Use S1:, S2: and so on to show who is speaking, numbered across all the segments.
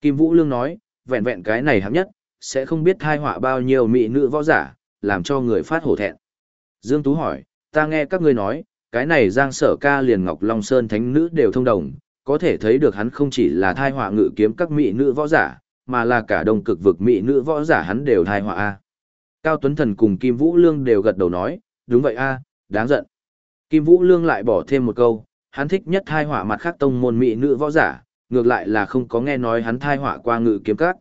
S1: Kim Vũ Lương nói, vẹn vẹn cái này hạng nhất, sẽ không biết thai họa bao nhiêu mỹ nữ võ giả, làm cho người phát hổ thẹn. Dương Tú hỏi, ta nghe các ngươi nói, cái này Giang Sở Ca liền Ngọc Long Sơn thánh nữ đều thông đồng, có thể thấy được hắn không chỉ là thai họa ngự kiếm các mỹ nữ võ giả, mà là cả đông cực vực mỹ nữ võ giả hắn đều thai họa a. Cao Tuấn Thần cùng Kim Vũ Lương đều gật đầu nói, đúng vậy a, đáng giận. Kim Vũ Lương lại bỏ thêm một câu, hắn thích nhất thai họa mặt khác tông môn mỹ nữ võ giả, ngược lại là không có nghe nói hắn thai họa qua ngự kiếm các.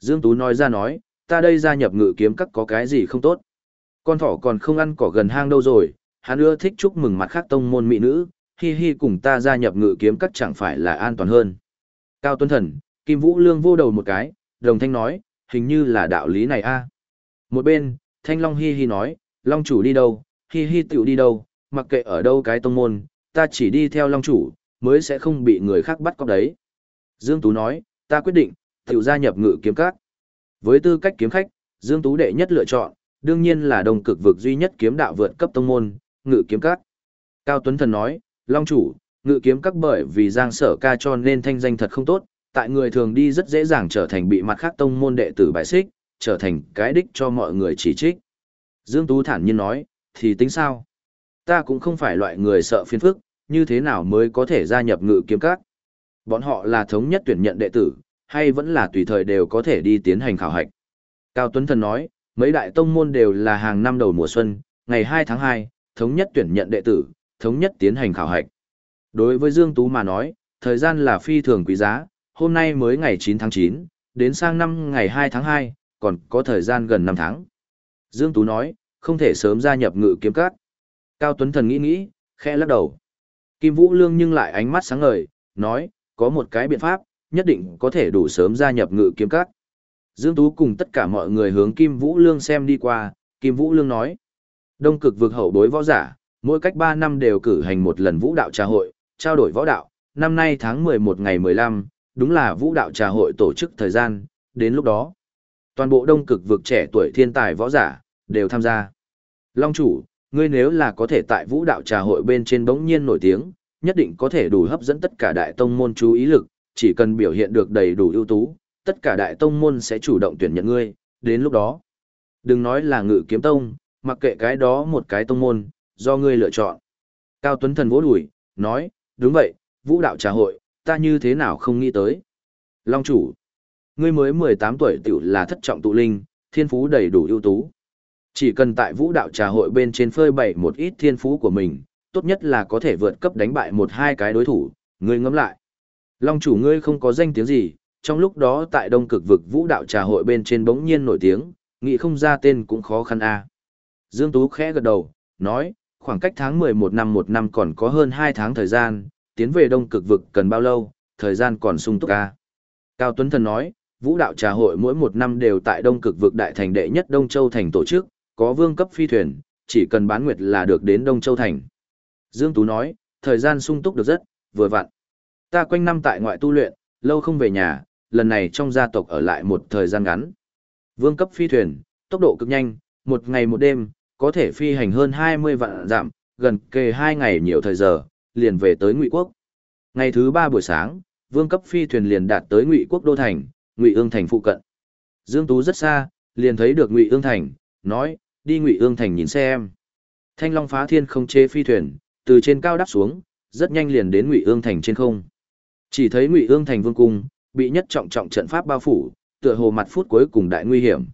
S1: Dương Tú nói ra nói, ta đây gia nhập ngự kiếm các có cái gì không tốt. Con thỏ còn không ăn cỏ gần hang đâu rồi, hắn ưa thích chúc mừng mặt khác tông môn mỹ nữ, hi hi cùng ta gia nhập ngự kiếm các chẳng phải là an toàn hơn. Cao Tuấn Thần, Kim Vũ Lương vô đầu một cái, đồng thanh nói, hình như là đạo lý này a. Một bên, Thanh Long hi hi nói, Long chủ đi đâu, hi hi tiểu đi đâu, mặc kệ ở đâu cái tông môn, ta chỉ đi theo Long chủ, mới sẽ không bị người khác bắt cóc đấy. Dương Tú nói, ta quyết định, tiểu gia nhập ngự kiếm các. Với tư cách kiếm khách, Dương Tú đệ nhất lựa chọn, đương nhiên là đồng cực vực duy nhất kiếm đạo vượt cấp tông môn, ngự kiếm các. Cao Tuấn Thần nói, Long chủ, ngự kiếm các bởi vì giang sở ca cho nên thanh danh thật không tốt, tại người thường đi rất dễ dàng trở thành bị mặt khác tông môn đệ tử bài xích, trở thành cái đích cho mọi người chỉ trích. Dương Tú thản nhiên nói, thì tính sao? Ta cũng không phải loại người sợ phiền phức, như thế nào mới có thể gia nhập ngự kiếm các? Bọn họ là thống nhất tuyển nhận đệ tử, hay vẫn là tùy thời đều có thể đi tiến hành khảo hạch? Cao Tuấn Thần nói, mấy đại tông môn đều là hàng năm đầu mùa xuân, ngày 2 tháng 2, thống nhất tuyển nhận đệ tử, thống nhất tiến hành khảo hạch. Đối với Dương Tú mà nói, thời gian là phi thường quý giá, hôm nay mới ngày 9 tháng 9, đến sang năm ngày 2 tháng 2, còn có thời gian gần 5 tháng. Dương Tú nói, không thể sớm gia nhập ngự kiếm các. Cao Tuấn Thần nghĩ nghĩ, khẽ lắc đầu. Kim Vũ Lương nhưng lại ánh mắt sáng ngời, nói, có một cái biện pháp, nhất định có thể đủ sớm gia nhập ngự kiếm các. Dương Tú cùng tất cả mọi người hướng Kim Vũ Lương xem đi qua, Kim Vũ Lương nói, Đông cực vực hậu bối võ giả, mỗi cách 3 năm đều cử hành một lần vũ đạo trà hội, trao đổi võ đạo, năm nay tháng 11 ngày 15, đúng là vũ đạo trà hội tổ chức thời gian, đến lúc đó, toàn bộ đông cực vực trẻ tuổi thiên tài võ giả, đều tham gia. Long chủ, ngươi nếu là có thể tại vũ đạo trà hội bên trên bỗng nhiên nổi tiếng, nhất định có thể đủ hấp dẫn tất cả đại tông môn chú ý lực, chỉ cần biểu hiện được đầy đủ ưu tú, tất cả đại tông môn sẽ chủ động tuyển nhận ngươi, đến lúc đó. Đừng nói là ngự kiếm tông, mặc kệ cái đó một cái tông môn, do ngươi lựa chọn. Cao Tuấn Thần vỗ đùi, nói, đúng vậy, vũ đạo trà hội, ta như thế nào không nghĩ tới. Long chủ, ngươi mới 18 tuổi tiểu là thất trọng tụ linh, thiên phú đầy đủ ưu tú. Chỉ cần tại vũ đạo trà hội bên trên phơi bày một ít thiên phú của mình, tốt nhất là có thể vượt cấp đánh bại một hai cái đối thủ, ngươi ngẫm lại. Long chủ ngươi không có danh tiếng gì, trong lúc đó tại đông cực vực vũ đạo trà hội bên trên bỗng nhiên nổi tiếng, nghĩ không ra tên cũng khó khăn a. Dương Tú khẽ gật đầu, nói, khoảng cách tháng 11 năm một năm còn có hơn 2 tháng thời gian, tiến về đông cực vực cần bao lâu, thời gian còn sung túc a Cao Tuấn Thần nói, vũ đạo trà hội mỗi một năm đều tại đông cực vực đại thành đệ nhất Đông Châu Thành tổ chức, có vương cấp phi thuyền, chỉ cần bán nguyệt là được đến Đông Châu Thành. Dương Tú nói, thời gian sung túc được rất, vừa vặn. Ta quanh năm tại ngoại tu luyện, lâu không về nhà, lần này trong gia tộc ở lại một thời gian ngắn. Vương cấp phi thuyền, tốc độ cực nhanh, một ngày một đêm, có thể phi hành hơn 20 vạn dặm, gần kề 2 ngày nhiều thời giờ, liền về tới Ngụy Quốc. Ngày thứ 3 buổi sáng, vương cấp phi thuyền liền đạt tới Ngụy Quốc đô thành, Ngụy Ương thành phụ cận. Dương Tú rất xa, liền thấy được Ngụy Ương thành, nói, đi Ngụy Ương thành nhìn xem. Thanh Long phá thiên không chế phi thuyền, từ trên cao đáp xuống, rất nhanh liền đến Ngụy Ương thành trên không. Chỉ thấy Ngụy Ương thành vương cung, bị nhất trọng trọng trận pháp bao phủ, tựa hồ mặt phút cuối cùng đại nguy hiểm.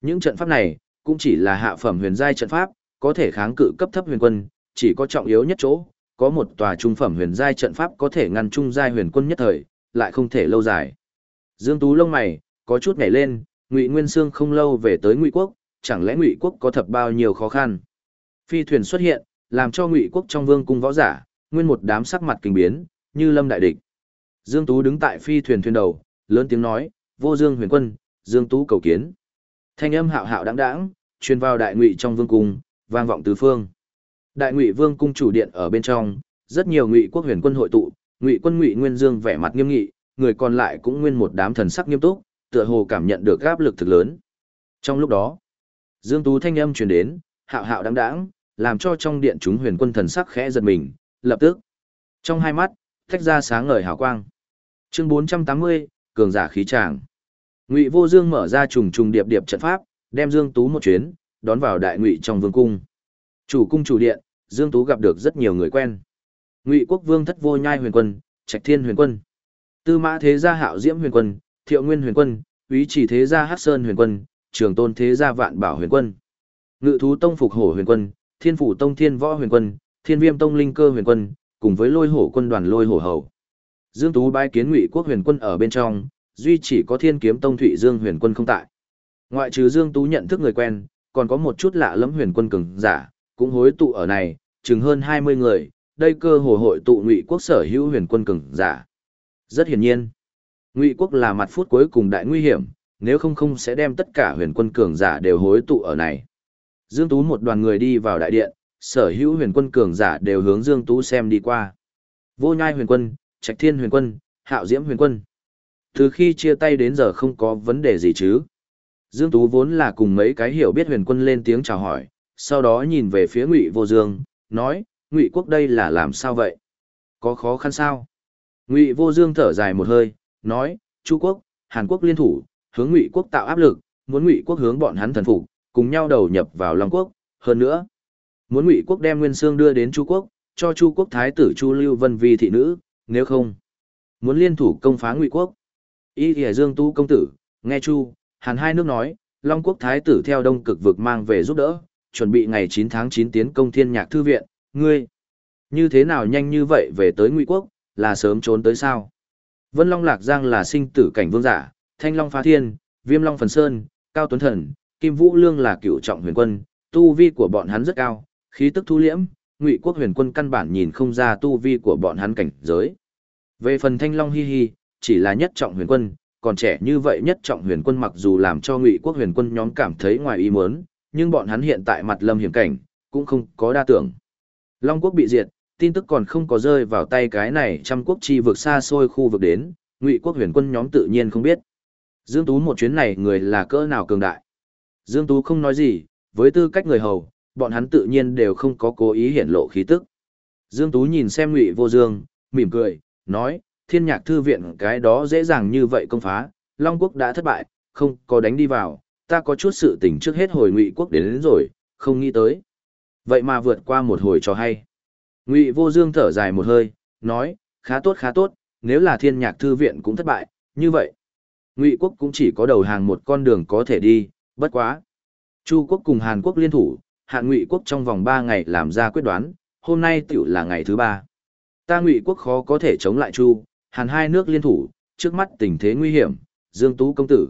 S1: Những trận pháp này, cũng chỉ là hạ phẩm huyền giai trận pháp, có thể kháng cự cấp thấp huyền quân, chỉ có trọng yếu nhất chỗ, có một tòa trung phẩm huyền giai trận pháp có thể ngăn trung giai huyền quân nhất thời, lại không thể lâu dài. Dương Tú lông mày, có chút nhảy lên, Ngụy Nguyên Sương không lâu về tới Ngụy quốc, chẳng lẽ Ngụy quốc có thập bao nhiêu khó khăn? Phi thuyền xuất hiện, làm cho Ngụy quốc trong vương cung võ giả, nguyên một đám sắc mặt kinh biến, như lâm đại địch. Dương Tú đứng tại phi thuyền thuyền đầu, lớn tiếng nói, "Vô Dương Huyền Quân, Dương Tú cầu kiến." Thanh âm hạo hạo đáng đáng truyền vào đại ngụy trong vương cung, vang vọng tứ phương. Đại ngụy vương cung chủ điện ở bên trong, rất nhiều ngụy quốc huyền quân hội tụ, ngụy quân ngụy nguyên dương vẻ mặt nghiêm nghị, người còn lại cũng nguyên một đám thần sắc nghiêm túc, tựa hồ cảm nhận được áp lực thực lớn. Trong lúc đó, Dương Tú thanh âm truyền đến, hạo hạo đáng đãng, làm cho trong điện chúng huyền quân thần sắc khẽ giật mình, lập tức trong hai mắt, thách ra sáng ngời hào quang. Chương 480, cường giả khí tràng. Ngụy Vô Dương mở ra trùng trùng điệp điệp trận pháp, đem Dương Tú một chuyến, đón vào đại ngụy trong vương cung. Chủ cung chủ điện, Dương Tú gặp được rất nhiều người quen. Ngụy Quốc Vương Thất Vô Nhai Huyền Quân, Trạch Thiên Huyền Quân, Tư Mã Thế Gia Hạo Diễm Huyền Quân, Thiệu Nguyên Huyền Quân, Úy Chỉ Thế Gia Hắc Sơn Huyền Quân, Trường Tôn Thế Gia Vạn Bảo Huyền Quân, Ngự Thú Tông Phục Hổ Huyền Quân, Thiên Phủ Tông Thiên Võ Huyền Quân, Thiên Viêm Tông Linh Cơ Huyền Quân, cùng với Lôi Hổ Quân đoàn Lôi Hổ Hầu. Dương Tú bái kiến Ngụy Quốc Huyền Quân ở bên trong, duy chỉ có Thiên Kiếm Tông Thụy Dương Huyền Quân không tại. Ngoại trừ Dương Tú nhận thức người quen, còn có một chút lạ lẫm Huyền Quân cường giả, cũng hối tụ ở này, chừng hơn 20 người, đây cơ hồ hội tụ Ngụy Quốc sở hữu Huyền Quân cường giả. Rất hiển nhiên, Ngụy Quốc là mặt phút cuối cùng đại nguy hiểm, nếu không không sẽ đem tất cả Huyền Quân cường giả đều hối tụ ở này. Dương Tú một đoàn người đi vào đại điện, sở hữu huyền quân cường giả đều hướng Dương Tú xem đi qua. Vô nhai huyền quân, trạch thiên huyền quân, hạo diễm huyền quân. Từ khi chia tay đến giờ không có vấn đề gì chứ. Dương Tú vốn là cùng mấy cái hiểu biết huyền quân lên tiếng chào hỏi, sau đó nhìn về phía Ngụy Vô Dương, nói, Ngụy quốc đây là làm sao vậy? Có khó khăn sao? Ngụy Vô Dương thở dài một hơi, nói, Chu quốc, Hàn Quốc liên thủ, hướng Ngụy quốc tạo áp lực, muốn Ngụy quốc hướng bọn hắn thần phục, cùng nhau đầu nhập vào Long quốc, hơn nữa, muốn Ngụy quốc đem Nguyên Sương đưa đến Chu quốc, cho Chu quốc thái tử Chu Lưu Vân vi thị nữ, nếu không, muốn liên thủ công phá Ngụy quốc. Y Liễu Dương Tu công tử, nghe Chu, Hàn hai nước nói, Long quốc thái tử theo Đông Cực vực mang về giúp đỡ, chuẩn bị ngày chín tháng chín tiến công Thiên Nhạc thư viện, ngươi như thế nào nhanh như vậy về tới Ngụy quốc, là sớm trốn tới sao? Vân Long Lạc Giang là sinh tử cảnh vương giả, Thanh Long phá thiên, Viêm Long phần sơn, Cao Tuấn Thần, Kim Vũ Lương là cựu trọng huyền quân, tu vi của bọn hắn rất cao, khí tức thu liễm, Ngụy Quốc huyền quân căn bản nhìn không ra tu vi của bọn hắn cảnh giới. Về phần Thanh Long Hi Hi, chỉ là nhất trọng huyền quân, còn trẻ như vậy nhất trọng huyền quân mặc dù làm cho Ngụy Quốc huyền quân nhóm cảm thấy ngoài ý muốn, nhưng bọn hắn hiện tại mặt lâm hiểm cảnh, cũng không có đa tưởng. Long Quốc bị diệt, tin tức còn không có rơi vào tay cái này trăm quốc chi vực xa xôi khu vực đến, Ngụy Quốc huyền quân nhóm tự nhiên không biết. Dương Tú một chuyến này người là cỡ nào cường đại. Dương Tú không nói gì, với tư cách người hầu, bọn hắn tự nhiên đều không có cố ý hiển lộ khí tức. Dương Tú nhìn xem Ngụy Vô Dương, mỉm cười, nói, thiên nhạc thư viện cái đó dễ dàng như vậy công phá, Long Quốc đã thất bại, không có đánh đi vào, ta có chút sự tình trước hết hồi Ngụy Quốc đến, đến rồi, không nghĩ tới. Vậy mà vượt qua một hồi cho hay. Ngụy Vô Dương thở dài một hơi, nói, khá tốt khá tốt, nếu là thiên nhạc thư viện cũng thất bại, như vậy. Ngụy Quốc cũng chỉ có đầu hàng một con đường có thể đi, bất quá. Chu quốc cùng Hàn Quốc liên thủ, hạ Ngụy quốc trong vòng 3 ngày làm ra quyết đoán, hôm nay tiểu là ngày thứ 3. Ta Ngụy quốc khó có thể chống lại Chu, Hàn hai nước liên thủ, trước mắt tình thế nguy hiểm, Dương Tú công tử.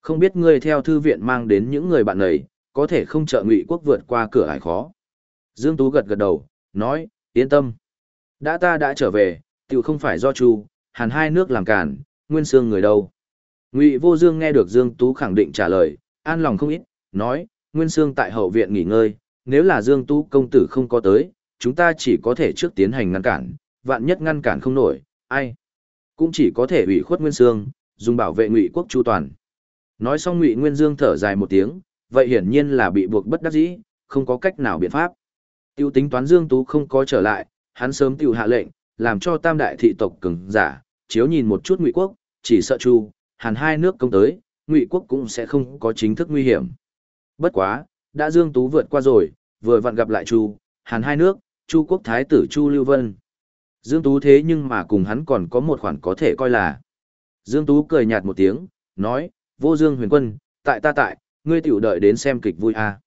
S1: Không biết ngươi theo thư viện mang đến những người bạn này, có thể không trợ Ngụy quốc vượt qua cửa ải khó. Dương Tú gật gật đầu, nói, yên tâm. Đã ta đã trở về, tiểu không phải do Chu, Hàn hai nước làm cản, nguyên xương người đâu. Ngụy Vô Dương nghe được Dương Tú khẳng định trả lời, an lòng không ít, nói, Nguyên Sương tại hậu viện nghỉ ngơi, nếu là Dương Tú công tử không có tới, chúng ta chỉ có thể trước tiến hành ngăn cản, vạn nhất ngăn cản không nổi, ai? Cũng chỉ có thể ủy khuất Nguyên Sương, dùng bảo vệ Ngụy quốc chu toàn. Nói xong Ngụy Nguyên Dương thở dài một tiếng, vậy hiển nhiên là bị buộc bất đắc dĩ, không có cách nào biện pháp. Tiêu tính toán Dương Tú không có trở lại, hắn sớm tiêu hạ lệnh, làm cho tam đại thị tộc cường giả, chiếu nhìn một chút Ngụy quốc, chỉ sợ Chu, Hàn hai nước công tới, Ngụy quốc cũng sẽ không có chính thức nguy hiểm. Bất quá, đã Dương Tú vượt qua rồi, vừa vặn gặp lại Chu, Hàn hai nước, Chu quốc thái tử Chu Lưu Vân. Dương Tú thế nhưng mà cùng hắn còn có một khoản có thể coi là. Dương Tú cười nhạt một tiếng, nói, vô Dương huyền quân, tại ta tại, ngươi tiểu đợi đến xem kịch vui à.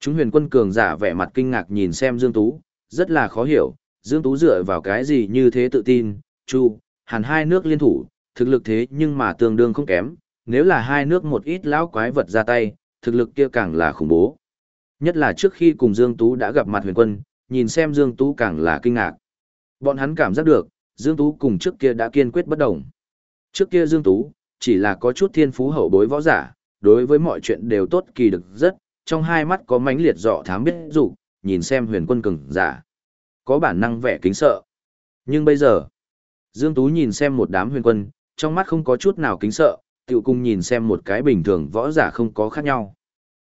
S1: Chúng huyền quân cường giả vẻ mặt kinh ngạc nhìn xem Dương Tú, rất là khó hiểu, Dương Tú dựa vào cái gì như thế tự tin, Chu, Hàn hai nước liên thủ, thực lực thế nhưng mà tương đương không kém, nếu là hai nước một ít lão quái vật ra tay, thực lực kia càng là khủng bố. Nhất là trước khi cùng Dương Tú đã gặp mặt huyền quân, nhìn xem Dương Tú càng là kinh ngạc. Bọn hắn cảm giác được, Dương Tú cùng trước kia đã kiên quyết bất đồng. Trước kia Dương Tú, chỉ là có chút thiên phú hậu bối võ giả, đối với mọi chuyện đều tốt kỳ được rất, trong hai mắt có mánh liệt dọ thám biết dụ, nhìn xem huyền quân cường giả. Có bản năng vẻ kính sợ. Nhưng bây giờ, Dương Tú nhìn xem một đám huyền quân, trong mắt không có chút nào kính sợ, tự cùng nhìn xem một cái bình thường võ giả không có khác nhau.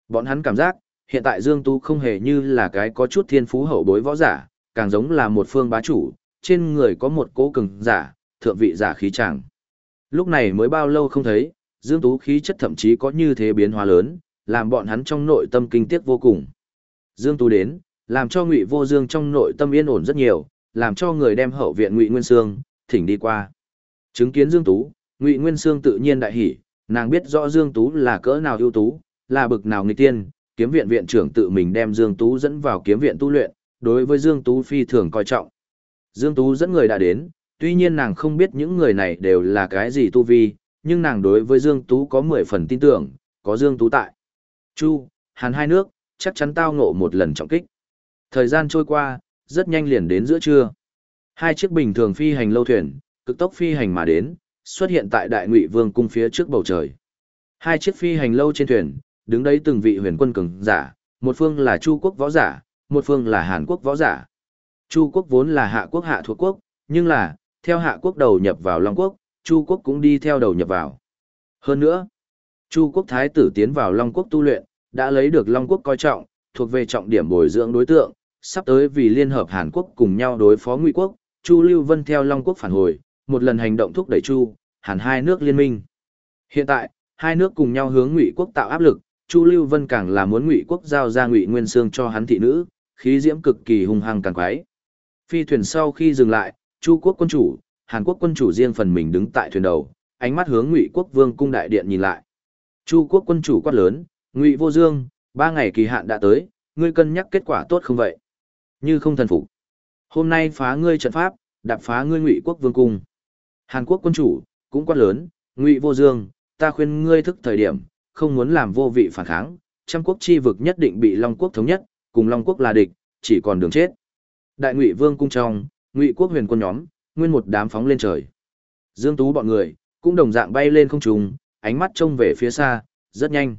S1: Bọn hắn cảm giác, hiện tại Dương Tú không hề như là cái có chút thiên phú hậu bối võ giả, càng giống là một phương bá chủ, trên người có một cố cường giả, thượng vị giả khí tràng. Lúc này mới bao lâu không thấy, Dương Tú khí chất thậm chí có như thế biến hóa lớn, làm bọn hắn trong nội tâm kinh tiếc vô cùng. Dương Tú đến, làm cho Ngụy Vô Dương trong nội tâm yên ổn rất nhiều, làm cho người đem hậu viện Ngụy Nguyên Sương thỉnh đi qua. Chứng kiến Dương Tú, Ngụy Nguyên Sương tự nhiên đại hỉ, nàng biết rõ Dương Tú là cỡ nào ưu tú, là bực nào nghịch tiên, kiếm viện viện trưởng tự mình đem Dương Tú dẫn vào kiếm viện tu luyện, đối với Dương Tú phi thường coi trọng. Dương Tú dẫn người đã đến, tuy nhiên nàng không biết những người này đều là cái gì tu vi, nhưng nàng đối với Dương Tú có 10 phần tin tưởng, có Dương Tú tại. Chu, Hàn hai nước, chắc chắn tao ngộ một lần trọng kích. Thời gian trôi qua, rất nhanh liền đến giữa trưa. Hai chiếc bình thường phi hành lâu thuyền, cực tốc phi hành mà đến, xuất hiện tại Đại Ngụy Vương cung phía trước bầu trời. Hai chiếc phi hành lâu trên thuyền, đứng đấy từng vị huyền quân cường giả, một phương là Chu quốc võ giả, một phương là Hàn quốc võ giả. Chu quốc vốn là hạ quốc hạ thuộc quốc, nhưng là, theo hạ quốc đầu nhập vào Long quốc, Chu quốc cũng đi theo đầu nhập vào. Hơn nữa, Chu quốc thái tử tiến vào Long quốc tu luyện, đã lấy được Long quốc coi trọng, thuộc về trọng điểm bồi dưỡng đối tượng, sắp tới vì liên hợp Hàn Quốc cùng nhau đối phó Ngụy quốc, Chu Lưu Vân theo Long quốc phản hồi, một lần hành động thúc đẩy Chu, Hàn hai nước liên minh. Hiện tại, hai nước cùng nhau hướng Ngụy quốc tạo áp lực, Chu Lưu Vân càng là muốn Ngụy quốc giao ra Ngụy Nguyên Sương cho hắn thị nữ, khí diễm cực kỳ hung hăng càng quái. Phi thuyền sau khi dừng lại, Chu quốc quân chủ, Hàn Quốc quân chủ riêng phần mình đứng tại thuyền đầu, ánh mắt hướng Ngụy quốc vương cung đại điện nhìn lại. Chu quốc quân chủ quát lớn, Ngụy Vô Dương, ba ngày kỳ hạn đã tới, ngươi cân nhắc kết quả tốt không vậy? Như không thần phục. Hôm nay phá ngươi trận pháp, đạp phá ngươi Ngụy quốc vương cung. Hàn Quốc quân chủ cũng quát lớn, Ngụy Vô Dương, ta khuyên ngươi thức thời điểm, không muốn làm vô vị phản kháng, trăm quốc chi vực nhất định bị Long quốc thống nhất, cùng Long quốc là địch, chỉ còn đường chết. Đại Ngụy Vương cung trong, Ngụy quốc huyền quân nhóm, nguyên một đám phóng lên trời. Dương Tú bọn người, cũng đồng dạng bay lên không trung, ánh mắt trông về phía xa, rất nhanh.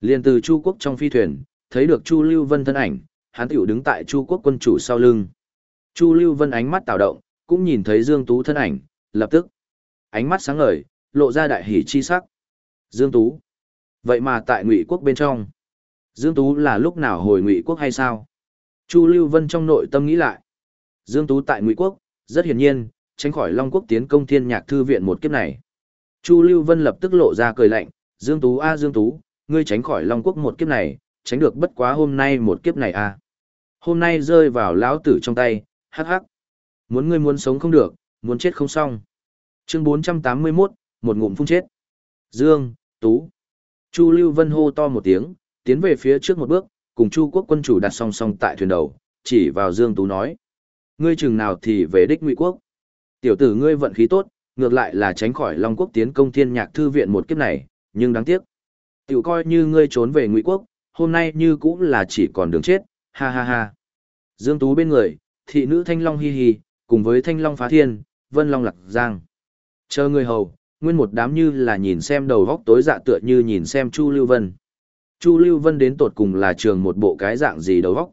S1: Liên từ Chu quốc trong phi thuyền, thấy được Chu Lưu Vân thân ảnh, hắn tiểu đứng tại Chu quốc quân chủ sau lưng. Chu Lưu Vân ánh mắt tạo động, cũng nhìn thấy Dương Tú thân ảnh, lập tức. Ánh mắt sáng ngời, lộ ra đại hỉ chi sắc. Dương Tú. Vậy mà tại Ngụy quốc bên trong, Dương Tú là lúc nào hồi Ngụy quốc hay sao? Chu Lưu Vân trong nội tâm nghĩ lại. Dương Tú tại Ngụy quốc, rất hiển nhiên, tránh khỏi Long Quốc tiến công thiên nhạc thư viện một kiếp này. Chu Lưu Vân lập tức lộ ra cười lạnh, Dương Tú a Dương Tú, ngươi tránh khỏi Long Quốc một kiếp này, tránh được bất quá hôm nay một kiếp này a Hôm nay rơi vào lão tử trong tay, hắc hắc. Muốn ngươi muốn sống không được, muốn chết không xong. Chương 481, một ngụm phun chết. Dương, Tú. Chu Lưu Vân hô to một tiếng, tiến về phía trước một bước, cùng Chu quốc quân chủ đặt song song tại thuyền đầu, chỉ vào Dương Tú nói ngươi chừng nào thì về đích ngụy quốc. Tiểu tử ngươi vận khí tốt, ngược lại là tránh khỏi Long quốc tiến công thiên nhạc thư viện một kiếp này, nhưng đáng tiếc. Tiểu coi như ngươi trốn về ngụy quốc, hôm nay như cũng là chỉ còn đường chết, ha ha ha. Dương Tú bên người, thị nữ Thanh Long hi hi, cùng với Thanh Long phá thiên, Vân Long lạc giang. Chờ người hầu, nguyên một đám như là nhìn xem đầu góc tối dạ tựa như nhìn xem Chu Lưu Vân. Chu Lưu Vân đến tột cùng là trường một bộ cái dạng gì đầu góc.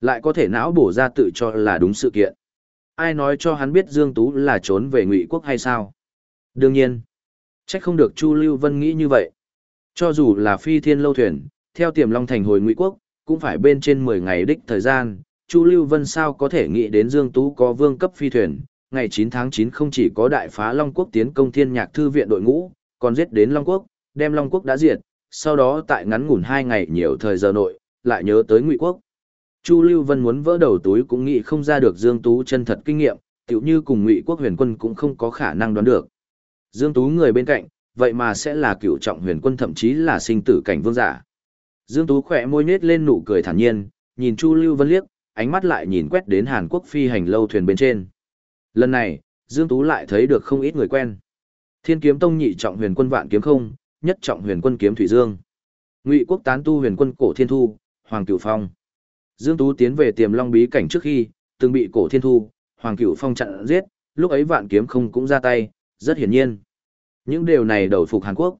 S1: Lại có thể não bổ ra tự cho là đúng sự kiện. Ai nói cho hắn biết Dương Tú là trốn về ngụy quốc hay sao? Đương nhiên, trách không được Chu Lưu Vân nghĩ như vậy. Cho dù là phi thiên lâu thuyền, theo tiềm long thành hồi ngụy quốc, cũng phải bên trên 10 ngày đích thời gian. Chu Lưu Vân sao có thể nghĩ đến Dương Tú có vương cấp phi thuyền, ngày 9 tháng 9 không chỉ có đại phá Long Quốc tiến công thiên nhạc thư viện đội ngũ, còn giết đến Long Quốc, đem Long Quốc đã diệt, sau đó tại ngắn ngủn 2 ngày nhiều thời giờ nội, lại nhớ tới Ngụy Quốc. Chu Lưu Vân muốn vỡ đầu túi cũng nghĩ không ra được Dương Tú chân thật kinh nghiệm, tiểu như cùng Ngụy Quốc Huyền Quân cũng không có khả năng đoán được. Dương Tú người bên cạnh, vậy mà sẽ là cựu trọng huyền quân thậm chí là sinh tử cảnh vương giả. Dương Tú khỏe môi nết lên nụ cười thản nhiên, nhìn Chu Lưu Vân liếc, ánh mắt lại nhìn quét đến Hàn Quốc phi hành lâu thuyền bên trên. Lần này, Dương Tú lại thấy được không ít người quen. Thiên kiếm tông nhị trọng huyền quân vạn kiếm không, nhất trọng huyền quân kiếm thủy dương. Ngụy quốc tán tu huyền quân cổ thiên thu, Hoàng Cửu Phong. Dương Tú tiến về tiềm long bí cảnh trước khi, từng bị cổ thiên thu, Hoàng Cửu Phong chặn giết, lúc ấy vạn kiếm không cũng ra tay, rất hiển nhiên. Những điều này đầu phục Hàn Quốc.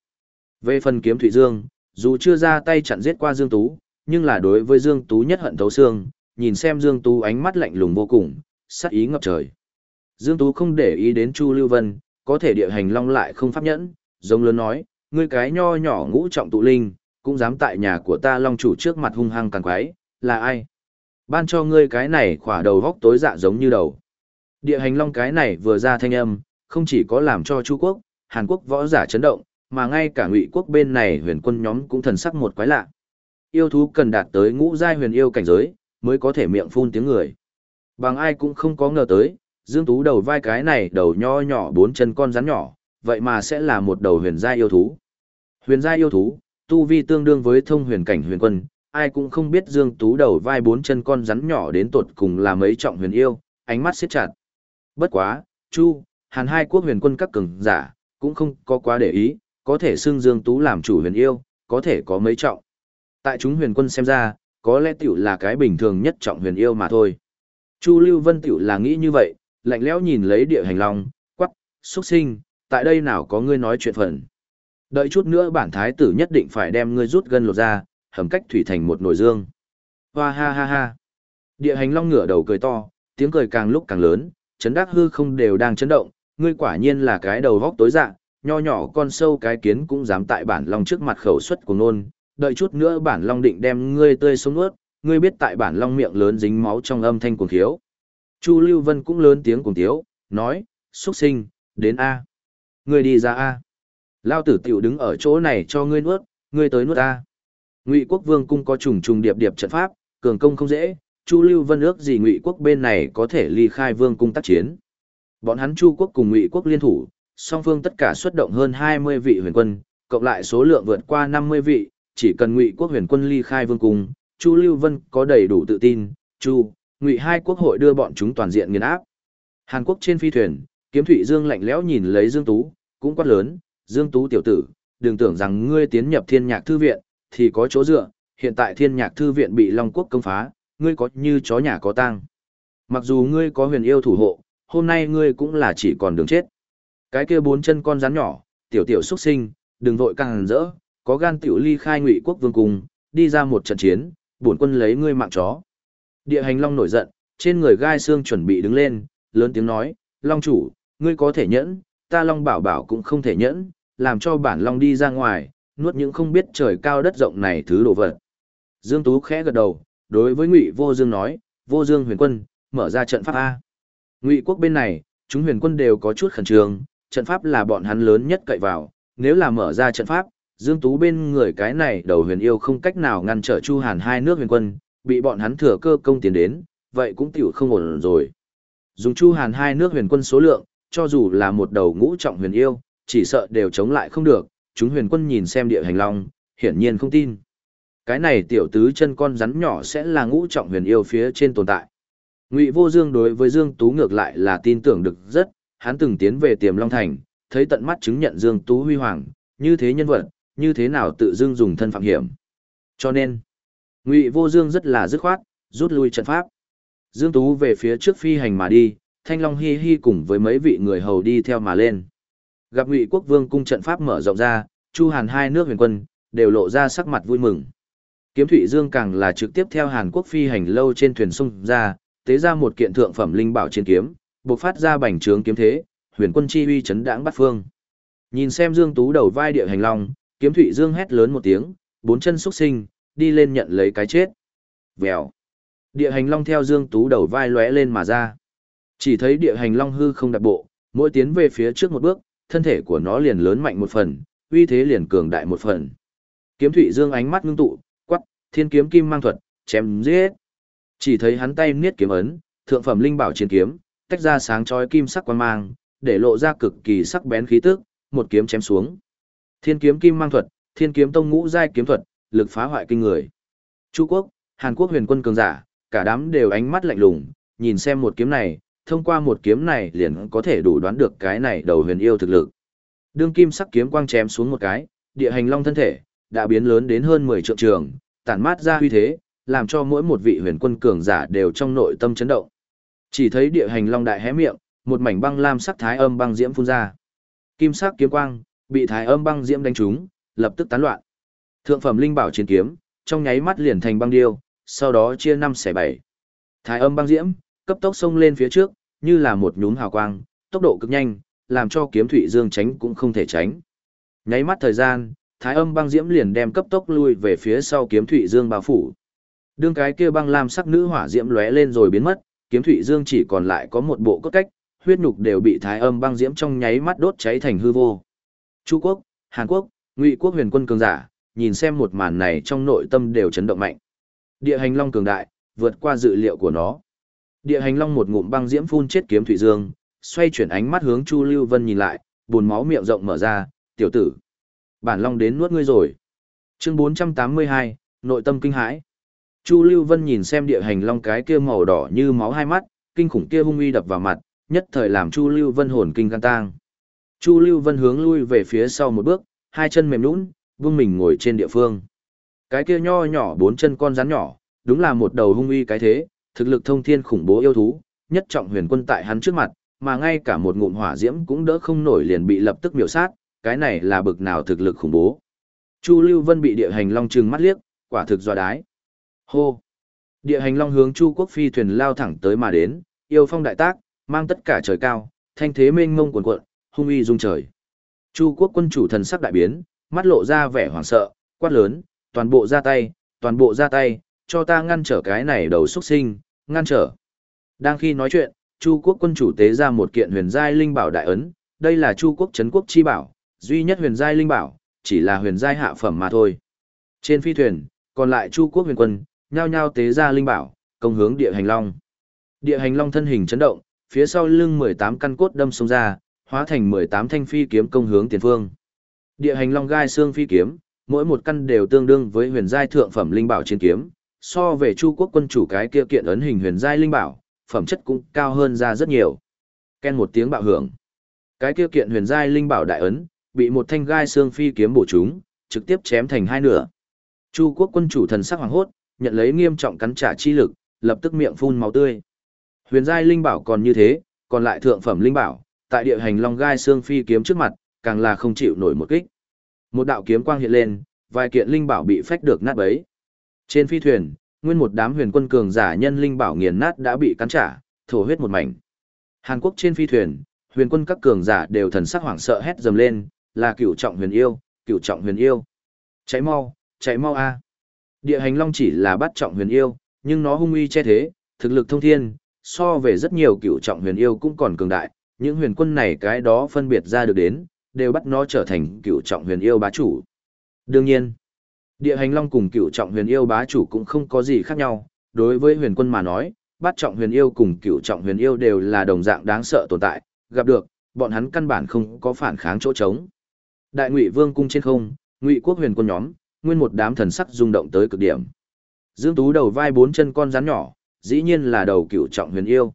S1: Về phần kiếm Thủy Dương, dù chưa ra tay chặn giết qua Dương Tú, nhưng là đối với Dương Tú nhất hận thấu xương, nhìn xem Dương Tú ánh mắt lạnh lùng vô cùng, sát ý ngập trời. Dương Tú không để ý đến Chu Lưu Vân, có thể địa hành long lại không pháp nhẫn, giống lớn nói, ngươi cái nho nhỏ ngũ trọng tụ linh, cũng dám tại nhà của ta long chủ trước mặt hung hăng càng quái, là ai? Ban cho ngươi cái này khỏa đầu vóc tối dạ giống như đầu. Địa hành long cái này vừa ra thanh âm, không chỉ có làm cho Chu Quốc, Hàn Quốc võ giả chấn động, mà ngay cả Ngụy quốc bên này huyền quân nhóm cũng thần sắc một quái lạ. Yêu thú cần đạt tới ngũ giai huyền yêu cảnh giới, mới có thể miệng phun tiếng người. Bằng ai cũng không có ngờ tới, Dương Tú đầu vai cái này đầu nho nhỏ bốn chân con rắn nhỏ, vậy mà sẽ là một đầu huyền gia yêu thú. Huyền gia yêu thú, tu vi tương đương với thông huyền cảnh huyền quân, ai cũng không biết Dương Tú đầu vai bốn chân con rắn nhỏ đến tột cùng là mấy trọng huyền yêu, ánh mắt siết chặt. Bất quá, Chu, Hàn hai quốc huyền quân các cường giả, cũng không có quá để ý, có thể xưng Dương Tú làm chủ huyền yêu, có thể có mấy trọng. Tại chúng huyền quân xem ra, có lẽ tiểu là cái bình thường nhất trọng huyền yêu mà thôi. Chu Lưu Vân tiểu là nghĩ như vậy, lạnh lẽo nhìn lấy địa hành long, quắc, xuất sinh, tại đây nào có ngươi nói chuyện phần. Đợi chút nữa bản thái tử nhất định phải đem ngươi rút gân lột ra, hầm cách thủy thành một nồi dương. Hoa ha ha ha. Địa hành long ngửa đầu cười to, tiếng cười càng lúc càng lớn, chấn đắc hư không đều đang chấn động, ngươi quả nhiên là cái đầu vóc tối dạng, nho nhỏ con sâu cái kiến cũng dám tại bản long trước mặt khẩu suất của nôn, đợi chút nữa bản long định đem ngươi tươi sống nuốt, ngươi biết tại bản long miệng lớn dính máu trong âm thanh cuồng thiếu. Chu Lưu Vân cũng lớn tiếng cùng tiếu, nói, xuất sinh, đến A. Ngươi đi ra A. Lao tử tiểu đứng ở chỗ này cho ngươi nuốt, ngươi tới nuốt A. Ngụy quốc vương cung có trùng trùng điệp điệp trận pháp, cường công không dễ, Chu Lưu Vân ước gì Ngụy quốc bên này có thể ly khai vương cung tác chiến. Bọn hắn Chu quốc cùng Ngụy quốc liên thủ, song phương tất cả xuất động hơn 20 vị huyền quân, cộng lại số lượng vượt qua 50 vị, chỉ cần Ngụy quốc huyền quân ly khai vương cung, Chu Lưu Vân có đầy đủ tự tin, Chu, Ngụy hai quốc hội đưa bọn chúng toàn diện nghiền áp. Hàn Quốc trên phi thuyền, Kiếm Thụy Dương lạnh lẽo nhìn lấy Dương Tú, cũng quát lớn, Dương Tú tiểu tử, đừng tưởng rằng ngươi tiến nhập Thiên Nhạc thư viện thì có chỗ dựa, hiện tại Thiên Nhạc thư viện bị Long quốc công phá, ngươi có như chó nhà có tang. Mặc dù ngươi có huyền yêu thủ hộ, hôm nay ngươi cũng là chỉ còn đường chết. Cái kia bốn chân con rắn nhỏ, tiểu tiểu xuất sinh, đừng vội càng rỡ, có gan tiểu ly khai ngụy quốc vương cung, đi ra một trận chiến, bổn quân lấy ngươi mạng chó. Địa hành long nổi giận, trên người gai xương chuẩn bị đứng lên, lớn tiếng nói, long chủ, ngươi có thể nhẫn, ta long bảo bảo cũng không thể nhẫn, làm cho bản long đi ra ngoài, nuốt những không biết trời cao đất rộng này thứ đồ vật. Dương Tú khẽ gật đầu, đối với Ngụy Vô Dương nói, Vô Dương huyền quân, mở ra trận pháp A. Ngụy quốc bên này, chúng huyền quân đều có chút khẩn trương, trận pháp là bọn hắn lớn nhất cậy vào, nếu là mở ra trận pháp, Dương Tú bên người cái này đầu huyền yêu không cách nào ngăn trở Chu Hàn hai nước huyền quân, bị bọn hắn thừa cơ công tiến đến, vậy cũng tiểu không ổn rồi. Dùng Chu Hàn hai nước huyền quân số lượng, cho dù là một đầu ngũ trọng huyền yêu, chỉ sợ đều chống lại không được, chúng huyền quân nhìn xem địa hành long, hiển nhiên không tin. Cái này tiểu tứ chân con rắn nhỏ sẽ là ngũ trọng huyền yêu phía trên tồn tại. Ngụy Vô Dương đối với Dương Tú ngược lại là tin tưởng được rất, hắn từng tiến về Tiềm Long Thành, thấy tận mắt chứng nhận Dương Tú huy hoàng, như thế nhân vật, như thế nào tự dưng dùng thân phạm hiểm. Cho nên, Ngụy Vô Dương rất là dứt khoát, rút lui trận pháp. Dương Tú về phía trước phi hành mà đi, Thanh Long Hi Hi cùng với mấy vị người hầu đi theo mà lên. Gặp Ngụy Quốc Vương cung trận pháp mở rộng ra, Chu Hàn hai nước huyền quân đều lộ ra sắc mặt vui mừng. Kiếm Thụy Dương càng là trực tiếp theo Hàn Quốc phi hành lâu trên thuyền sông ra, tế ra một kiện thượng phẩm linh bảo trên kiếm, bộc phát ra bành trướng kiếm thế, huyền quân chi uy chấn đãng bắt phương. Nhìn xem Dương Tú đầu vai địa hành long, Kiếm Thụy Dương hét lớn một tiếng, bốn chân xuất sinh, đi lên nhận lấy cái chết. Vèo. Địa hành long theo Dương Tú đầu vai lóe lên mà ra. Chỉ thấy địa hành long hư không đặt bộ, mỗi tiến về phía trước một bước, thân thể của nó liền lớn mạnh một phần, uy thế liền cường đại một phần. Kiếm Thụy Dương ánh mắt ngưng tụ, quắc, thiên kiếm kim mang thuật, chém giết. Chỉ thấy hắn tay niết kiếm ấn, thượng phẩm linh bảo chiến kiếm, tách ra sáng chói kim sắc quang mang, để lộ ra cực kỳ sắc bén khí tức, một kiếm chém xuống. Thiên kiếm kim mang thuật, thiên kiếm tông ngũ giai kiếm thuật, lực phá hoại kinh người. Chu quốc, Hàn Quốc huyền quân cường giả, cả đám đều ánh mắt lạnh lùng, nhìn xem một kiếm này, thông qua một kiếm này liền có thể đủ đoán được cái này đầu huyền yêu thực lực. Đương kim sắc kiếm quang chém xuống một cái, địa hành long thân thể đã biến lớn đến hơn 10 trượng trường, tản mát ra uy thế, làm cho mỗi một vị huyền quân cường giả đều trong nội tâm chấn động. Chỉ thấy địa hành long đại hé miệng, một mảnh băng lam sắc thái âm băng diễm phun ra. Kim sắc kiếm quang bị thái âm băng diễm đánh trúng, lập tức tán loạn. Thượng phẩm linh bảo chiến kiếm, trong nháy mắt liền thành băng điêu, sau đó chia năm xẻ bảy. Thái âm băng diễm, cấp tốc xông lên phía trước, như là một nhúm hào quang, tốc độ cực nhanh, làm cho kiếm thủy dương tránh cũng không thể tránh. Nháy mắt thời gian, thái âm băng diễm liền đem cấp tốc lui về phía sau kiếm thủy dương bao phủ. Đương cái kia băng lam sắc nữ hỏa diễm lóe lên rồi biến mất, kiếm thủy dương chỉ còn lại có một bộ cốt cách, huyết nhục đều bị thái âm băng diễm trong nháy mắt đốt cháy thành hư vô. Chu quốc, Hàn Quốc, Ngụy quốc huyền quân cường giả, nhìn xem một màn này trong nội tâm đều chấn động mạnh. Địa hành long cường đại, vượt qua dự liệu của nó. Địa hành long một ngụm băng diễm phun chết kiếm thủy dương, xoay chuyển ánh mắt hướng Chu Lưu Vân nhìn lại, buồn máu miệng rộng mở ra, "Tiểu tử, bản long đến nuốt ngươi rồi." Chương 482, nội tâm kinh hãi. Chu Lưu Vân nhìn xem địa hành long cái kia màu đỏ như máu hai mắt, kinh khủng kia hung uy đập vào mặt, nhất thời làm Chu Lưu Vân hồn kinh gan tang. Chu Lưu Vân hướng lui về phía sau một bước, hai chân mềm nhũn, vương mình ngồi trên địa phương. Cái kia nho nhỏ bốn chân con rắn nhỏ, đúng là một đầu hung uy cái thế, thực lực thông thiên khủng bố yêu thú, nhất trọng huyền quân tại hắn trước mặt, mà ngay cả một ngụm hỏa diễm cũng đỡ không nổi liền bị lập tức miểu sát, cái này là bực nào thực lực khủng bố. Chu Lưu Vân bị địa hành long trừng mắt liếc, quả thực dọa đái. Hô! Địa hành long hướng Chu Quốc phi thuyền lao thẳng tới mà đến, yêu phong đại tác, mang tất cả trời cao, thanh thế mênh mông cuồn cuộn, hung uy dung trời. Chu Quốc quân chủ thần sắc đại biến, mắt lộ ra vẻ hoảng sợ, quát lớn, toàn bộ ra tay, toàn bộ ra tay, cho ta ngăn trở cái này đầu xuất sinh, ngăn trở. Đang khi nói chuyện, Chu quốc quân chủ tế ra một kiện huyền giai linh bảo đại ấn, đây là Chu quốc trấn quốc chi bảo, duy nhất huyền giai linh bảo, chỉ là huyền giai hạ phẩm mà thôi. Trên phi thuyền, còn lại Chu quốc huyền quân, nhao nhao tế ra linh bảo, công hướng địa hành long. Địa hành long thân hình chấn động, phía sau lưng 18 căn cốt đâm xông ra, hóa thành 18 thanh phi kiếm công hướng tiền phương. Địa hành long gai xương phi kiếm, mỗi một căn đều tương đương với huyền giai thượng phẩm linh bảo chiến kiếm, so về Chu quốc quân chủ cái kia kiện ấn hình huyền giai linh bảo, phẩm chất cũng cao hơn ra rất nhiều. Ken một tiếng bạo hưởng. Cái kia kiện huyền giai linh bảo đại ấn, bị một thanh gai xương phi kiếm bổ trúng, trực tiếp chém thành hai nửa. Chu quốc quân chủ thần sắc hoàng hốt, nhận lấy nghiêm trọng cắn trả chi lực, lập tức miệng phun máu tươi. Huyền giai linh bảo còn như thế, còn lại thượng phẩm linh bảo, tại địa hành long gai xương phi kiếm trước mặt, càng là không chịu nổi một kích. Một đạo kiếm quang hiện lên, vài kiện linh bảo bị phách được nát bấy. Trên phi thuyền, nguyên một đám huyền quân cường giả nhân linh bảo nghiền nát đã bị cắn trả, thổ huyết một mảnh. Hàn Quốc trên phi thuyền, huyền quân các cường giả đều thần sắc hoảng sợ hét dầm lên, là cửu trọng huyền yêu, cửu trọng huyền yêu. Cháy mau, cháy mau a. Địa hành long chỉ là bắt trọng huyền yêu, nhưng nó hung uy che thế, thực lực thông thiên, so về rất nhiều cửu trọng huyền yêu cũng còn cường đại, những huyền quân này cái đó phân biệt ra được đến, đều bắt nó trở thành cựu trọng huyền yêu bá chủ. Đương nhiên, địa hành long cùng cựu trọng huyền yêu bá chủ cũng không có gì khác nhau, đối với huyền quân mà nói, bát trọng huyền yêu cùng cựu trọng huyền yêu đều là đồng dạng đáng sợ tồn tại, gặp được, bọn hắn căn bản không có phản kháng chỗ trống. Đại Ngụy Vương cung trên không, Ngụy Quốc huyền quân nhóm, nguyên một đám thần sắc rung động tới cực điểm. Dương Tú đầu vai bốn chân con rắn nhỏ, dĩ nhiên là đầu cựu trọng huyền yêu.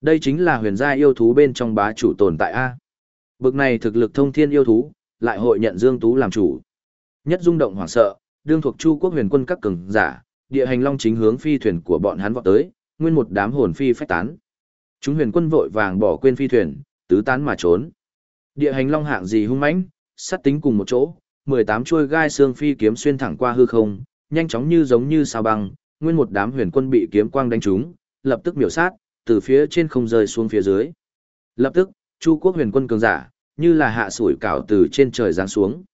S1: Đây chính là huyền gia yêu thú bên trong bá chủ tồn tại A. Bực này thực lực thông thiên yêu thú, lại hội nhận Dương Tú làm chủ. Nhất rung động hoảng sợ, đương thuộc Chu quốc huyền quân các cường giả, địa hành long chính hướng phi thuyền của bọn hắn vọt tới, nguyên một đám hồn phi phách tán. Chúng huyền quân vội vàng bỏ quên phi thuyền, tứ tán mà trốn. Địa hành long hạng gì hung mãnh, sát tính cùng một chỗ, 18 chuôi gai xương phi kiếm xuyên thẳng qua hư không, nhanh chóng như giống như sao băng, nguyên một đám huyền quân bị kiếm quang đánh trúng, lập tức miểu sát, từ phía trên không rơi xuống phía dưới. Lập tức, Chu quốc huyền quân cường giả, như là hạ sủi cảo từ trên trời giáng xuống.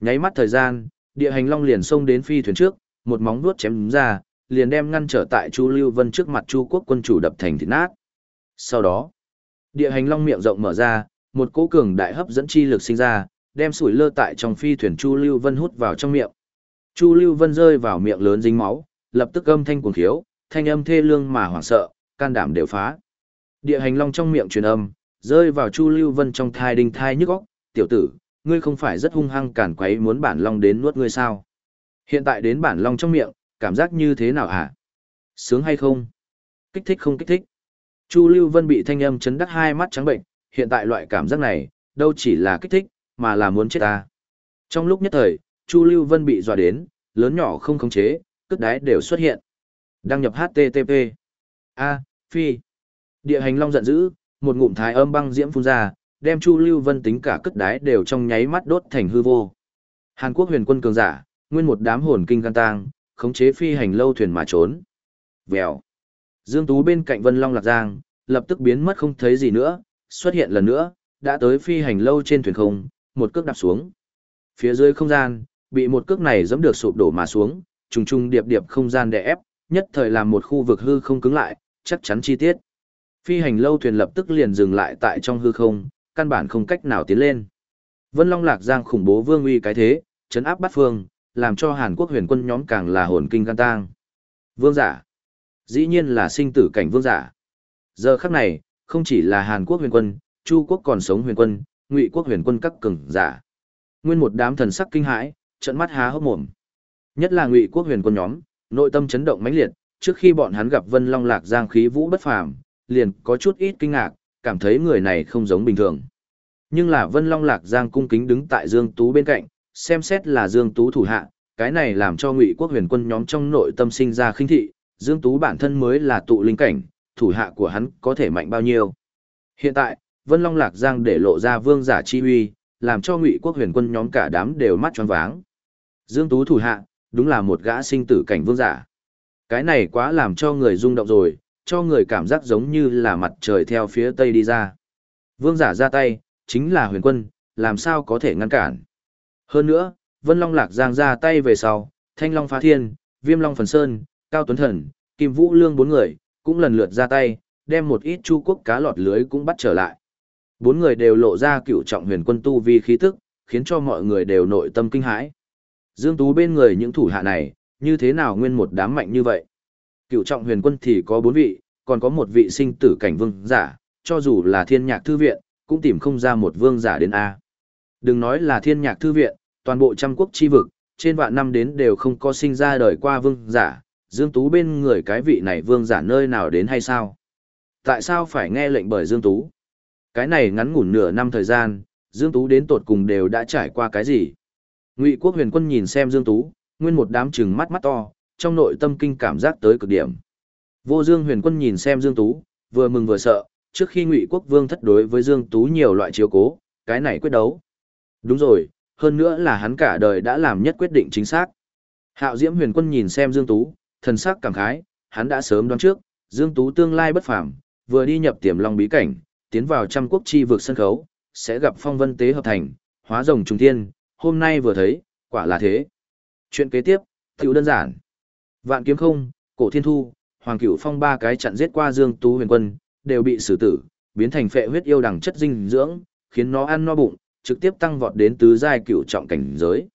S1: Nháy mắt thời gian, địa hành long liền xông đến phi thuyền trước, một móng vuốt chém ra, liền đem ngăn trở tại Chu Lưu Vân trước mặt Chu quốc quân chủ đập thành thịt nát. Sau đó, địa hành long miệng rộng mở ra, một cỗ cường đại hấp dẫn chi lực sinh ra, đem sủi lơ tại trong phi thuyền Chu Lưu Vân hút vào trong miệng. Chu Lưu Vân rơi vào miệng lớn dính máu, lập tức âm thanh cuồng khiếu, thanh âm thê lương mà hoảng sợ, can đảm đều phá. Địa hành long trong miệng truyền âm, rơi vào Chu Lưu Vân trong thai đinh thai nhức óc, "Tiểu tử, ngươi không phải rất hung hăng cản quấy muốn bản long đến nuốt ngươi sao? Hiện tại đến bản long trong miệng, cảm giác như thế nào hả? Sướng hay không? Kích thích không kích thích?" Chu Lưu Vân bị thanh âm chấn đắc hai mắt trắng bệnh, hiện tại loại cảm giác này, đâu chỉ là kích thích, mà là muốn chết ta. Trong lúc nhất thời, Chu Lưu Vân bị dọa đến, lớn nhỏ không khống chế, cất đái đều xuất hiện. Đăng nhập HTTP. A, Phi. Địa hành long giận dữ, một ngụm thái âm băng diễm phun ra, đem Chu Lưu Vân tính cả cất đái đều trong nháy mắt đốt thành hư vô. Hàn Quốc huyền quân cường giả, nguyên một đám hồn kinh gan tang, khống chế phi hành lâu thuyền mà trốn. Vèo. Dương Tú bên cạnh Vân Long Lạc Giang, lập tức biến mất không thấy gì nữa, xuất hiện lần nữa, đã tới phi hành lâu trên thuyền không, một cước đạp xuống. Phía dưới không gian, bị một cước này giẫm được sụp đổ mà xuống, trùng trùng điệp điệp không gian đè ép, nhất thời làm một khu vực hư không cứng lại, chắc chắn chi tiết. Phi hành lâu thuyền lập tức liền dừng lại tại trong hư không, căn bản không cách nào tiến lên. Vân Long Lạc Giang khủng bố vương uy cái thế, chấn áp Bát phương, làm cho Hàn Quốc huyền quân nhóm càng là hồn kinh gan tang. Vương giả. Dĩ nhiên là sinh tử cảnh vương giả. Giờ khắc này, không chỉ là Hàn Quốc huyền quân, Chu quốc còn sống huyền quân, Ngụy quốc huyền quân các cường giả. Nguyên một đám thần sắc kinh hãi, trận mắt há hốc mồm. Nhất là Ngụy quốc huyền quân nhóm, nội tâm chấn động mãnh liệt, trước khi bọn hắn gặp Vân Long Lạc Giang khí vũ bất phàm, liền có chút ít kinh ngạc, cảm thấy người này không giống bình thường. Nhưng là Vân Long Lạc Giang cung kính đứng tại Dương Tú bên cạnh, xem xét là Dương Tú thủ hạ, cái này làm cho Ngụy Quốc Huyền Quân nhóm trong nội tâm sinh ra khinh thị, Dương Tú bản thân mới là tụ linh cảnh, thủ hạ của hắn có thể mạnh bao nhiêu. Hiện tại, Vân Long Lạc Giang để lộ ra vương giả chi uy, làm cho Ngụy Quốc Huyền Quân nhóm cả đám đều mắt tròn váng. Dương Tú thủ hạ, đúng là một gã sinh tử cảnh vương giả. Cái này quá làm cho người rung động rồi, cho người cảm giác giống như là mặt trời theo phía tây đi ra. Vương giả ra tay, chính là huyền quân, làm sao có thể ngăn cản. Hơn nữa, Vân Long Lạc Giang ra tay về sau, Thanh Long Phá Thiên, Viêm Long Phần Sơn, Cao Tuấn Thần, Kim Vũ Lương bốn người, cũng lần lượt ra tay, đem một ít chu quốc cá lọt lưới cũng bắt trở lại. Bốn người đều lộ ra cựu trọng huyền quân tu vi khí tức, khiến cho mọi người đều nội tâm kinh hãi. Dương Tú bên người những thủ hạ này, như thế nào nguyên một đám mạnh như vậy? Cựu trọng huyền quân thì có bốn vị, còn có một vị sinh tử cảnh vương giả, cho dù là thiên nhạc thư viện, cũng tìm không ra một vương giả đến A. Đừng nói là thiên nhạc thư viện, toàn bộ trăm quốc chi vực, trên vạn năm đến đều không có sinh ra đời qua vương giả, Dương Tú bên người cái vị này vương giả nơi nào đến hay sao? Tại sao phải nghe lệnh bởi Dương Tú? Cái này ngắn ngủn nửa năm thời gian, Dương Tú đến tột cùng đều đã trải qua cái gì? Ngụy Quốc Huyền Quân nhìn xem Dương Tú, nguyên một đám trừng mắt mắt to, trong nội tâm kinh cảm giác tới cực điểm. Vô Dương Huyền Quân nhìn xem Dương Tú, vừa mừng vừa sợ, trước khi Ngụy Quốc Vương thất đối với Dương Tú nhiều loại chiếu cố, cái này quyết đấu. Đúng rồi, hơn nữa là hắn cả đời đã làm nhất quyết định chính xác. Hạo Diễm Huyền Quân nhìn xem Dương Tú, thần sắc cảm khái, hắn đã sớm đoán trước, Dương Tú tương lai bất phàm, vừa đi nhập Tiềm Long bí cảnh, tiến vào trăm quốc chi vực sân khấu, sẽ gặp phong vân tế hợp thành, hóa rồng trùng thiên, hôm nay vừa thấy, quả là thế. Chuyện kế tiếp, tiểu đơn giản. Vạn kiếm không, cổ thiên thu, hoàng cửu phong ba cái chặn giết qua Dương Tú huyền quân, đều bị xử tử, biến thành phệ huyết yêu đằng chất dinh dưỡng, khiến nó ăn no bụng, trực tiếp tăng vọt đến tứ giai cửu trọng cảnh giới.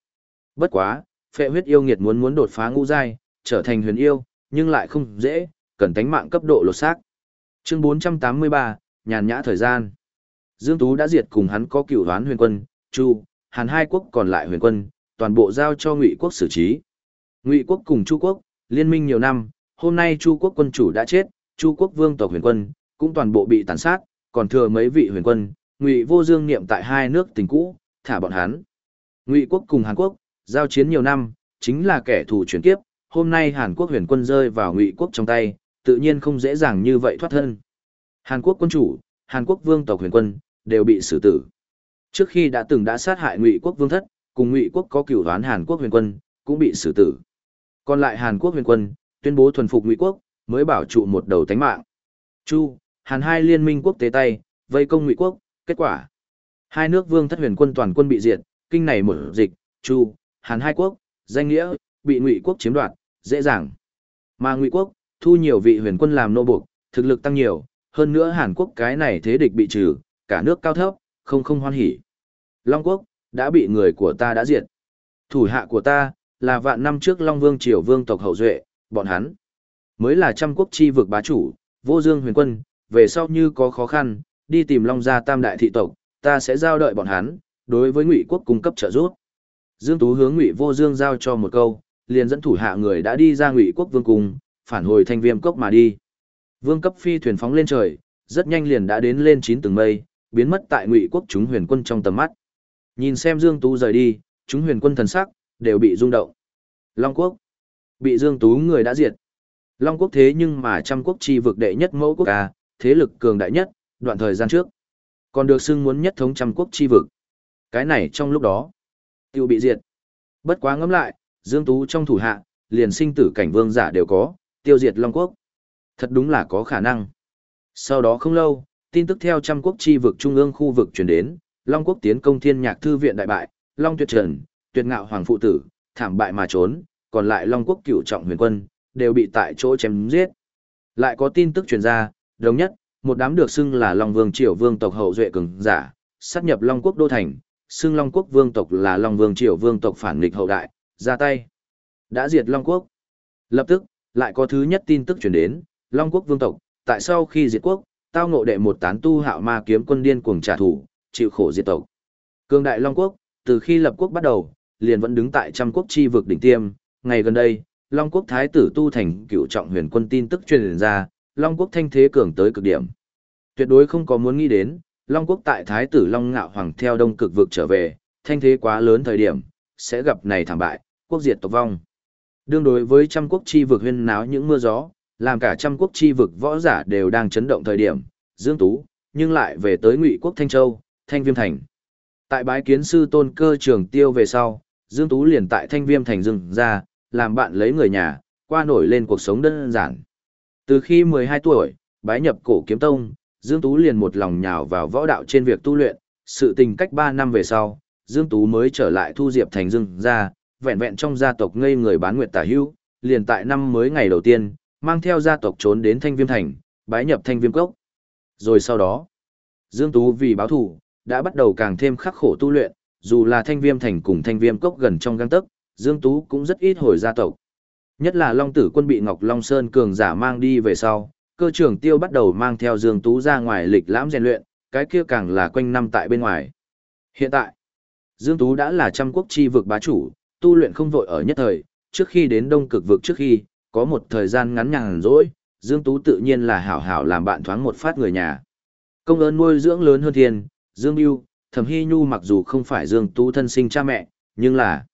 S1: Bất quá, phệ huyết yêu nghiệt muốn muốn đột phá ngũ giai, trở thành huyền yêu, nhưng lại không dễ, cần tánh mạng cấp độ lột xác. Chương 483, nhàn nhã thời gian. Dương Tú đã diệt cùng hắn có cửu đoán huyền quân, Chu, Hàn hai quốc còn lại huyền quân, toàn bộ giao cho Ngụy quốc xử trí. Ngụy quốc cùng Chu quốc, liên minh nhiều năm, hôm nay Chu quốc quân chủ đã chết, Chu quốc vương tộc huyền quân cũng toàn bộ bị tàn sát, còn thừa mấy vị huyền quân, Ngụy Vô Dương niệm tại hai nước tình cũ, thả bọn hắn. Ngụy quốc cùng Hàn Quốc, giao chiến nhiều năm, chính là kẻ thù chuyển kiếp, hôm nay Hàn Quốc huyền quân rơi vào Ngụy quốc trong tay, tự nhiên không dễ dàng như vậy thoát thân. Hàn Quốc quân chủ, Hàn Quốc vương tộc huyền quân đều bị xử tử. Trước khi đã từng đã sát hại Ngụy quốc vương thất, cùng Ngụy quốc có cửu đoán Hàn Quốc huyền quân cũng bị xử tử. Còn lại Hàn Quốc huyền quân tuyên bố thuần phục Ngụy quốc, mới bảo trụ một đầu tánh mạng. Chu, Hàn hai liên minh quốc tế tay, vây công Ngụy quốc, kết quả hai nước vương thất huyền quân toàn quân bị diệt, kinh này mở dịch, Chu, Hàn hai quốc, danh nghĩa bị Ngụy quốc chiếm đoạt, dễ dàng. Mà Ngụy quốc thu nhiều vị huyền quân làm nô buộc, thực lực tăng nhiều, hơn nữa Hàn Quốc cái này thế địch bị trừ, cả nước cao thấp, không không hoan hỉ. Long Quốc, đã bị người của ta đã diệt. Thủ hạ của ta, là vạn năm trước Long Vương Triều Vương tộc hậu duệ, bọn hắn, mới là trăm quốc chi vực bá chủ, vô dương huyền quân, về sau như có khó khăn, đi tìm Long gia tam đại thị tộc, ta sẽ giao đợi bọn hắn, đối với Ngụy quốc cung cấp trợ giúp. Dương Tú hướng Ngụy Vô Dương giao cho một câu, liền dẫn thủ hạ người đã đi ra Ngụy quốc vương cung, phản hồi thanh viêm cốc mà đi. Vương cấp phi thuyền phóng lên trời, rất nhanh liền đã đến lên chín tầng mây, biến mất tại Ngụy quốc chúng huyền quân trong tầm mắt. Nhìn xem Dương Tú rời đi, chúng huyền quân thần sắc đều bị rung động. Long quốc bị Dương Tú người đã diệt. Long quốc thế nhưng mà trăm quốc chi vực đệ nhất mẫu quốc ca, thế lực cường đại nhất, đoạn thời gian trước. Còn được xưng muốn nhất thống trăm quốc chi vực. Cái này trong lúc đó, tiêu bị diệt. Bất quá ngẫm lại, Dương Tú trong thủ hạ, liền sinh tử cảnh vương giả đều có, tiêu diệt Long quốc. Thật đúng là có khả năng. Sau đó không lâu, tin tức theo trăm quốc chi vực trung ương khu vực truyền đến, Long quốc tiến công Thiên Nhạc thư viện đại bại, Long Tuyệt Trần, Tuyệt Ngạo hoàng phụ tử, thảm bại mà trốn, còn lại Long quốc cửu trọng huyền quân đều bị tại chỗ chém giết. Lại có tin tức truyền ra, đồng nhất, một đám được xưng là Long Vương Triều Vương tộc hậu duệ cường giả, sát nhập Long Quốc đô thành, xưng Long Quốc vương tộc là Long Vương Triều vương tộc phản nghịch hậu đại, ra tay. Đã diệt Long Quốc. Lập tức, lại có thứ nhất tin tức truyền đến, Long Quốc vương tộc, tại sau khi diệt quốc, tao ngộ đệ một tán tu hạo ma kiếm quân điên cuồng trả thù, chịu khổ diệt tộc. Cương đại Long Quốc, từ khi lập quốc bắt đầu, liền vẫn đứng tại trăm quốc chi vực đỉnh tiêm, ngày gần đây, Long Quốc thái tử tu thành cựu trọng huyền quân tin tức truyền ra, Long Quốc thanh thế cường tới cực điểm. Tuyệt đối không có muốn nghĩ đến, Long Quốc tại thái tử Long Ngạo Hoàng theo đông cực vực trở về, thanh thế quá lớn thời điểm, sẽ gặp này thảm bại, quốc diệt tộc vong. Đương đối với trăm quốc chi vực huyên náo những mưa gió, làm cả trăm quốc chi vực võ giả đều đang chấn động thời điểm, Dương Tú, nhưng lại về tới Ngụy quốc Thanh Châu, Thanh Viêm Thành. Tại bái kiến sư tôn cơ trường tiêu về sau, Dương Tú liền tại Thanh Viêm Thành dừng ra, làm bạn lấy người nhà, qua nổi lên cuộc sống đơn giản. Từ khi 12 tuổi, bái nhập cổ kiếm tông, Dương Tú liền một lòng nhào vào võ đạo trên việc tu luyện, sự tình cách 3 năm về sau, Dương Tú mới trở lại thu diệp thành Dương ra, vẹn vẹn trong gia tộc ngây người bán nguyệt tả hữu, liền tại năm mới ngày đầu tiên, mang theo gia tộc trốn đến Thanh Viêm Thành, bái nhập Thanh Viêm Cốc. Rồi sau đó, Dương Tú vì báo thủ, đã bắt đầu càng thêm khắc khổ tu luyện, dù là Thanh Viêm Thành cùng Thanh Viêm Cốc gần trong găng tấc, Dương Tú cũng rất ít hồi gia tộc. Nhất là Long Tử Quân bị Ngọc Long Sơn cường giả mang đi về sau, cơ trưởng Tiêu bắt đầu mang theo Dương Tú ra ngoài lịch lãm rèn luyện, cái kia càng là quanh năm tại bên ngoài. Hiện tại, Dương Tú đã là trăm quốc chi vực bá chủ, tu luyện không vội ở nhất thời, trước khi đến đông cực vực trước khi, có một thời gian ngắn nhàng rỗi, Dương Tú tự nhiên là hảo hảo làm bạn thoáng một phát người nhà. Công ơn nuôi dưỡng lớn hơn thiên, Dương Biêu, Thẩm Hy Nhu mặc dù không phải Dương Tú thân sinh cha mẹ, nhưng là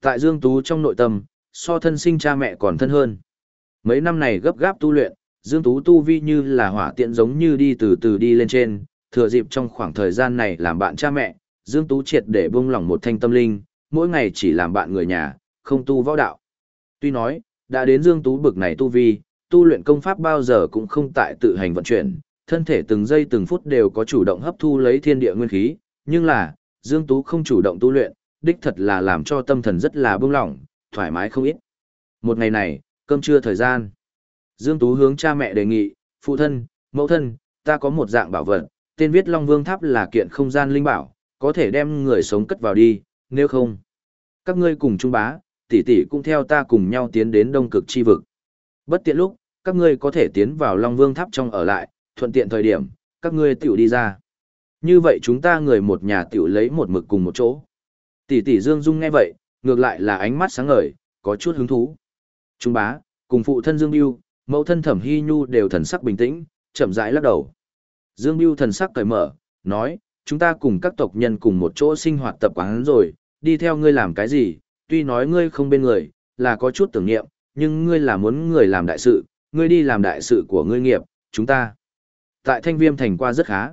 S1: tại Dương Tú trong nội tâm, so thân sinh cha mẹ còn thân hơn. Mấy năm này gấp gáp tu luyện, Dương Tú tu vi như là hỏa tiện giống như đi từ từ đi lên trên, thừa dịp trong khoảng thời gian này làm bạn cha mẹ, Dương Tú triệt để buông lỏng một thanh tâm linh, mỗi ngày chỉ làm bạn người nhà, không tu võ đạo. Tuy nói, đã đến Dương Tú bực này tu vi, tu luyện công pháp bao giờ cũng không tại tự hành vận chuyển, thân thể từng giây từng phút đều có chủ động hấp thu lấy thiên địa nguyên khí, nhưng là, Dương Tú không chủ động tu luyện, đích thật là làm cho tâm thần rất là bông lỏng, thoải mái không ít. Một ngày này, cơm trưa thời gian. Dương Tú hướng cha mẹ đề nghị, phụ thân, mẫu thân, ta có một dạng bảo vật, tên viết Long Vương Tháp là kiện không gian linh bảo, có thể đem người sống cất vào đi, nếu không. Các ngươi cùng trung bá, tỷ tỷ cũng theo ta cùng nhau tiến đến đông cực chi vực. Bất tiện lúc, các ngươi có thể tiến vào Long Vương Tháp trong ở lại, thuận tiện thời điểm, các ngươi tiểu đi ra. Như vậy chúng ta người một nhà tiểu lấy một mực cùng một chỗ. Tỷ tỷ Dương Dung nghe vậy, ngược lại là ánh mắt sáng ngời, có chút hứng thú. Trung bá, cùng phụ thân Dương Biêu, mẫu thân Thẩm Hy Nhu đều thần sắc bình tĩnh, chậm rãi lắc đầu. Dương Biêu thần sắc cởi mở, nói, chúng ta cùng các tộc nhân cùng một chỗ sinh hoạt tập quán rồi, đi theo ngươi làm cái gì, tuy nói ngươi không bên người, là có chút tưởng niệm, nhưng ngươi là muốn người làm đại sự, ngươi đi làm đại sự của ngươi nghiệp, chúng ta. Tại Thanh Viêm thành qua rất khá.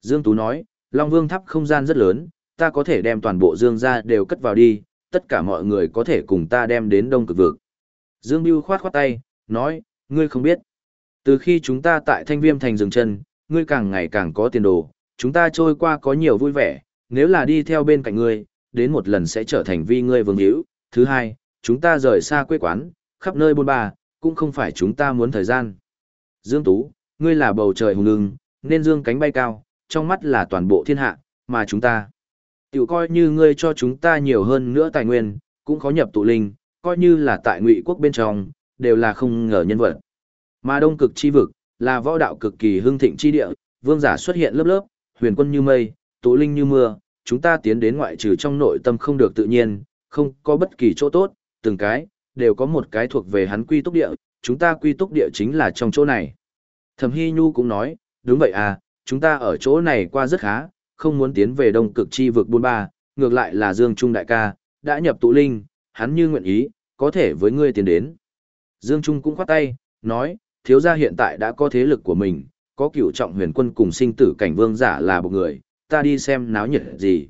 S1: Dương Tú nói, Long Vương tháp không gian rất lớn, ta có thể đem toàn bộ Dương ra đều cất vào đi, tất cả mọi người có thể cùng ta đem đến đông cực vực. Dương Biêu khoát khoát tay, nói, ngươi không biết. Từ khi chúng ta tại Thanh Viêm thành dừng chân, ngươi càng ngày càng có tiền đồ, chúng ta trôi qua có nhiều vui vẻ, nếu là đi theo bên cạnh ngươi, đến một lần sẽ trở thành vi ngươi vương hữu. Thứ hai, chúng ta rời xa quê quán, khắp nơi bôn ba, cũng không phải chúng ta muốn thời gian. Dương Tú, ngươi là bầu trời hùng lưng, nên dương cánh bay cao, trong mắt là toàn bộ thiên hạ, mà chúng ta. Tiểu coi như ngươi cho chúng ta nhiều hơn nữa tài nguyên, cũng khó nhập tụ linh, coi như là tại ngụy quốc bên trong, đều là không ngờ nhân vật. Mà đông cực chi vực, là võ đạo cực kỳ hưng thịnh chi địa, vương giả xuất hiện lớp lớp, huyền quân như mây, tụ linh như mưa, chúng ta tiến đến ngoại trừ trong nội tâm không được tự nhiên, không có bất kỳ chỗ tốt, từng cái, đều có một cái thuộc về hắn quy túc địa, chúng ta quy túc địa chính là trong chỗ này. Thẩm Hy Nhu cũng nói, đúng vậy à, chúng ta ở chỗ này qua rất khá, không muốn tiến về đông cực chi vực buôn ba, ngược lại là Dương Trung đại ca, đã nhập tụ linh, hắn như nguyện ý, có thể với ngươi tiến đến. Dương Trung cũng khoát tay, nói, thiếu gia hiện tại đã có thế lực của mình, có cửu trọng huyền quân cùng sinh tử cảnh vương giả là một người, ta đi xem náo nhiệt gì.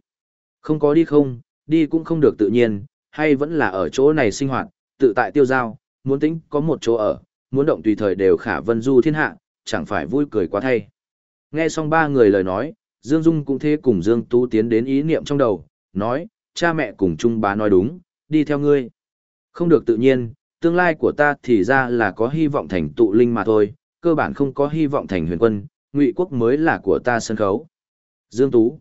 S1: Không có đi không, đi cũng không được tự nhiên, hay vẫn là ở chỗ này sinh hoạt, tự tại tiêu giao, muốn tính có một chỗ ở, muốn động tùy thời đều khả vân du thiên hạ, chẳng phải vui cười quá thay. Nghe xong ba người lời nói, Dương Dung cũng thế cùng Dương Tú tiến đến ý niệm trong đầu, nói, cha mẹ cùng Trung bá nói đúng, đi theo ngươi. Không được tự nhiên, tương lai của ta thì ra là có hy vọng thành tụ linh mà thôi, cơ bản không có hy vọng thành huyền quân, ngụy quốc mới là của ta sân khấu. Dương Tú.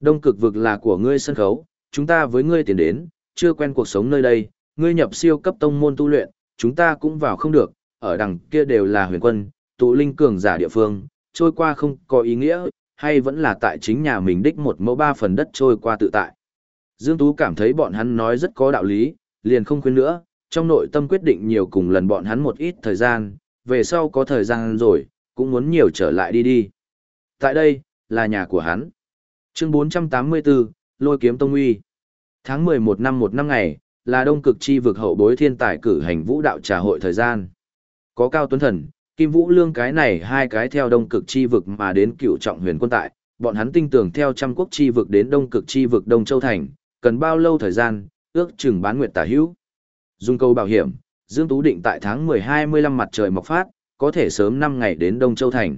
S1: Đông cực vực là của ngươi sân khấu, chúng ta với ngươi tiến đến, chưa quen cuộc sống nơi đây, ngươi nhập siêu cấp tông môn tu luyện, chúng ta cũng vào không được, ở đằng kia đều là huyền quân, tụ linh cường giả địa phương, trôi qua không có ý nghĩa, hay vẫn là tại chính nhà mình đích một mẫu ba phần đất trôi qua tự tại. Dương Tú cảm thấy bọn hắn nói rất có đạo lý, liền không khuyên nữa, trong nội tâm quyết định nhiều cùng lần bọn hắn một ít thời gian, về sau có thời gian rồi, cũng muốn nhiều trở lại đi đi. Tại đây, là nhà của hắn. Chương 484, Lôi kiếm Tông Uy. Tháng 11 năm một năm ngày, là đông cực chi vực hậu bối thiên tài cử hành vũ đạo trà hội thời gian. Có Cao Tuấn Thần, Kim Vũ Lương cái này hai cái theo đông cực chi vực mà đến cựu trọng huyền quân tại, bọn hắn tinh tưởng theo trăm quốc chi vực đến đông cực chi vực Đông Châu Thành, cần bao lâu thời gian, ước chừng bán nguyệt tả hữu. Dung câu bảo hiểm, Dương Tú định tại tháng 10-25 mặt trời mọc phát, có thể sớm 5 ngày đến Đông Châu Thành.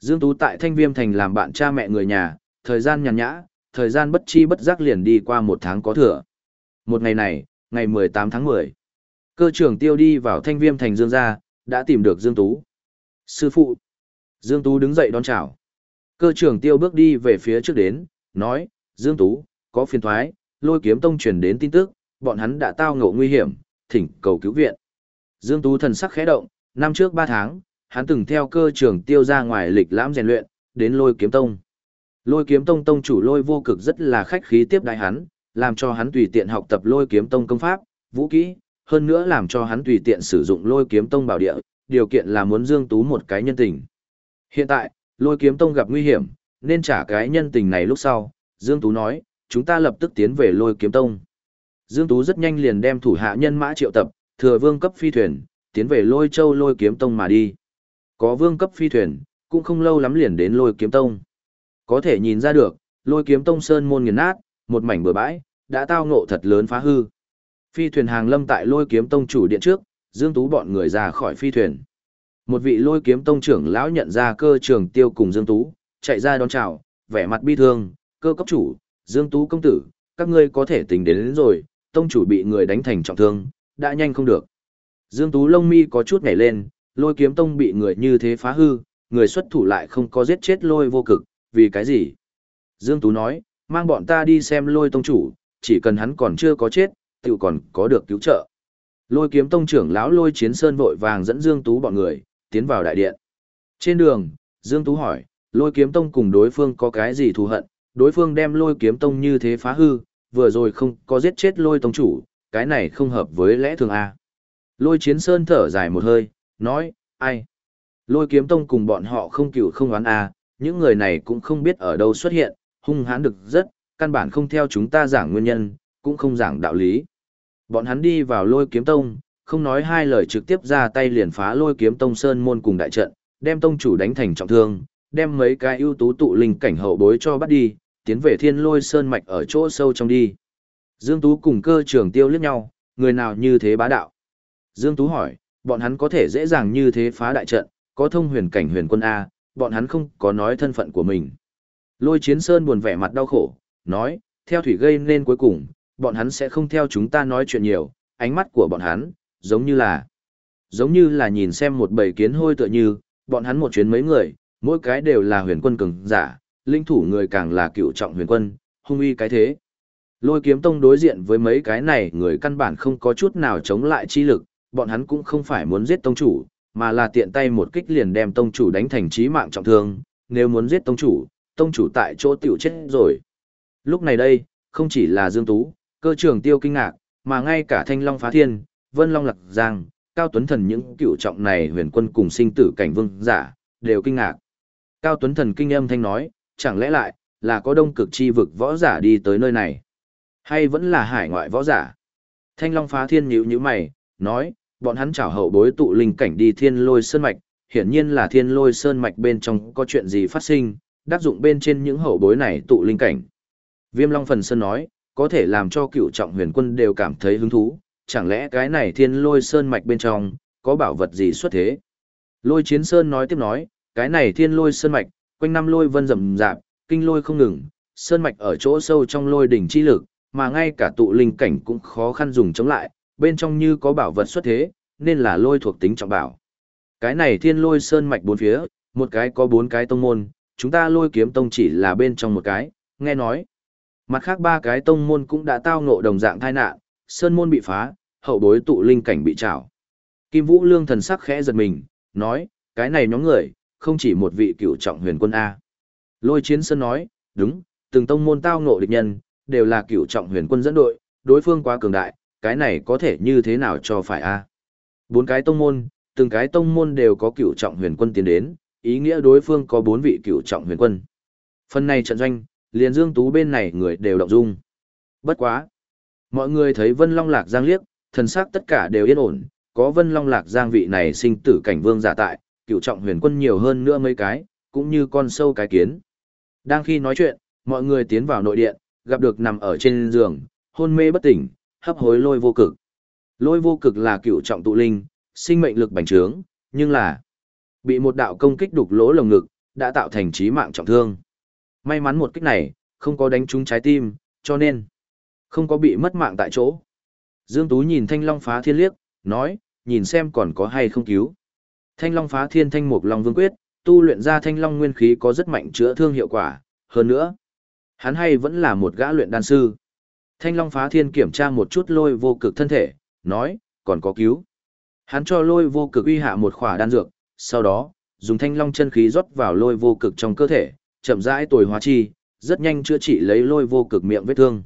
S1: Dương Tú tại Thanh Viêm Thành làm bạn cha mẹ người nhà, thời gian nhàn nhã, thời gian bất chi bất giác liền đi qua một tháng có thừa. Một ngày này, ngày 18 tháng 10, cơ trưởng tiêu đi vào Thanh Viêm Thành Dương gia, đã tìm được Dương Tú. Sư phụ. Dương Tú đứng dậy đón chào. Cơ trưởng tiêu bước đi về phía trước đến, nói, Dương Tú, có phiền thoái, lôi kiếm tông truyền đến tin tức, bọn hắn đã tao ngộ nguy hiểm, thỉnh cầu cứu viện. Dương Tú thần sắc khẽ động, năm trước 3 tháng, hắn từng theo cơ trưởng tiêu ra ngoài lịch lãm rèn luyện, đến lôi kiếm tông. Lôi kiếm tông tông chủ lôi vô cực rất là khách khí tiếp đại hắn, làm cho hắn tùy tiện học tập lôi kiếm tông công pháp, vũ kỹ, hơn nữa làm cho hắn tùy tiện sử dụng lôi kiếm tông bảo địa, điều kiện là muốn Dương Tú một cái nhân tình. Hiện tại, lôi kiếm tông gặp nguy hiểm, nên trả cái nhân tình này lúc sau, Dương Tú nói, chúng ta lập tức tiến về lôi kiếm tông. Dương Tú rất nhanh liền đem thủ hạ nhân mã triệu tập, thừa vương cấp phi thuyền, tiến về lôi châu lôi kiếm tông mà đi. Có vương cấp phi thuyền, cũng không lâu lắm liền đến lôi kiếm tông. Có thể nhìn ra được, lôi kiếm tông sơn môn nghiền nát, một mảnh bừa bãi, đã tao ngộ thật lớn phá hư. Phi thuyền hàng lâm tại lôi kiếm tông chủ điện trước, Dương Tú bọn người ra khỏi phi thuyền. Một vị lôi kiếm tông trưởng lão nhận ra cơ trường tiêu cùng Dương Tú, chạy ra đón chào, vẻ mặt bi thương, cơ cấp chủ, Dương Tú công tử, các ngươi có thể tính đến, đến rồi, tông chủ bị người đánh thành trọng thương, đã nhanh không được. Dương Tú lông mi có chút nhảy lên, lôi kiếm tông bị người như thế phá hư, người xuất thủ lại không có giết chết lôi vô cực, vì cái gì? Dương Tú nói, mang bọn ta đi xem lôi tông chủ, chỉ cần hắn còn chưa có chết, tự còn có được cứu trợ. Lôi kiếm tông trưởng lão lôi chiến sơn vội vàng dẫn Dương Tú bọn người, tiến vào đại điện. Trên đường, Dương Tú hỏi, lôi kiếm tông cùng đối phương có cái gì thù hận, đối phương đem lôi kiếm tông như thế phá hư, vừa rồi không có giết chết lôi tông chủ, cái này không hợp với lẽ thường A. Lôi chiến sơn thở dài một hơi, nói, ai? Lôi kiếm tông cùng bọn họ không cựu không oán A, những người này cũng không biết ở đâu xuất hiện, hung hãn được rất, căn bản không theo chúng ta giảng nguyên nhân, cũng không giảng đạo lý. Bọn hắn đi vào lôi kiếm tông, không nói hai lời trực tiếp ra tay liền phá lôi kiếm tông sơn môn cùng đại trận, đem tông chủ đánh thành trọng thương, đem mấy cái ưu tú tụ linh cảnh hậu bối cho bắt đi, tiến về thiên lôi sơn mạch ở chỗ sâu trong đi. Dương Tú cùng cơ trưởng tiêu liếc nhau, người nào như thế bá đạo. Dương Tú hỏi, bọn hắn có thể dễ dàng như thế phá đại trận, có thông huyền cảnh huyền quân A, bọn hắn không có nói thân phận của mình. Lôi chiến sơn buồn vẻ mặt đau khổ, nói, theo thủy gây nên cuối cùng, bọn hắn sẽ không theo chúng ta nói chuyện nhiều, ánh mắt của bọn hắn, giống như là, giống như là nhìn xem một bầy kiến hôi tựa như, bọn hắn một chuyến mấy người, mỗi cái đều là huyền quân cường giả, linh thủ người càng là cựu trọng huyền quân, hung uy cái thế. Lôi kiếm tông đối diện với mấy cái này người căn bản không có chút nào chống lại chi lực, bọn hắn cũng không phải muốn giết tông chủ, mà là tiện tay một kích liền đem tông chủ đánh thành trí mạng trọng thương, nếu muốn giết tông chủ, tông chủ tại chỗ tiểu chết rồi. Lúc này đây, không chỉ là Dương Tú, cơ trưởng tiêu kinh ngạc, mà ngay cả Thanh Long phá thiên, Vân Long lạc giang, Cao Tuấn Thần những cựu trọng này huyền quân cùng sinh tử cảnh vương giả, đều kinh ngạc. Cao Tuấn Thần kinh âm thanh nói, chẳng lẽ lại, là có đông cực chi vực võ giả đi tới nơi này? Hay vẫn là hải ngoại võ giả? Thanh Long phá thiên nhíu nhíu mày, nói, bọn hắn chảo hậu bối tụ linh cảnh đi thiên lôi sơn mạch, hiển nhiên là thiên lôi sơn mạch bên trong có chuyện gì phát sinh, đáp dụng bên trên những hậu bối này tụ linh cảnh. Viêm Long Phần Sơn nói, có thể làm cho cựu trọng huyền quân đều cảm thấy hứng thú, chẳng lẽ cái này thiên lôi sơn mạch bên trong, có bảo vật gì xuất thế? Lôi chiến sơn nói tiếp nói, cái này thiên lôi sơn mạch, quanh năm lôi vân rầm rạp, kinh lôi không ngừng, sơn mạch ở chỗ sâu trong lôi đỉnh chi lực, mà ngay cả tụ linh cảnh cũng khó khăn dùng chống lại, bên trong như có bảo vật xuất thế, nên là lôi thuộc tính trọng bảo. Cái này thiên lôi sơn mạch bốn phía, một cái có bốn cái tông môn, chúng ta lôi kiếm tông chỉ là bên trong một cái, nghe nói. Mặt khác ba cái tông môn cũng đã tao ngộ đồng dạng tai nạn, sơn môn bị phá, hậu bối tụ linh cảnh bị trảo. Kim Vũ Lương thần sắc khẽ giật mình, nói, cái này nhóm người, không chỉ một vị cựu trọng huyền quân A. Lôi chiến sơn nói, đúng, từng tông môn tao ngộ địch nhân, đều là cựu trọng huyền quân dẫn đội, đối phương quá cường đại, cái này có thể như thế nào cho phải A. Bốn cái tông môn, từng cái tông môn đều có cựu trọng huyền quân tiến đến, ý nghĩa đối phương có bốn vị cựu trọng huyền quân. Phần này trận doanh, liền Dương Tú bên này người đều động dung. Bất quá. Mọi người thấy Vân Long Lạc Giang liếc, thần sắc tất cả đều yên ổn, có Vân Long Lạc Giang vị này sinh tử cảnh vương giả tại, cựu trọng huyền quân nhiều hơn nữa mấy cái, cũng như con sâu cái kiến. Đang khi nói chuyện, mọi người tiến vào nội điện, gặp được nằm ở trên giường, hôn mê bất tỉnh, hấp hối lôi vô cực. Lôi vô cực là cựu trọng tụ linh, sinh mệnh lực bành trướng, nhưng là bị một đạo công kích đục lỗ lồng ngực, đã tạo thành trí mạng trọng thương. May mắn một kích này, không có đánh trúng trái tim, cho nên không có bị mất mạng tại chỗ. Dương Tú nhìn Thanh Long phá thiên liếc, nói, nhìn xem còn có hay không cứu. Thanh Long phá thiên thanh mục long vương quyết, tu luyện ra thanh long nguyên khí có rất mạnh chữa thương hiệu quả, hơn nữa, hắn hay vẫn là một gã luyện đan sư. Thanh Long phá thiên kiểm tra một chút lôi vô cực thân thể, nói, còn có cứu. Hắn cho lôi vô cực uy hạ một khỏa đan dược, sau đó, dùng thanh long chân khí rót vào lôi vô cực trong cơ thể, chậm rãi tồi hóa chi, rất nhanh chữa trị lấy lôi vô cực miệng vết thương.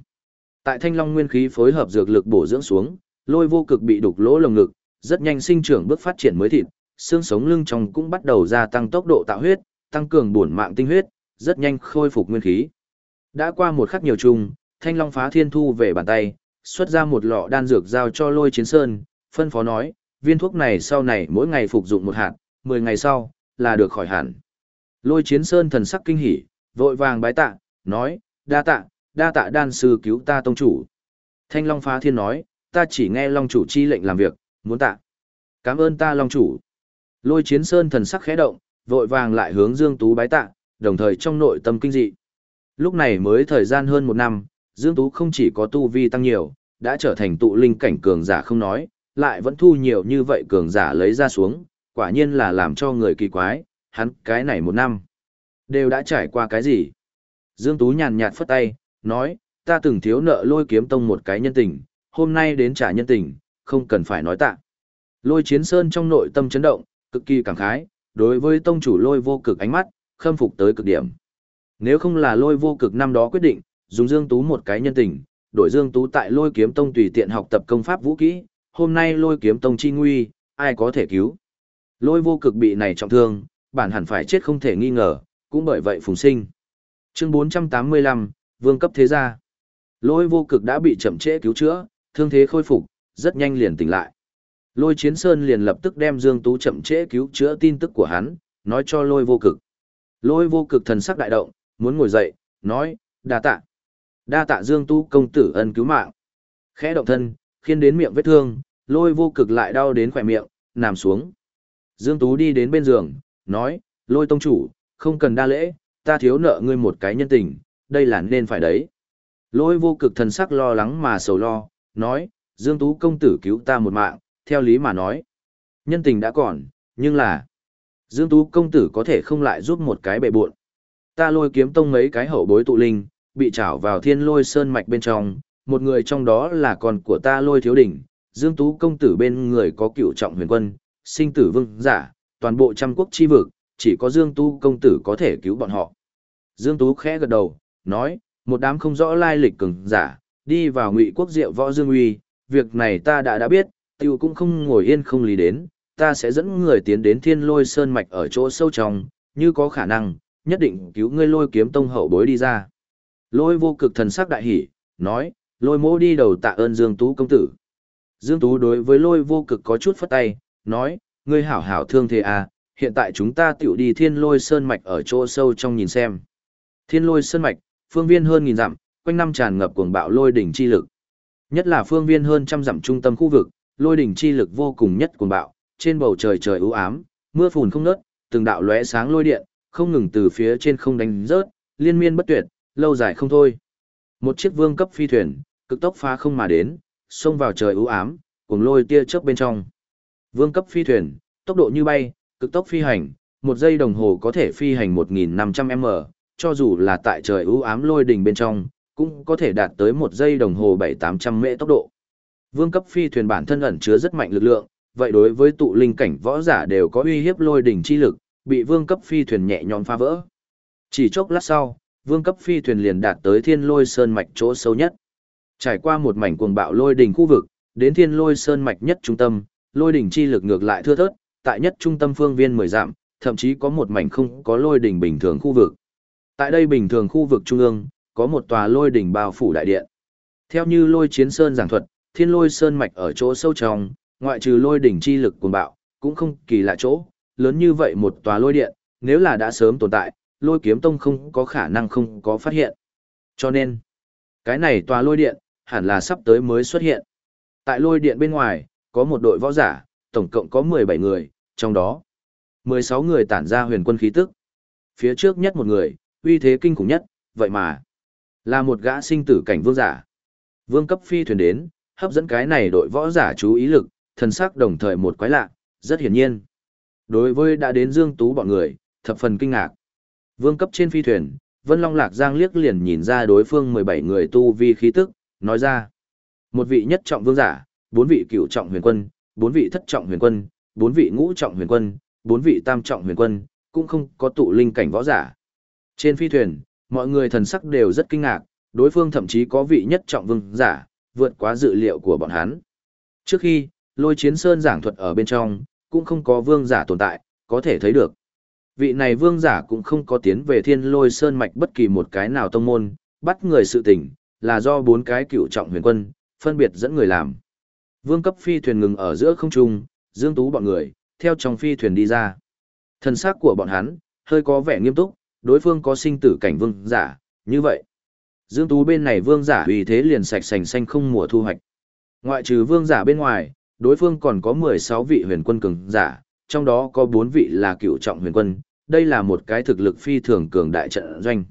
S1: Tại thanh long nguyên khí phối hợp dược lực bổ dưỡng xuống, lôi vô cực bị đục lỗ lồng ngực, rất nhanh sinh trưởng bước phát triển mới thịt, xương sống lưng trong cũng bắt đầu gia tăng tốc độ tạo huyết, tăng cường bổn mạng tinh huyết, rất nhanh khôi phục nguyên khí. Đã qua một khắc nhiều chung, Thanh Long phá thiên thu về bàn tay, xuất ra một lọ đan dược giao cho Lôi Chiến Sơn, phân phó nói, viên thuốc này sau này mỗi ngày phục dụng một hạt, 10 ngày sau là được khỏi hẳn. Lôi Chiến Sơn thần sắc kinh hỉ, vội vàng bái tạ, nói, đa tạ, đa tạ đan sư cứu ta tông chủ. Thanh Long phá thiên nói, ta chỉ nghe Long chủ chi lệnh làm việc, muốn tạ. Cảm ơn ta Long chủ. Lôi chiến sơn thần sắc khẽ động, vội vàng lại hướng Dương Tú bái tạ, đồng thời trong nội tâm kinh dị. Lúc này mới thời gian hơn một năm, Dương Tú không chỉ có tu vi tăng nhiều, đã trở thành tụ linh cảnh cường giả không nói, lại vẫn thu nhiều như vậy cường giả lấy ra xuống, quả nhiên là làm cho người kỳ quái, hắn cái này một năm. Đều đã trải qua cái gì? Dương Tú nhàn nhạt phất tay, nói, ta từng thiếu nợ lôi kiếm tông một cái nhân tình, hôm nay đến trả nhân tình, không cần phải nói tạ. Lôi chiến sơn trong nội tâm chấn động, cực kỳ cảm khái, đối với tông chủ lôi vô cực ánh mắt, khâm phục tới cực điểm. Nếu không là lôi vô cực năm đó quyết định, dùng Dương Tú một cái nhân tình, đổi Dương Tú tại lôi kiếm tông tùy tiện học tập công pháp vũ kỹ, hôm nay lôi kiếm tông chi nguy, ai có thể cứu. Lôi vô cực bị này trọng thương, bản hẳn phải chết không thể nghi ngờ, cũng bởi vậy phùng sinh. Chương 485, Vương cấp thế gia. Lôi vô cực đã bị chậm trễ cứu chữa, thương thế khôi phục, rất nhanh liền tỉnh lại. Lôi chiến sơn liền lập tức đem Dương Tú chậm trễ cứu chữa tin tức của hắn, nói cho lôi vô cực. Lôi vô cực thần sắc đại động, muốn ngồi dậy, nói, đa tạ. Đa tạ Dương Tú công tử ân cứu mạng. Khẽ động thân, khiến đến miệng vết thương, lôi vô cực lại đau đến khỏe miệng, nằm xuống. Dương Tú đi đến bên giường, nói, lôi tông chủ, không cần đa lễ, ta thiếu nợ ngươi một cái nhân tình, đây là nên phải đấy. Lôi vô cực thần sắc lo lắng mà sầu lo, nói, Dương Tú công tử cứu ta một mạng, theo lý mà nói. Nhân tình đã còn, nhưng là... Dương Tú công tử có thể không lại giúp một cái bệ buộn. Ta lôi kiếm tông mấy cái hậu bối tụ linh, bị trảo vào thiên lôi sơn mạch bên trong, một người trong đó là con của ta lôi thiếu đỉnh. Dương Tú công tử bên người có cựu trọng huyền quân, sinh tử vương giả, toàn bộ trăm quốc chi vực, chỉ có Dương Tú công tử có thể cứu bọn họ. Dương Tú khẽ gật đầu, nói, một đám không rõ lai lịch cường giả, đi vào ngụy quốc diệu võ Dương Uy, việc này ta đã đã biết, tiêu cũng không ngồi yên không lý đến, ta sẽ dẫn người tiến đến thiên lôi sơn mạch ở chỗ sâu trong, như có khả năng, nhất định cứu ngươi lôi kiếm tông hậu bối đi ra. Lôi vô cực thần sắc đại hỉ, nói, lôi mô đi đầu tạ ơn Dương Tú công tử. Dương Tú đối với lôi vô cực có chút phất tay, nói, ngươi hảo hảo thương thế à, hiện tại chúng ta tiểu đi thiên lôi sơn mạch ở chỗ sâu trong nhìn xem. Thiên lôi sơn mạch, phương viên hơn nghìn dặm, quanh năm tràn ngập cuồng bạo lôi đỉnh chi lực. Nhất là phương viên hơn trăm dặm trung tâm khu vực, lôi đỉnh chi lực vô cùng nhất cuồng bạo, trên bầu trời trời u ám, mưa phùn không ngớt, từng đạo lóe sáng lôi điện, không ngừng từ phía trên không đánh rớt, liên miên bất tuyệt, lâu dài không thôi. Một chiếc vương cấp phi thuyền, cực tốc phá không mà đến, xông vào trời u ám, cùng lôi tia chớp bên trong. Vương cấp phi thuyền, tốc độ như bay, cực tốc phi hành, một giây đồng hồ có thể phi hành 1.500m, cho dù là tại trời ưu ám lôi đỉnh bên trong, cũng có thể đạt tới một giây đồng hồ 7-800 mễ tốc độ. Vương cấp phi thuyền bản thân ẩn chứa rất mạnh lực lượng, vậy đối với tụ linh cảnh võ giả đều có uy hiếp lôi đỉnh chi lực, bị vương cấp phi thuyền nhẹ nhõm phá vỡ. Chỉ chốc lát sau, vương cấp phi thuyền liền đạt tới thiên lôi sơn mạch chỗ sâu nhất. Trải qua một mảnh cuồng bạo lôi đỉnh khu vực, đến thiên lôi sơn mạch nhất trung tâm, lôi đỉnh chi lực ngược lại thưa thớt, tại nhất trung tâm phương viên 10 dặm, thậm chí có một mảnh không có lôi đỉnh bình thường khu vực. Tại đây bình thường khu vực trung ương, có một tòa lôi đỉnh bao phủ đại điện. Theo như lôi chiến sơn giảng thuật, thiên lôi sơn mạch ở chỗ sâu trong, ngoại trừ lôi đỉnh chi lực cuồng bạo, cũng không kỳ lạ chỗ, lớn như vậy một tòa lôi điện, nếu là đã sớm tồn tại, lôi kiếm tông không có khả năng không có phát hiện. Cho nên, cái này tòa lôi điện, hẳn là sắp tới mới xuất hiện. Tại lôi điện bên ngoài, có một đội võ giả, tổng cộng có 17 người, trong đó, 16 người tản ra huyền quân khí tức. Phía trước nhất một người, uy thế kinh khủng nhất, vậy mà, là một gã sinh tử cảnh vương giả. Vương cấp phi thuyền đến, hấp dẫn cái này đội võ giả chú ý lực, thần sắc đồng thời một quái lạ, rất hiển nhiên. Đối với đã đến Dương Tú bọn người, thập phần kinh ngạc. Vương cấp trên phi thuyền, Vân Long Lạc Giang liếc liền nhìn ra đối phương 17 người tu vi khí tức, nói ra. Một vị nhất trọng vương giả, bốn vị cửu trọng huyền quân, bốn vị thất trọng huyền quân, bốn vị ngũ trọng huyền quân, bốn vị tam trọng huyền quân, cũng không có tụ linh cảnh võ giả. Trên phi thuyền, mọi người thần sắc đều rất kinh ngạc, đối phương thậm chí có vị nhất trọng vương giả, vượt quá dự liệu của bọn hắn. Trước khi, lôi chiến sơn giảng thuật ở bên trong, cũng không có vương giả tồn tại, có thể thấy được. Vị này vương giả cũng không có tiến về thiên lôi sơn mạch bất kỳ một cái nào tông môn, bắt người sự tình, là do bốn cái cựu trọng huyền quân, phân biệt dẫn người làm. Vương cấp phi thuyền ngừng ở giữa không trung, dương tú bọn người, theo trong phi thuyền đi ra. Thần sắc của bọn hắn, hơi có vẻ nghiêm túc, đối phương có sinh tử cảnh vương giả, như vậy. Dương tú bên này vương giả vì thế liền sạch sành xanh không mùa thu hoạch. Ngoại trừ vương giả bên ngoài, đối phương còn có 16 vị huyền quân cường giả, trong đó có 4 vị là cựu trọng huyền quân, đây là một cái thực lực phi thường cường đại trận doanh.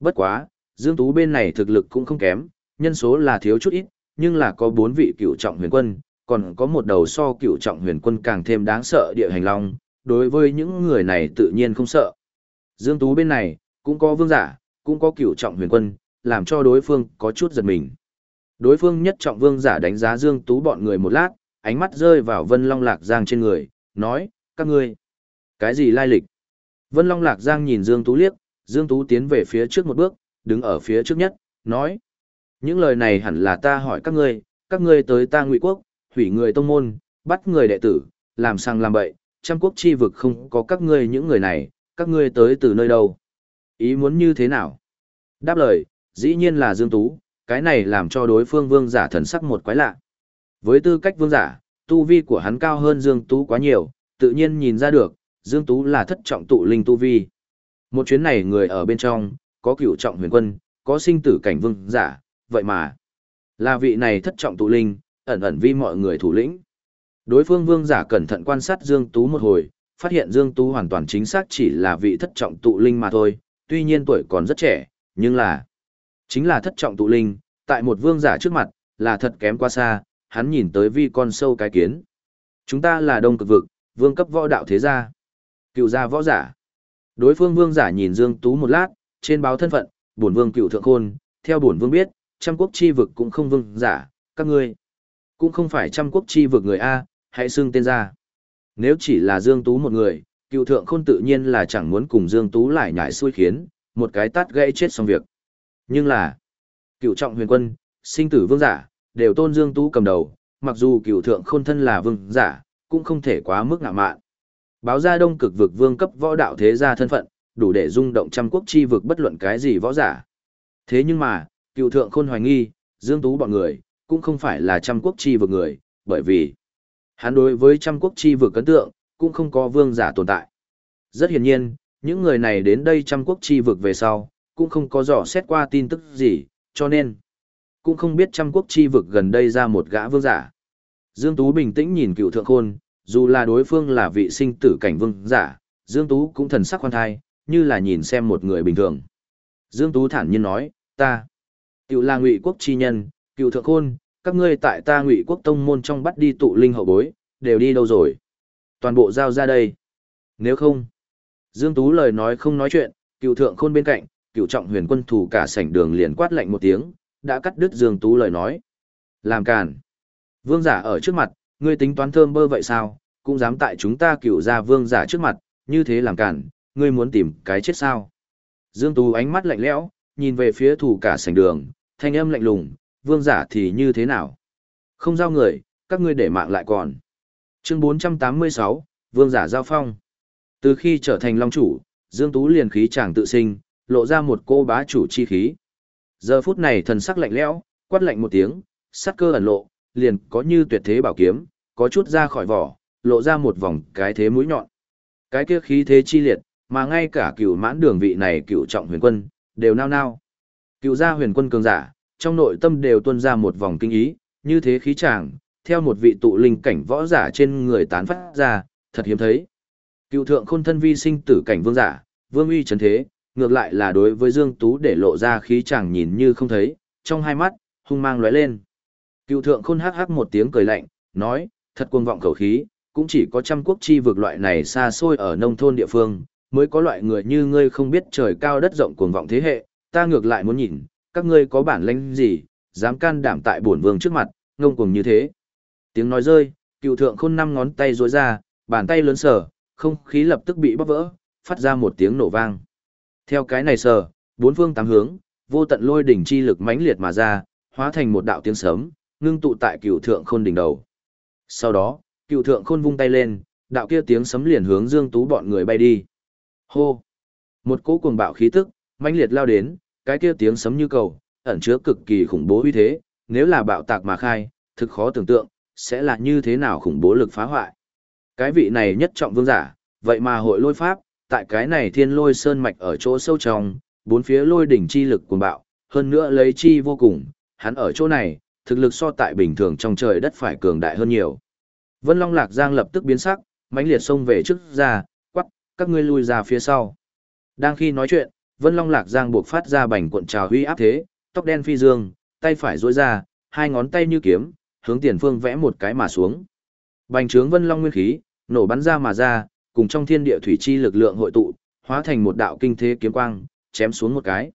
S1: Bất quá, Dương Tú bên này thực lực cũng không kém, nhân số là thiếu chút ít, nhưng là có bốn vị cựu trọng huyền quân, còn có một đầu so cựu trọng huyền quân càng thêm đáng sợ địa hành long, đối với những người này tự nhiên không sợ. Dương Tú bên này, cũng có vương giả, cũng có cựu trọng huyền quân, làm cho đối phương có chút giật mình. Đối phương nhất trọng vương giả đánh giá Dương Tú bọn người một lát, ánh mắt rơi vào Vân Long Lạc Giang trên người, nói, các ngươi, cái gì lai lịch? Vân Long Lạc Giang nhìn Dương Tú liếc, Dương Tú tiến về phía trước một bước, đứng ở phía trước nhất, nói, những lời này hẳn là ta hỏi các ngươi, các ngươi tới ta ngụy quốc, hủy người tông môn, bắt người đệ tử, làm sang làm bậy, trăm quốc chi vực không có các ngươi những người này, các ngươi tới từ nơi đâu? Ý muốn như thế nào? Đáp lời, dĩ nhiên là Dương Tú, cái này làm cho đối phương vương giả thần sắc một quái lạ. Với tư cách vương giả, tu vi của hắn cao hơn Dương Tú quá nhiều, tự nhiên nhìn ra được, Dương Tú là thất trọng tụ linh tu vi. Một chuyến này người ở bên trong, có cửu trọng huyền quân, có sinh tử cảnh vương giả, vậy mà, là vị này thất trọng tụ linh, ẩn ẩn vi mọi người thủ lĩnh. Đối phương vương giả cẩn thận quan sát Dương Tú một hồi, phát hiện Dương Tú hoàn toàn chính xác chỉ là vị thất trọng tụ linh mà thôi, tuy nhiên tuổi còn rất trẻ, nhưng là chính là thất trọng tụ linh, tại một vương giả trước mặt, là thật kém quá xa, hắn nhìn tới vi con sâu cái kiến. Chúng ta là đông cực vực, vương cấp võ đạo thế gia. Cựu gia võ giả. Đối phương vương giả nhìn Dương Tú một lát, trên báo thân phận, bổn vương cựu thượng khôn, theo bổn vương biết, trăm quốc chi vực cũng không vương giả, các ngươi cũng không phải trăm quốc chi vực người A, hãy xưng tên ra. Nếu chỉ là Dương Tú một người, cựu thượng khôn tự nhiên là chẳng muốn cùng Dương Tú lại nhảy xui khiến, một cái tát gãy chết xong việc. Nhưng là, cựu trọng huyền quân, sinh tử vương giả, đều tôn Dương Tú cầm đầu, mặc dù cựu thượng khôn thân là vương giả, cũng không thể quá mức ngạ mạn. Báo ra đông cực vực vương cấp võ đạo thế gia thân phận, đủ để rung động trăm quốc chi vực bất luận cái gì võ giả. Thế nhưng mà, cựu thượng khôn hoài nghi, Dương Tú bọn người, cũng không phải là trăm quốc chi vực người, bởi vì hắn đối với trăm quốc chi vực ấn tượng, cũng không có vương giả tồn tại. Rất hiển nhiên, những người này đến đây trăm quốc chi vực về sau, cũng không có dò xét qua tin tức gì, cho nên cũng không biết trăm quốc chi vực gần đây ra một gã vương giả. Dương Tú bình tĩnh nhìn cựu thượng khôn, dù là đối phương là vị sinh tử cảnh vương giả, Dương Tú cũng thần sắc khoan thai, như là nhìn xem một người bình thường. Dương Tú thản nhiên nói, ta, cựu là ngụy quốc chi nhân, cựu thượng khôn, các ngươi tại ta ngụy quốc tông môn trong bắt đi tụ linh hậu bối, đều đi đâu rồi? Toàn bộ giao ra đây. Nếu không, Dương Tú lời nói không nói chuyện, Cựu thượng khôn bên cạnh, cựu trọng huyền quân thủ cả sảnh đường liền quát lạnh một tiếng, đã cắt đứt Dương Tú lời nói. Làm càn. Vương giả ở trước mặt, ngươi tính toán thơm bơ vậy sao, cũng dám tại chúng ta cựu ra vương giả trước mặt, như thế làm càn, ngươi muốn tìm cái chết sao. Dương Tú ánh mắt lạnh lẽo, nhìn về phía thủ cả sảnh đường, thanh âm lạnh lùng, vương giả thì như thế nào? Không giao người, các ngươi để mạng lại còn. Chương 486, Vương giả giao phong. Từ khi trở thành Long chủ, Dương Tú liền khí chàng tự sinh, lộ ra một cô bá chủ chi khí. Giờ phút này thần sắc lạnh lẽo, quát lạnh một tiếng, sắc cơ ẩn lộ, liền có như tuyệt thế bảo kiếm, có chút ra khỏi vỏ, lộ ra một vòng cái thế mũi nhọn. Cái kia khí thế chi liệt, mà ngay cả cửu mãn đường vị này cửu trọng huyền quân, đều nao nao. Cựu gia huyền quân cường giả, trong nội tâm đều tuôn ra một vòng kinh ý, như thế khí chàng, theo một vị tụ linh cảnh võ giả trên người tán phát ra, thật hiếm thấy. Cựu thượng khôn thân vi sinh tử cảnh vương giả, vương uy chấn thế, ngược lại là đối với Dương Tú để lộ ra khí chàng nhìn như không thấy, trong hai mắt, hung mang lóe lên. Cựu thượng khôn hắc hắc một tiếng cười lạnh, nói, thật cuồng vọng khẩu khí, cũng chỉ có trăm quốc chi vực loại này xa xôi ở nông thôn địa phương, mới có loại người như ngươi không biết trời cao đất rộng cuồng vọng thế hệ, ta ngược lại muốn nhìn, các ngươi có bản lĩnh gì, dám can đảm tại bổn vương trước mặt, ngông cuồng như thế. Tiếng nói rơi, cựu thượng khôn năm ngón tay rối ra, bàn tay lớn sở, không khí lập tức bị bóc vỡ, phát ra một tiếng nổ vang. Theo cái này sở, bốn phương tám hướng, vô tận lôi đỉnh chi lực mãnh liệt mà ra, hóa thành một đạo tiếng sấm, ngưng tụ tại cựu thượng khôn đỉnh đầu. Sau đó, cựu thượng khôn vung tay lên, đạo kia tiếng sấm liền hướng Dương Tú bọn người bay đi. Hô! Một cỗ cuồng bạo khí tức, mãnh liệt lao đến, cái kia tiếng sấm như cầu, ẩn chứa cực kỳ khủng bố uy thế, nếu là bạo tạc mà khai, thực khó tưởng tượng, sẽ là như thế nào khủng bố lực phá hoại. Cái vị này nhất trọng vương giả, vậy mà hội lôi pháp, tại cái này thiên lôi sơn mạch ở chỗ sâu trong, bốn phía lôi đỉnh chi lực cuồng bạo, hơn nữa lấy chi vô cùng, hắn ở chỗ này, thực lực so tại bình thường trong trời đất phải cường đại hơn nhiều. Vân Long Lạc Giang lập tức biến sắc, mãnh liệt xông về trước ra, quắc, các ngươi lui ra phía sau. Đang khi nói chuyện, Vân Long Lạc Giang buộc phát ra bành cuộn trào huy áp thế, tóc đen phi dương, tay phải duỗi ra, hai ngón tay như kiếm, hướng tiền phương vẽ một cái mà xuống. Bành trướng Vân Long nguyên khí, nổ bắn ra mà ra, cùng trong thiên địa thủy chi lực lượng hội tụ, hóa thành một đạo kinh thế kiếm quang, chém xuống một cái.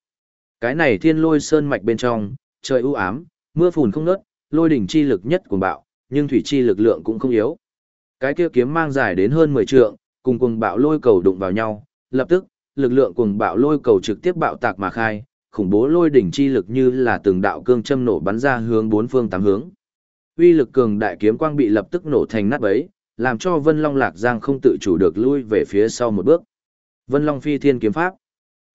S1: Cái này thiên lôi sơn mạch bên trong, trời u ám, mưa phùn không ngớt, lôi đỉnh chi lực nhất cuồng bạo, nhưng thủy chi lực lượng cũng không yếu. Cái kia kiếm mang dài đến hơn 10 trượng, cùng cuồng bạo lôi cầu đụng vào nhau, lập tức, lực lượng cuồng bạo lôi cầu trực tiếp bạo tạc mà khai, khủng bố lôi đỉnh chi lực như là từng đạo cương châm nổ bắn ra hướng bốn phương tám hướng. Uy lực cường đại kiếm quang bị lập tức nổ thành nát bấy, làm cho Vân Long Lạc Giang không tự chủ được lui về phía sau một bước. Vân Long Phi Thiên kiếm pháp.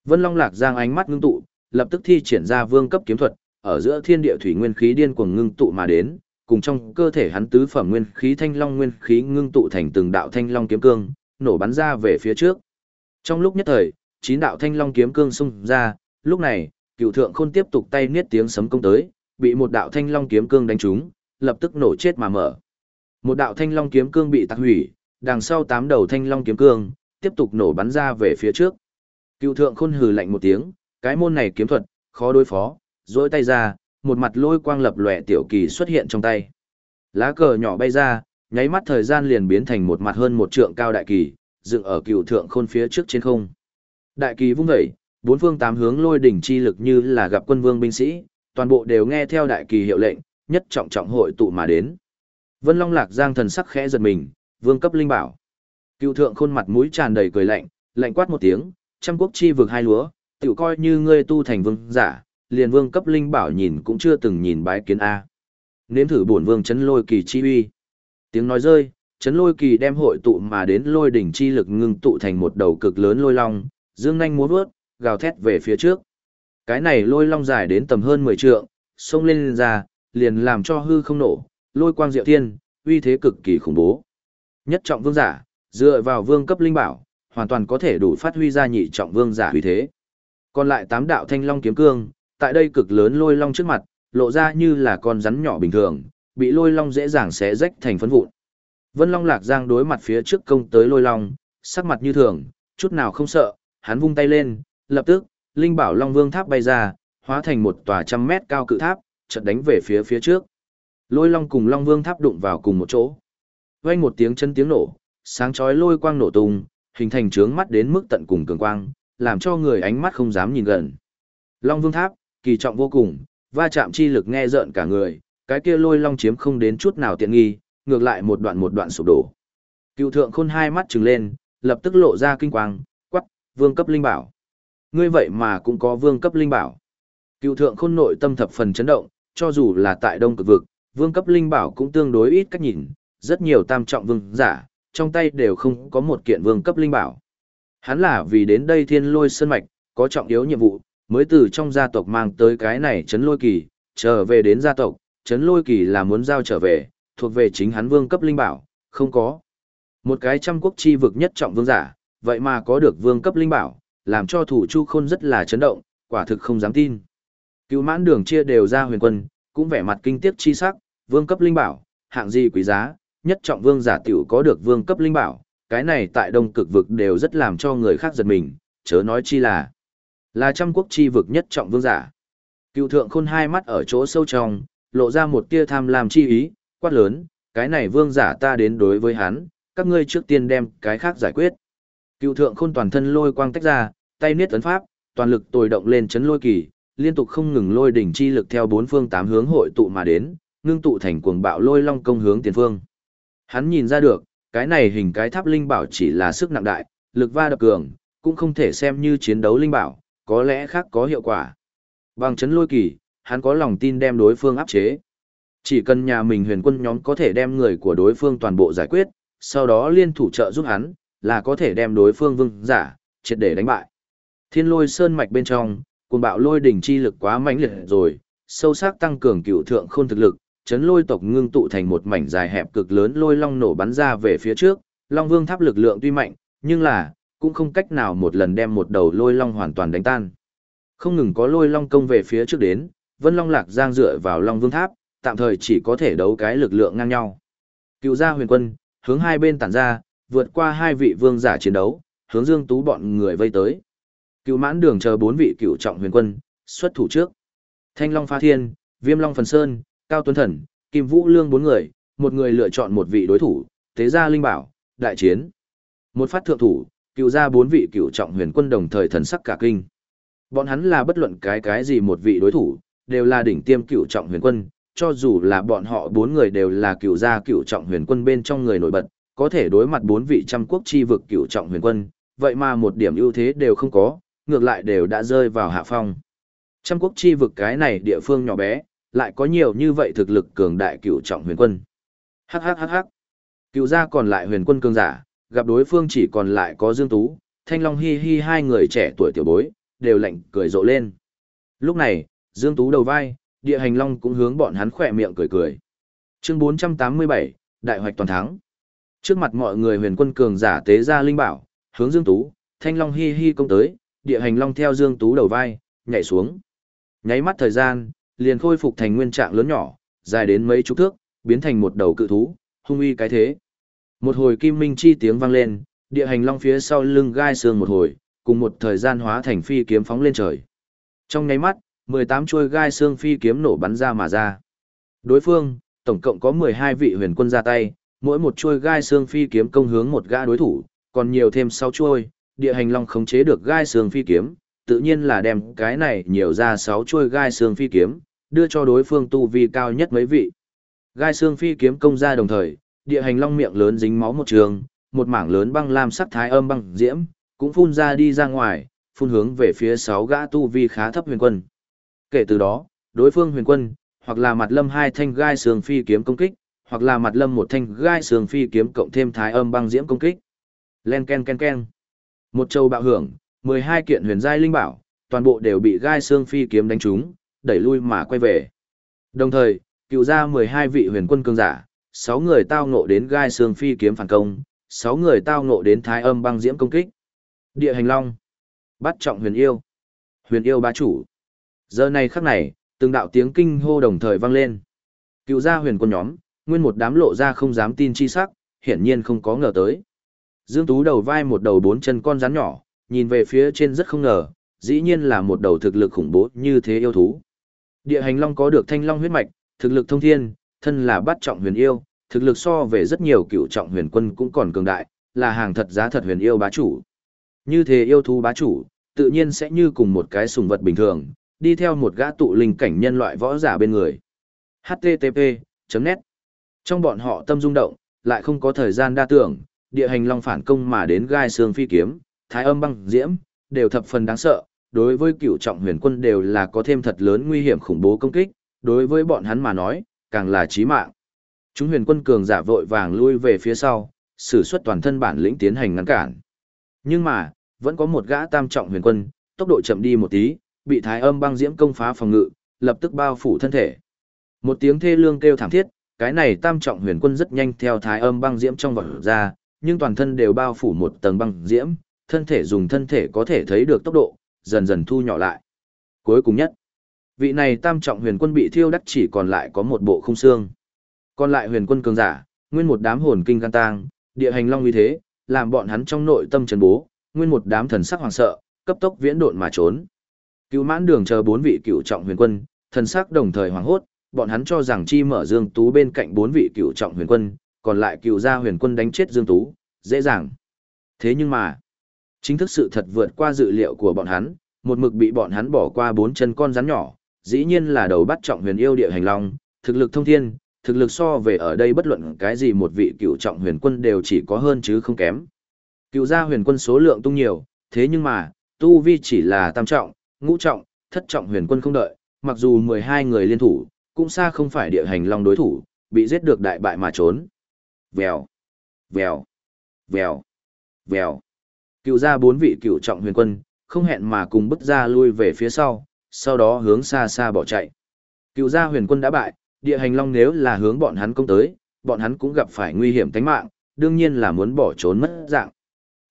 S1: Vân Long Lạc Giang ánh mắt ngưng tụ, lập tức thi triển ra vương cấp kiếm thuật, ở giữa thiên địa thủy nguyên khí điên cuồng ngưng tụ mà đến, cùng trong cơ thể hắn tứ phẩm nguyên khí thanh long nguyên khí ngưng tụ thành từng đạo thanh long kiếm cương, nổ bắn ra về phía trước. Trong lúc nhất thời, chín đạo thanh long kiếm cương xung ra, lúc này, cựu thượng khôn tiếp tục tay niết tiếng sấm công tới, bị một đạo thanh long kiếm cương đánh trúng, lập tức nổ chết mà mở. Một đạo thanh long kiếm cương bị tạc hủy, đằng sau tám đầu thanh long kiếm cương, tiếp tục nổ bắn ra về phía trước. Cựu thượng khôn hừ lạnh một tiếng, cái môn này kiếm thuật, khó đối phó, dối tay ra, một mặt lôi quang lập lòe tiểu kỳ xuất hiện trong tay. Lá cờ nhỏ bay ra, nháy mắt thời gian liền biến thành một mặt hơn một trượng cao đại kỳ, dựng ở cựu thượng khôn phía trước trên không. Đại kỳ vung dậy, bốn phương tám hướng lôi đỉnh chi lực như là gặp quân vương binh sĩ, toàn bộ đều nghe theo đại kỳ hiệu lệnh, nhất trọng trọng hội tụ mà đến. Vân Long Lạc Giang thần sắc khẽ giật mình, vương cấp linh bảo. Cựu thượng khôn mặt mũi tràn đầy cười lạnh, lạnh quát một tiếng, trăm quốc chi vực hai lúa, tiểu coi như ngươi tu thành vương giả, liền vương cấp linh bảo nhìn cũng chưa từng nhìn bái kiến a. Nếm thử bổn vương chấn lôi kỳ chi uy. Tiếng nói rơi, chấn lôi kỳ đem hội tụ mà đến lôi đỉnh chi lực ngưng tụ thành một đầu cực lớn lôi long, dương nhanh múa vớt, gào thét về phía trước. Cái này lôi long dài đến tầm hơn 10 trượng, xông lên, lên ra, liền làm cho hư không nổ, lôi quang diệu thiên, uy thế cực kỳ khủng bố. Nhất trọng vương giả, dựa vào vương cấp linh bảo, hoàn toàn có thể đủ phát huy ra nhị trọng vương giả uy thế. Còn lại tám đạo thanh long kiếm cương, tại đây cực lớn lôi long trước mặt, lộ ra như là con rắn nhỏ bình thường, bị lôi long dễ dàng xé rách thành phấn vụn. Vân Long Lạc Giang đối mặt phía trước công tới lôi long, sắc mặt như thường, chút nào không sợ, hắn vung tay lên, lập tức, linh bảo long vương tháp bay ra, hóa thành một tòa trăm mét cao cự tháp, chợt đánh về phía phía trước. Lôi long cùng long vương tháp đụng vào cùng một chỗ. Vang một tiếng chân tiếng nổ, sáng chói lôi quang nổ tung, hình thành trướng mắt đến mức tận cùng cường quang, làm cho người ánh mắt không dám nhìn gần. Long Vương Tháp, kỳ trọng vô cùng, va chạm chi lực nghe rợn cả người, cái kia lôi long chiếm không đến chút nào tiện nghi, ngược lại một đoạn một đoạn sụp đổ. Cựu thượng khôn hai mắt trừng lên, lập tức lộ ra kinh quang, quắc, vương cấp linh bảo. Ngươi vậy mà cũng có vương cấp linh bảo. Cựu thượng khôn nội tâm thập phần chấn động, cho dù là tại đông cực vực, vương cấp linh bảo cũng tương đối ít cách nhìn, rất nhiều tam trọng vương giả, trong tay đều không có một kiện vương cấp linh bảo. Hắn là vì đến đây thiên lôi sơn mạch, có trọng yếu nhiệm vụ, mới từ trong gia tộc mang tới cái này chấn lôi kỳ, trở về đến gia tộc, chấn lôi kỳ là muốn giao trở về, thuộc về chính hắn vương cấp linh bảo, không có. Một cái trăm quốc chi vực nhất trọng vương giả, vậy mà có được vương cấp linh bảo, làm cho thủ chu khôn rất là chấn động, quả thực không dám tin. Cứu mãn đường chia đều ra huyền quân, cũng vẻ mặt kinh tiếc chi sắc, vương cấp linh bảo, hạng gì quý giá, nhất trọng vương giả tiểu có được vương cấp linh bảo, cái này tại đông cực vực đều rất làm cho người khác giật mình, chớ nói chi là là trăm quốc chi vực nhất trọng vương giả. Cựu thượng khôn hai mắt ở chỗ sâu trong, lộ ra một tia tham lam chi ý, quát lớn, cái này vương giả ta đến đối với hắn, các ngươi trước tiên đem cái khác giải quyết. Cựu thượng khôn toàn thân lôi quang tách ra, tay niết ấn pháp, toàn lực tồi động lên chấn lôi kỳ, liên tục không ngừng lôi đỉnh chi lực theo bốn phương tám hướng hội tụ mà đến, ngưng tụ thành cuồng bạo lôi long công hướng tiền phương. Hắn nhìn ra được, cái này hình cái tháp linh bảo chỉ là sức nặng đại, lực va đập cường, cũng không thể xem như chiến đấu linh bảo, có lẽ khác có hiệu quả. Bằng chấn lôi kỳ, hắn có lòng tin đem đối phương áp chế. Chỉ cần nhà mình huyền quân nhóm có thể đem người của đối phương toàn bộ giải quyết, sau đó liên thủ trợ giúp hắn, là có thể đem đối phương vương giả, triệt để đánh bại. Thiên lôi sơn mạch bên trong, cuồng bạo lôi đỉnh chi lực quá mãnh liệt rồi, sâu sắc tăng cường cựu thượng khôn thực lực, chấn lôi tộc ngưng tụ thành một mảnh dài hẹp cực lớn lôi long nổ bắn ra về phía trước, long vương tháp lực lượng tuy mạnh, nhưng là, cũng không cách nào một lần đem một đầu lôi long hoàn toàn đánh tan. Không ngừng có lôi long công về phía trước đến, vân long lạc giang dựa vào long vương tháp, tạm thời chỉ có thể đấu cái lực lượng ngang nhau. Cựu gia huyền quân, hướng hai bên tản ra, vượt qua hai vị vương giả chiến đấu, hướng Dương Tú bọn người vây tới. Cựu mãn đường chờ bốn vị cựu trọng huyền quân, xuất thủ trước. Thanh Long phá Thiên, Viêm Long Phần Sơn, Cao Tuấn Thần, Kim Vũ Lương bốn người, một người lựa chọn một vị đối thủ, tế gia linh bảo, đại chiến. Một phát thượng thủ, cựu ra bốn vị cựu trọng huyền quân đồng thời thần sắc cả kinh. Bọn hắn là bất luận cái cái gì một vị đối thủ, đều là đỉnh tiêm cựu trọng huyền quân, cho dù là bọn họ bốn người đều là cựu gia cựu trọng huyền quân bên trong người nổi bật, có thể đối mặt bốn vị trăm quốc chi vực cựu trọng huyền quân, vậy mà một điểm ưu thế đều không có, ngược lại đều đã rơi vào hạ phong. Trăm quốc chi vực cái này địa phương nhỏ bé, lại có nhiều như vậy thực lực cường đại cựu trọng huyền quân. Hắc hắc hắc hắc. Cựu gia còn lại huyền quân cường giả, gặp đối phương chỉ còn lại có Dương Tú, Thanh Long hi hi hai người trẻ tuổi tiểu bối, đều lạnh cười rộ lên. Lúc này, Dương Tú đầu vai, địa hành long cũng hướng bọn hắn khỏe miệng cười cười. Chương 487, Đại hoạch toàn thắng. Trước mặt mọi người huyền quân cường giả tế ra linh bảo, hướng Dương Tú, Thanh Long hi hi công tới, địa hành long theo Dương Tú đầu vai, nhảy xuống. Nháy mắt thời gian, liền khôi phục thành nguyên trạng lớn nhỏ, dài đến mấy chục thước, biến thành một đầu cự thú, hung uy cái thế. Một hồi kim minh chi tiếng vang lên, địa hành long phía sau lưng gai xương một hồi, cùng một thời gian hóa thành phi kiếm phóng lên trời. Trong nháy mắt, 18 chuôi gai xương phi kiếm nổ bắn ra mà ra. Đối phương, tổng cộng có 12 vị huyền quân ra tay, mỗi một chuôi gai xương phi kiếm công hướng một gã đối thủ, còn nhiều thêm 6 chuôi, địa hành long khống chế được gai xương phi kiếm, tự nhiên là đem cái này nhiều ra 6 chuôi gai xương phi kiếm, đưa cho đối phương tu vi cao nhất mấy vị. Gai xương phi kiếm công ra đồng thời, địa hành long miệng lớn dính máu một trường, một mảng lớn băng lam sắc thái âm băng diễm, cũng phun ra đi ra ngoài, phun hướng về phía 6 gã tu vi khá thấp huyền quân. Kể từ đó, đối phương huyền quân, hoặc là mặt lâm hai thanh gai xương phi kiếm công kích, hoặc là mặt lâm một thanh gai xương phi kiếm cộng thêm thái âm băng diễm công kích. Len ken ken ken. Một châu bạo hưởng, 12 kiện huyền giai linh bảo, toàn bộ đều bị gai xương phi kiếm đánh trúng, đẩy lui mà quay về. Đồng thời, cựu ra 12 vị huyền quân cường giả, 6 người tao ngộ đến gai xương phi kiếm phản công, 6 người tao ngộ đến thái âm băng diễm công kích. Địa hành long, bắt trọng huyền yêu, huyền yêu bá chủ. Giờ này khắc này, từng đạo tiếng kinh hô đồng thời vang lên. Cựu gia huyền quân nhóm, nguyên một đám lộ ra không dám tin chi sắc, hiển nhiên không có ngờ tới. Dương Tú đầu vai một đầu bốn chân con rắn nhỏ, nhìn về phía trên rất không ngờ, dĩ nhiên là một đầu thực lực khủng bố như thế yêu thú. Địa hành long có được thanh long huyết mạch, thực lực thông thiên, thân là bát trọng huyền yêu, thực lực so về rất nhiều cựu trọng huyền quân cũng còn cường đại, là hàng thật giá thật huyền yêu bá chủ. Như thế yêu thú bá chủ,
S2: tự nhiên sẽ như cùng một cái sùng vật bình thường, đi theo một gã tụ linh cảnh nhân loại võ giả bên người. http net Trong bọn họ tâm rung động, lại không có thời gian đa tưởng, địa hành long phản công mà đến gai xương phi kiếm, thái âm băng diễm, đều thập phần đáng sợ, đối với cựu trọng huyền quân đều là có thêm thật lớn nguy hiểm khủng bố công kích, đối với bọn hắn mà nói, càng là chí mạng. Chúng huyền quân cường giả vội vàng lui về phía sau, sử xuất toàn thân bản lĩnh tiến hành ngăn cản. Nhưng mà, vẫn có một gã tam trọng huyền quân, tốc độ chậm đi một tí, bị thái âm băng diễm công phá phòng ngự, lập tức bao phủ thân thể. Một tiếng thê lương kêu thảm thiết, cái này tam trọng huyền quân rất nhanh theo thái âm băng diễm trong vỏ ra, nhưng toàn thân đều bao phủ một tầng băng diễm, thân thể dùng thân thể có thể thấy được tốc độ, dần dần thu nhỏ lại. Cuối cùng nhất, vị này tam trọng huyền quân bị thiêu đắc chỉ còn lại có một bộ không xương. Còn lại huyền quân cường giả, nguyên một đám hồn kinh gan tang, địa hành long uy thế, làm bọn hắn trong nội tâm trấn bố, nguyên một đám thần sắc hoàng sợ, cấp tốc viễn độn mà trốn. Cửu mãn đường chờ bốn vị cựu trọng huyền quân, thần sắc đồng thời hoảng hốt, bọn hắn cho rằng chi mở Dương Tú bên cạnh bốn vị cựu trọng huyền quân, còn lại cựu gia huyền quân đánh chết Dương Tú, dễ dàng. Thế nhưng mà, chính thức sự thật vượt qua dự liệu của bọn hắn, một mực bị bọn hắn bỏ qua bốn chân con rắn nhỏ, dĩ nhiên là đầu bắt trọng huyền yêu địa hành long, thực lực thông thiên, thực lực so về ở đây bất luận cái gì một vị cựu trọng huyền quân đều chỉ có hơn chứ không kém. Cựu gia huyền quân số lượng tung nhiều, thế nhưng mà, tu vi chỉ là tam trọng, ngũ trọng, thất trọng huyền quân không đợi, mặc dù 12 người liên thủ, cũng xa không phải địa hành long đối thủ, bị giết được đại bại mà trốn. Vèo, vèo, vèo, vèo. Cựu gia bốn vị cựu trọng huyền quân, không hẹn mà cùng bứt ra lui về phía sau, sau đó hướng xa xa bỏ chạy. Cựu gia huyền quân đã bại, địa hành long nếu là hướng bọn hắn công tới, bọn hắn cũng gặp phải nguy hiểm tính mạng, đương nhiên là muốn bỏ trốn mất dạng.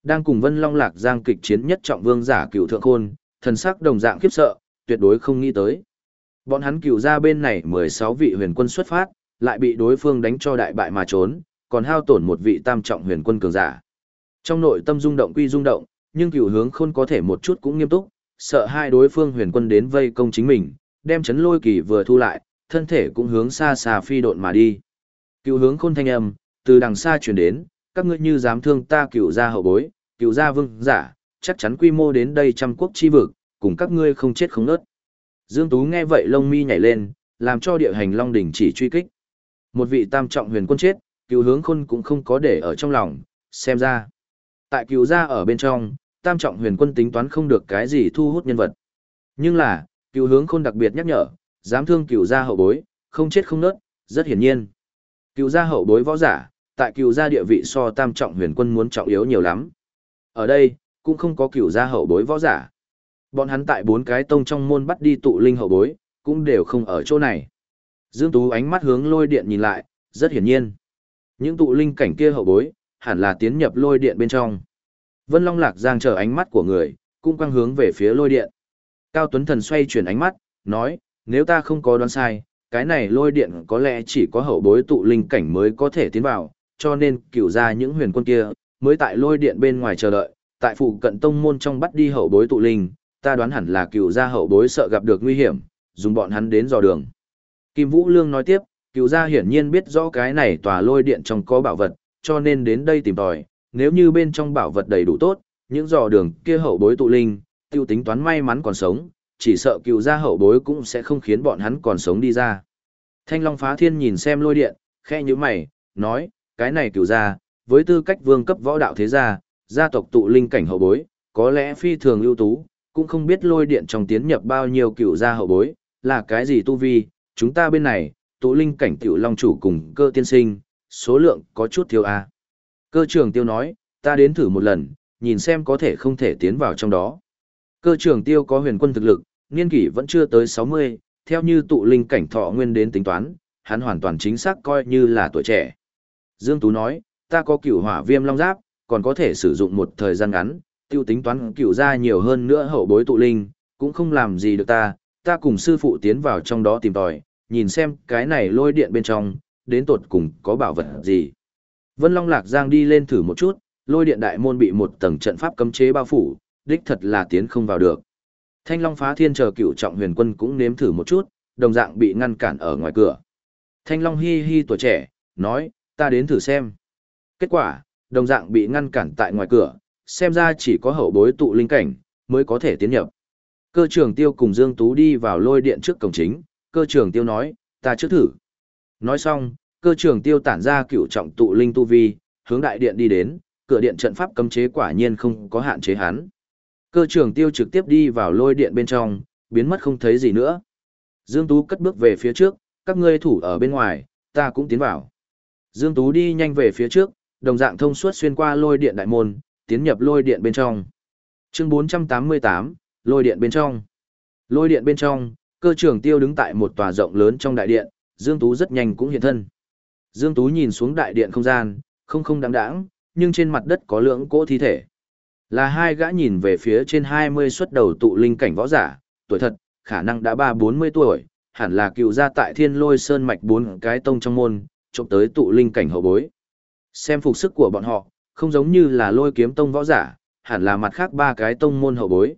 S2: Đang cùng Vân Long Lạc Giang kịch chiến nhất trọng vương giả cựu thượng khôn, thần sắc đồng dạng khiếp sợ, tuyệt đối không nghĩ tới. Bọn hắn cựu ra bên này 16 vị huyền quân xuất phát, lại bị đối phương đánh cho đại bại mà trốn, còn hao tổn một vị tam trọng huyền quân cường giả. Trong nội tâm rung động quy rung động, nhưng cựu hướng khôn có thể một chút cũng nghiêm túc, sợ hai đối phương huyền quân đến vây công chính mình, đem chấn lôi kỳ vừa thu lại, thân thể cũng hướng xa xa phi độn mà đi. Cựu hướng khôn thanh âm, từ đằng xa chuyển đến, các ngươi như dám thương ta cựu gia hậu bối, cựu gia vương giả, chắc chắn quy mô đến đây trăm quốc chi vực, cùng các ngươi không chết không nớt. Dương Tú nghe vậy lông mi nhảy lên, làm cho địa hành long đỉnh chỉ truy kích. Một vị tam trọng huyền quân chết, cựu hướng khôn cũng không có để ở trong lòng, xem ra. Tại cựu gia ở bên trong, tam trọng huyền quân tính toán không được cái gì thu hút nhân vật. Nhưng là, cựu hướng khôn đặc biệt nhắc nhở, dám thương cựu gia hậu bối, không chết không nớt, rất hiển nhiên. Cựu gia hậu bối võ giả, tại cựu gia địa vị so tam trọng huyền quân muốn trọng yếu nhiều lắm. Ở đây, cũng không có cựu gia hậu bối võ giả. Bọn hắn tại bốn cái tông trong môn bắt đi tụ linh hậu bối, cũng đều không ở chỗ này. Dương Tú ánh mắt hướng lôi điện nhìn lại, rất hiển nhiên. Những tụ linh cảnh kia hậu bối, hẳn là tiến nhập lôi điện bên trong. Vân Long Lạc Giang chờ ánh mắt của người, cũng quang hướng về phía lôi điện. Cao Tuấn Thần xoay chuyển ánh mắt, nói, nếu ta không có đoán sai, cái này lôi điện có lẽ chỉ có hậu bối tụ linh cảnh mới có thể tiến vào, cho nên cửu ra những huyền quân kia, mới tại lôi điện bên ngoài chờ đợi, tại phụ cận tông môn trong bắt đi hậu bối tụ linh, ta đoán hẳn là Cựu gia hậu bối sợ gặp được nguy hiểm, dùng bọn hắn đến dò đường. Kim Vũ Lương nói tiếp, Cựu gia hiển nhiên biết rõ cái này tòa lôi điện trong có bảo vật, cho nên đến đây tìm tòi, nếu như bên trong bảo vật đầy đủ tốt, những dò đường kia hậu bối tụ linh, tiêu tính toán may mắn còn sống, chỉ sợ cựu gia hậu bối cũng sẽ không khiến bọn hắn còn sống đi ra. Thanh Long phá thiên nhìn xem lôi điện, khe như mày, nói, cái này cựu gia, với tư cách vương cấp võ đạo thế gia, gia tộc tụ linh cảnh hậu bối, có lẽ phi thường ưu tú, cũng không biết lôi điện trong tiến nhập bao nhiêu cựu gia hậu bối, là cái gì tu vi, chúng ta bên này, tụ linh cảnh tiểu long chủ cùng cơ tiên sinh, số lượng có chút thiếu a. Cơ trưởng tiêu nói, ta đến thử một lần, nhìn xem có thể không thể tiến vào trong đó. Cơ trưởng tiêu có huyền quân thực lực, niên kỷ vẫn chưa tới 60, theo như tụ linh cảnh thọ nguyên đến tính toán, hắn hoàn toàn chính xác coi như là tuổi trẻ. Dương Tú nói, ta có cửu hỏa viêm long giáp, còn có thể sử dụng một thời gian ngắn, tiêu tính toán cửu ra nhiều hơn nữa hậu bối tụ linh, cũng không làm gì được ta, ta cùng sư phụ tiến vào trong đó tìm tòi, nhìn xem cái này lôi điện bên trong, đến tột cùng có bảo vật gì. Vân Long Lạc Giang đi lên thử một chút, lôi điện đại môn bị một tầng trận pháp cấm chế bao phủ, đích thật là tiến không vào được. Thanh Long phá thiên chờ cựu trọng huyền quân cũng nếm thử một chút, đồng dạng bị ngăn cản ở ngoài cửa. Thanh Long hi hi tuổi trẻ, nói, ta đến thử xem. Kết quả, đồng dạng bị ngăn cản tại ngoài cửa, xem ra chỉ có hậu bối tụ linh cảnh, mới có thể tiến nhập. Cơ trưởng tiêu cùng Dương Tú đi vào lôi điện trước cổng chính, cơ trưởng tiêu nói, ta trước thử. Nói xong, cơ trưởng tiêu tản ra cựu trọng tụ linh tu vi, hướng đại điện đi đến, cửa điện trận pháp cấm chế quả nhiên không có hạn chế hắn. Cơ trưởng tiêu trực tiếp đi vào lôi điện bên trong, biến mất không thấy gì nữa. Dương Tú cất bước về phía trước, các ngươi thủ ở bên ngoài, ta cũng tiến vào. Dương Tú đi nhanh về phía trước, đồng dạng thông suốt xuyên qua lôi điện đại môn, tiến nhập lôi điện bên trong. Chương 488, lôi điện bên trong. Lôi điện bên trong, cơ trưởng tiêu đứng tại một tòa rộng lớn trong đại điện, Dương Tú rất nhanh cũng hiện thân. Dương Tú nhìn xuống đại điện không gian, không không đáng đáng, nhưng trên mặt đất có lưỡng cỗ thi thể. Là hai gã nhìn về phía trên 20 xuất đầu tụ linh cảnh võ giả, tuổi thật, khả năng đã 3-40 tuổi, hẳn là cựu gia tại thiên lôi sơn mạch bốn cái tông trong môn, trộm tới tụ linh cảnh hậu bối. Xem phục sức của bọn họ, không giống như là lôi kiếm tông võ giả, hẳn là mặt khác ba cái tông môn hậu bối.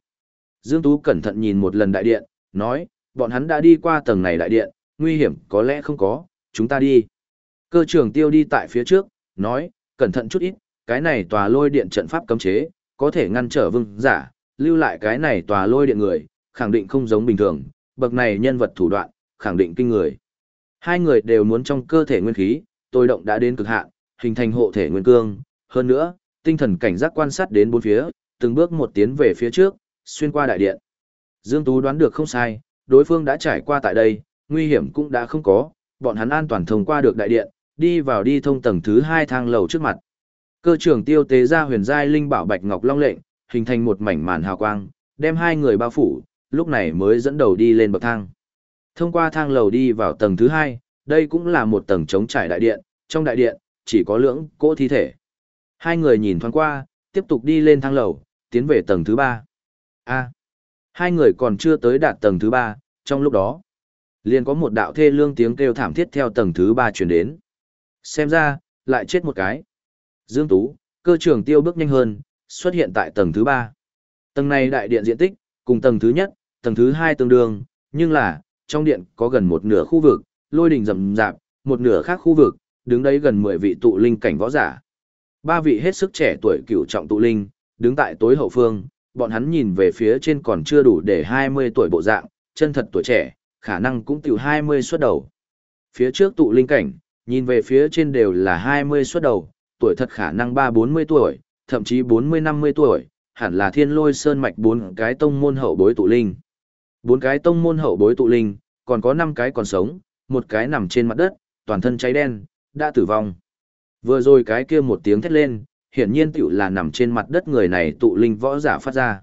S2: Dương Tú cẩn thận nhìn một lần đại điện, nói, bọn hắn đã đi qua tầng này đại điện, nguy hiểm có lẽ không có, chúng ta đi. Cơ trưởng tiêu đi tại phía trước, nói, cẩn thận chút ít, cái này tòa lôi điện trận pháp cấm chế, có thể ngăn trở vương giả, lưu lại cái này tòa lôi điện người, khẳng định không giống bình thường, bậc này nhân vật thủ đoạn, khẳng định kinh người. Hai người đều muốn trong cơ thể nguyên khí, tôi động đã đến cực hạn, hình thành hộ thể nguyên cương, hơn nữa, tinh thần cảnh giác quan sát đến bốn phía, từng bước một tiến về phía trước, xuyên qua đại điện. Dương Tú đoán được không sai, đối phương đã trải qua tại đây, nguy hiểm cũng đã không có, bọn hắn an toàn thông qua được đại điện, đi vào đi thông tầng thứ hai thang lầu trước mặt. Cơ trưởng tiêu tế ra huyền giai linh bảo bạch ngọc long lệnh, hình thành một mảnh màn hào quang, đem hai người bao phủ, lúc này mới dẫn đầu đi lên bậc thang. Thông qua thang lầu đi vào tầng thứ hai, đây cũng là một tầng trống trải đại điện, trong đại điện, chỉ có lưỡng cỗ thi thể. Hai người nhìn thoáng qua, tiếp tục đi lên thang lầu, tiến về tầng thứ ba. A. hai người còn chưa tới đạt tầng thứ ba, trong lúc đó, liền có một đạo thê lương tiếng kêu thảm thiết theo tầng thứ ba truyền đến. Xem ra, lại chết một cái. Dương Tú, cơ trưởng tiêu bước nhanh hơn, xuất hiện tại tầng thứ ba. Tầng này đại điện diện tích, cùng tầng thứ nhất, tầng thứ hai tương đương, nhưng là, trong điện có gần một nửa khu vực, lôi đình rầm rạp, một nửa khác khu vực, đứng đấy gần 10 vị tụ linh cảnh võ giả. Ba vị hết sức trẻ tuổi cựu trọng tụ linh, đứng tại tối hậu phương, bọn hắn nhìn về phía trên còn chưa đủ để 20 tuổi bộ dạng, chân thật tuổi trẻ, khả năng cũng tiểu 20 xuất đầu. Phía trước tụ linh cảnh, nhìn về phía trên đều là 20 xuất đầu, tuổi thật khả năng 3-40 tuổi, thậm chí 40-50 tuổi, hẳn là thiên lôi sơn mạch bốn cái tông môn hậu bối tụ linh. Bốn cái tông môn hậu bối tụ linh, còn có năm cái còn sống, một cái nằm trên mặt đất, toàn thân cháy đen, đã tử vong. Vừa rồi cái kia một tiếng thét lên, hiển nhiên tiểu là nằm trên mặt đất người này tụ linh võ giả phát ra.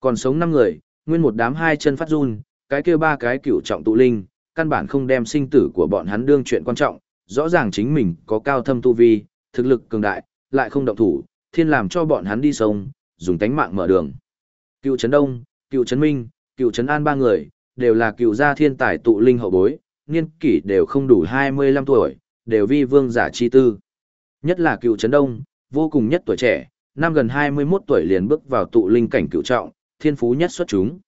S2: Còn sống năm người, nguyên một đám hai chân phát run, cái kia ba cái cựu trọng tụ linh, căn bản không đem sinh tử của bọn hắn đương chuyện quan trọng, rõ ràng chính mình có cao thâm tu vi, thực lực cường đại, lại không động thủ, thiên làm cho bọn hắn đi sông, dùng tánh mạng mở đường. Cựu Trấn Đông, Cựu Trấn Minh, Cựu Trấn An ba người, đều là cựu gia thiên tài tụ linh hậu bối, niên kỷ đều không đủ 25 tuổi, đều vi vương giả chi tư. Nhất là Cựu Trấn Đông, vô cùng nhất tuổi trẻ, năm gần 21 tuổi liền bước vào tụ linh cảnh cựu trọng, thiên phú nhất xuất chúng.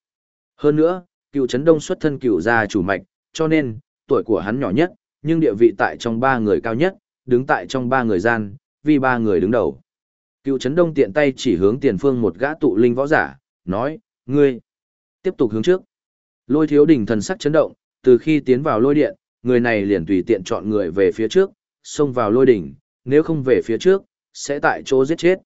S2: Hơn nữa, Cựu Trấn Đông xuất thân cựu gia chủ mạch, cho nên, tuổi của hắn nhỏ nhất, nhưng địa vị tại trong ba người cao nhất, đứng tại trong ba người gian, vì ba người đứng đầu. Cựu Trấn Đông tiện tay chỉ hướng tiền phương một gã tụ linh võ giả, nói, ngươi, tiếp tục hướng trước. Lôi thiếu đỉnh thần sắc chấn động, từ khi tiến vào lôi điện, người này liền tùy tiện chọn người về phía trước, xông vào lôi đỉnh, nếu không về phía trước, sẽ tại chỗ giết chết.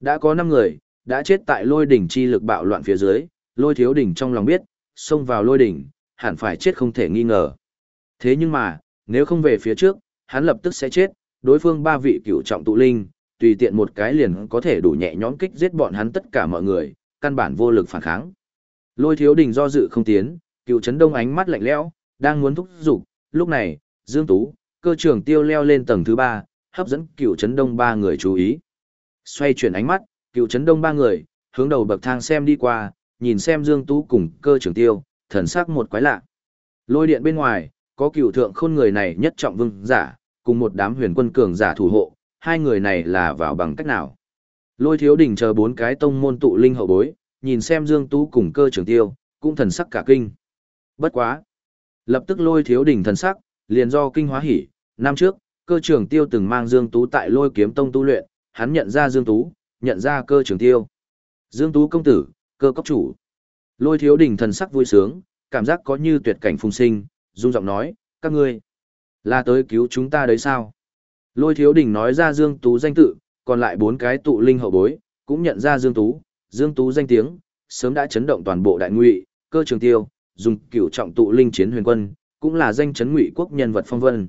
S2: Đã có 5 người, đã chết tại lôi đỉnh chi lực bạo loạn phía dưới, lôi thiếu đỉnh trong lòng biết, xông vào lôi đỉnh, hẳn phải chết không thể nghi ngờ. Thế nhưng mà, nếu không về phía trước, hắn lập tức sẽ chết, đối phương ba vị cửu trọng tụ linh, tùy tiện một cái liền có thể đủ nhẹ nhõm kích giết bọn hắn tất cả mọi người, căn bản vô lực phản kháng. Lôi thiếu đình do dự không tiến, cựu chấn đông ánh mắt lạnh lẽo, đang muốn thúc giục, lúc này, Dương Tú, cơ trưởng tiêu leo lên tầng thứ ba, hấp dẫn cựu chấn đông ba người chú ý. Xoay chuyển ánh mắt, cựu chấn đông ba người, hướng đầu bậc thang xem đi qua, nhìn xem Dương Tú cùng cơ trưởng tiêu, thần sắc một quái lạ. Lôi điện bên ngoài, có cựu thượng khôn người này nhất trọng vương giả, cùng một đám huyền quân cường giả thủ hộ, hai người này là vào bằng cách nào. Lôi thiếu đỉnh chờ bốn cái tông môn tụ linh hậu bối, nhìn xem Dương Tú cùng cơ trưởng tiêu, cũng thần sắc cả kinh. Bất quá. Lập tức lôi thiếu đỉnh thần sắc, liền do kinh hóa hỉ, năm trước, cơ trưởng tiêu từng mang Dương Tú tại lôi kiếm tông tu luyện, hắn nhận ra Dương Tú, nhận ra cơ trưởng tiêu. Dương Tú công tử, Cơ cốc chủ. Lôi thiếu đình thần sắc vui sướng, cảm giác có như tuyệt cảnh phùng sinh, rung giọng nói, các ngươi là tới cứu chúng ta đấy sao? Lôi thiếu đình nói ra Dương Tú danh tự, còn lại bốn cái tụ linh hậu bối, cũng nhận ra Dương Tú, Dương Tú danh tiếng, sớm đã chấn động toàn bộ đại ngụy, cơ trường tiêu, dùng cửu trọng tụ linh chiến huyền quân, cũng là danh chấn ngụy quốc nhân vật phong vân.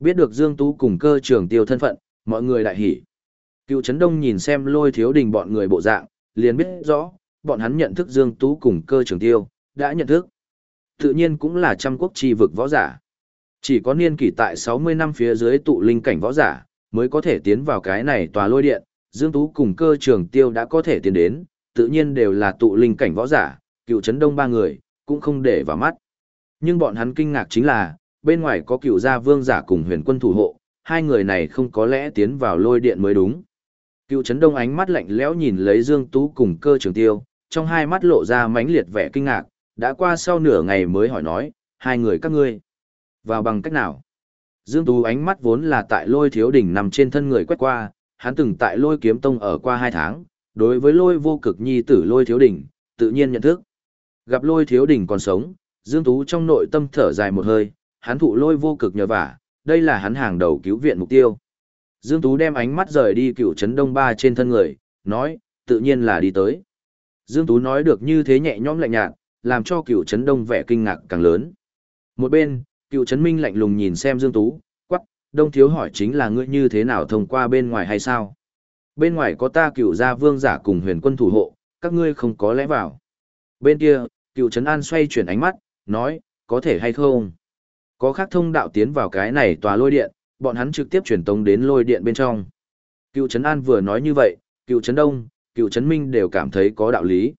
S2: Biết được Dương Tú cùng cơ trường tiêu thân phận, mọi người đại hỉ. Cựu Trấn Đông nhìn xem lôi thiếu đình bọn người bộ dạng, liền biết rõ, bọn hắn nhận thức Dương Tú cùng cơ trường tiêu, đã nhận thức. Tự nhiên cũng là trăm quốc chi vực võ giả. Chỉ có niên kỷ tại 60 năm phía dưới tụ linh cảnh võ giả, mới có thể tiến vào cái này tòa lôi điện, Dương Tú cùng cơ trường tiêu đã có thể tiến đến, tự nhiên đều là tụ linh cảnh võ giả, cựu Trấn Đông ba người, cũng không để vào mắt. Nhưng bọn hắn kinh ngạc chính là, bên ngoài có cựu gia vương giả cùng huyền quân thủ hộ, hai người này không có lẽ tiến vào lôi điện mới đúng. Cựu Trấn Đông ánh mắt lạnh lẽo nhìn lấy Dương Tú cùng cơ trường tiêu, trong hai mắt lộ ra mãnh liệt vẻ kinh ngạc, đã qua sau nửa ngày mới hỏi nói, hai người các ngươi, vào bằng cách nào? Dương Tú ánh mắt vốn là tại lôi thiếu đỉnh nằm trên thân người quét qua, hắn từng tại lôi kiếm tông ở qua hai tháng, đối với lôi vô cực nhi tử lôi thiếu đỉnh, tự nhiên nhận thức. Gặp lôi thiếu đỉnh còn sống, Dương Tú trong nội tâm thở dài một hơi, hắn thụ lôi vô cực nhờ vả, đây là hắn hàng đầu cứu viện mục tiêu. Dương Tú đem ánh mắt rời đi cựu trấn đông ba trên thân người, nói, tự nhiên là đi tới. Dương Tú nói được như thế nhẹ nhõm lạnh nhạt, làm cho cựu trấn đông vẻ kinh ngạc càng lớn. Một bên, cựu trấn minh lạnh lùng nhìn xem Dương Tú, quắc, đông thiếu hỏi chính là ngươi như thế nào thông qua bên ngoài hay sao? Bên ngoài có ta cựu gia vương giả cùng huyền quân thủ hộ, các ngươi không có lẽ vào. Bên kia, cựu trấn an xoay chuyển ánh mắt, nói, có thể hay không? Có khác thông đạo tiến vào cái này tòa lôi điện, bọn hắn trực tiếp truyền tống đến lôi điện bên trong. Cựu Trấn An vừa nói như vậy, cựu Trấn Đông, cựu Trấn Minh đều cảm thấy có đạo lý.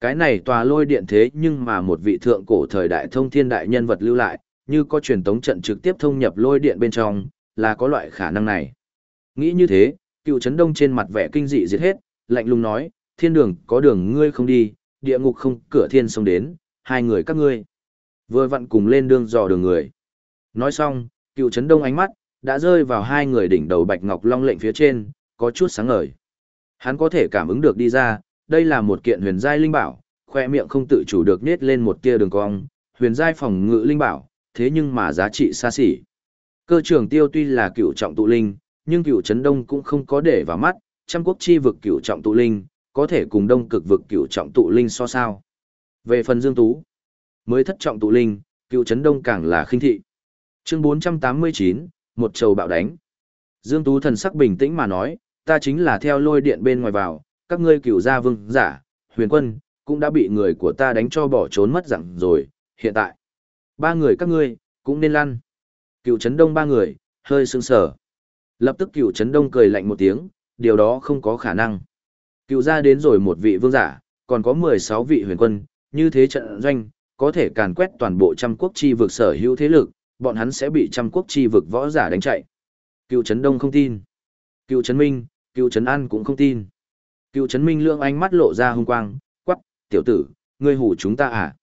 S2: Cái này tòa lôi điện thế nhưng mà một vị thượng cổ thời đại thông thiên đại nhân vật lưu lại, như có truyền tống trận trực tiếp thông nhập lôi điện bên trong, là có loại khả năng này. Nghĩ như thế, cựu Trấn Đông trên mặt vẻ kinh dị diệt hết, lạnh lùng nói, thiên đường có đường ngươi không đi, địa ngục không cửa thiên sông đến, hai người các ngươi. Vừa vặn cùng lên đường dò đường người. Nói xong, cựu Trấn Đông ánh mắt, đã rơi vào hai người đỉnh đầu bạch ngọc long lệnh phía trên, có chút sáng ngời. Hắn có thể cảm ứng được đi ra, đây là một kiện huyền giai linh bảo, khoe miệng không tự chủ được nết lên một tia đường cong, huyền giai phòng ngự linh bảo, thế nhưng mà giá trị xa xỉ. Cơ trưởng tiêu tuy là cựu trọng tụ linh, nhưng cựu trấn đông cũng không có để vào mắt, trăm quốc chi vực cựu trọng tụ linh, có thể cùng đông cực vực cựu trọng tụ linh so sao. Về phần dương tú, mới thất trọng tụ linh, cựu trấn đông càng là khinh thị. Chương 489, một trầu bạo đánh. Dương Tú thần sắc bình tĩnh mà nói, ta chính là theo lôi điện bên ngoài vào, các ngươi cửu gia vương giả, huyền quân, cũng đã bị người của ta đánh cho bỏ trốn mất dặn rồi, hiện tại. Ba người các ngươi, cũng nên lăn. Cựu chấn đông ba người, hơi sưng sở. Lập tức cựu chấn đông cười lạnh một tiếng, điều đó không có khả năng. Cựu gia đến rồi một vị vương giả, còn có 16 vị huyền quân, như thế trận doanh, có thể càn quét toàn bộ trăm quốc chi vực sở hữu thế lực, bọn hắn sẽ bị trăm quốc chi vực võ giả đánh chạy. Cựu Trấn Đông không tin. Cựu Trấn Minh, Cựu Trấn An cũng không tin. Cựu Trấn Minh lượng ánh mắt lộ ra hung quang, quắc, tiểu tử, ngươi hủ chúng ta à?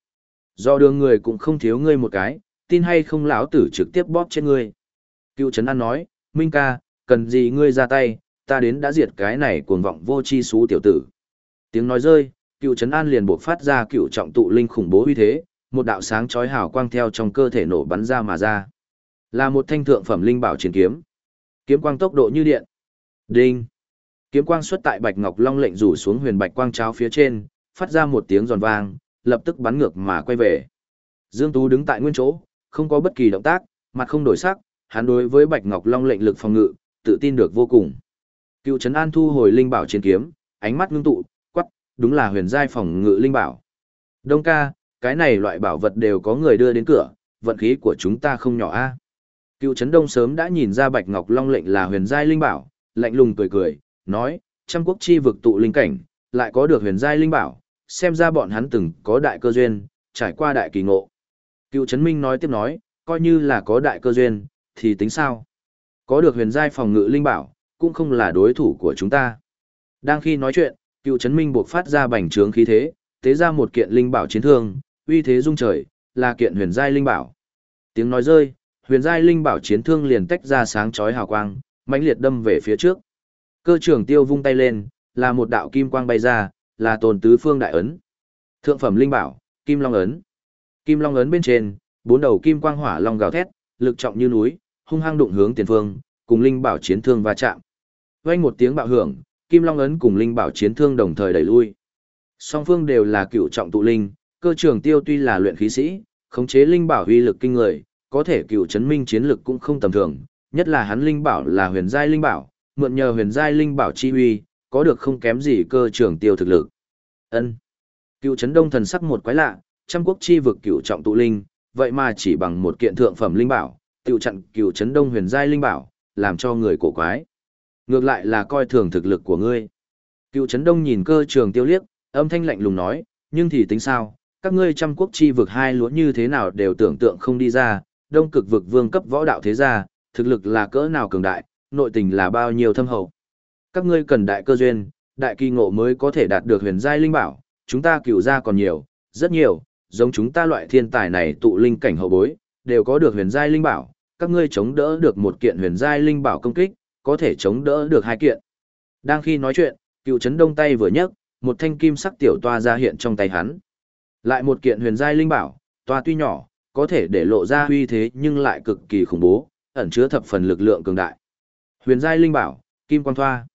S2: Do đường người cũng không thiếu ngươi một cái, tin hay không lão tử trực tiếp bóp trên ngươi. Cựu Trấn An nói, Minh ca, cần gì ngươi ra tay, ta đến đã diệt cái này cuồng vọng vô chi xú tiểu tử. Tiếng nói rơi, cựu Trấn An liền buộc phát ra cựu trọng tụ linh khủng bố uy thế, một đạo sáng chói hào quang theo trong cơ thể nổ bắn ra mà ra. Là một thanh thượng phẩm linh bảo chiến kiếm. Kiếm quang tốc độ như điện. Đinh. Kiếm quang xuất tại bạch ngọc long lệnh rủ xuống huyền bạch quang cháo phía trên, phát ra một tiếng giòn vang, lập tức bắn ngược mà quay về. Dương Tú đứng tại nguyên chỗ, không có bất kỳ động tác, mặt không đổi sắc, hắn đối với bạch ngọc long lệnh lực phòng ngự, tự tin được vô cùng. Cựu Trấn An thu hồi linh bảo chiến kiếm, ánh mắt ngưng tụ, đúng là huyền giai phòng ngự linh bảo. Đông ca, cái này loại bảo vật đều có người đưa đến cửa, vận khí của chúng ta không nhỏ a. Cựu Trấn Đông sớm đã nhìn ra Bạch Ngọc Long lệnh là huyền giai linh bảo, lạnh lùng cười cười, nói, trăm quốc chi vực tụ linh cảnh, lại có được huyền giai linh bảo, xem ra bọn hắn từng có đại cơ duyên, trải qua đại kỳ ngộ. Cựu Trấn Minh nói tiếp nói, coi như là có đại cơ duyên, thì tính sao? Có được huyền giai phòng ngự linh bảo, cũng không là đối thủ của chúng ta. Đang khi nói chuyện, Cựu Trấn Minh buộc phát ra bành trướng khí thế, tế ra một kiện linh bảo chiến thương, uy thế dung trời, là kiện huyền giai linh bảo. Tiếng nói rơi, huyền giai linh bảo chiến thương liền tách ra sáng chói hào quang, mãnh liệt đâm về phía trước. Cơ trưởng tiêu vung tay lên, là một đạo kim quang bay ra,
S1: là tồn tứ phương đại ấn. Thượng phẩm linh bảo, Kim Long ấn. Kim Long ấn bên trên, bốn đầu kim quang hỏa long gào thét, lực trọng như núi, hung hăng đụng hướng tiền phương, cùng linh bảo chiến thương va chạm. Vang một tiếng bạo hưởng, Kim Long ấn cùng linh bảo chiến thương đồng thời đẩy lui. Song phương đều là cựu trọng tụ linh, cơ trường tiêu tuy là luyện khí sĩ, khống chế linh bảo uy lực kinh người, có thể cựu chấn minh chiến lực cũng không tầm thường, nhất là hắn linh bảo là huyền giai linh bảo, mượn nhờ huyền giai linh bảo chi uy, có được không kém gì cơ trường tiêu thực lực. Ân. Cựu chấn đông thần sắc một quái lạ, trăm quốc chi vực cựu trọng tụ linh, vậy mà chỉ bằng một kiện thượng phẩm linh bảo, tiêu chặn cựu chấn đông huyền giai linh bảo, làm cho người cổ quái. Ngược lại là coi thường thực lực của ngươi. Cựu Trấn đông nhìn cơ trường tiêu liếc, âm thanh lạnh lùng nói, nhưng thì tính sao, các ngươi trăm quốc chi vực hai lúa như thế nào đều tưởng tượng không đi ra, đông cực vực vương cấp võ đạo thế gia, thực lực là cỡ nào cường đại, nội tình là bao nhiêu thâm hậu. Các ngươi cần đại cơ duyên, đại kỳ ngộ mới có thể đạt được huyền giai linh bảo, chúng ta cựu gia còn nhiều, rất nhiều, giống chúng ta loại thiên tài này tụ linh cảnh hậu bối, đều có được huyền giai linh bảo, các ngươi chống đỡ được một kiện huyền giai linh bảo công kích, có thể chống đỡ được hai kiện. Đang khi nói chuyện, cựu chấn đông tay vừa nhấc, một thanh kim sắc tiểu toa ra hiện trong tay hắn. Lại một kiện huyền giai linh bảo, toa tuy nhỏ, có thể để lộ ra uy thế nhưng lại cực kỳ khủng bố, ẩn chứa thập phần lực lượng cường đại. Huyền giai linh bảo, kim quang thoa.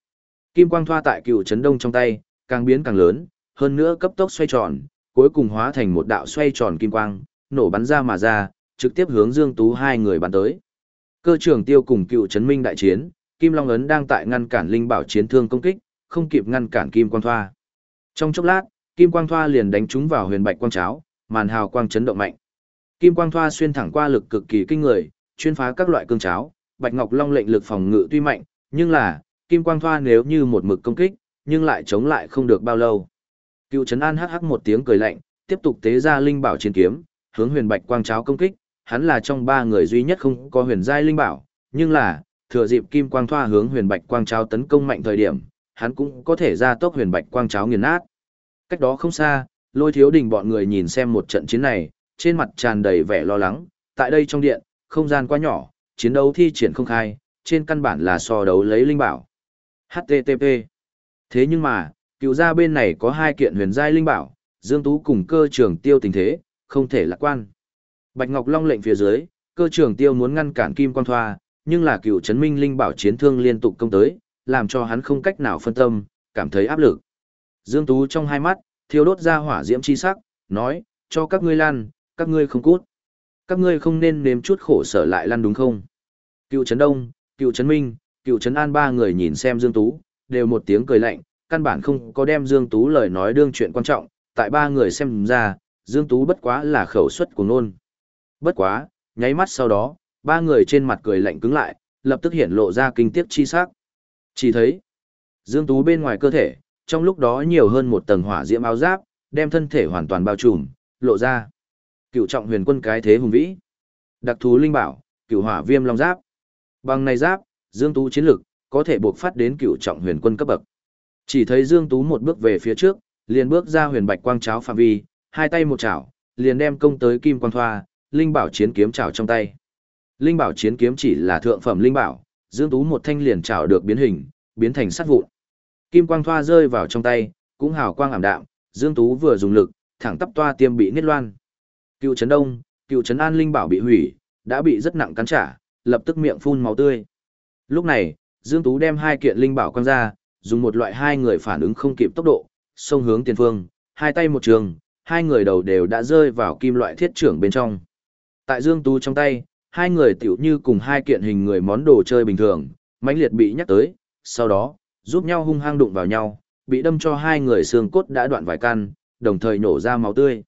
S1: Kim quang thoa tại cựu chấn đông trong tay, càng biến càng lớn, hơn nữa cấp tốc xoay tròn, cuối cùng hóa thành một đạo xoay tròn kim quang, nổ bắn ra mà ra, trực tiếp hướng Dương Tú hai người bắn tới. Cơ trưởng tiêu cùng cựu chấn minh đại chiến, Kim Long Ấn đang tại ngăn cản linh bảo chiến thương công kích, không kịp ngăn cản Kim Quang Thoa. Trong chốc lát, Kim Quang Thoa liền đánh trúng vào huyền bạch quang cháo, màn hào quang chấn động mạnh. Kim Quang Thoa xuyên thẳng qua lực cực kỳ kinh người, chuyên phá các loại cương cháo, Bạch Ngọc Long lệnh lực phòng ngự tuy mạnh, nhưng là, Kim Quang Thoa nếu như một mực công kích, nhưng lại chống lại không được bao lâu. Cựu Trấn An hắc hắc một tiếng cười lạnh, tiếp tục tế ra linh bảo chiến kiếm, hướng huyền bạch quang cháo công kích, hắn là trong ba người duy nhất không có huyền giai linh bảo, nhưng là, thừa dịp kim quang thoa hướng huyền bạch quang cháo tấn công mạnh thời điểm, hắn cũng có thể ra tốc huyền bạch quang cháo nghiền nát. Cách đó không xa, lôi thiếu đình bọn người nhìn xem một trận chiến này, trên mặt tràn đầy vẻ lo lắng, tại đây trong điện, không gian quá nhỏ, chiến đấu thi triển không khai, trên căn bản là so đấu lấy linh bảo. HTTP. Thế nhưng mà, cựu gia bên này có hai kiện huyền giai linh bảo, Dương Tú cùng cơ trưởng tiêu tình thế, không thể lạc quan. Bạch Ngọc Long lệnh phía dưới, cơ trưởng tiêu muốn ngăn cản Kim Quang Thoa, nhưng là cựu chấn minh linh bảo chiến thương liên tục công tới, làm cho hắn không cách nào phân tâm, cảm thấy áp lực. Dương Tú trong hai mắt, thiêu đốt ra hỏa diễm chi sắc, nói, cho các ngươi lan, các ngươi không cút. Các ngươi không nên nếm chút khổ sở lại lan đúng không? Cựu chấn đông, cựu chấn minh, cựu chấn an ba người nhìn xem Dương Tú, đều một tiếng cười lạnh, căn bản không có đem Dương Tú lời nói đương chuyện quan trọng, tại ba người xem ra, Dương Tú bất quá là khẩu suất của nôn. Bất quá, nháy mắt sau đó, ba người trên mặt cười lạnh cứng lại, lập tức hiện lộ ra kinh tiếc chi sắc. Chỉ thấy, Dương Tú bên ngoài cơ thể, trong lúc đó nhiều hơn một tầng hỏa diễm áo giáp, đem thân thể hoàn toàn bao trùm, lộ ra. Cựu trọng huyền quân cái thế hùng vĩ. Đặc thú linh bảo, cựu hỏa viêm long giáp. Bằng này giáp, Dương Tú chiến lực, có thể buộc phát đến cựu trọng huyền quân cấp bậc. Chỉ thấy Dương Tú một bước về phía trước, liền bước ra huyền bạch quang cháo phạm vi, hai tay một chảo, liền đem công tới kim quang thoa, linh bảo chiến kiếm chảo trong tay. Linh bảo chiến kiếm chỉ là thượng phẩm linh bảo, Dương Tú một thanh liền chảo được biến hình, biến thành sắt vụn. Kim quang thoa rơi vào trong tay, cũng hào quang ảm đạm, Dương Tú vừa dùng lực, thẳng tắp toa tiêm bị niết loan. Cựu Trấn Đông, Cựu Trấn An linh bảo bị hủy, đã bị rất nặng cắn trả, lập tức miệng phun máu tươi. Lúc này, Dương Tú đem hai kiện linh bảo quăng ra, dùng một loại hai người phản ứng không kịp tốc độ, xông hướng tiền phương, hai tay một trường, hai người đầu đều đã rơi vào kim loại thiết trưởng bên trong. Tại Dương Tú trong tay, hai người tiểu như cùng hai kiện hình người món đồ chơi bình thường, mãnh liệt bị nhắc tới, sau đó, giúp nhau hung hăng đụng vào nhau, bị đâm cho hai người xương cốt đã đoạn vài căn, đồng thời nổ ra máu tươi.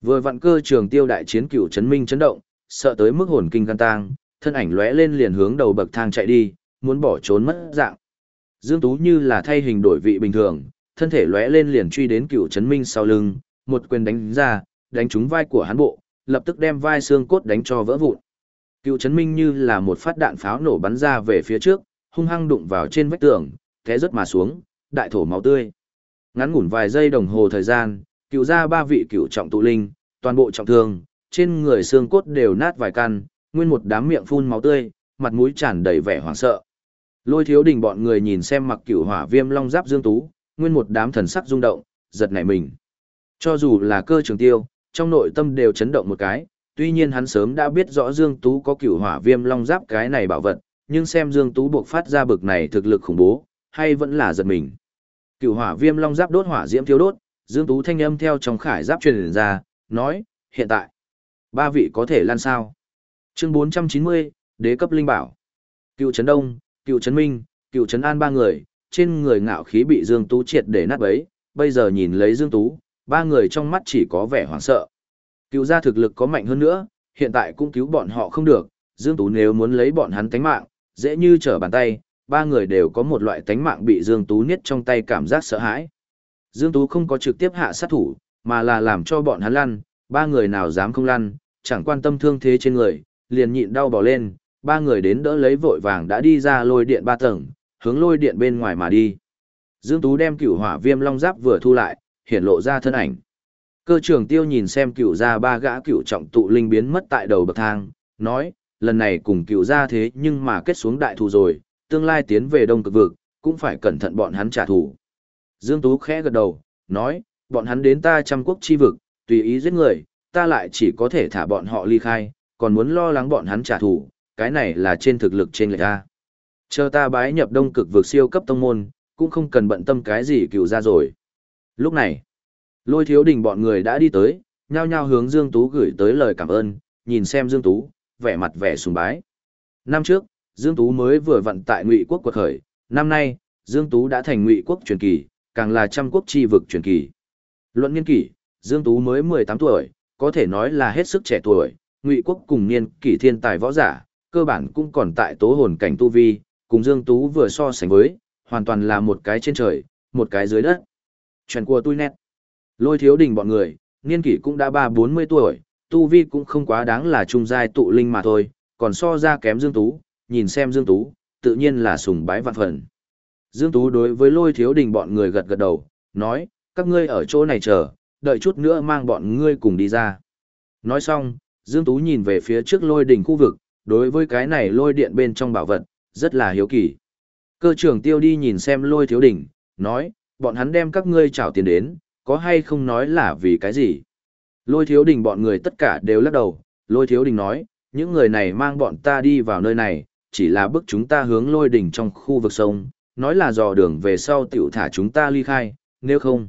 S1: Vừa vặn cơ trường tiêu đại chiến cửu chấn minh chấn động, sợ tới mức hồn kinh gan tang, thân ảnh lóe lên liền hướng đầu bậc thang chạy đi, muốn bỏ trốn mất dạng. Dương Tú như là thay hình đổi vị bình thường, thân thể lóe lên liền truy đến cửu chấn minh sau lưng, một quyền đánh ra, đánh trúng vai của hắn bộ, lập tức đem vai xương cốt đánh cho vỡ vụn. Cựu chấn minh như là một phát đạn pháo nổ bắn ra về phía trước, hung hăng đụng vào trên vách tường, té rớt mà xuống, đại thổ máu tươi. Ngắn ngủn vài giây đồng hồ thời gian, cựu ra ba vị cựu trọng tụ linh, toàn bộ trọng thương, trên người xương cốt đều nát vài căn, nguyên một đám miệng phun máu tươi, mặt mũi tràn đầy vẻ hoảng sợ. Lôi thiếu đình bọn người nhìn xem mặc cựu hỏa viêm long giáp dương tú, nguyên một đám thần sắc rung động, giật nảy mình. Cho dù là cơ trường tiêu, trong nội tâm đều chấn động một cái, tuy nhiên hắn sớm đã biết rõ Dương Tú có cửu hỏa viêm long giáp cái này bảo vật, nhưng xem Dương Tú buộc phát ra bực này thực lực khủng bố, hay vẫn là giật mình. Cửu hỏa viêm long giáp đốt hỏa diễm thiếu đốt, Dương Tú thanh âm theo trong khải giáp truyền ra, nói, hiện tại, ba vị có thể lan sao. Chương 490, đế cấp linh bảo. Cựu Trấn Đông, Cựu Trấn Minh, Cựu Trấn An ba người, trên người ngạo khí bị Dương Tú triệt để nát bấy, bây giờ nhìn lấy Dương Tú, ba người trong mắt chỉ có vẻ hoảng sợ. Cứu gia thực lực có mạnh hơn nữa, hiện tại cũng cứu bọn họ không được, Dương Tú nếu muốn lấy bọn hắn tánh mạng, dễ như trở bàn tay, ba người đều có một loại tánh mạng bị Dương Tú niết trong tay cảm giác sợ hãi. Dương Tú không có trực tiếp hạ sát thủ, mà là làm cho bọn hắn lăn, ba người nào dám không lăn, chẳng quan tâm thương thế trên người, liền nhịn đau bỏ lên, ba người đến đỡ lấy vội vàng đã đi ra lôi điện ba tầng, hướng lôi điện bên ngoài mà đi. Dương Tú đem cửu hỏa viêm long giáp vừa thu lại, hiện lộ ra thân ảnh. Cơ trưởng tiêu nhìn xem cựu gia ba gã cựu trọng tụ linh biến mất tại đầu bậc thang, nói, lần này cùng cựu gia thế nhưng mà kết xuống đại thù rồi, tương lai tiến về đông cực vực, cũng phải cẩn thận bọn hắn trả thù. Dương Tú khẽ gật đầu, nói, bọn hắn đến ta trăm quốc chi vực, tùy ý giết người, ta lại chỉ có thể thả bọn họ ly khai, còn muốn lo lắng bọn hắn trả thù, cái này là trên thực lực trên lệch ta. Chờ ta bái nhập đông cực vực siêu cấp tông môn, cũng không cần bận tâm cái gì cựu ra rồi. Lúc này, lôi thiếu đình bọn người đã đi tới, nhao nhao hướng Dương Tú gửi tới lời cảm ơn, nhìn xem Dương Tú, vẻ mặt vẻ sùng bái. Năm trước, Dương Tú mới vừa vận tại Ngụy quốc quật khởi, năm nay, Dương Tú đã thành Ngụy quốc truyền kỳ, càng là trăm quốc chi vực truyền kỳ. Luận niên kỷ, Dương Tú mới 18 tuổi, có thể nói là hết sức trẻ tuổi, Ngụy quốc cùng niên kỷ thiên tài võ giả, cơ bản cũng còn tại tố hồn cảnh tu vi, cùng Dương Tú vừa so sánh với, hoàn toàn là một cái trên trời, một cái dưới đất. Chuyện của tôi nét. Lôi thiếu đình bọn người, niên kỷ cũng đã ba bốn mươi tuổi, tu vi cũng không quá đáng là trung giai tụ linh mà thôi, còn so ra kém Dương Tú, nhìn xem Dương Tú, tự nhiên là sùng bái vạn phần. Dương Tú đối với lôi thiếu đình bọn người gật gật đầu, nói, các ngươi ở chỗ này chờ, đợi chút nữa mang bọn ngươi cùng đi ra. Nói xong, Dương Tú nhìn về phía trước lôi đỉnh khu vực, đối với cái này lôi điện bên trong bảo vật, rất là hiếu kỳ. Cơ trưởng tiêu đi nhìn xem lôi thiếu đỉnh, nói, bọn hắn đem các ngươi trảo tiền đến, có hay không nói là vì cái gì. Lôi thiếu đình bọn người tất cả đều lắc đầu, lôi thiếu đình nói, những người này mang bọn ta đi vào nơi này, chỉ là bước chúng ta hướng lôi đỉnh trong khu vực sông, nói là dò đường về sau tiểu thả chúng ta ly khai, nếu không,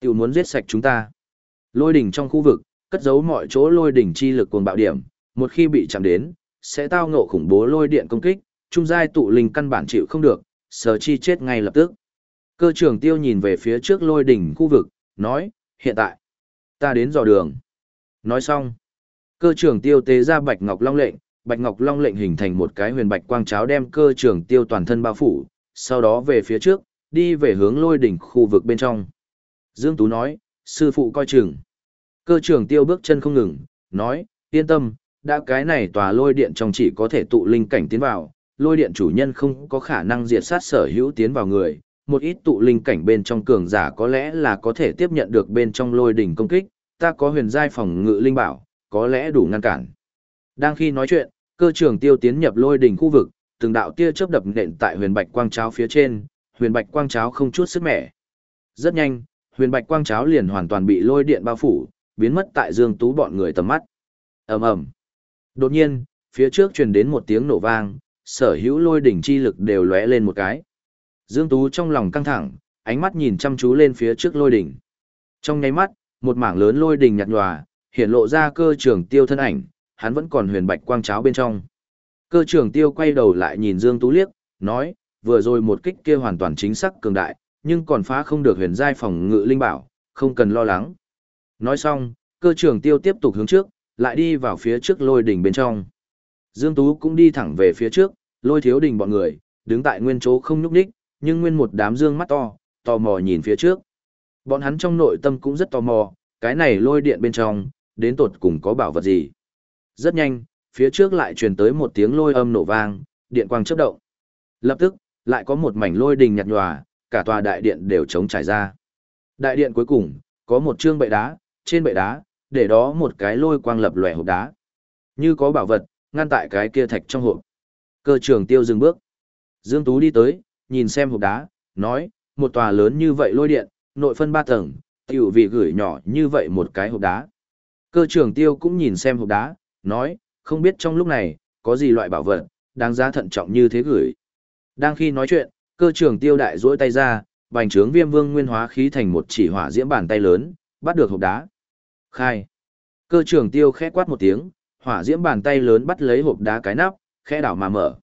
S1: tiểu muốn giết sạch chúng ta. Lôi đỉnh trong khu vực, cất giấu mọi chỗ lôi đỉnh chi lực cuồng bạo điểm, một khi bị chạm đến, sẽ tao ngộ khủng bố lôi điện công kích, trung giai tụ linh căn bản chịu không được, sở chi chết ngay lập tức. Cơ trưởng tiêu nhìn về phía trước lôi đỉnh khu vực, nói, hiện tại, ta đến dò đường. Nói xong, cơ trưởng tiêu tế ra bạch ngọc long lệnh, bạch ngọc long lệnh hình thành một cái huyền bạch quang cháo đem cơ trưởng tiêu toàn thân bao phủ, sau đó về phía trước, đi về hướng lôi đỉnh khu vực bên trong. Dương Tú nói, sư phụ coi chừng. Cơ trưởng tiêu bước chân không ngừng, nói, yên tâm, đã cái này tòa lôi điện trong chỉ có thể tụ linh cảnh tiến vào, lôi điện chủ nhân không có khả năng diệt sát sở hữu tiến vào người, một ít tụ linh cảnh bên trong cường giả có lẽ là có thể tiếp nhận được bên trong lôi đỉnh công kích, ta có huyền giai phòng ngự linh bảo, có lẽ đủ ngăn cản. Đang khi nói chuyện, cơ trưởng tiêu tiến nhập lôi đỉnh khu vực, từng đạo tia chớp đập nện tại huyền bạch quang cháo phía trên, huyền bạch quang cháo không chút sức mẻ. Rất nhanh, huyền bạch quang cháo liền hoàn toàn bị lôi điện bao phủ, biến mất tại Dương Tú bọn người tầm mắt. Ầm ầm. Đột nhiên, phía trước truyền đến một tiếng nổ vang, sở hữu lôi đỉnh chi lực đều lóe lên một cái. Dương Tú trong lòng căng thẳng, ánh mắt nhìn chăm chú lên phía trước lôi đỉnh. Trong nháy mắt, một mảng lớn lôi đỉnh nhạt nhòa, hiện lộ ra cơ trưởng tiêu thân ảnh, hắn vẫn còn huyền bạch quang cháo bên trong. Cơ trưởng tiêu quay đầu lại nhìn Dương Tú liếc, nói, vừa rồi một kích kia hoàn toàn chính xác cường đại, nhưng còn phá không được huyền giai phòng ngự linh bảo, không cần lo lắng. Nói xong, cơ trưởng tiêu tiếp tục hướng trước, lại đi vào phía trước lôi đỉnh bên trong. Dương Tú cũng đi thẳng về phía trước, lôi thiếu đỉnh bọn người, đứng tại nguyên chỗ không nhúc đích, nhưng nguyên một đám dương mắt to, tò mò nhìn phía trước. Bọn hắn trong nội tâm cũng rất tò mò, cái này lôi điện bên trong, đến tột cùng có bảo vật gì. Rất nhanh, phía trước lại truyền tới một tiếng lôi âm nổ vang, điện quang chớp động. Lập tức, lại có một mảnh lôi đình nhạt nhòa, cả tòa đại điện đều trống trải ra. Đại điện cuối cùng, có một trương bệ đá, trên bệ đá, để đó một cái lôi quang lập lòe hộp đá. Như có bảo vật, ngăn tại cái kia thạch trong hộp. Cơ trường tiêu dừng bước. Dương Tú đi tới, nhìn xem hộp đá, nói, một tòa lớn như vậy lôi điện, nội phân ba tầng,
S2: tiểu vị gửi nhỏ như vậy một cái hộp đá. Cơ trưởng tiêu cũng nhìn xem hộp đá, nói, không biết trong lúc này, có gì loại bảo vật, đáng giá thận trọng như thế gửi. Đang khi nói chuyện, cơ trưởng tiêu đại duỗi tay ra, bành trướng viêm vương nguyên hóa khí thành một chỉ hỏa diễm bàn tay lớn, bắt được hộp đá. Khai. Cơ trưởng tiêu khẽ quát một tiếng, hỏa diễm bàn tay lớn bắt lấy hộp đá cái nắp, khẽ đảo mà mở.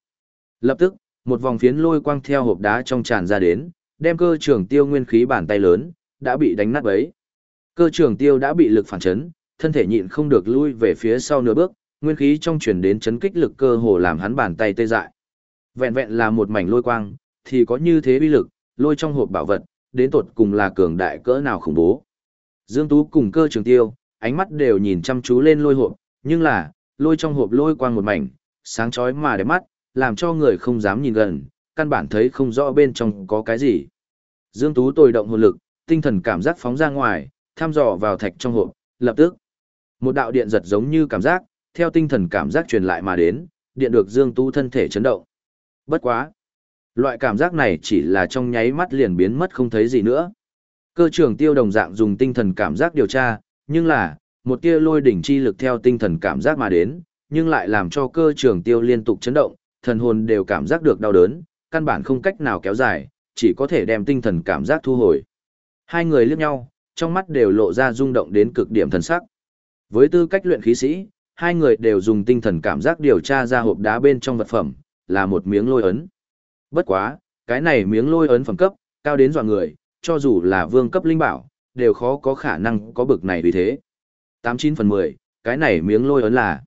S2: Lập tức, một vòng phiến lôi quang theo hộp đá trong tràn ra đến, đem cơ trưởng tiêu nguyên khí bàn tay lớn, đã bị đánh nát bấy. Cơ trưởng tiêu đã bị lực phản chấn, thân thể nhịn không được lui về phía sau nửa bước, nguyên khí trong truyền đến chấn kích lực cơ hồ làm hắn bàn tay tê dại. Vẹn vẹn là một mảnh lôi quang, thì có như thế uy lực, lôi trong hộp bảo vật, đến tột cùng là cường đại cỡ nào khủng bố. Dương Tú cùng cơ trường tiêu, ánh mắt đều nhìn chăm chú lên lôi hộp, nhưng là, lôi trong hộp lôi quang một mảnh, sáng chói mà đẹp mắt, làm cho người không dám nhìn gần, căn bản thấy không rõ bên trong có cái gì. Dương Tú tồi động hồn lực, tinh thần cảm giác phóng ra ngoài, thăm dò vào thạch trong hộp, lập tức. Một đạo điện giật giống như cảm giác, theo tinh thần cảm giác truyền lại mà đến, điện được Dương Tú thân thể chấn động. Bất quá. Loại cảm giác này chỉ là trong nháy mắt liền biến mất không thấy gì nữa. Cơ trưởng tiêu đồng dạng dùng tinh thần cảm giác điều tra, nhưng là, một tia lôi đỉnh chi lực theo tinh thần cảm giác mà đến, nhưng lại làm cho cơ trưởng tiêu liên tục chấn động, thần hồn đều cảm giác được đau đớn, căn bản không cách nào kéo dài, chỉ có thể đem tinh thần cảm giác thu hồi. Hai người liếc nhau, trong mắt đều lộ ra rung động đến cực điểm thần sắc. Với tư cách luyện khí sĩ, hai người đều dùng tinh thần cảm giác điều tra ra hộp đá bên trong vật phẩm, là một miếng lôi ấn. Bất quá, cái này miếng lôi ấn phẩm cấp, cao đến dọa người, cho dù là vương cấp linh bảo, đều khó có khả năng có bực này vì thế. 89 phần 10, cái này miếng lôi ấn là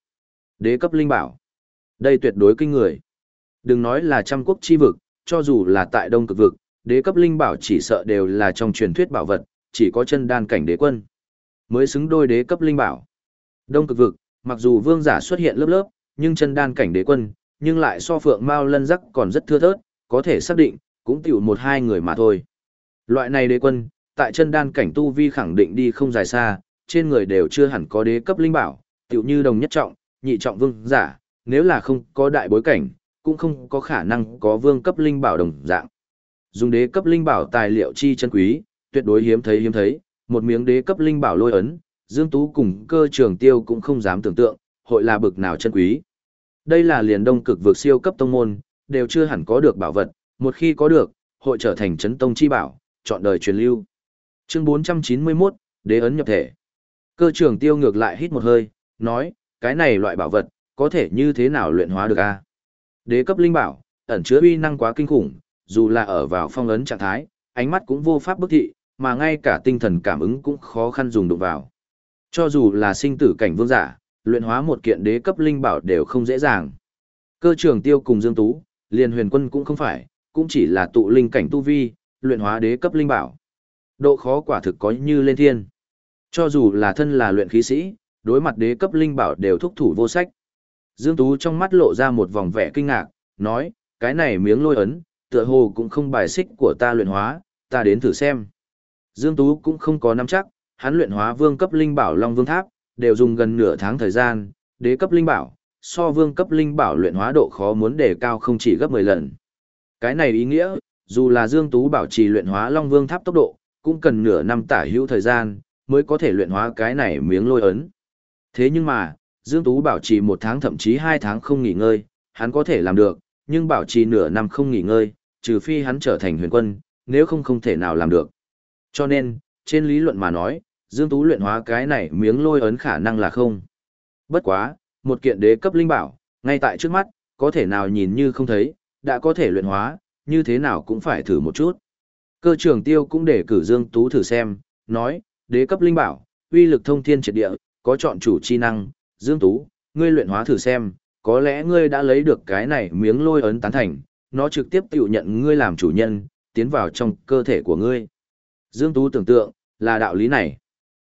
S2: đế cấp linh bảo. Đây tuyệt đối kinh người. Đừng nói là trăm quốc chi vực, cho dù là tại đông cực vực, đế cấp linh bảo chỉ sợ đều là trong truyền thuyết bảo vật, chỉ có chân đan cảnh đế quân. Mới xứng đôi đế cấp linh bảo. Đông cực vực, mặc dù vương giả xuất hiện lớp lớp, nhưng chân đan cảnh đế quân, nhưng lại so phượng mao lân rắc còn rất thưa thớt, có thể xác định, cũng tiểu một hai người mà thôi. Loại này đế quân, tại chân đan cảnh tu vi khẳng định đi không dài xa, trên người đều chưa hẳn có đế cấp linh bảo, tiểu như đồng nhất trọng, nhị trọng vương giả, nếu là không có đại bối cảnh, cũng không có khả năng có vương cấp linh bảo đồng dạng. Dùng đế cấp linh bảo tài liệu chi chân quý, tuyệt đối hiếm thấy hiếm thấy, một miếng đế cấp linh bảo lôi ấn, Dương Tú cùng cơ trường tiêu cũng không dám tưởng tượng, hội là bực nào chân quý. Đây là liền đông cực vượt siêu cấp tông môn, đều chưa hẳn có được bảo vật, một khi có được, hội trở thành chấn tông chi bảo, chọn đời truyền lưu. Chương 491, Đế ấn nhập thể. Cơ trưởng tiêu ngược lại hít một hơi, nói, cái này loại bảo vật, có thể như thế nào luyện hóa được a? Đế cấp linh bảo, ẩn chứa uy năng quá kinh khủng, dù là ở vào phong ấn trạng thái, ánh mắt cũng vô pháp bức thị, mà ngay cả tinh thần cảm ứng cũng khó khăn dùng đụng vào. Cho dù là sinh tử cảnh vương giả, luyện hóa một kiện đế cấp linh bảo đều không dễ dàng. Cơ trưởng tiêu cùng Dương Tú, liền huyền quân cũng không phải, cũng chỉ là tụ linh cảnh tu vi, luyện hóa đế cấp linh bảo. Độ khó quả thực có như lên thiên. Cho dù là thân là luyện khí sĩ, đối mặt đế cấp linh bảo đều thúc thủ vô sách. Dương Tú trong mắt lộ ra một vòng vẻ kinh ngạc, nói, cái này miếng lôi ấn, tựa hồ cũng không bài xích của ta luyện hóa, ta đến thử xem. Dương Tú cũng không có nắm chắc, hắn luyện hóa vương cấp linh bảo Long Vương Tháp, đều dùng gần nửa tháng thời gian, đế cấp linh bảo, so vương cấp linh bảo luyện hóa độ khó muốn đề cao không chỉ gấp 10 lần. Cái này ý nghĩa, dù là Dương Tú bảo trì luyện hóa Long Vương Tháp tốc độ, cũng cần nửa năm tả hữu thời gian, mới có thể luyện hóa cái này miếng lôi ấn. Thế nhưng mà, Dương Tú bảo trì một tháng thậm chí hai tháng không nghỉ ngơi, hắn có thể làm được, nhưng bảo trì nửa năm không nghỉ ngơi, trừ phi hắn trở thành huyền quân, nếu không không thể nào làm được. Cho nên, trên lý luận mà nói, Dương Tú luyện hóa cái này miếng lôi ấn khả năng là không. Bất quá, một kiện đế cấp linh bảo, ngay tại trước mắt, có thể nào nhìn như không thấy, đã có thể luyện hóa, như thế nào cũng phải thử một chút. Cơ trưởng tiêu cũng để cử Dương Tú thử xem, nói, đế cấp linh bảo, uy lực thông thiên triệt địa, có chọn chủ chi năng, Dương Tú, ngươi luyện hóa thử xem, có lẽ ngươi đã lấy được cái này miếng lôi ấn tán thành, nó trực tiếp tự nhận ngươi làm chủ nhân, tiến vào trong cơ thể của ngươi. Dương Tú tưởng tượng, là đạo lý này.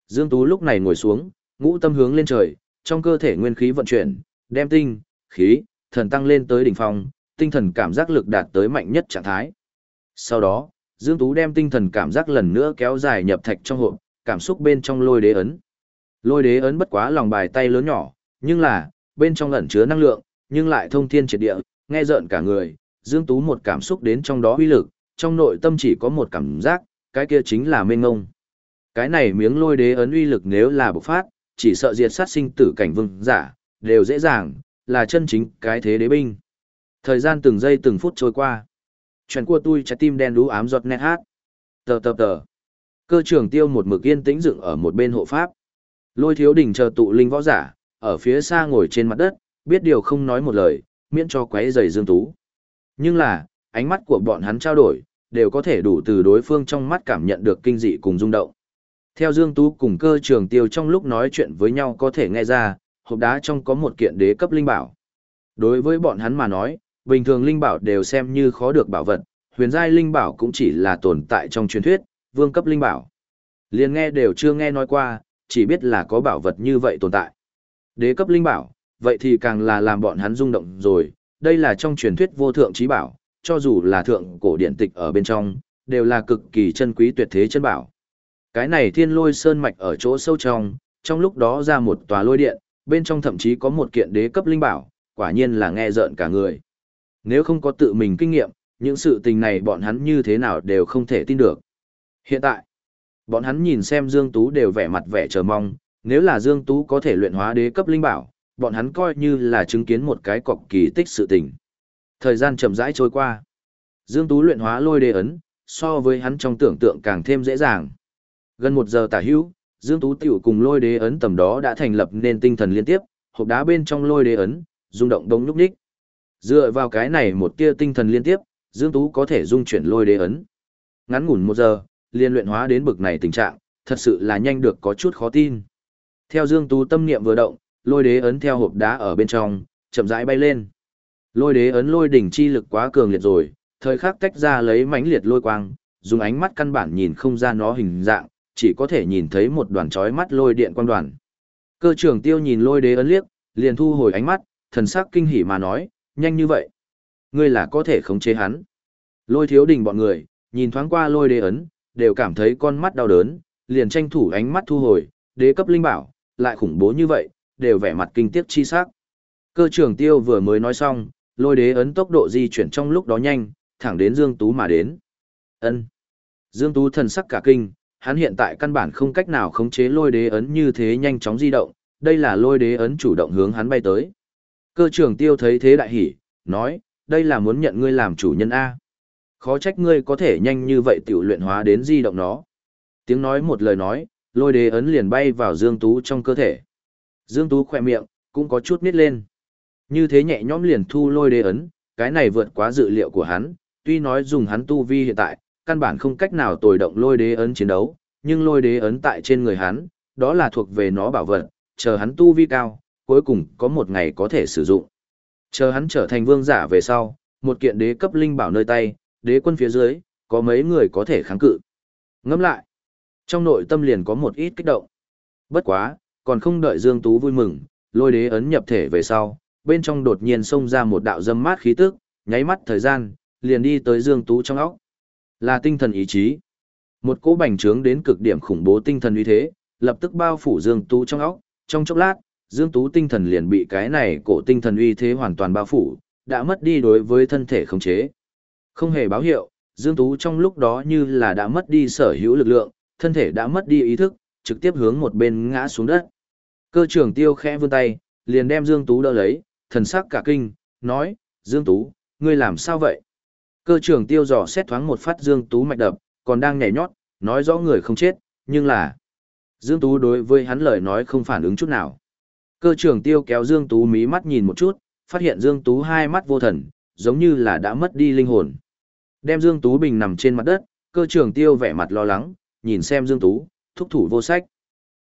S2: Dương Tú lúc này ngồi xuống, ngũ tâm hướng lên trời, trong cơ thể nguyên khí vận chuyển, đem tinh, khí, thần tăng lên tới đỉnh phong, tinh thần cảm giác lực đạt tới mạnh nhất trạng thái. Sau đó, Dương Tú đem tinh thần cảm giác lần nữa kéo dài nhập thạch trong hộp, cảm xúc bên trong lôi đế ấn. Lôi đế ấn bất quá lòng bài tay lớn nhỏ, nhưng là, bên trong ẩn chứa năng lượng, nhưng lại thông thiên triệt địa, nghe rợn cả người, Dương Tú một cảm xúc đến trong đó uy lực, trong nội tâm chỉ có một cảm giác, cái kia chính là mênh ngông.
S1: Cái này miếng lôi đế ấn uy lực nếu là bộc phát, chỉ sợ diệt sát sinh tử cảnh vương giả, đều dễ dàng, là chân chính cái thế đế binh. Thời gian từng giây từng phút trôi qua. Chuyện của tôi trái tim đen đú ám giọt nét hát. Tờ tờ tờ. Cơ trưởng tiêu một mực yên tĩnh dựng ở một bên hộ pháp. Lôi thiếu đỉnh chờ tụ linh võ giả, ở phía xa ngồi trên mặt đất, biết điều không nói một lời, miễn cho quấy rầy Dương Tú. Nhưng là, ánh mắt của bọn hắn trao đổi, đều có thể đủ từ đối phương trong mắt cảm nhận được kinh dị cùng rung động. Theo Dương Tú cùng cơ trường tiêu trong lúc nói chuyện với nhau có thể nghe ra, hộp đá trong có một kiện đế cấp linh bảo. Đối với bọn hắn mà nói, bình thường linh bảo đều xem như khó được bảo vật, huyền giai linh bảo cũng chỉ là tồn tại trong truyền thuyết, vương cấp linh bảo. Liên nghe đều chưa nghe nói qua, chỉ biết là có bảo vật như vậy tồn tại. Đế cấp linh bảo, vậy thì càng là làm bọn hắn rung động rồi, đây là trong truyền thuyết vô thượng trí bảo, cho dù là thượng cổ điện tịch ở bên trong, đều là cực kỳ chân quý tuyệt thế chân bảo. Cái này thiên lôi sơn mạch ở chỗ sâu trong, trong lúc đó ra một tòa lôi điện, bên trong thậm chí có một kiện đế cấp linh bảo, quả nhiên là nghe rợn cả người. Nếu không có tự mình kinh nghiệm, những sự tình này bọn hắn như thế nào đều không thể tin được. Hiện tại, bọn hắn nhìn xem Dương Tú đều vẻ mặt vẻ chờ mong, nếu là Dương Tú có thể luyện hóa đế cấp linh bảo, bọn hắn coi như là chứng kiến một cái cọc kỳ tích sự tình. Thời gian chậm rãi trôi qua. Dương Tú luyện hóa lôi đế ấn, so với hắn trong tưởng tượng càng thêm dễ dàng. Gần một giờ tả hữu, Dương Tú tiểu cùng lôi đế ấn tầm đó đã thành lập nên tinh thần liên tiếp, hộp đá bên trong lôi đế ấn, rung động đông lúc ních. Dựa vào cái này một tia tinh thần liên tiếp, Dương Tú có thể dung chuyển lôi đế ấn. Ngắn ngủn một giờ, liên luyện hóa đến bực này tình trạng, thật sự là nhanh được có chút khó tin. Theo Dương Tú tâm niệm vừa động, lôi đế ấn theo hộp đá ở bên trong, chậm rãi bay lên. Lôi đế ấn lôi đỉnh chi lực quá cường liệt rồi, thời khắc tách ra lấy mãnh liệt lôi quang, dùng ánh mắt căn bản nhìn không ra nó hình dạng, chỉ có thể nhìn thấy một đoàn chói mắt lôi điện quang đoàn. Cơ trưởng tiêu nhìn lôi đế ấn liếc, liền thu hồi ánh mắt, thần sắc kinh hỉ mà nói, nhanh như vậy. Ngươi là có thể khống chế hắn. Lôi thiếu đình bọn người, nhìn thoáng qua lôi đế ấn, đều cảm thấy con mắt đau đớn, liền tranh thủ ánh mắt thu hồi, đế cấp linh bảo, lại khủng bố như vậy, đều vẻ mặt kinh tiếc chi sắc. Cơ trưởng tiêu vừa mới nói xong, lôi đế ấn tốc độ di chuyển trong lúc đó nhanh, thẳng đến Dương Tú mà đến. ân Dương Tú thần sắc cả kinh, hắn hiện tại căn bản không cách nào khống chế lôi đế ấn như thế nhanh chóng di động, đây là lôi đế ấn chủ động hướng hắn bay tới. Cơ trưởng tiêu thấy thế đại hỉ, nói, đây là muốn nhận ngươi làm chủ nhân A. Khó trách ngươi có thể nhanh như vậy tiểu luyện hóa đến di động nó. Tiếng nói một lời nói, lôi đế ấn liền bay vào Dương Tú trong cơ thể. Dương Tú khỏe miệng, cũng có chút nít lên. Như thế nhẹ nhõm liền thu lôi đế ấn, cái này vượt quá dự liệu của hắn, tuy nói dùng hắn tu vi hiện tại, căn bản không cách nào tồi động lôi đế ấn chiến đấu, nhưng lôi đế ấn tại trên người hắn, đó là thuộc về nó bảo vật, chờ hắn tu vi cao, cuối cùng có một ngày có thể sử dụng. Chờ hắn trở thành vương giả về sau, một kiện đế cấp linh bảo nơi tay, đế quân phía dưới, có mấy người có thể kháng cự. Ngẫm lại, trong nội tâm liền có một ít kích động. Bất quá, còn không đợi Dương Tú vui mừng, lôi đế ấn nhập thể về sau, bên trong đột nhiên xông ra một đạo dâm mát khí tức, nháy mắt thời gian, liền đi tới Dương Tú trong óc. Là tinh thần ý chí. Một cỗ bành trướng đến cực điểm khủng bố tinh thần uy thế, lập tức bao phủ Dương Tú trong óc, trong chốc lát, Dương Tú tinh thần liền bị cái này cổ tinh thần uy thế hoàn toàn bao phủ, đã mất đi đối với thân thể khống chế. Không hề báo hiệu, Dương Tú trong lúc đó như là đã mất đi sở hữu lực lượng, thân thể đã mất đi ý thức, trực tiếp hướng một bên ngã xuống đất. Cơ trưởng tiêu khẽ vươn tay, liền đem Dương Tú đỡ lấy, thần sắc cả kinh, nói, Dương Tú, ngươi làm sao vậy? Cơ trưởng tiêu dò xét thoáng một phát Dương Tú mạch đập, còn đang nhảy nhót, nói rõ người không chết, nhưng là... Dương Tú đối với hắn lời nói không phản ứng chút nào. Cơ trưởng tiêu kéo Dương Tú mí mắt nhìn một chút, phát hiện Dương Tú hai mắt vô thần, giống như là đã mất đi linh hồn. Đem Dương Tú bình nằm trên mặt đất, cơ trưởng tiêu vẻ mặt lo lắng, nhìn xem Dương Tú, thúc thủ vô sách.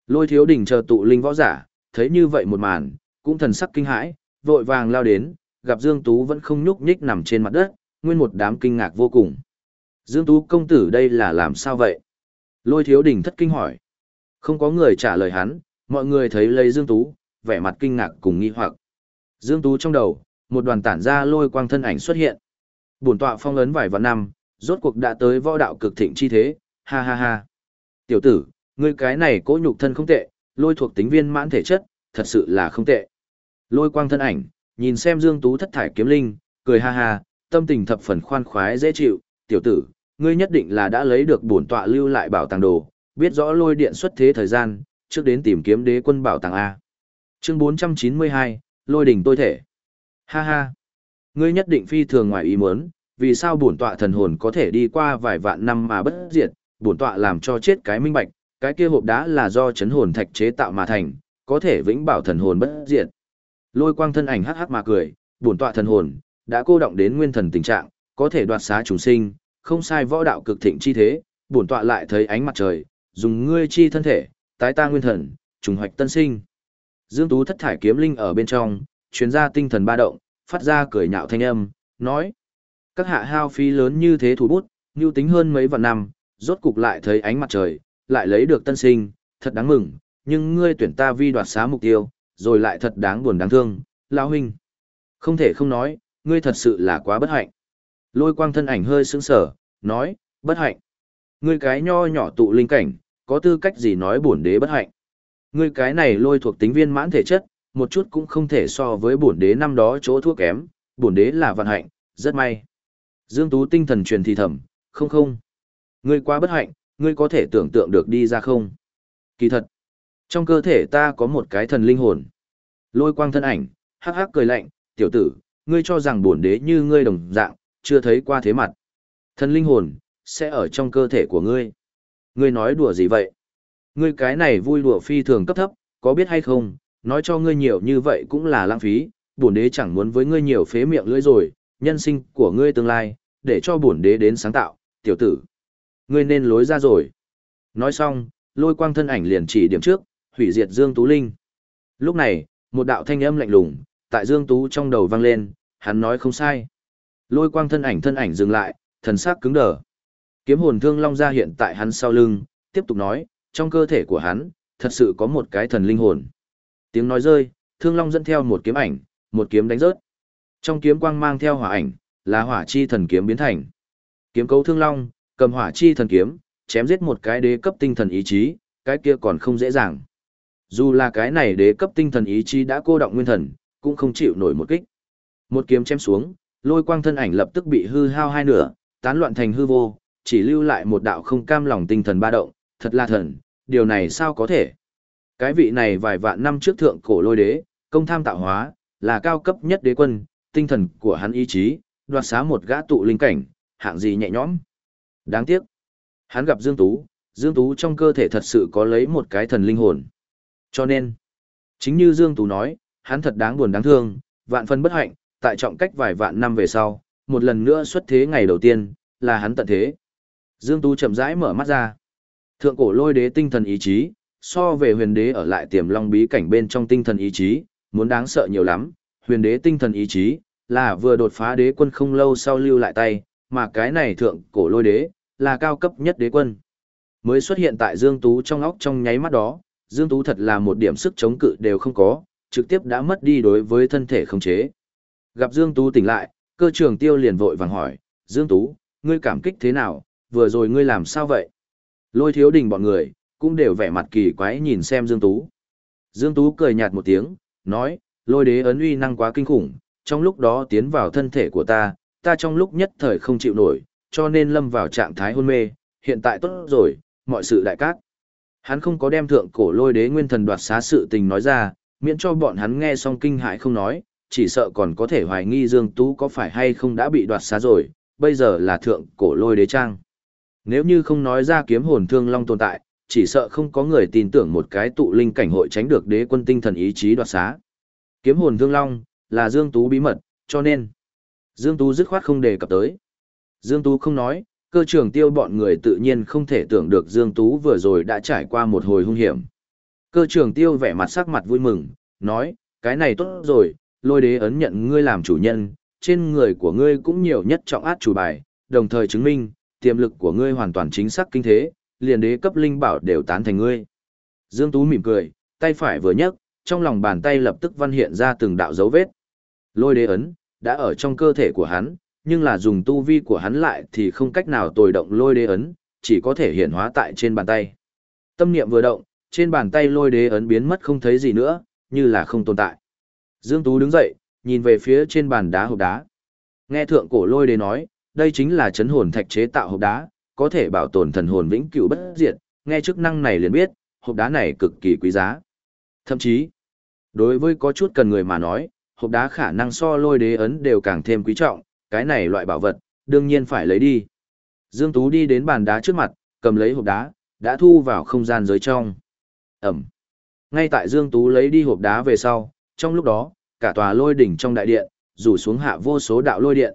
S1: Lôi thiếu đỉnh chờ tụ linh võ giả, thấy như vậy một màn, cũng thần sắc kinh hãi, vội vàng lao đến, gặp Dương Tú vẫn không nhúc nhích nằm trên mặt đất, nguyên một đám kinh ngạc vô cùng. Dương Tú công tử đây là làm sao vậy? Lôi thiếu đỉnh thất kinh hỏi. Không có người trả lời hắn, mọi người thấy lấy Dương Tú, vẻ mặt kinh ngạc cùng nghi hoặc. Dương Tú trong đầu, một đoàn tản ra lôi quang thân ảnh xuất hiện. Bổn tọa phong ấn vài vạn năm, rốt cuộc đã tới võ đạo cực thịnh chi thế, ha ha ha. Tiểu tử, ngươi cái này cố nhục thân không tệ, lôi thuộc tính viên mãn thể chất, thật sự là không tệ. Lôi quang thân ảnh, nhìn xem Dương Tú thất thải kiếm linh, cười ha ha, tâm tình thập phần khoan khoái dễ chịu, tiểu tử, ngươi nhất định là đã lấy được bổn tọa lưu lại bảo tàng đồ, biết rõ lôi điện xuất thế thời gian, trước đến tìm kiếm đế quân bảo tàng A. Chương 492, lôi đỉnh tôi thể. Ha ha. Ngươi nhất định phi thường ngoài ý muốn, vì sao bổn tọa thần hồn có thể đi qua vài vạn năm mà bất diệt, bổn tọa làm cho chết cái minh bạch, cái kia hộp đá là do chấn hồn thạch chế tạo mà thành, có thể vĩnh bảo thần hồn bất diệt. Lôi quang thân ảnh hắc hắc mà cười, bổn tọa thần hồn đã cô động đến nguyên thần tình trạng, có thể đoạt xá chúng sinh, không sai võ đạo cực thịnh chi thế, bổn tọa lại thấy ánh mặt trời, dùng ngươi chi thân thể, tái ta nguyên thần, trùng hoạch tân sinh. Dương Tú thất thải kiếm linh ở bên trong, truyền ra tinh thần ba động, phát ra cười nhạo thanh âm, nói: "Các hạ hao phí lớn như thế thủ bút, như tính hơn mấy vạn năm, rốt cục lại thấy ánh mặt trời, lại lấy được tân sinh, thật đáng mừng, nhưng ngươi tuyển ta vi đoạt xá mục tiêu, rồi lại thật đáng buồn đáng thương, lão huynh." Không thể không nói, ngươi thật sự là quá bất hạnh. Lôi quang thân ảnh hơi sững sờ, nói, bất hạnh. Ngươi cái nho nhỏ tụ linh cảnh, có tư cách gì nói bổn đế bất hạnh. Ngươi cái này lôi thuộc tính viên mãn thể chất, một chút cũng không thể so với bổn đế năm đó chỗ thua kém, bổn đế là vận hạnh, rất may. Dương Tú tinh thần truyền thì thầm, không không. Ngươi quá bất hạnh, ngươi có thể tưởng tượng được đi ra không? Kỳ thật, trong cơ thể ta có một cái thần linh hồn. Lôi quang thân ảnh, hắc hắc cười lạnh, tiểu tử, ngươi cho rằng bổn đế như ngươi đồng dạng, chưa thấy qua thế mặt. Thần linh hồn, sẽ ở trong cơ thể của ngươi. Ngươi nói đùa gì vậy? Ngươi cái này vui đùa phi thường cấp thấp, có biết hay không, nói cho ngươi nhiều như vậy cũng là lãng phí, bổn đế chẳng muốn với ngươi nhiều phế miệng lưỡi rồi, nhân sinh của ngươi tương lai, để cho bổn đế đến sáng tạo, tiểu tử. Ngươi nên lối ra rồi. Nói xong, lôi quang thân ảnh liền chỉ điểm trước, hủy diệt Dương Tú Linh. Lúc này, một đạo thanh âm lạnh lùng, tại Dương Tú trong đầu vang lên, hắn nói không sai. Lôi quang thân ảnh thân ảnh dừng lại, thần sắc cứng đờ. Kiếm hồn thương long ra hiện tại hắn sau lưng, tiếp tục nói, trong cơ thể của hắn, thật sự có một cái thần linh hồn. Tiếng nói rơi, thương long dẫn theo một kiếm ảnh, một kiếm đánh rớt. Trong kiếm quang mang theo hỏa ảnh, là hỏa chi thần kiếm biến thành. Kiếm cấu thương long, cầm hỏa chi thần kiếm, chém giết một cái đế cấp tinh thần ý chí, cái kia còn không dễ dàng. Dù là cái này đế cấp tinh thần ý chí đã cô động nguyên thần, cũng không chịu nổi một kích. Một kiếm chém xuống, lôi quang thân ảnh lập tức bị hư hao hai nửa, tán loạn thành hư vô, chỉ lưu lại một đạo không cam lòng tinh thần ba động, thật là thần, điều này sao có thể? Cái vị này vài vạn năm trước thượng cổ lôi đế, công tham tạo hóa, là cao cấp nhất đế quân, tinh thần của hắn ý chí, đoạt xá một gã tụ linh cảnh, hạng gì nhẹ nhõm. Đáng tiếc, hắn gặp Dương Tú, Dương Tú trong cơ thể thật sự có lấy một cái thần linh hồn. Cho nên, chính như Dương Tú nói, hắn thật đáng buồn đáng thương, vạn phân bất hạnh, tại trọng cách vài vạn năm về sau, một lần nữa xuất thế ngày đầu tiên, là hắn tận thế. Dương Tú chậm rãi mở mắt ra. Thượng cổ lôi đế tinh thần ý chí, so về huyền đế ở lại tiềm long bí cảnh bên trong tinh thần ý chí, muốn đáng sợ nhiều lắm. Huyền đế tinh thần ý chí, là vừa đột phá đế quân không lâu sau lưu lại tay, mà cái này thượng cổ lôi đế, là cao cấp nhất đế quân. Mới xuất hiện tại Dương Tú trong óc trong nháy mắt đó, Dương Tú thật là một điểm sức chống cự đều không có, trực tiếp đã mất đi đối với thân thể khống chế. Gặp Dương Tú tỉnh lại, cơ trường tiêu liền vội vàng hỏi, Dương Tú, ngươi cảm kích thế nào, vừa rồi ngươi làm sao vậy? Lôi thiếu đình bọn người, cũng đều vẻ mặt kỳ quái nhìn xem Dương Tú. Dương Tú cười nhạt một tiếng, nói, lôi đế ấn uy năng quá kinh khủng, trong lúc đó tiến vào thân thể của ta, ta trong lúc nhất thời không chịu nổi, cho nên lâm vào trạng thái hôn mê, hiện tại tốt rồi, mọi sự đại cát. Hắn không có đem thượng cổ lôi đế nguyên thần đoạt xá sự tình nói ra, miễn cho bọn hắn nghe xong kinh hại không nói, chỉ sợ còn có thể hoài nghi Dương Tú có phải hay không đã bị đoạt xá rồi, bây giờ là thượng cổ lôi đế trang. Nếu như không nói ra kiếm hồn thương long tồn tại, chỉ sợ không có người tin tưởng một cái tụ linh cảnh hội tránh được đế quân tinh thần ý chí đoạt xá. Kiếm hồn thương long, là Dương Tú bí mật, cho nên Dương Tú dứt khoát không đề cập tới. Dương Tú không nói, cơ trưởng tiêu bọn người tự nhiên không thể tưởng được Dương Tú vừa rồi đã trải qua một hồi hung hiểm. Cơ trưởng tiêu vẻ mặt sắc mặt vui mừng, nói, cái này tốt rồi, lôi đế ấn nhận ngươi làm chủ nhân, trên người của ngươi cũng nhiều nhất trọng át chủ bài, đồng thời chứng minh, tiềm lực của ngươi hoàn toàn chính xác kinh thế, liền đế cấp linh bảo đều tán thành ngươi. Dương Tú mỉm cười, tay phải vừa nhấc, trong lòng bàn tay lập tức văn hiện ra từng đạo dấu vết. Lôi đế ấn, đã ở trong cơ thể của hắn, nhưng là dùng tu vi của hắn lại thì không cách nào tồi động lôi đế ấn, chỉ có thể hiện hóa tại trên bàn tay. Tâm niệm vừa động, trên bàn tay lôi đế ấn biến mất không thấy gì nữa, như là không tồn tại. Dương Tú đứng dậy, nhìn về phía trên bàn đá hộp đá. Nghe thượng cổ lôi đế nói, đây chính là chấn hồn thạch chế tạo hộp đá, có thể bảo tồn thần hồn vĩnh cửu bất diệt,
S2: nghe chức năng này liền biết, hộp đá này cực kỳ quý giá. Thậm chí, đối với có chút cần người mà nói, hộp đá khả năng so lôi đế ấn đều càng thêm quý trọng, cái này loại bảo vật, đương nhiên phải lấy đi. Dương Tú đi đến bàn đá trước mặt, cầm lấy hộp đá, đã thu vào không gian giới trong. Ẩm. Ngay tại Dương Tú lấy đi hộp đá về sau, trong lúc đó, cả tòa lôi đỉnh trong đại điện, rủ xuống hạ vô số đạo lôi điện.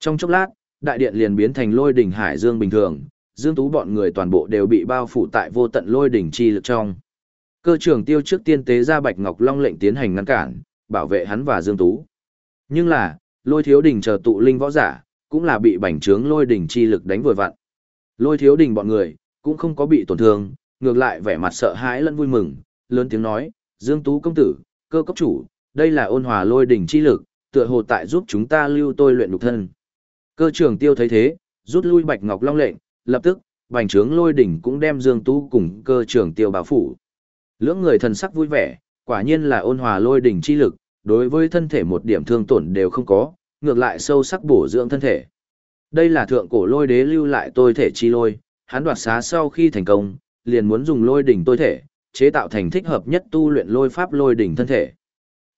S2: Trong chốc lát, đại điện liền biến thành lôi đỉnh hải dương bình thường, Dương Tú bọn người toàn bộ đều bị bao phủ tại vô tận lôi đỉnh chi lực trong. Cơ trưởng tiêu trước tiên tế ra Bạch Ngọc Long lệnh tiến hành ngăn cản, bảo vệ hắn và Dương Tú. Nhưng là, lôi thiếu đỉnh chờ tụ linh võ giả, cũng là bị bành trướng lôi đỉnh chi lực đánh vội vặn. Lôi thiếu đỉnh bọn người, cũng không có bị tổn thương, ngược lại vẻ mặt sợ hãi lẫn vui mừng, lớn tiếng nói, Dương Tú công tử, cơ cấp chủ, đây là ôn hòa lôi đỉnh chi lực, tựa hồ tại giúp chúng ta lưu tôi luyện đục thân. Cơ trưởng tiêu thấy thế, rút lui Bạch Ngọc Long lệnh, lập tức, bành trướng lôi đỉnh cũng đem Dương Tú cùng cơ trưởng tiêu bảo phủ. Lưỡng người thần sắc vui vẻ, quả nhiên là ôn hòa lôi đỉnh chi lực, đối với thân thể một điểm thương tổn đều không có, ngược lại sâu sắc bổ dưỡng thân thể. Đây là thượng cổ lôi đế lưu lại tôi thể chi lôi, hắn đoạt xá sau khi thành công, liền muốn dùng lôi đỉnh tôi thể, chế tạo thành thích hợp nhất tu luyện lôi pháp lôi đỉnh thân thể.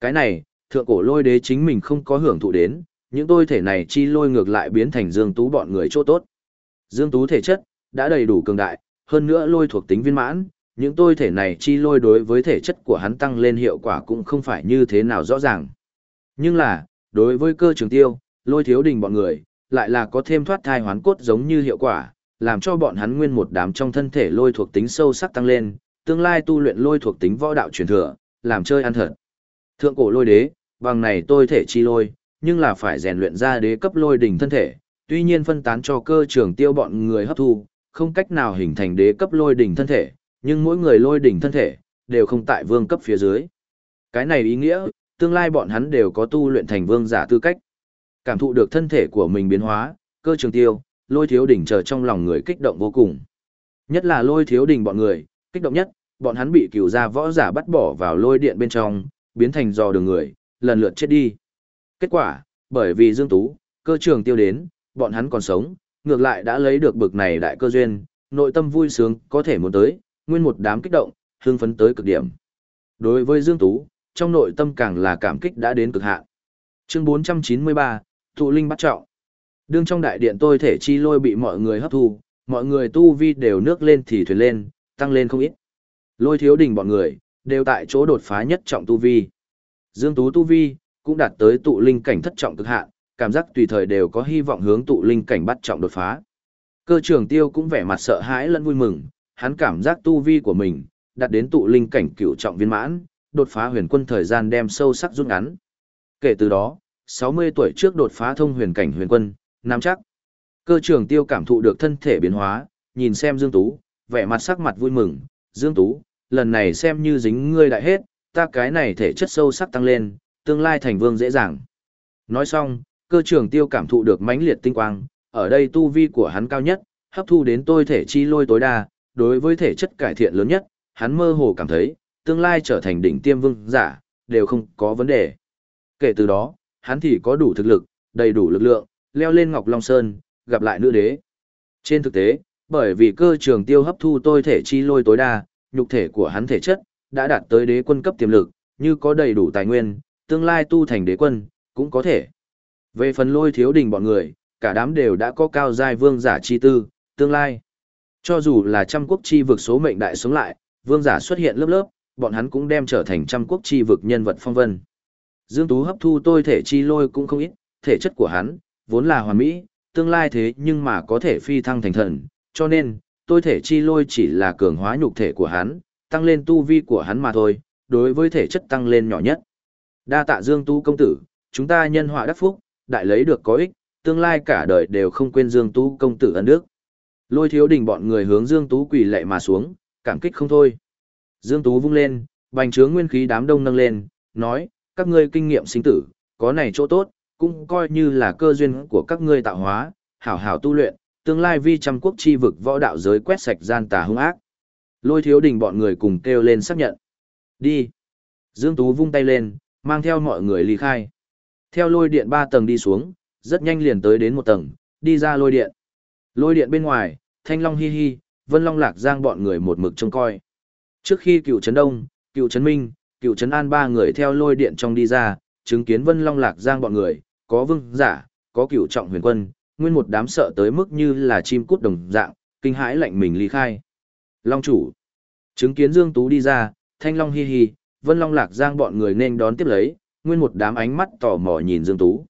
S2: Cái này, thượng cổ lôi đế chính mình không có hưởng thụ đến, những tôi thể này chi lôi ngược lại biến thành Dương Tú bọn người chỗ tốt. Dương Tú thể chất, đã đầy đủ cường đại, hơn nữa lôi thuộc tính viên mãn, những tôi thể này chi lôi đối với thể chất của hắn tăng lên hiệu quả cũng không phải như thế nào rõ ràng. Nhưng là, đối với cơ trường tiêu, lôi thiếu đình bọn người, lại là có thêm thoát thai hoán cốt giống như hiệu quả, làm cho bọn hắn nguyên một đám trong thân thể lôi thuộc tính sâu sắc tăng lên, tương lai tu luyện lôi thuộc tính võ đạo truyền thừa, làm chơi ăn thật. Thượng cổ lôi đế, bằng này tôi thể chi lôi, nhưng là phải rèn luyện ra đế cấp lôi đỉnh thân thể, tuy nhiên phân tán cho cơ trường tiêu bọn người hấp thu, không cách nào hình thành đế cấp lôi đỉnh thân thể, nhưng mỗi người lôi đỉnh thân thể, đều không tại vương cấp phía dưới. Cái này ý nghĩa, tương lai bọn hắn đều có tu luyện thành vương giả tư cách. Cảm thụ được thân thể của mình biến hóa, cơ trường tiêu, lôi thiếu đỉnh chờ trong lòng người kích động vô cùng. Nhất là lôi thiếu đỉnh bọn người, kích động nhất, bọn hắn bị cửu gia võ giả bắt bỏ vào lôi điện bên trong, biến thành dò đường người, lần lượt chết đi. Kết quả, bởi vì Dương Tú, cơ trường tiêu đến, bọn hắn còn sống, ngược lại đã lấy được bực này đại cơ duyên, nội tâm vui sướng có thể muốn tới, nguyên một đám kích động, hưng phấn tới cực điểm. Đối với Dương Tú, trong nội tâm càng là cảm kích đã đến cực hạn. Chương 493, Thụ Linh bắt trọng. Đương trong đại điện tôi thể chi lôi bị mọi người hấp thu, mọi người tu vi đều nước lên thì thuyền lên, tăng lên không ít. Lôi thiếu đỉnh bọn người, đều tại chỗ đột phá nhất trọng tu vi. Dương Tú tu vi, cũng đạt tới tụ linh cảnh thất trọng cực hạn, cảm giác tùy thời đều có hy vọng hướng tụ linh cảnh bắt trọng đột phá. Cơ trưởng tiêu cũng vẻ mặt sợ hãi lẫn vui mừng, hắn cảm giác tu vi của mình, đạt đến tụ linh cảnh cửu trọng viên mãn, đột phá huyền quân thời gian đem sâu sắc rút ngắn. Kể từ đó, 60 tuổi trước đột phá thông huyền cảnh huyền quân, nắm chắc. Cơ trưởng tiêu cảm thụ được thân thể biến hóa, nhìn xem Dương Tú, vẻ mặt sắc mặt vui mừng, Dương Tú, lần này xem như dính ngươi đại hết, ta cái này thể chất sâu sắc tăng lên, tương lai thành vương dễ dàng. Nói xong, cơ trưởng tiêu cảm thụ được mãnh liệt tinh quang, ở đây tu vi của hắn cao nhất, hấp thu đến tôi thể chi lôi tối đa, đối với thể chất cải thiện lớn nhất, hắn mơ hồ cảm thấy, tương lai trở thành đỉnh tiêm vương giả, đều không có vấn đề. Kể từ đó, hắn thì có đủ thực lực, đầy đủ lực lượng, leo lên Ngọc Long Sơn, gặp lại nữ đế. Trên thực tế, bởi vì cơ trường tiêu hấp thu tôi thể chi lôi tối đa, nhục thể của hắn thể chất, đã đạt tới đế quân cấp tiềm lực, như có đầy đủ tài nguyên, tương lai tu thành đế quân, cũng có thể. Về phần lôi thiếu đình bọn người, cả đám đều đã có cao giai vương giả chi tư, tương lai. Cho dù là trăm quốc chi vực số mệnh đại sống lại, vương giả xuất hiện lớp lớp, bọn hắn cũng đem trở thành trăm quốc chi vực nhân vật phong vân. Dương Tú hấp thu tôi thể chi lôi cũng không ít, thể chất của hắn, vốn là hoàn mỹ, tương lai thế nhưng mà có thể phi thăng thành thần, cho nên, tôi thể chi lôi chỉ là cường hóa nhục thể của hắn, tăng lên tu vi của hắn mà thôi, đối với thể chất tăng lên nhỏ nhất. Đa tạ Dương Tu công tử, chúng ta nhân họa đắc phúc, đại lấy được có ích, tương lai cả đời đều không quên Dương Tu công tử ân đức. Lôi thiếu đình bọn người hướng Dương Tú quỳ lệ mà xuống, cảm kích không thôi. Dương Tú vung lên, bành trướng nguyên khí đám đông nâng lên, nói, các ngươi kinh nghiệm sinh tử, có này chỗ tốt, cũng coi như là cơ duyên của các ngươi tạo hóa, hảo hảo tu luyện, tương lai vi trăm quốc chi vực võ đạo giới quét sạch gian tà hung ác. Lôi thiếu đình bọn người cùng kêu lên xác nhận. Đi. Dương Tú vung tay lên, mang theo mọi người ly khai. Theo lôi điện 3 tầng đi xuống, rất nhanh liền tới đến một tầng, đi ra lôi điện. Lôi điện bên ngoài, thanh long hi hi, Vân Long Lạc Giang bọn người một mực trông coi. Trước khi cựu Trấn Đông, cựu Trấn Minh, cựu Trấn An ba người theo lôi điện trong đi ra, chứng kiến Vân Long Lạc Giang bọn người, có vương giả, có cựu trọng huyền quân, nguyên một đám sợ tới mức như là chim cút đồng dạng, kinh hãi lạnh mình ly khai. Long chủ, chứng kiến Dương Tú đi ra, Thanh Long hi hi, Vân Long Lạc Giang bọn người nên đón tiếp lấy, nguyên một đám ánh mắt tò mò nhìn Dương Tú.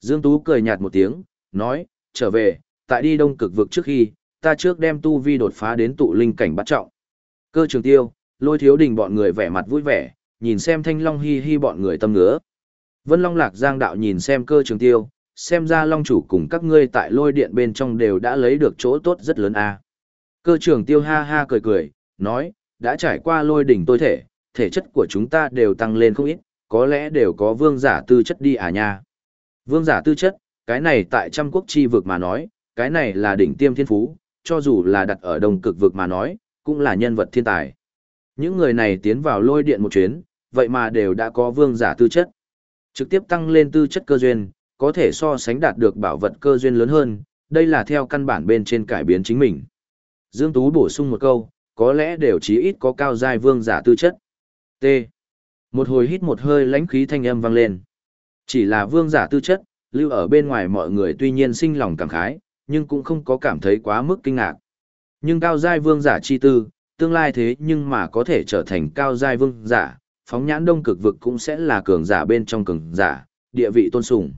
S2: Dương Tú cười nhạt một tiếng, nói, trở về, tại đi đông cực vực trước khi, ta trước đem tu vi đột phá đến tụ linh cảnh bắt trọng. Cơ trường tiêu, lôi thiếu đình bọn người vẻ mặt vui vẻ, nhìn xem thanh long hi hi bọn người tâm ngứa. Vân Long Lạc Giang đạo nhìn xem cơ trường tiêu, xem ra long chủ cùng các ngươi tại lôi điện bên trong đều đã lấy được chỗ tốt rất lớn a. Cơ trường tiêu ha ha cười cười, nói, đã trải qua lôi đỉnh tôi thể, thể chất của chúng ta đều tăng lên không ít, có lẽ đều có vương giả tư chất đi à nha. Vương giả tư chất, cái này tại trăm quốc chi vực mà nói, cái này là đỉnh tiêm thiên phú, cho dù là đặt ở đồng cực vực mà nói, cũng là nhân vật thiên tài. Những người này tiến vào lôi điện một chuyến, vậy mà đều đã có vương giả tư chất. Trực tiếp tăng lên tư chất cơ duyên, có thể so sánh đạt được bảo vật cơ duyên lớn hơn, đây là theo căn bản bên trên cải biến chính mình. Dương Tú bổ sung một câu, có lẽ đều chí ít có cao giai vương giả tư chất. T. Một hồi hít một hơi lãnh khí thanh âm vang lên. Chỉ là vương giả tư chất, lưu ở bên ngoài mọi người tuy nhiên sinh lòng cảm khái, nhưng cũng không có cảm thấy quá mức kinh ngạc. Nhưng cao giai vương giả chi tư, tương lai thế nhưng mà có thể trở thành cao giai vương giả, phóng nhãn đông cực vực cũng sẽ là cường giả bên trong cường giả, địa vị tôn sùng.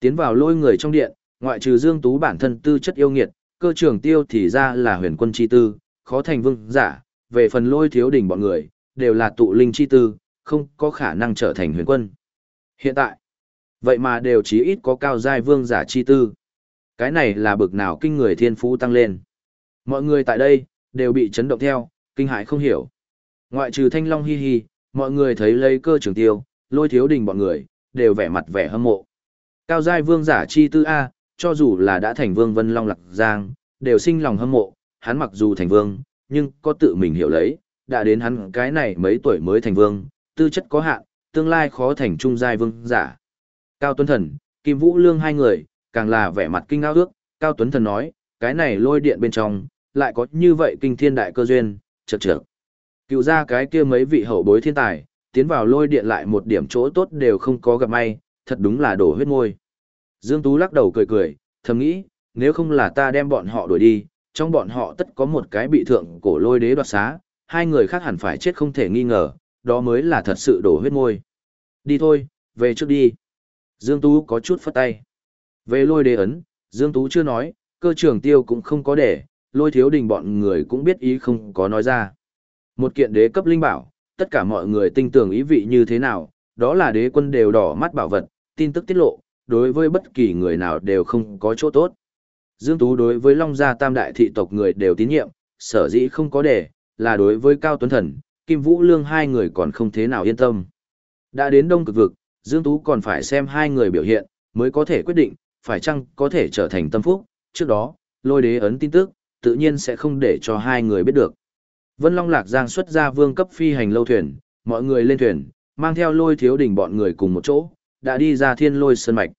S2: Tiến vào lôi người trong điện, ngoại trừ Dương Tú bản thân tư chất yêu nghiệt, cơ trưởng tiêu thì ra là huyền quân chi tư, khó thành vương giả, về phần lôi thiếu đỉnh bọn người, đều là tụ linh chi tư, không có khả năng trở thành huyền quân. Hiện tại, vậy mà đều chí ít có cao giai vương giả chi tư. Cái này là bực nào kinh người thiên phú tăng lên. Mọi người tại đây, đều bị chấn động theo, kinh hãi không hiểu. Ngoại trừ thanh long hi hi, mọi người thấy lấy cơ trưởng tiêu, lôi thiếu đình bọn người, đều vẻ mặt vẻ hâm mộ. Cao giai vương giả chi tư A, cho dù là đã thành vương vân long lạc giang, đều sinh lòng hâm mộ, hắn mặc dù thành vương, nhưng có tự mình hiểu lấy, đã đến hắn cái này mấy tuổi mới thành vương, tư chất có hạn, tương lai khó thành trung giai vương giả. Cao Tuấn Thần, Kim Vũ Lương hai người, càng là vẻ mặt kinh ngao ước, Cao Tuấn Thần nói, cái này lôi điện bên trong, lại có như vậy kinh thiên đại cơ duyên, chật chật. Cựu ra cái kia mấy vị hậu bối thiên tài, tiến vào lôi điện lại một điểm chỗ tốt đều không có gặp may, thật đúng là đổ huyết môi. Dương Tú lắc đầu cười cười, thầm nghĩ, nếu không là ta đem bọn họ đuổi đi, trong bọn họ tất có một cái bị thượng cổ lôi đế đoạt xá, hai người khác hẳn phải chết không thể nghi ngờ, đó mới là thật sự đổ huyết môi. Đi thôi, về trước đi. Dương Tú có chút phất tay. Về lôi đế ấn, Dương Tú chưa nói, cơ trưởng tiêu cũng không có để, lôi thiếu đình bọn người cũng biết ý không có nói ra. Một kiện đế cấp linh bảo, tất cả mọi người tin tưởng ý vị như thế nào, đó là đế quân đều đỏ mắt bảo vật, tin tức tiết lộ, đối với bất kỳ người nào đều không có chỗ tốt. Dương Tú đối với Long Gia Tam Đại thị tộc người đều tín nhiệm, sở dĩ không có để, là đối với Cao Tuấn Thần, Kim Vũ Lương hai người còn không thế nào yên tâm. Đã đến đông cực vực, Dương Tú còn phải xem hai người biểu hiện, mới có thể quyết định, phải chăng có thể trở thành tâm phúc, trước đó, lôi đế ấn tin tức, tự nhiên sẽ không để cho hai người biết được. Vân Long Lạc Giang xuất ra vương cấp phi hành lâu thuyền, mọi người lên thuyền, mang theo lôi thiếu đỉnh bọn người cùng một chỗ, đã đi ra thiên lôi sơn mạch.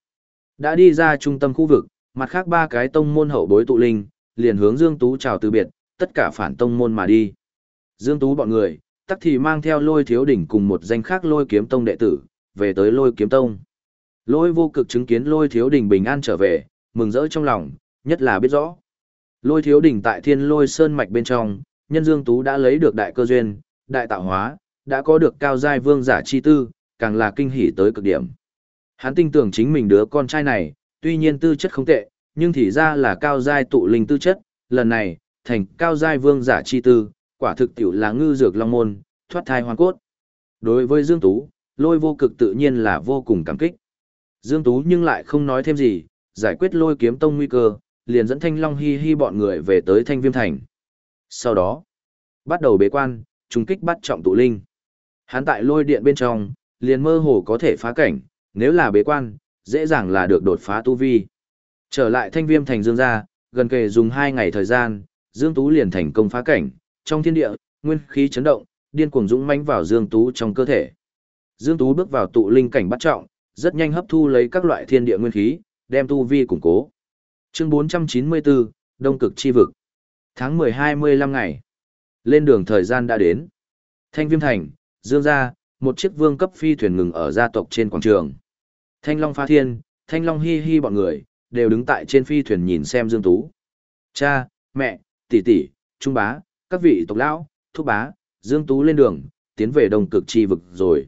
S2: Đã đi ra trung tâm khu vực, mặt khác ba cái tông môn hậu bối tụ linh, liền hướng Dương Tú chào từ biệt, tất cả phản tông môn mà đi. Dương Tú bọn người, tắc thì mang theo lôi thiếu đỉnh cùng một danh khác lôi kiếm tông đệ tử, về tới lôi kiếm tông. Lôi vô cực chứng kiến lôi thiếu đỉnh bình an trở về, mừng rỡ trong lòng, nhất là biết rõ. Lôi thiếu đỉnh tại thiên lôi sơn mạch bên trong, nhân Dương Tú đã lấy được đại cơ duyên, đại tạo hóa, đã có được cao giai vương giả chi tư, càng là kinh hỉ tới cực điểm. Hắn tin tưởng chính mình đứa con trai này, tuy nhiên tư chất không tệ, nhưng thì ra là cao giai tụ linh tư chất, lần này, thành cao giai vương giả chi tư, quả thực tiểu là ngư dược long môn, thoát thai hoàn cốt. Đối với Dương Tú, lôi vô cực tự nhiên là vô cùng cảm kích. Dương Tú nhưng lại không nói thêm gì, giải quyết lôi kiếm tông nguy cơ, liền dẫn thanh long hi hi bọn người về tới thanh viêm thành. Sau đó, bắt đầu bế quan, trùng kích bắt trọng tụ linh. Hắn tại lôi điện bên trong, liền mơ hồ có thể phá cảnh, nếu là bế quan, dễ dàng là được đột phá tu vi. Trở lại thanh viêm thành dương gia, gần kề dùng 2 ngày thời gian, Dương Tú liền thành công phá cảnh, trong thiên địa, nguyên khí chấn động, điên cuồng dũng mãnh vào Dương Tú trong cơ thể. Dương Tú bước vào tụ linh cảnh bắt trọng, rất nhanh hấp thu lấy các loại thiên địa nguyên khí, đem tu vi củng cố. Chương 494, Đông cực chi vực.
S1: Tháng 10-25 ngày. Lên đường thời gian đã đến. Thanh Viêm Thành, Dương Gia, một chiếc vương cấp phi thuyền ngừng ở gia tộc trên quảng trường. Thanh Long Phá Thiên, Thanh Long Hi Hi bọn người, đều đứng tại trên phi thuyền nhìn xem Dương Tú. Cha, mẹ, tỷ tỷ, trung bá, các vị tộc lão, thúc bá, Dương Tú lên đường, tiến về đông cực chi vực rồi.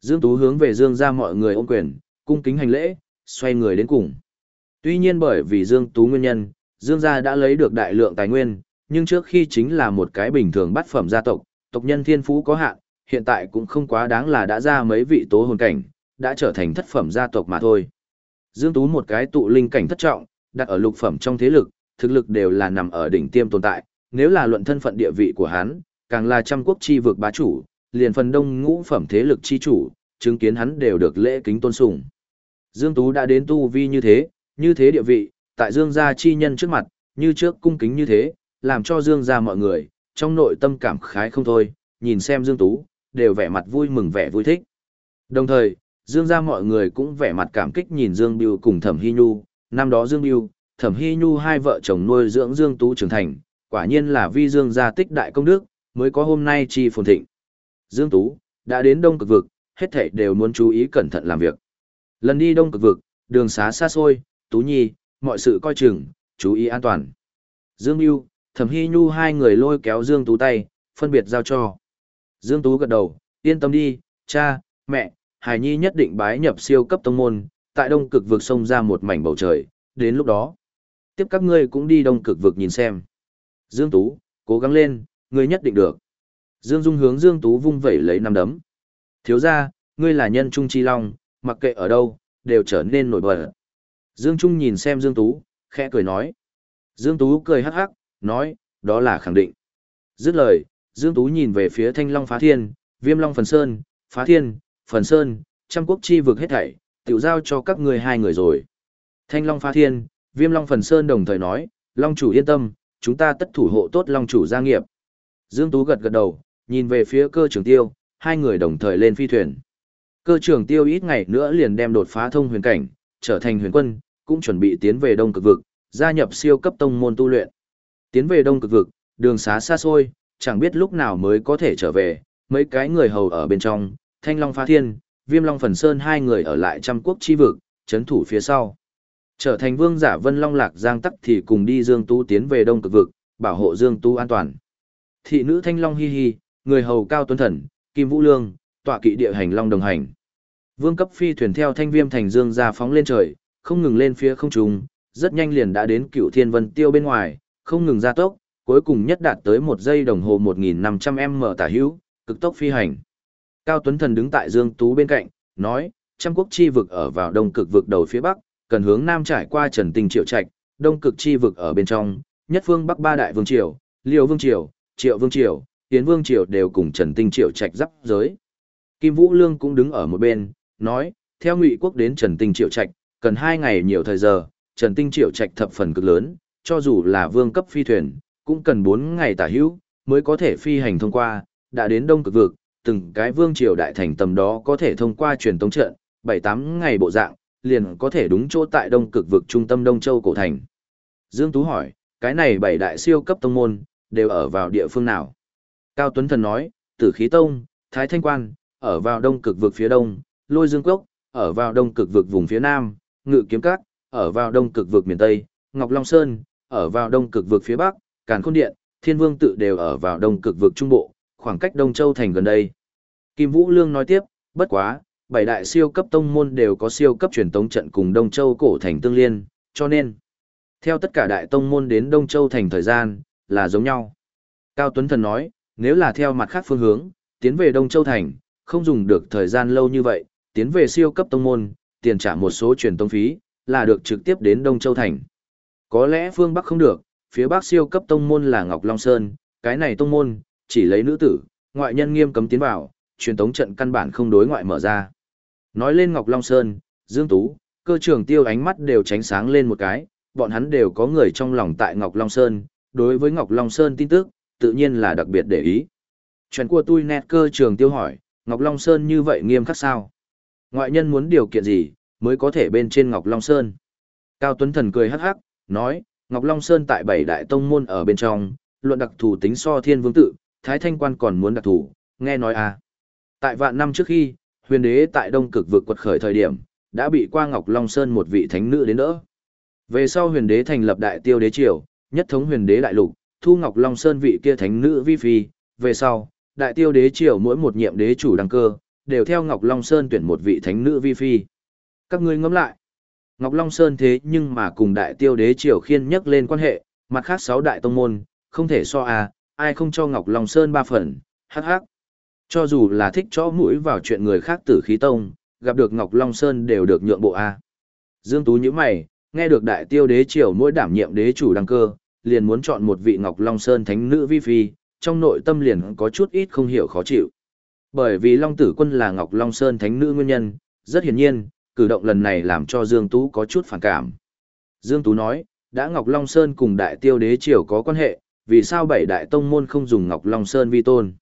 S1: Dương Tú hướng về Dương ra mọi người ôm quyền, cung kính hành lễ, xoay người đến cùng. Tuy nhiên bởi vì Dương Tú nguyên nhân, Dương gia đã lấy được đại lượng tài nguyên, nhưng trước khi chính là một cái bình thường bắt phẩm gia tộc, tộc nhân thiên phú có hạn, hiện tại cũng không quá đáng là đã ra mấy vị tố hồn cảnh, đã trở thành thất phẩm gia tộc mà thôi. Dương Tú một cái tụ linh cảnh thất trọng, đặt ở lục phẩm trong thế lực, thực lực đều là nằm ở đỉnh tiêm tồn tại, nếu là luận thân phận địa vị của hắn, càng là trăm quốc chi vực bá chủ, liền phần đông ngũ phẩm thế lực chi chủ, chứng kiến hắn đều được lễ kính tôn sùng. Dương Tú đã đến tu vi như thế, như thế địa vị, tại Dương gia chi nhân trước mặt, như trước cung kính như thế, làm cho Dương gia mọi người, trong nội tâm cảm khái không thôi, nhìn xem Dương Tú, đều vẻ mặt vui mừng vẻ vui thích. Đồng thời, Dương gia mọi người cũng vẻ mặt cảm kích nhìn Dương Biêu cùng Thẩm Hy Nhu, năm đó Dương Biêu, Thẩm Hy Nhu hai vợ chồng nuôi dưỡng Dương Tú trưởng thành, quả nhiên là vi Dương gia tích đại công đức, mới có hôm nay chi phồn thịnh. Dương Tú, đã đến Đông Cực Vực, hết thảy đều muốn chú ý cẩn thận làm việc. Lần đi Đông Cực Vực, đường xá xa xôi, Tú Nhi, mọi sự coi chừng, chú ý an toàn. Dương Biêu, Thẩm Hy Nhu hai người lôi kéo Dương Tú tay, phân biệt giao cho. Dương Tú gật đầu, yên tâm đi, cha, mẹ, Hải Nhi nhất định bái nhập siêu cấp tông môn, tại đông cực vực sông ra một mảnh bầu trời, đến lúc đó. Tiếp các ngươi cũng đi đông cực vực nhìn xem. Dương Tú, cố gắng lên, ngươi nhất định được. Dương Dung hướng Dương Tú vung vẩy lấy năm đấm. Thiếu ra, ngươi là nhân trung chi long, mặc kệ ở đâu, đều trở nên nổi bật. Dương Trung nhìn xem Dương Tú, khẽ cười nói. Dương Tú cười hắc hắc, nói, đó là khẳng định. Dứt lời, Dương Tú nhìn về phía Thanh Long Phá Thiên, Viêm Long Phần Sơn, Phá Thiên, Phần Sơn, trăm quốc chi vực hết thảy, tiểu giao cho các người hai người rồi. Thanh Long Phá Thiên, Viêm Long Phần Sơn đồng thời nói, Long chủ yên tâm, chúng ta tất thủ hộ tốt Long chủ gia nghiệp. Dương Tú gật gật đầu, nhìn về phía cơ trưởng tiêu, hai người đồng thời lên phi thuyền. Cơ trưởng tiêu ít ngày nữa liền đem đột phá thông huyền cảnh, trở thành huyền quân, cũng chuẩn bị tiến về đông cực vực, gia nhập siêu cấp tông môn tu luyện. Tiến về đông cực vực, đường xá xa xôi, chẳng biết lúc nào mới có thể trở về, mấy cái người hầu ở bên trong, Thanh Long Phá Thiên, Viêm Long Phần Sơn hai người ở lại trăm quốc chi vực, chấn thủ phía sau. Trở thành vương giả Vân Long Lạc Giang Tắc thì cùng đi Dương Tu tiến về đông cực vực, bảo hộ Dương Tu an toàn. Thị nữ Thanh Long Hi Hi, người hầu Cao Tuấn Thần, Kim Vũ Lương, tọa kỵ địa hành Long đồng hành. Vương cấp phi thuyền theo Thanh Viêm thành Dương ra phóng lên trời, không ngừng lên phía không trung, rất nhanh liền đã đến Cựu Thiên Vân Tiêu bên ngoài, không ngừng gia tốc, cuối cùng nhất đạt tới một giây đồng hồ 1.500m tả hữu, cực tốc phi hành. Cao Tuấn Thần đứng tại Dương Tú bên cạnh, nói, trăm quốc chi vực ở vào đông cực vực đầu phía bắc, cần hướng nam trải qua Trần Tinh Triệu Trạch, đông cực chi vực ở bên trong, nhất phương bắc ba đại vương triều, Liêu vương triều, Triệu vương triều, Tiến vương triều đều cùng Trần Tinh Triệu Trạch giáp giới. Kim Vũ Lương cũng đứng ở một bên, nói, theo Ngụy quốc đến Trần Tinh Triệu Trạch, cần hai ngày nhiều thời giờ, Trần Tinh Triệu Trạch thập phần cực lớn, cho dù là vương cấp phi thuyền, cũng cần 4 ngày tả hữu, mới có thể phi hành thông qua, đã đến đông cực vực, từng cái vương triều đại thành tầm đó có thể thông qua truyền tống trận, 7-8 ngày bộ dạng, liền có thể đúng chỗ tại đông cực vực trung tâm Đông Châu cổ thành. Dương Tú hỏi, cái này bảy đại siêu cấp tông môn, đều ở vào địa phương nào? Cao Tuấn Thần nói, Tử Khí Tông, Thái Thanh Quan, ở vào đông cực vực phía đông, Lôi Dương Cốc, ở vào đông cực vực vùng phía nam, Ngự Kiếm Các, ở vào đông cực vực miền Tây, Ngọc Long Sơn, ở vào đông cực vực phía bắc, Càn Khôn Điện, Thiên Vương tự đều ở vào đông cực vực trung bộ, khoảng cách Đông Châu thành gần đây. Kim Vũ Lương nói tiếp, bất quá, bảy đại siêu cấp tông môn đều có siêu cấp truyền tống trận cùng Đông Châu cổ thành tương liên, cho nên, theo tất cả đại tông môn đến Đông Châu thành thời gian, là giống nhau. Cao Tuấn Thần nói, nếu là theo mặt khác phương hướng, tiến về Đông Châu thành, không dùng được thời gian lâu như vậy, tiến về siêu cấp tông môn, tiền trả một số truyền tông phí, là được trực tiếp đến Đông Châu thành. Có lẽ phương Bắc không được, phía Bắc siêu cấp tông môn là Ngọc Long Sơn, cái này tông môn, chỉ lấy nữ tử, ngoại nhân nghiêm cấm tiến vào, truyền tống trận căn bản không đối ngoại mở ra. Nói lên Ngọc Long Sơn, Dương Tú, cơ trưởng tiêu ánh mắt đều tránh sáng lên một cái, bọn hắn đều có người trong lòng tại Ngọc Long Sơn, đối với Ngọc Long Sơn tin tức, tự nhiên là đặc biệt để ý. Chuyện của tôi nét cơ trường tiêu hỏi, Ngọc Long Sơn như vậy nghiêm khắc sao? Ngoại nhân muốn điều kiện gì, mới có thể bên trên Ngọc Long Sơn? Cao Tuấn Thần cười hắc hắc, nói,
S2: Ngọc Long Sơn tại bảy đại tông môn ở bên trong, luận đặc thù tính so thiên vương tự, Thái Thanh Quan còn muốn đặc thù, nghe nói à. Tại vạn năm trước khi, huyền đế tại đông cực vực quật khởi thời điểm, đã bị qua Ngọc Long Sơn một vị thánh nữ đến đỡ. Về sau huyền đế thành lập đại tiêu đế triều, nhất thống huyền đế đại lục, thu Ngọc Long Sơn vị kia thánh nữ vi phi, về sau, đại tiêu đế triều mỗi một nhiệm đế chủ đăng cơ, đều theo Ngọc Long Sơn tuyển một vị thánh nữ vi phi. Các ngươi ngẫm lại. Ngọc Long Sơn thế nhưng mà cùng đại tiêu đế triều khiên nhắc lên quan hệ, mặt khác sáu đại tông môn, không thể so à, ai không cho Ngọc Long Sơn ba phần, hắc hắc. Cho dù là thích chó mũi vào chuyện người khác tử khí tông, gặp được Ngọc Long Sơn đều được nhượng bộ a. Dương Tú như mày, nghe được đại tiêu đế triều mỗi đảm nhiệm đế chủ đăng cơ, liền muốn chọn một vị Ngọc Long Sơn thánh nữ vi phi, trong nội tâm liền có chút ít không hiểu khó chịu. Bởi vì Long Tử Quân là Ngọc Long Sơn thánh nữ nguyên nhân, rất hiển nhiên, cử động lần này làm cho Dương Tú có chút phản cảm. Dương Tú nói, đã Ngọc Long Sơn cùng đại tiêu đế triều có quan hệ, vì sao bảy đại tông môn không dùng Ngọc Long Sơn vi tôn?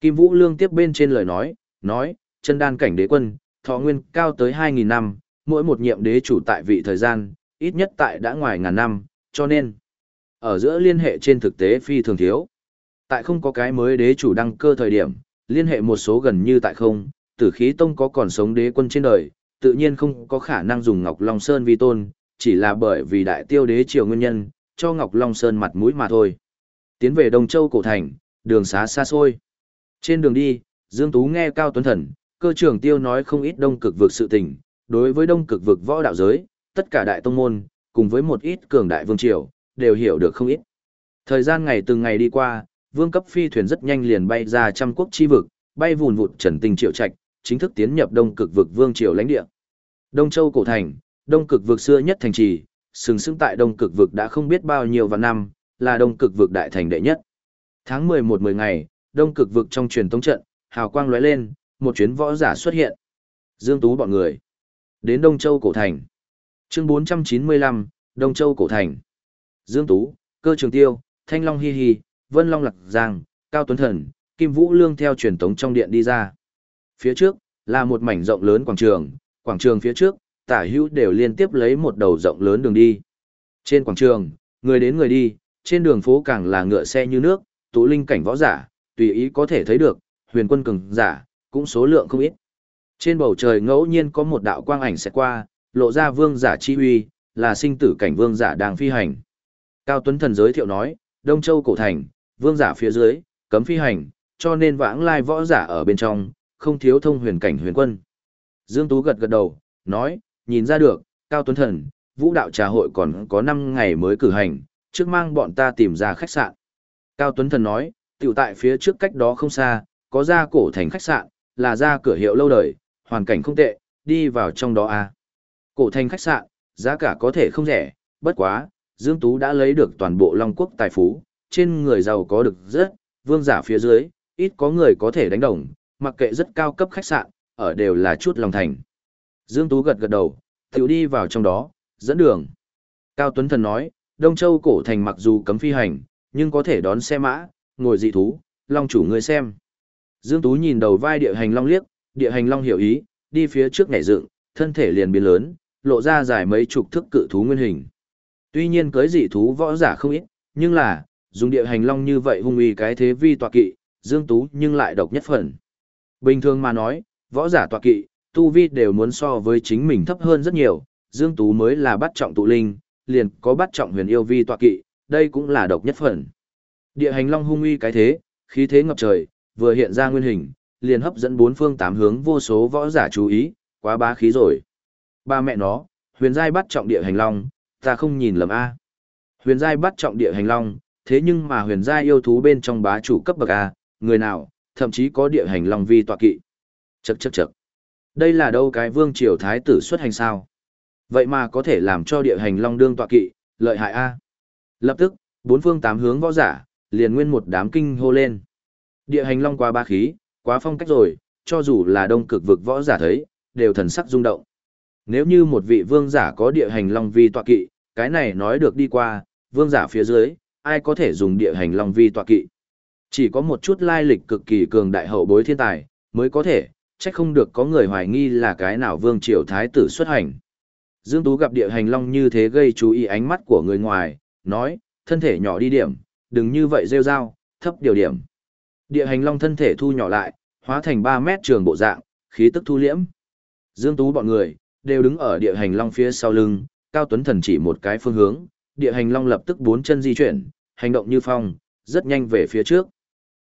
S2: Kim Vũ Lương tiếp bên trên lời nói, nói, chân đan cảnh đế quân, thọ nguyên cao tới 2.000 năm, mỗi một nhiệm đế chủ tại vị thời gian, ít nhất tại đã ngoài ngàn năm, cho nên, ở giữa liên hệ trên thực tế phi thường thiếu. Tại không có cái mới đế chủ đăng cơ thời điểm, liên hệ một số gần như tại không, tử khí tông có còn sống đế quân trên đời, tự nhiên không có khả năng dùng Ngọc Long Sơn vi tôn, chỉ là bởi vì đại tiêu đế triều nguyên nhân, cho Ngọc Long Sơn mặt mũi mà thôi. Tiến về Đông Châu cổ thành, đường xá xa xôi. Trên đường đi, Dương Tú nghe Cao Tuấn Thần, cơ trưởng tiêu nói không ít đông cực vực sự tình, đối với đông cực vực võ đạo giới, tất cả đại tông môn, cùng với một ít cường đại vương triều, đều hiểu được không ít. Thời gian ngày từng ngày đi qua, vương cấp phi thuyền rất nhanh liền bay ra trăm quốc chi vực, bay vùn vụt trần tình triệu trạch, chính thức tiến nhập đông cực vực vương triều lãnh địa. Đông Châu cổ thành, đông cực vực xưa nhất thành trì, sừng sững tại đông cực vực đã không biết bao nhiêu vạn năm, là đông cực vực đại thành đệ nhất. Tháng 11 10 ngày, đông cực vực trong truyền tống trận, hào quang lóe lên, một chuyến võ giả xuất hiện. Dương Tú bọn người. Đến Đông Châu Cổ Thành. chương 495, Đông Châu Cổ Thành. Dương Tú, Cơ Trường Tiêu, Thanh Long Hi Hi, Vân Long Lạc Giang, Cao Tuấn Thần, Kim Vũ Lương theo truyền tống trong điện đi ra. Phía trước, là một mảnh rộng lớn quảng trường, quảng trường phía trước, tả hữu đều liên tiếp lấy một đầu rộng lớn đường đi. Trên quảng trường, người đến người đi, trên đường phố càng là ngựa xe như nước, tụ linh cảnh võ giả, tùy ý có thể thấy được, huyền quân cường giả, cũng số lượng không ít. Trên bầu trời ngẫu nhiên có một đạo quang ảnh sẽ qua, lộ ra vương giả chi huy, là sinh tử cảnh vương giả đang phi hành. Cao Tuấn Thần giới thiệu nói, Đông Châu cổ thành, vương giả phía dưới, cấm phi hành, cho nên vãng lai võ giả ở bên trong, không thiếu thông huyền cảnh huyền quân. Dương Tú gật gật đầu, nói, nhìn ra được, Cao Tuấn Thần, vũ đạo trà hội còn có 5 ngày mới cử hành, trước mang bọn ta tìm ra khách sạn. Cao Tuấn Thần nói, tiểu tại phía trước cách đó không xa, có ra cổ thành khách sạn, là ra cửa hiệu lâu đời, hoàn cảnh không tệ, đi vào trong đó à. Cổ thành khách sạn, giá cả có thể không rẻ, bất quá, Dương Tú đã lấy được toàn bộ Long Quốc tài phú, trên người giàu có được rất, vương giả phía dưới, ít có người có thể đánh đồng, mặc kệ rất cao cấp khách sạn, ở đều là chút lòng thành. Dương Tú gật gật đầu, tiểu đi vào trong đó, dẫn đường. Cao Tuấn Thần nói, Đông Châu cổ thành mặc dù cấm phi hành, nhưng có thể đón xe mã, ngồi dị thú, long chủ ngươi xem. Dương Tú nhìn đầu vai địa hành long liếc, địa hành long hiểu ý, đi phía trước nhảy dựng, thân thể liền biến lớn, lộ ra dài mấy chục thước cự thú nguyên hình. Tuy nhiên cưới dị thú võ giả không ít, nhưng là, dùng địa hành long như vậy hung uy cái thế vi tọa kỵ, Dương Tú nhưng lại độc nhất phần. Bình thường mà nói, võ giả tọa kỵ, tu vi đều muốn so với chính mình thấp hơn rất nhiều, Dương Tú mới là bắt trọng tụ linh, liền có bắt trọng huyền yêu vi tọa kỵ, đây cũng là độc nhất phần. Địa hành long hung uy cái thế, khí thế ngập trời, vừa hiện ra nguyên hình, liền hấp dẫn bốn phương tám hướng vô số võ giả chú ý, quá bá khí rồi. Ba mẹ nó, huyền giai bắt trọng địa hành long, ta không nhìn lầm A. Huyền giai bắt trọng địa hành long, thế nhưng mà huyền giai yêu thú bên trong bá chủ cấp bậc A, người nào, thậm chí có địa hành long vi tọa kỵ. Chậc chậc chậc. Đây là đâu cái vương triều thái tử xuất hành sao? Vậy mà có thể làm cho địa hành long đương tọa kỵ, lợi hại A. Lập tức, bốn phương tám hướng võ giả, liền nguyên một đám kinh hô lên. Địa hành long quá ba khí, quá phong cách rồi, cho dù là đông cực vực võ giả thấy, đều thần sắc rung động. Nếu như một vị vương giả có địa hành long vi tọa kỵ, cái này nói được đi qua, vương giả phía dưới, ai có thể dùng địa hành long vi tọa kỵ. Chỉ có một chút lai lịch cực kỳ cường đại hậu bối thiên tài, mới có thể, trách không được có người hoài nghi là cái nào vương triều thái tử xuất hành. Dương Tú gặp địa hành long như thế gây chú ý ánh mắt của người ngoài,
S1: nói, thân thể nhỏ đi điểm, đừng như vậy rêu rao, thấp điều điểm. Địa hành long thân thể thu nhỏ lại, hóa thành 3 mét trường bộ dạng, khí tức thu liễm. Dương Tú bọn người, đều đứng ở địa hành long phía sau lưng, Cao Tuấn Thần chỉ một cái phương hướng, địa hành long lập tức bốn chân di chuyển, hành động như phong, rất nhanh về phía trước.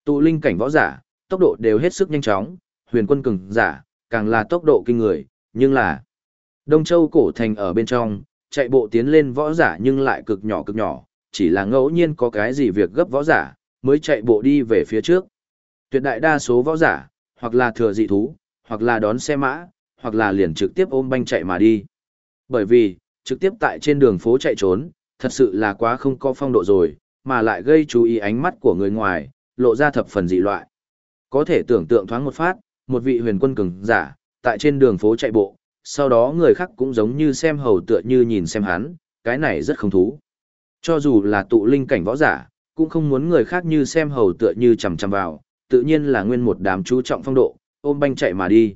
S1: Tụ linh cảnh võ giả, tốc độ đều hết sức nhanh chóng, huyền quân cường giả, càng là tốc độ kinh người, nhưng là Đông Châu cổ thành ở bên trong, chạy bộ tiến lên võ giả nhưng lại cực nhỏ cực nhỏ, chỉ là ngẫu nhiên có cái gì việc gấp võ giả, mới chạy bộ đi về phía trước. Tuyệt đại đa số võ giả, hoặc là thừa dị thú, hoặc là đón xe mã, hoặc là liền trực tiếp ôm banh chạy mà đi. Bởi vì, trực tiếp tại trên đường phố chạy trốn, thật sự là quá không có phong độ rồi, mà lại gây chú ý ánh mắt của người ngoài, lộ ra thập phần dị loại. Có thể tưởng tượng thoáng một phát, một vị huyền quân cường giả, tại trên đường phố chạy bộ, sau đó người khác cũng giống như xem hầu tựa như nhìn xem hắn, cái này rất không thú. Cho dù là tụ linh cảnh võ giả, cũng không muốn người khác như xem hầu tựa như chằm chằm vào, tự nhiên là nguyên một đám chú trọng phong độ, ôm banh chạy mà đi.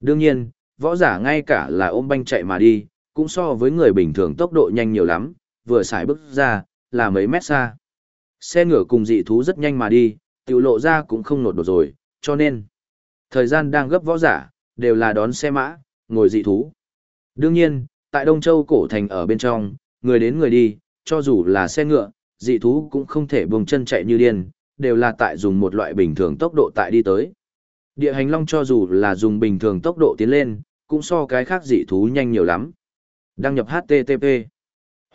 S1: Đương nhiên, võ giả ngay cả là ôm banh chạy mà đi, cũng so với người bình thường tốc độ nhanh nhiều lắm, vừa xài bước ra, là mấy mét xa. Xe ngựa cùng dị thú rất nhanh mà đi, tiểu lộ ra cũng không nột đột rồi, cho nên, thời gian đang gấp võ giả, đều là đón xe mã, ngồi dị thú. Đương nhiên, tại Đông Châu cổ thành ở bên trong, người đến người đi, cho dù là xe ngựa, dị thú cũng không thể buông chân chạy như điên, đều là tại dùng một loại bình thường tốc độ tại đi tới. Địa hành long cho dù là dùng bình thường tốc độ tiến lên, cũng so cái khác dị thú nhanh nhiều lắm. Đăng nhập HTTP.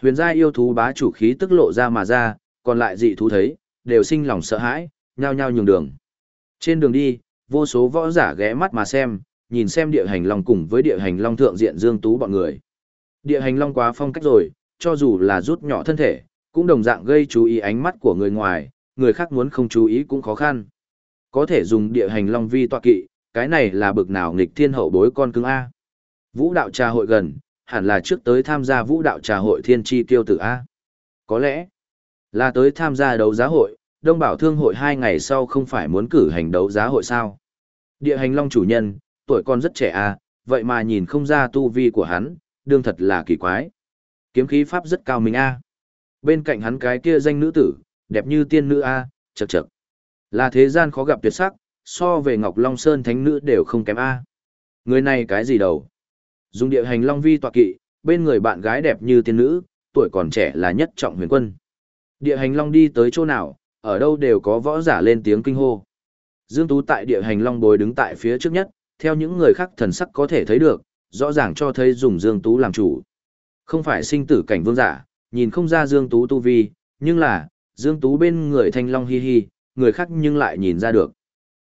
S1: Huyền gia yêu thú bá chủ khí tức lộ ra mà ra, còn lại dị thú thấy, đều sinh lòng sợ hãi, nhao nhao nhường đường. Trên đường đi, vô số võ giả ghé mắt mà xem, nhìn xem địa hành long cùng với địa hành long thượng diện Dương Tú bọn người. Địa hành long quá phong cách rồi, cho dù là rút nhỏ thân thể, cũng đồng dạng gây chú ý ánh mắt của người ngoài, người khác muốn không chú ý cũng khó khăn. Có thể dùng địa hành long vi tọa kỵ, cái này là bực nào nghịch thiên hậu bối con cưng A. Vũ đạo trà hội gần, hẳn là trước tới tham gia vũ đạo trà hội thiên tri tiêu tử A. Có lẽ là tới tham gia đấu giá hội, Đông Bảo Thương hội hai ngày sau không phải muốn cử hành đấu giá hội sao. Địa hành long chủ nhân, tuổi con rất trẻ A, vậy mà nhìn không ra tu vi của hắn, đương thật là kỳ quái. Kiếm khí pháp rất cao mình A. Bên cạnh hắn cái kia danh nữ tử, đẹp như tiên nữ A, chật chật. Là thế gian khó gặp tuyệt sắc, so về Ngọc Long Sơn thánh nữ đều không kém A. Người này cái gì đâu? Dùng địa hành Long Vi tọa kỵ, bên người bạn gái đẹp như tiên nữ, tuổi còn trẻ là nhất trọng huyền quân. Địa hành Long đi tới chỗ nào, ở đâu đều có võ giả lên tiếng kinh hô. Dương Tú tại địa hành Long bồi đứng tại phía trước nhất, theo những người khác thần sắc có thể thấy được, rõ ràng cho thấy dùng Dương Tú làm chủ. Không phải sinh tử cảnh vương giả, nhìn không ra Dương Tú tu vi, nhưng là, Dương Tú bên người thanh long hi hi, người khác nhưng lại nhìn ra được.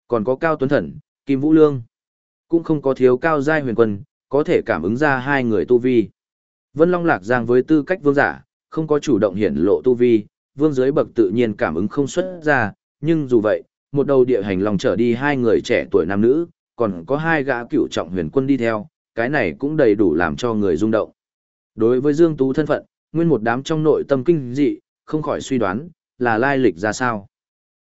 S1: Còn có Cao Tuấn Thần, Kim Vũ Lương, cũng không có thiếu Cao Giai huyền quân, có thể cảm ứng ra hai người tu vi. Vân Long Lạc Giang với tư cách vương giả, không có chủ động hiển lộ tu vi, vương giới bậc tự nhiên cảm ứng không xuất ra, nhưng dù vậy, một đầu địa hành lòng trở đi hai người trẻ tuổi nam nữ, còn có hai gã cựu trọng huyền quân đi theo, cái này cũng đầy đủ làm cho người rung động. Đối với Dương Tú thân phận, nguyên một đám trong nội tâm kinh dị, không khỏi suy đoán, là lai lịch ra sao.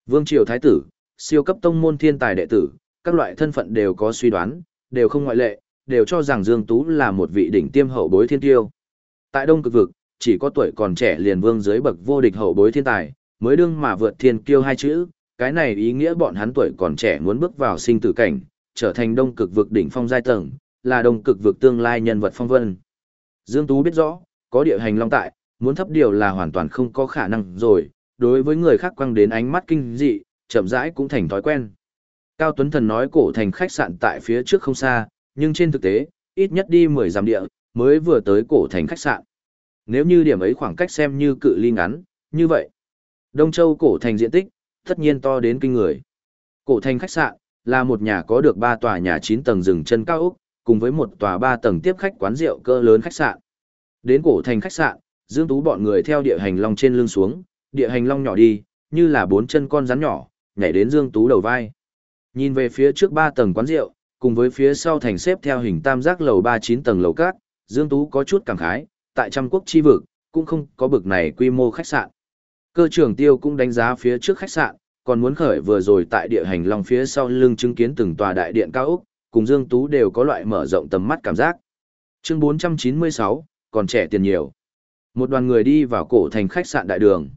S1: Vương Triều Thái Tử, siêu cấp tông môn thiên tài đệ tử, các loại thân phận đều có suy đoán, đều không ngoại lệ, đều cho rằng Dương Tú là một vị đỉnh tiêm hậu bối thiên tiêu. Tại Đông Cực Vực, chỉ có tuổi còn trẻ liền vương dưới bậc vô địch hậu bối thiên tài, mới đương mà vượt thiên kiêu hai chữ, cái này ý nghĩa bọn hắn tuổi còn trẻ muốn bước vào sinh tử cảnh, trở thành Đông Cực Vực đỉnh phong giai tầng, là Đông Cực Vực tương lai nhân vật phong vân. Dương Tú biết rõ, có địa hành long tại, muốn thấp điều là hoàn toàn không có khả năng rồi, đối với người khác quăng đến ánh mắt kinh dị, chậm rãi cũng thành thói quen. Cao Tuấn Thần nói cổ thành khách sạn tại phía trước không xa, nhưng trên thực tế, ít nhất đi 10 dặm địa, mới vừa tới cổ thành khách sạn. Nếu như điểm ấy khoảng cách xem như cự ly ngắn, như vậy, Đông Châu cổ thành diện tích, tất nhiên to đến kinh người. Cổ thành khách sạn, là một nhà có được 3 tòa nhà 9 tầng rừng chân cao ốc, cùng với một tòa ba tầng tiếp khách quán rượu cỡ lớn khách sạn. Đến cổ thành khách sạn, Dương Tú bọn người theo địa hành long trên lưng xuống, địa hành long nhỏ đi, như là bốn chân con rắn nhỏ, nhảy đến Dương Tú đầu vai. Nhìn về phía trước ba tầng quán rượu, cùng với phía sau thành xếp theo hình tam giác lầu 39 tầng lầu cát, Dương Tú có chút cảm khái, tại trăm quốc chi vực, cũng không có bực này quy mô khách sạn. Cơ trưởng tiêu cũng đánh giá phía trước khách sạn, còn muốn khởi vừa rồi tại địa hành long phía sau lưng chứng kiến từng tòa đại điện cao ốc, cùng Dương Tú đều có loại mở rộng tầm mắt cảm giác. Chương 496, còn trẻ tiền nhiều. Một đoàn người đi vào cổ thành khách sạn đại đường.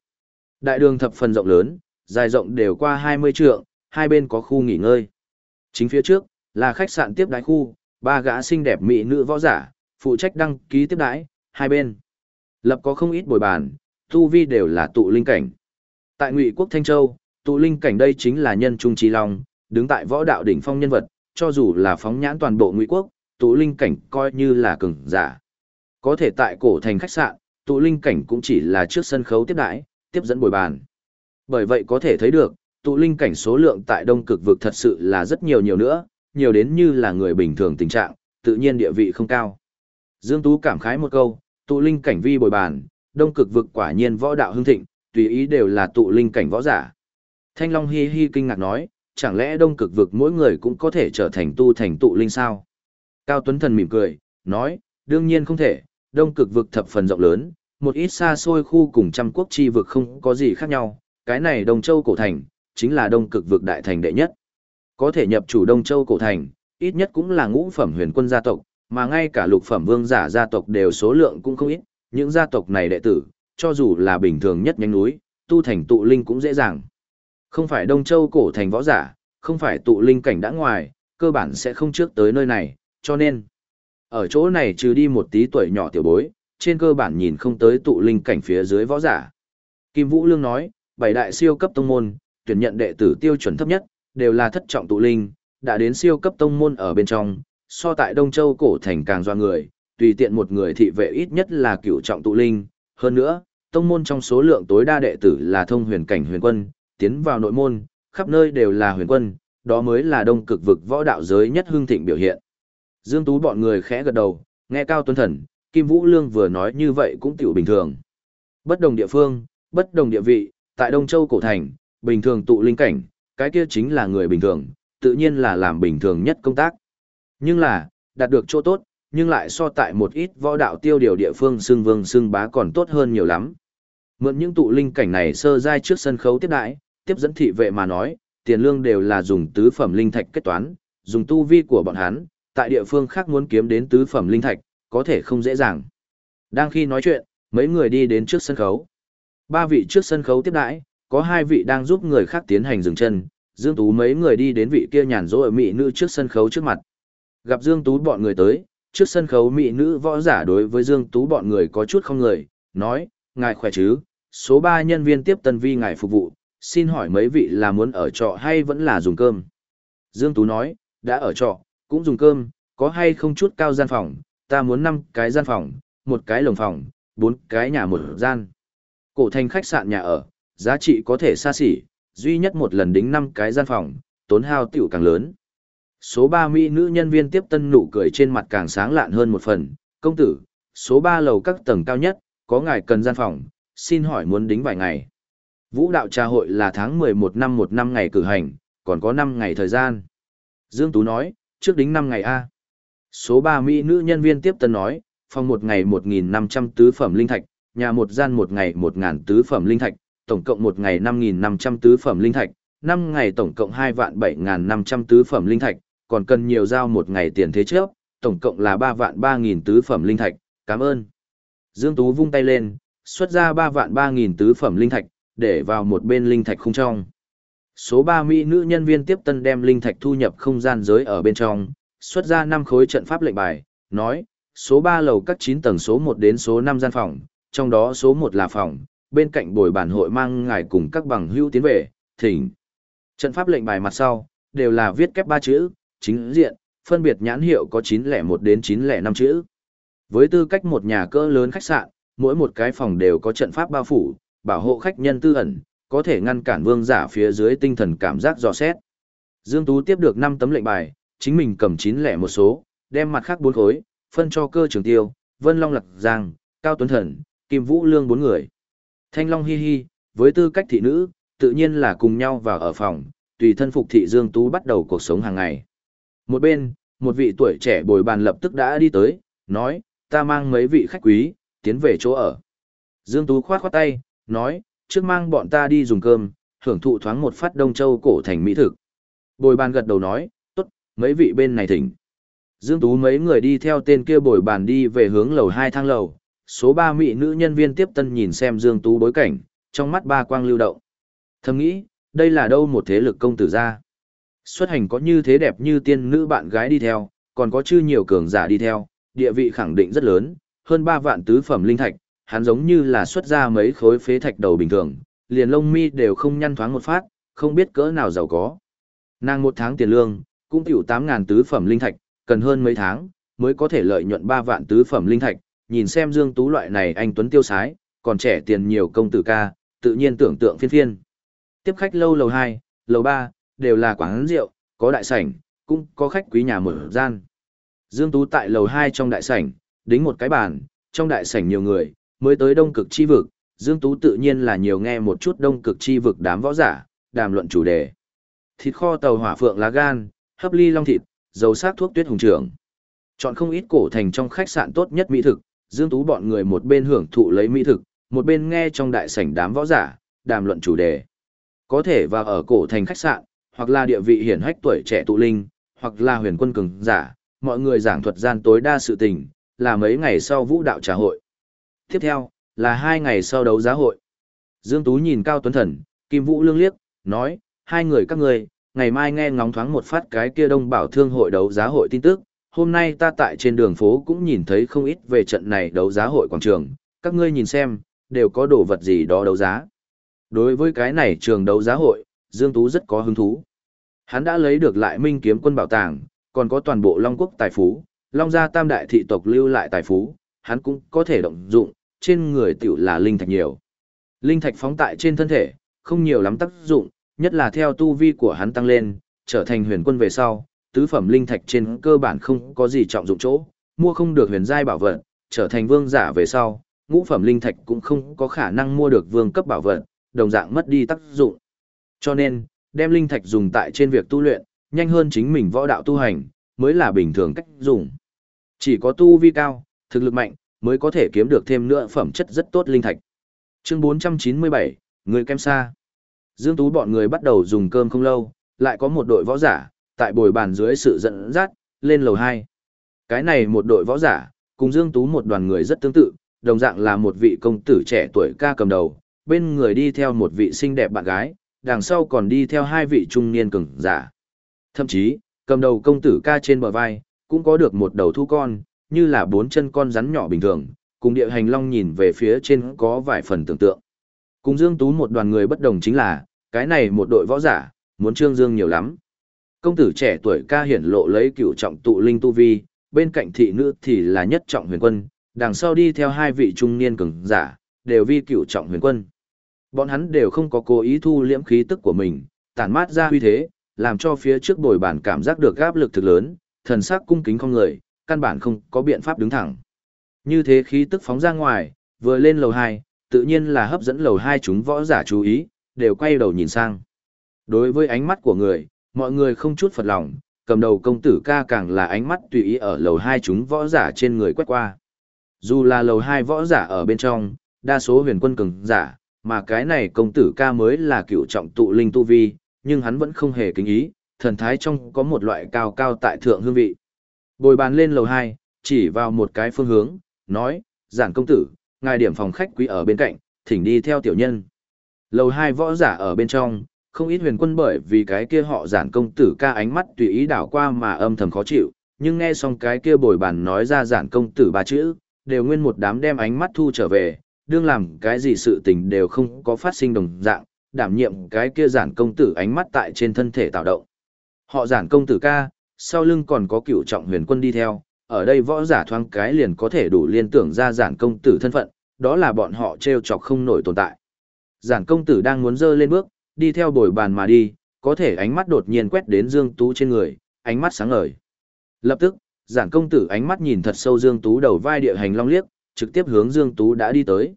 S1: Đại đường thập phần rộng lớn, dài rộng đều qua 20 trượng, hai bên có khu nghỉ ngơi. Chính phía trước là khách sạn tiếp đái khu, ba gã xinh đẹp mỹ nữ võ giả, phụ trách đăng ký tiếp đái, hai bên. Lập có không ít bồi bàn, tu vi đều là tụ linh cảnh. Tại Ngụy quốc Thanh Châu, tụ linh cảnh đây chính là nhân trung trí long, đứng tại võ đạo đỉnh phong nhân vật, cho dù là phóng nhãn toàn bộ Ngụy quốc, tụ linh cảnh coi như là cường giả. Có thể tại cổ thành khách sạn, tụ linh cảnh cũng chỉ là trước sân khấu tiếp đãi, tiếp dẫn bồi bàn. Bởi vậy có thể thấy được, tụ linh cảnh số lượng tại đông cực vực thật sự là rất nhiều nhiều nữa, nhiều đến như là người bình thường tình trạng, tự nhiên địa vị không cao. Dương Tú cảm khái một câu, tụ linh cảnh vi bồi bàn, đông cực vực quả nhiên võ đạo hưng thịnh, tùy ý đều là tụ linh cảnh võ giả. Thanh Long hi hi kinh ngạc nói, chẳng lẽ đông cực vực mỗi người cũng có thể trở thành tu thành tụ linh sao? Cao Tuấn Thần mỉm cười, nói, đương nhiên không thể, đông cực vực thập phần rộng lớn, một ít xa xôi khu cùng trăm quốc chi vực không có gì khác nhau, cái này Đông Châu cổ thành, chính là đông cực vực đại thành đệ nhất. Có thể nhập chủ Đông Châu cổ thành, ít nhất cũng là ngũ phẩm huyền quân gia tộc, mà ngay cả lục phẩm vương giả gia tộc đều số lượng cũng không ít, những gia tộc này đệ tử, cho dù là bình thường nhất nhánh núi, tu thành tụ linh cũng dễ dàng. Không phải Đông Châu cổ thành võ giả, không phải tụ linh cảnh đã ngoài, cơ bản sẽ không trước tới nơi này, cho nên, ở chỗ này trừ đi một tí tuổi nhỏ tiểu bối, trên cơ bản nhìn không tới tụ linh cảnh phía dưới võ giả. Kim Vũ Lương nói, bảy đại siêu cấp tông môn, tuyển nhận đệ tử tiêu chuẩn thấp nhất, đều là thất trọng tụ linh, đã đến siêu cấp tông môn ở bên trong, so tại Đông Châu cổ thành càng doa người, tùy tiện một người thị vệ ít nhất là cửu trọng tụ linh, hơn nữa, tông môn trong số lượng tối đa đệ tử là thông huyền cảnh huyền quân, tiến vào nội môn, khắp nơi đều là huyền quân, đó mới là đông cực vực võ đạo giới nhất hương thịnh biểu hiện. Dương Tú bọn người khẽ gật đầu, nghe Cao Tuấn Thần, Kim Vũ Lương vừa nói như vậy cũng tiểu bình thường. Bất đồng địa phương, bất đồng địa vị, tại Đông Châu cổ thành, bình thường tụ linh cảnh, cái kia chính là người bình thường, tự nhiên là làm bình thường nhất công tác. Nhưng là, đạt được chỗ tốt, nhưng lại so tại một ít võ đạo tiêu điều địa phương xưng vương xưng bá còn tốt hơn nhiều lắm. Mượn những tụ linh cảnh này sơ giai trước sân khấu tiếp đại, tiếp dẫn thị vệ mà nói, tiền lương đều là dùng tứ phẩm linh thạch kết toán, dùng tu vi của bọn hắn, tại địa phương khác muốn kiếm đến tứ phẩm linh thạch, có thể không dễ dàng. Đang khi nói chuyện, mấy người đi đến trước sân khấu. Ba vị trước sân khấu tiếp đãi, có hai vị đang giúp người khác tiến hành dừng chân, Dương Tú mấy người đi đến vị kia nhàn rỗi mỹ nữ trước sân khấu trước mặt. Gặp Dương Tú bọn người tới, trước sân khấu mỹ nữ võ giả đối với Dương Tú bọn người có chút không người, nói, ngài khỏe chứ, số 3 nhân viên tiếp tân vi ngài phục vụ, xin hỏi mấy vị là muốn ở trọ hay vẫn là dùng cơm? Dương Tú nói, đã ở trọ, cũng dùng cơm, có hay không chút cao gian phòng, ta muốn 5 cái gian phòng, một cái lồng phòng, 4 cái nhà một gian. Cổ thành khách sạn nhà ở, giá trị có thể xa xỉ, duy nhất một lần đính 5 cái gian phòng, tốn hao tiểu càng lớn. Số 3 mỹ nữ nhân viên tiếp tân nụ cười trên mặt càng sáng lạn hơn một phần, công tử, số 3 lầu các tầng cao nhất, có ngài cần gian phòng, xin hỏi muốn đính vài ngày. Vũ đạo trà hội là tháng 11 năm một năm ngày cử hành, còn có 5 ngày thời gian. Dương Tú nói, trước đính 5 ngày A. Số 3 mỹ nữ nhân viên tiếp tân nói, phòng một ngày 1.500 tứ phẩm linh thạch, nhà một gian một ngày 1.000 tứ phẩm linh thạch, tổng cộng một ngày 5.500 tứ phẩm linh thạch, 5 ngày tổng cộng 2 vạn 7.500 tứ phẩm linh thạch, còn cần nhiều giao một ngày tiền thế trước, tổng cộng là 3 vạn 3.000 tứ phẩm linh thạch, cảm ơn. Dương Tú vung tay lên, xuất ra 3 vạn 3.000 tứ phẩm linh thạch, để vào một bên linh thạch không trong. Số 3 mỹ nữ nhân viên tiếp tân đem linh thạch thu nhập không gian giới ở bên trong, xuất ra 5 khối trận pháp lệnh bài, nói, số 3 lầu các 9 tầng số 1 đến số 5 gian phòng, trong đó số 1 là phòng, bên cạnh bồi bản hội mang ngài cùng các bằng hữu tiến về, thỉnh. Trận pháp lệnh bài mặt sau, đều là viết kép 3 chữ, chính diện, phân biệt nhãn hiệu có 901 đến 905 chữ. Với tư cách một nhà cỡ lớn khách sạn, mỗi một cái phòng đều có trận pháp bao phủ, bảo hộ khách nhân tư ẩn, có thể ngăn cản vương giả phía dưới tinh thần cảm giác dò xét. Dương Tú tiếp được 5 tấm lệnh bài, chính mình cầm 9 lẻ một số, đem mặt khác bốn khối, phân cho cơ trường tiêu, Vân Long Lạc Giang, Cao Tuấn Thần, Kim Vũ Lương bốn người. Thanh Long Hi Hi, với tư cách thị nữ, tự nhiên là cùng nhau vào ở phòng, tùy thân phục thị Dương Tú bắt đầu cuộc sống hàng ngày. Một bên, một vị tuổi trẻ bồi bàn lập tức đã đi tới, nói, ta mang mấy vị khách quý, tiến về chỗ ở. Dương Tú khoát khoát tay, nói, trước mang bọn ta đi dùng cơm, hưởng thụ thoáng một phát Đông Châu cổ thành mỹ thực. Bồi bàn gật đầu nói, tốt, mấy vị bên này thỉnh. Dương Tú mấy người đi theo tên kia bồi bàn đi về hướng lầu hai thang lầu,
S2: số ba mỹ nữ nhân viên tiếp tân nhìn xem Dương Tú bối cảnh, trong mắt ba quang lưu động. Thầm nghĩ, đây là đâu một thế lực công tử ra. Xuất hành có như thế đẹp như tiên nữ bạn gái đi theo, còn có chư nhiều cường giả đi theo, địa vị khẳng định rất lớn, hơn 3 vạn tứ phẩm linh thạch, hắn giống như là xuất ra mấy khối phế thạch đầu bình thường, liền lông mi đều không nhăn thoáng một phát, không biết cỡ nào giàu có. Nàng một tháng tiền lương, cũng tiểu 8.000 tứ phẩm linh thạch, cần hơn mấy tháng, mới có thể lợi nhuận 3 vạn tứ phẩm linh thạch, nhìn xem Dương Tú loại này anh Tuấn tiêu sái, còn trẻ tiền nhiều công tử ca, tự nhiên tưởng tượng phiên phiên. Tiếp khách lâu lầu 2, lầu 3, đều là quán rượu, có đại sảnh, cũng có khách quý nhà mở gian. Dương Tú tại lầu 2 trong đại sảnh, đính một cái bàn, trong đại sảnh nhiều người, mới tới đông cực chi vực, Dương Tú tự nhiên là nhiều nghe một chút đông cực chi vực đám võ giả, đàm luận chủ đề. Thịt kho tàu hỏa phượng lá gan, hấp ly long thịt, dầu sắc thuốc tuyết hùng trưởng. Chọn không ít cổ thành trong khách sạn tốt nhất mỹ thực, Dương Tú bọn người một bên hưởng thụ lấy mỹ thực, một bên nghe trong đại sảnh đám võ giả, đàm luận chủ đề. Có thể vào ở cổ thành khách sạn, hoặc là địa vị hiển hách tuổi trẻ tụ linh, hoặc là huyền quân cường giả, mọi người giảng thuật gian tối đa sự tình, là mấy ngày sau vũ đạo trà hội. Tiếp theo, là hai ngày sau đấu giá hội. Dương Tú nhìn Cao Tuấn Thần, Kim Vũ Lương liếc, nói, hai người các người, ngày mai nghe ngóng thoáng một phát cái kia đông bảo thương hội đấu giá hội tin tức, hôm nay ta tại trên đường phố cũng nhìn thấy không ít về trận này đấu giá hội quảng trường, các ngươi nhìn xem, đều có đồ vật gì đó đấu giá. Đối với cái này trường đấu giá hội, Dương Tú rất có hứng thú. Hắn đã lấy được lại minh kiếm quân bảo tàng, còn có toàn bộ Long Quốc tài phú, Long gia tam đại thị tộc lưu lại tài phú, hắn cũng có thể động dụng, trên người tiểu là linh thạch nhiều. Linh thạch phóng tại trên thân thể, không nhiều lắm tác dụng, nhất là theo tu vi của hắn tăng lên, trở thành huyền quân về sau, tứ phẩm linh thạch trên cơ bản không có gì trọng dụng chỗ, mua không được huyền giai bảo vật, trở thành vương giả về sau, ngũ phẩm linh thạch cũng không có khả năng mua được vương cấp bảo vật, đồng dạng mất đi tác dụng. Cho nên, đem linh thạch dùng tại trên việc tu luyện, nhanh hơn chính mình võ đạo tu hành, mới là bình thường cách dùng. Chỉ có tu vi cao, thực lực mạnh, mới có thể kiếm được thêm nữa phẩm chất rất tốt linh thạch. Chương 497, người kem xa. Dương Tú bọn người bắt đầu dùng cơm không lâu, lại có một đội võ giả, tại bồi bàn dưới sự dẫn dắt, lên lầu 2. Cái này một đội võ giả, cùng Dương Tú một đoàn người rất tương tự, đồng dạng là một vị công tử trẻ tuổi ca cầm đầu, bên người đi theo một vị xinh đẹp bạn gái, đằng sau còn đi theo hai vị trung niên cường giả. Thậm chí, cầm đầu công tử ca trên bờ vai, cũng có được một đầu thu con, như là bốn chân con rắn nhỏ bình thường, cùng địa hành long nhìn về phía trên có vài phần tưởng tượng. Cùng Dương Tú một đoàn người bất đồng chính là, cái này một đội võ giả, muốn trương dương nhiều lắm. Công tử trẻ tuổi ca hiển lộ lấy cửu trọng tụ linh tu vi, bên cạnh thị nữ thì là nhất trọng huyền quân, đằng sau đi theo hai vị trung niên cường giả, đều vi cửu trọng huyền quân. Bọn hắn đều không có cố ý thu liễm khí tức của mình, tản mát ra huy thế, làm cho phía trước bồi bản cảm giác được áp lực thực lớn, thần sắc cung kính không người, căn bản không có biện pháp đứng thẳng. Như thế khí tức phóng ra ngoài, vừa lên lầu 2, tự nhiên là hấp dẫn lầu 2 chúng võ giả chú ý, đều quay đầu nhìn sang. Đối với ánh mắt của người, mọi người không chút phật lòng, cầm đầu công tử ca càng là ánh mắt tùy ý ở lầu 2 chúng võ giả trên người quét qua. Dù là lầu 2 võ giả ở bên trong, đa số huyền quân cường giả, mà cái này công tử ca mới là cựu trọng tụ linh tu vi, nhưng hắn vẫn không hề kính ý, thần thái trong có một loại cao cao tại thượng hương vị. Bồi bàn lên lầu 2, chỉ vào một cái phương hướng, nói, giản công tử, ngài điểm phòng khách quý ở bên cạnh, thỉnh đi theo tiểu nhân. Lầu 2 võ giả ở bên trong, không ít huyền quân bởi vì cái kia họ giản công tử ca ánh mắt tùy ý đảo qua mà âm thầm khó chịu, nhưng nghe xong cái kia bồi bàn nói ra giản công tử ba chữ, đều nguyên một đám đem ánh mắt thu trở về, đương làm cái gì sự tình đều không có phát sinh đồng dạng, đảm nhiệm cái kia giản công tử ánh mắt tại trên thân thể tạo động. Họ giản công tử ca, sau lưng còn có cựu trọng huyền quân đi theo, ở đây võ giả thoáng cái liền có thể đủ liên tưởng ra giản công tử thân phận, đó là bọn họ treo chọc không nổi tồn tại. Giản công tử đang muốn dơ lên bước, đi theo bồi bàn mà đi, có thể ánh mắt đột nhiên quét đến Dương Tú trên người, ánh mắt sáng ngời. Lập tức, giản công tử ánh mắt nhìn thật sâu Dương Tú đầu vai địa hành long liếc, trực tiếp hướng Dương Tú đã đi tới.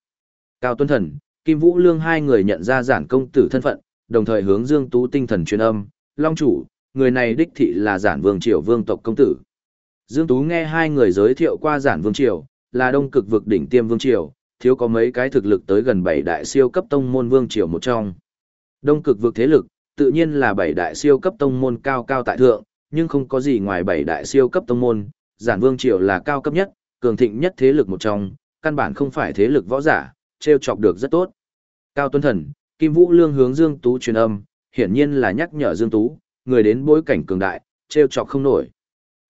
S2: Cao Tuấn Thần, Kim Vũ Lương hai người nhận ra giản công tử thân phận, đồng thời hướng Dương Tú tinh thần truyền âm, Long chủ, người này đích thị là giản vương triều vương tộc công tử. Dương Tú nghe hai người giới thiệu qua giản vương triều, là đông cực vực đỉnh tiêm vương triều, thiếu có mấy cái thực lực tới gần bảy đại siêu cấp tông môn vương triều một trong. Đông cực vực thế lực, tự nhiên là bảy đại siêu cấp tông môn cao cao tại thượng, nhưng không có gì ngoài bảy đại siêu cấp tông môn, giản vương triều là cao cấp nhất, cường thịnh nhất thế lực một trong,
S1: căn bản không phải thế lực võ giả, treo chọc được rất tốt. Cao Tuấn Thần, Kim Vũ Lương hướng Dương Tú truyền âm, hiển nhiên là nhắc nhở Dương Tú, người đến bối cảnh cường đại, treo chọc không nổi.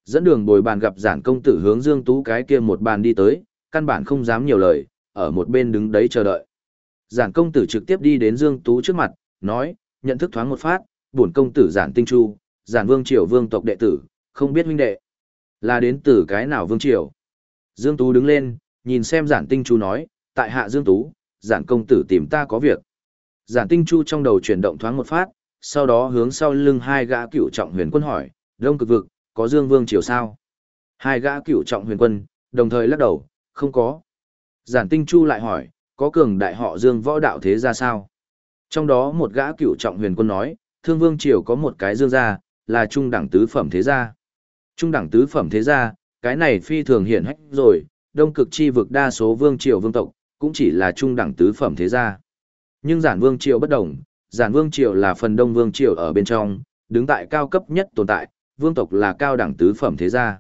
S1: Dẫn đường bồi bàn gặp giản công tử hướng Dương Tú cái kia một bàn đi tới, căn bản không dám nhiều lời, ở một bên đứng đấy chờ đợi. Giản công tử trực tiếp đi đến Dương Tú trước mặt, nói, nhận thức thoáng một phát, bổn công tử giản tinh chu, giản vương triều vương tộc đệ tử, không biết huynh đệ. Là đến từ cái nào vương triều? Dương Tú đứng lên, nhìn xem giản tinh chu nói, tại hạ Dương Tú, giản công tử tìm ta có việc. Giản tinh chu trong đầu chuyển động thoáng một phát, sau đó hướng sau lưng hai gã cựu trọng huyền quân hỏi, đông cực vực, có Dương Vương triều sao? Hai gã cựu trọng huyền quân, đồng thời lắc đầu, không có. Giản tinh chu lại hỏi, có cường đại họ Dương võ đạo thế ra sao? Trong đó một gã cựu trọng huyền quân nói, thương vương triều có một cái dương gia, là trung đẳng tứ phẩm thế gia. Trung đẳng tứ phẩm thế gia, cái này phi thường hiển hách rồi, đông cực chi vực đa số vương triều vương tộc, cũng chỉ là trung đẳng tứ phẩm thế gia. Nhưng giản vương triều bất đồng, giản vương triều là phần đông vương triều ở bên trong, đứng tại cao cấp nhất tồn tại, vương tộc là cao đẳng tứ phẩm thế gia.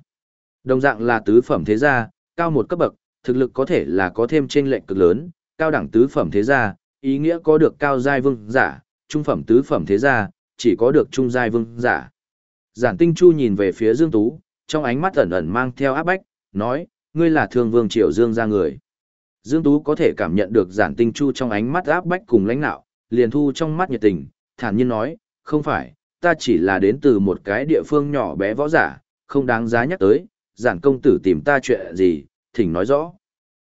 S1: Đồng dạng là tứ phẩm thế gia, cao một cấp bậc, thực lực có thể là có thêm trên lệch cực lớn, cao đẳng tứ phẩm thế gia, ý nghĩa có được cao giai vương giả, trung phẩm tứ phẩm thế gia, chỉ có được trung giai vương giả. Giản Tinh Chu nhìn về phía Dương Tú, trong ánh mắt ẩn ẩn mang theo áp bách, nói, ngươi là thương vương triều Dương gia người. Dương Tú có thể cảm nhận được Giản Tinh Chu trong ánh mắt áp bách cùng lãnh nạo, liền thu trong mắt nhiệt tình, thản nhiên nói, không phải, ta chỉ là đến từ một cái địa phương nhỏ bé võ giả, không đáng giá nhắc tới, Giản công tử tìm ta chuyện gì, thỉnh nói rõ.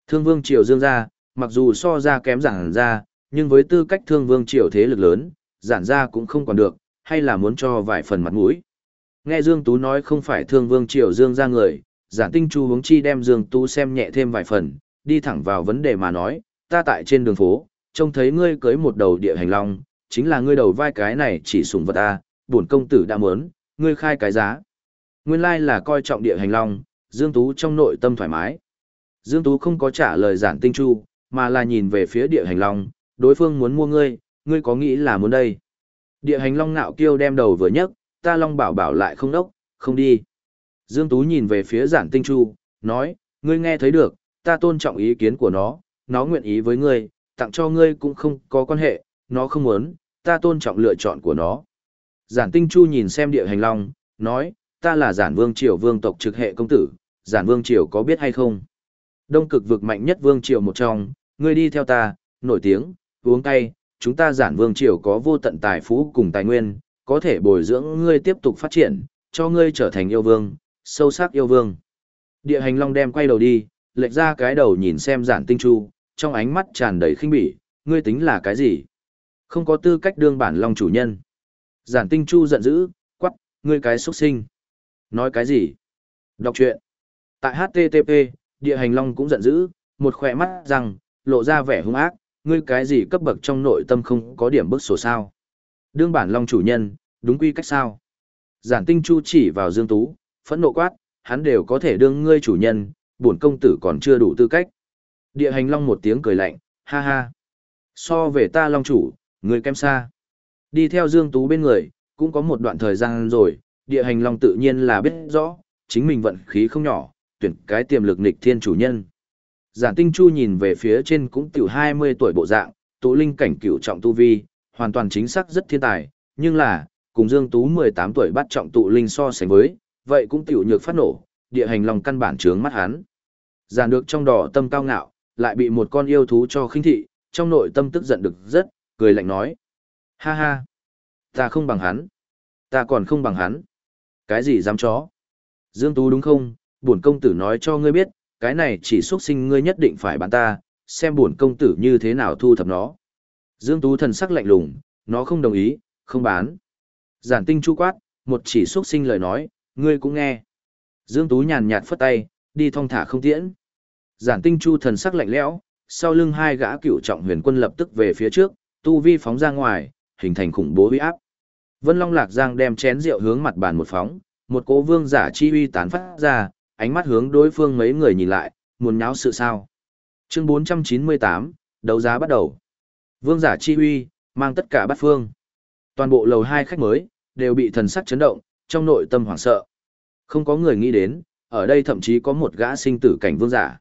S1: Thương vương triều Dương gia, mặc dù so ra kém giản gia, nhưng với tư cách thương vương triều thế lực lớn, giản gia cũng không còn được, hay là muốn cho vài phần mặt mũi. Nghe Dương Tú nói không phải thương vương triều Dương gia người, giản tinh chu hướng chi đem Dương Tú xem nhẹ thêm vài phần, đi thẳng vào vấn đề mà nói, ta tại trên đường phố, trông thấy ngươi cưới một đầu địa hành long, chính là ngươi đầu vai cái này chỉ sủng vật ta, bổn công tử đã muốn, ngươi khai cái giá. Nguyên lai like là coi trọng địa hành long, Dương Tú trong nội tâm thoải mái. Dương Tú không có trả lời giản tinh chu, mà là nhìn về phía địa hành long, đối phương muốn mua ngươi, ngươi có nghĩ là muốn đây. Địa hành long nạo kiêu đem đầu vừa nhấc, ta long bảo bảo lại không đốc, không đi. Dương Tú nhìn về phía giản tinh chu, nói, ngươi nghe thấy được, ta tôn trọng ý kiến của nó, nó nguyện ý với ngươi, tặng cho ngươi cũng không có quan hệ, nó không muốn, ta tôn trọng lựa chọn của nó. Giản tinh chu nhìn xem địa hành long, nói, ta là giản vương triều vương tộc trực hệ công tử, giản vương triều có biết hay không? Đông cực vực mạnh nhất vương triều một trong, ngươi đi theo ta, nổi tiếng, uống cay, chúng ta giản vương triều có vô tận tài phú cùng tài nguyên, có thể bồi dưỡng ngươi tiếp tục phát triển, cho ngươi trở thành yêu vương, sâu sắc yêu vương. Địa hành long đem quay đầu đi, lệch ra cái đầu nhìn xem giản tinh chu, trong ánh mắt tràn đầy khinh bỉ, ngươi tính là cái gì? Không có tư cách đương bản long chủ nhân. Giản tinh chu giận dữ, quắc, ngươi cái xuất sinh. Nói cái gì? Đọc truyện. Tại HTTP, địa hành long cũng giận dữ, một khỏe mắt rằng, lộ ra vẻ hung ác, ngươi cái gì cấp bậc trong nội tâm không có điểm bức sổ sao. Đương bản long chủ nhân, đúng quy cách sao. Giản tinh chu chỉ vào Dương Tú, phẫn nộ quát, hắn đều có thể đương ngươi chủ nhân, bổn công tử còn chưa đủ tư cách. Địa hành long một tiếng cười lạnh, ha ha. So về ta long chủ, người kém xa. Đi theo Dương Tú bên người, cũng có một đoạn thời gian rồi, địa hành long tự nhiên là biết rõ, chính mình vận khí không nhỏ, tuyển cái tiềm lực nghịch thiên chủ nhân. Giản Tinh Chu nhìn về phía trên cũng tiểu 20 tuổi bộ dạng, tụ linh cảnh cửu trọng tu vi, hoàn toàn chính xác rất thiên tài, nhưng là, cùng Dương Tú 18 tuổi bắt trọng tụ linh so sánh với, vậy cũng tiểu nhược phát nổ, địa hành lòng căn bản trướng mắt hắn. Giản được trong đỏ tâm cao ngạo, lại bị một con yêu thú cho khinh thị, trong nội tâm tức giận được rất, cười lạnh nói. Ha ha, ta không bằng hắn, ta còn không bằng hắn. Cái gì dám chó? Dương Tú đúng không? Bổn công tử nói cho ngươi biết, cái này chỉ xuất sinh ngươi nhất định phải bán ta, xem bổn công tử như thế nào thu thập nó. Dương Tú thần sắc lạnh lùng, nó không đồng ý, không bán. Giản tinh chu quát, một chỉ xuất sinh lời nói, ngươi cũng nghe. Dương Tú nhàn nhạt phất tay, đi thong thả không tiễn. Giản tinh chu thần sắc lạnh lẽo, sau lưng hai gã cựu trọng huyền quân lập tức về phía trước, tu vi phóng ra ngoài, hình thành khủng bố uy áp. Vân Long Lạc Giang đem chén rượu hướng mặt bàn một phóng, một cố vương giả chi uy tán phát ra, ánh mắt hướng đối phương mấy người nhìn lại, muốn nháo sự sao. Chương 498, đấu giá bắt đầu. Vương giả chi uy mang tất cả bát phương. Toàn bộ lầu hai khách mới, đều bị thần sắc chấn động, trong nội tâm hoảng sợ. Không có người nghĩ đến, ở đây thậm chí có một gã sinh tử cảnh vương giả.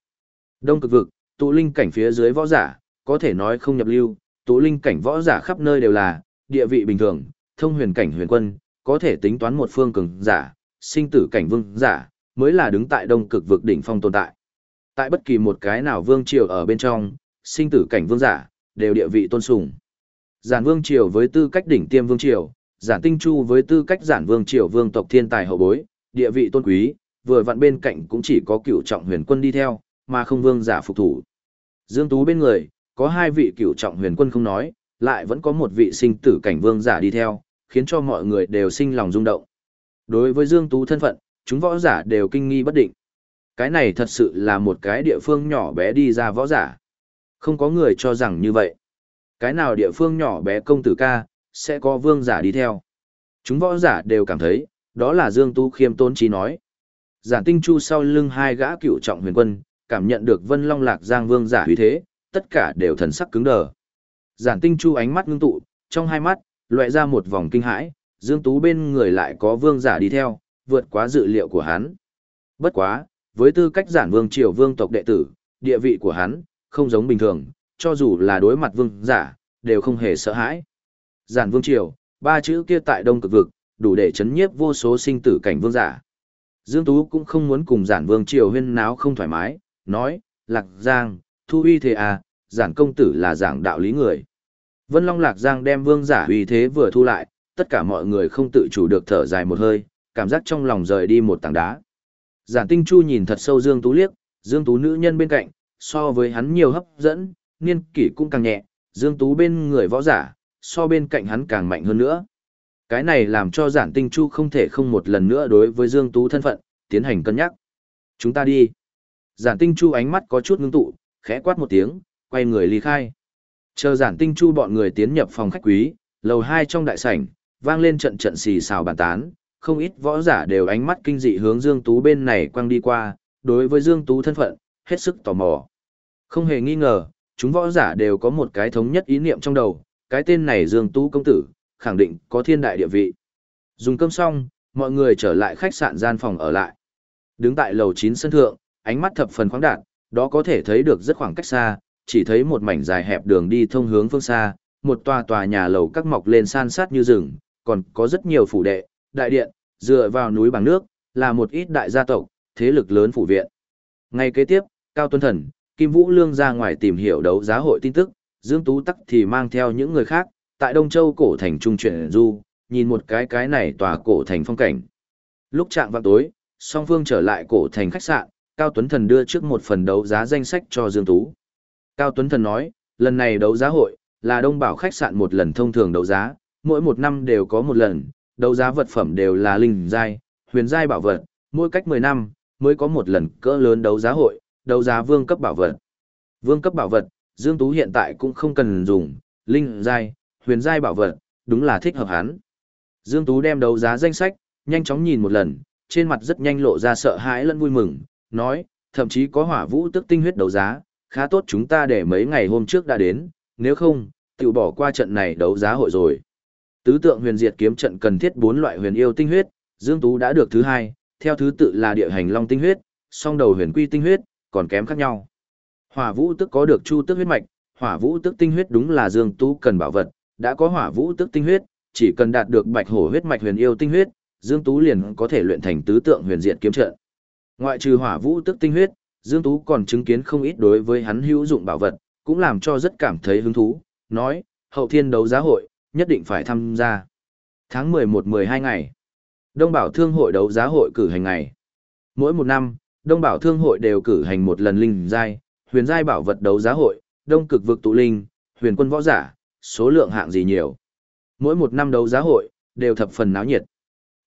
S1: Đông cực vực, tụ linh cảnh phía dưới võ giả, có thể nói không nhập lưu, tụ linh cảnh võ giả khắp nơi đều là, địa vị bình thường, thông huyền cảnh huyền quân, có thể tính toán một phương cường giả, sinh tử cảnh vương giả, mới là đứng tại đông cực vực đỉnh phong tồn tại. Tại bất kỳ một cái nào vương triều ở bên trong, sinh tử cảnh vương giả, đều địa vị tôn sùng. Giản vương triều với tư cách đỉnh tiêm vương triều, giản tinh chu với tư cách giản vương triều vương tộc thiên tài hậu bối, địa vị tôn quý, vừa vặn bên cạnh cũng chỉ có cựu trọng huyền quân đi theo, mà không vương giả phục thủ. Dương Tú bên người, có hai vị cựu trọng huyền quân không nói, lại vẫn có một vị sinh tử cảnh vương giả đi theo, khiến cho mọi người đều sinh lòng rung động. Đối với Dương Tú thân phận, chúng võ giả đều kinh nghi bất định. Cái này thật sự là một cái địa phương nhỏ bé đi ra võ giả. Không có người cho rằng như vậy. Cái nào địa phương nhỏ bé công tử ca, sẽ có vương giả đi theo. Chúng võ giả đều cảm thấy, đó là Dương Tú khiêm tôn trí nói. Giản tinh chu sau lưng hai gã cựu trọng huyền quân, cảm nhận được vân long lạc giang vương giả uy thế, tất cả đều thần sắc cứng đờ. Giản tinh chu ánh mắt ngưng tụ, trong hai mắt, loại ra một vòng kinh hãi, Dương Tú bên người lại có vương giả đi theo, vượt quá dự liệu của hắn. Bất quá, với tư cách giản vương triều vương tộc đệ tử, địa vị của hắn, không giống bình thường, cho dù là đối mặt vương giả, đều không hề sợ hãi. Giản vương triều, ba chữ kia tại đông cực vực, đủ để chấn nhiếp vô số sinh tử cảnh vương giả. Dương Tú cũng không muốn cùng giản vương triều huyên náo không thoải mái, nói, Lạc Giang, thu uy thế à, giản công tử là giảng đạo lý người. Vân Long Lạc Giang đem vương giả uy thế vừa thu lại, tất cả mọi người không tự chủ được thở dài một hơi, cảm giác trong lòng rời đi một tảng đá. Giản Tinh Chu nhìn thật sâu Dương Tú liếc, Dương Tú nữ nhân bên cạnh, so với hắn nhiều hấp dẫn, niên kỷ cũng càng nhẹ, Dương Tú bên người võ giả, so bên cạnh hắn càng mạnh hơn nữa. Cái này làm cho Giản Tinh Chu không thể không một lần nữa đối với Dương Tú thân phận, tiến hành cân nhắc. Chúng ta đi. Giản Tinh Chu ánh mắt có chút ngưng tụ, khẽ quát một tiếng, quay người ly khai. Chờ Giản Tinh Chu bọn người tiến nhập phòng khách quý, lầu hai trong đại sảnh, vang lên trận trận xì xào bàn tán, không ít võ giả đều ánh mắt kinh dị hướng Dương Tú bên này quăng đi qua, đối với Dương Tú thân phận, hết sức tò mò. Không hề nghi ngờ, chúng võ giả đều có một cái thống nhất ý niệm trong đầu, cái tên này Dương Tú công tử, khẳng định có thiên đại địa vị. Dùng cơm xong, mọi người trở lại khách sạn gian phòng ở lại. Đứng tại lầu 9 sân thượng, ánh mắt thập phần khoáng đạt, đó có thể thấy được rất khoảng cách xa, chỉ thấy một mảnh dài hẹp đường đi thông hướng phương xa, một tòa tòa nhà lầu các mọc lên san sát như rừng, còn có rất nhiều phủ đệ, đại điện, dựa vào núi bằng nước, là một ít đại gia tộc, thế lực lớn phủ viện. Ngày kế tiếp, Cao Tuân Thần, Kim Vũ Lương ra ngoài tìm hiểu đấu giá hội tin tức, Dương Tú Tắc thì mang theo những người khác, tại Đông Châu cổ thành trung chuyển du, nhìn một cái cái này tòa cổ thành phong cảnh. Lúc trạng vào tối, song phương trở lại cổ thành khách sạn, Cao Tuấn Thần đưa trước một phần đấu giá danh sách cho Dương Tú. Cao Tuấn Thần nói, lần này đấu giá hội, là đông bảo khách sạn một lần thông thường đấu giá, mỗi một năm đều có một lần, đấu giá vật phẩm đều là linh giai, huyền giai bảo vật, mỗi cách 10 năm mới có một lần cỡ lớn đấu giá hội, đấu giá vương cấp bảo vật. Vương cấp bảo vật, Dương Tú hiện tại cũng không cần dùng, linh giai, huyền giai bảo vật, đúng là thích hợp hắn. Dương Tú đem đấu giá danh sách, nhanh chóng nhìn một lần, trên mặt rất nhanh lộ ra sợ hãi lẫn vui mừng, nói, thậm chí có hỏa vũ tức tinh huyết đấu giá, khá tốt chúng ta để mấy ngày hôm trước đã đến, nếu không, tự bỏ qua trận này đấu giá hội rồi. Tứ tượng huyền diệt kiếm trận cần thiết bốn loại huyền yêu tinh huyết, Dương Tú đã được thứ hai, theo thứ tự là địa hành long tinh huyết, song đầu huyền quy tinh huyết, còn kém khác nhau. Hỏa vũ tức có được chu tức huyết mạch, hỏa vũ tức tinh huyết đúng là Dương Tú cần bảo vật, đã có hỏa vũ tức tinh huyết, chỉ cần đạt được bạch hổ huyết mạch huyền yêu tinh huyết, Dương Tú liền có thể luyện thành tứ tượng huyền diệt kiếm trận. Ngoại trừ hỏa vũ tức tinh huyết, Dương Tú còn chứng kiến không ít đối với hắn hữu dụng bảo vật, cũng làm cho rất cảm thấy hứng thú, nói, hậu thiên đấu giá hội, nhất định phải tham gia. Tháng 11-12 ngày, Đông Bảo Thương hội đấu giá hội cử hành ngày. Mỗi một năm, Đông Bảo Thương hội đều cử hành một lần linh giai, huyền giai bảo vật đấu giá hội, Đông cực vực tụ linh, huyền quân võ giả, số lượng hạng gì nhiều. Mỗi một năm đấu giá hội, đều thập phần náo nhiệt.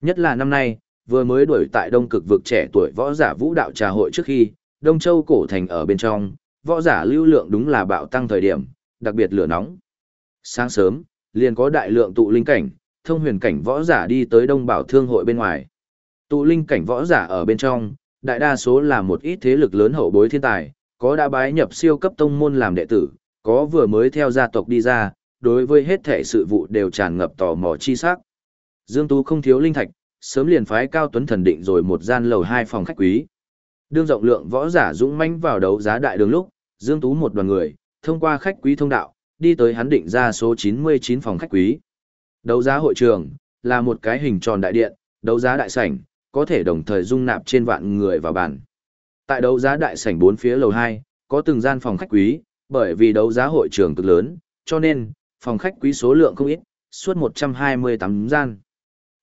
S1: Nhất là năm nay, vừa mới đuổi tại Đông cực vực trẻ tuổi võ giả vũ đạo trà hội trước khi, Đông Châu cổ thành ở bên trong, võ giả lưu lượng đúng là bạo tăng thời điểm, đặc biệt lửa nóng. Sáng sớm, liền có đại lượng tụ linh cảnh, thông huyền cảnh võ giả đi tới Đông Bảo Thương hội bên ngoài. Tụ linh cảnh võ giả ở bên trong, đại đa số là một ít thế lực lớn hậu bối thiên tài, có đã bái nhập siêu cấp tông môn làm đệ tử, có vừa mới theo gia tộc đi ra, đối với hết thể sự vụ đều tràn ngập tò mò chi sắc. Dương Tú không thiếu linh thạch, sớm liền phái cao tuấn thần định rồi một gian lầu hai phòng khách quý. Đương rộng lượng võ giả dũng mãnh vào đấu giá đại đường lúc, Dương Tú một đoàn người, thông qua khách quý thông đạo, đi tới hắn định ra số 99 phòng khách quý. Đấu giá hội trường, là một cái hình tròn đại điện, đấu giá đại sảnh, có thể đồng thời dung nạp trên vạn người vào bàn. Tại đấu giá đại sảnh bốn phía lầu 2, có từng gian phòng khách quý, bởi vì đấu giá hội trường cực lớn, cho nên, phòng khách quý số lượng không ít, suốt 128 gian.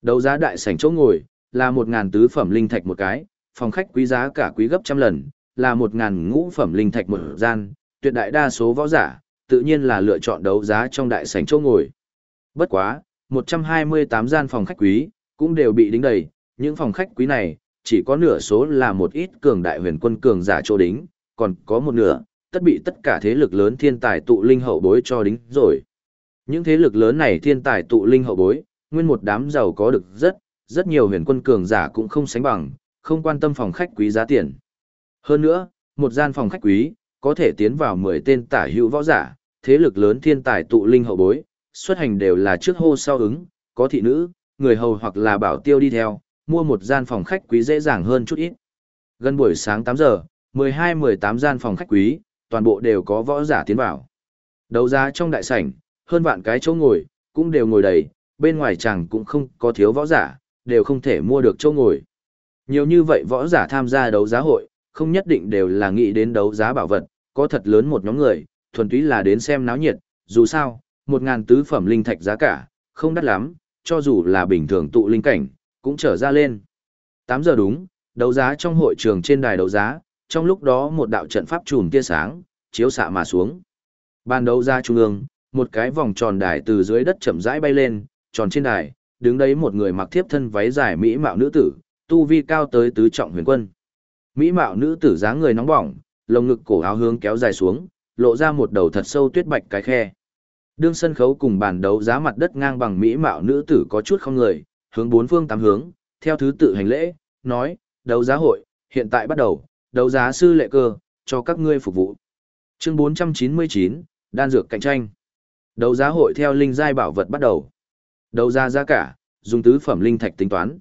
S1: Đấu giá đại sảnh chỗ ngồi, là một ngàn tứ phẩm linh thạch một cái, phòng khách quý giá cả quý gấp trăm lần, là một ngàn ngũ phẩm linh thạch một gian, tuyệt đại đa số võ giả, tự nhiên là lựa chọn đấu giá trong đại sảnh chỗ ngồi. Bất quá, 128 gian phòng khách quý, cũng đều bị đính đầy, những phòng khách quý này, chỉ có nửa số là một ít cường đại huyền quân cường giả chỗ đính, còn có một nửa, tất bị tất cả thế lực lớn thiên tài tụ linh hậu bối cho đính rồi. Những thế lực lớn này thiên tài tụ linh hậu bối, nguyên một đám giàu có được rất, rất nhiều huyền quân cường giả cũng không sánh bằng, không quan tâm phòng khách quý giá tiền. Hơn nữa, một gian phòng khách quý, có thể tiến vào 10 tên tả hữu võ giả, thế lực lớn thiên tài tụ linh hậu bối, xuất hành đều là trước hô sau ứng, có thị nữ, người hầu hoặc là bảo tiêu đi theo, mua một gian phòng khách quý dễ dàng hơn chút ít. Gần buổi sáng 8 giờ, 12-18 gian phòng khách quý, toàn bộ đều có võ giả tiến vào. Đấu giá trong đại sảnh, hơn vạn cái chỗ ngồi, cũng đều ngồi đầy, bên ngoài chẳng cũng không có thiếu võ giả, đều không thể mua được chỗ ngồi. Nhiều như vậy võ giả tham gia đấu giá hội, không nhất định đều là nghĩ đến đấu giá bảo vật, có thật lớn một nhóm người, thuần túy là đến xem náo nhiệt, dù sao, một ngàn tứ phẩm linh thạch giá cả, không đắt lắm, cho dù là bình thường tụ linh cảnh, cũng trở ra lên. 8 giờ đúng, đấu giá trong hội trường trên đài đấu giá, trong lúc đó một đạo trận pháp trùm tia sáng, chiếu xạ mà xuống. Ban đấu giá trung ương, một cái vòng tròn đài từ dưới đất chậm rãi bay lên, tròn trên đài, đứng đấy một người mặc thiếp thân váy dài mỹ mạo nữ tử, tu vi cao tới tứ trọng huyền quân. Mỹ mạo nữ tử dáng người nóng bỏng, lồng ngực cổ áo hướng kéo dài xuống, lộ ra một đầu thật sâu tuyết bạch cái khe. Đương sân khấu cùng bàn đấu giá mặt đất ngang bằng mỹ mạo nữ tử có chút không người, hướng bốn phương tám hướng, theo thứ tự hành lễ, nói, đấu giá hội, hiện tại bắt đầu, đấu giá sư lệ cơ, cho các ngươi phục vụ. Chương 499, đan dược cạnh tranh. Đấu giá hội theo linh giai bảo vật bắt đầu. Đấu giá giá cả, dùng tứ phẩm linh thạch tính toán.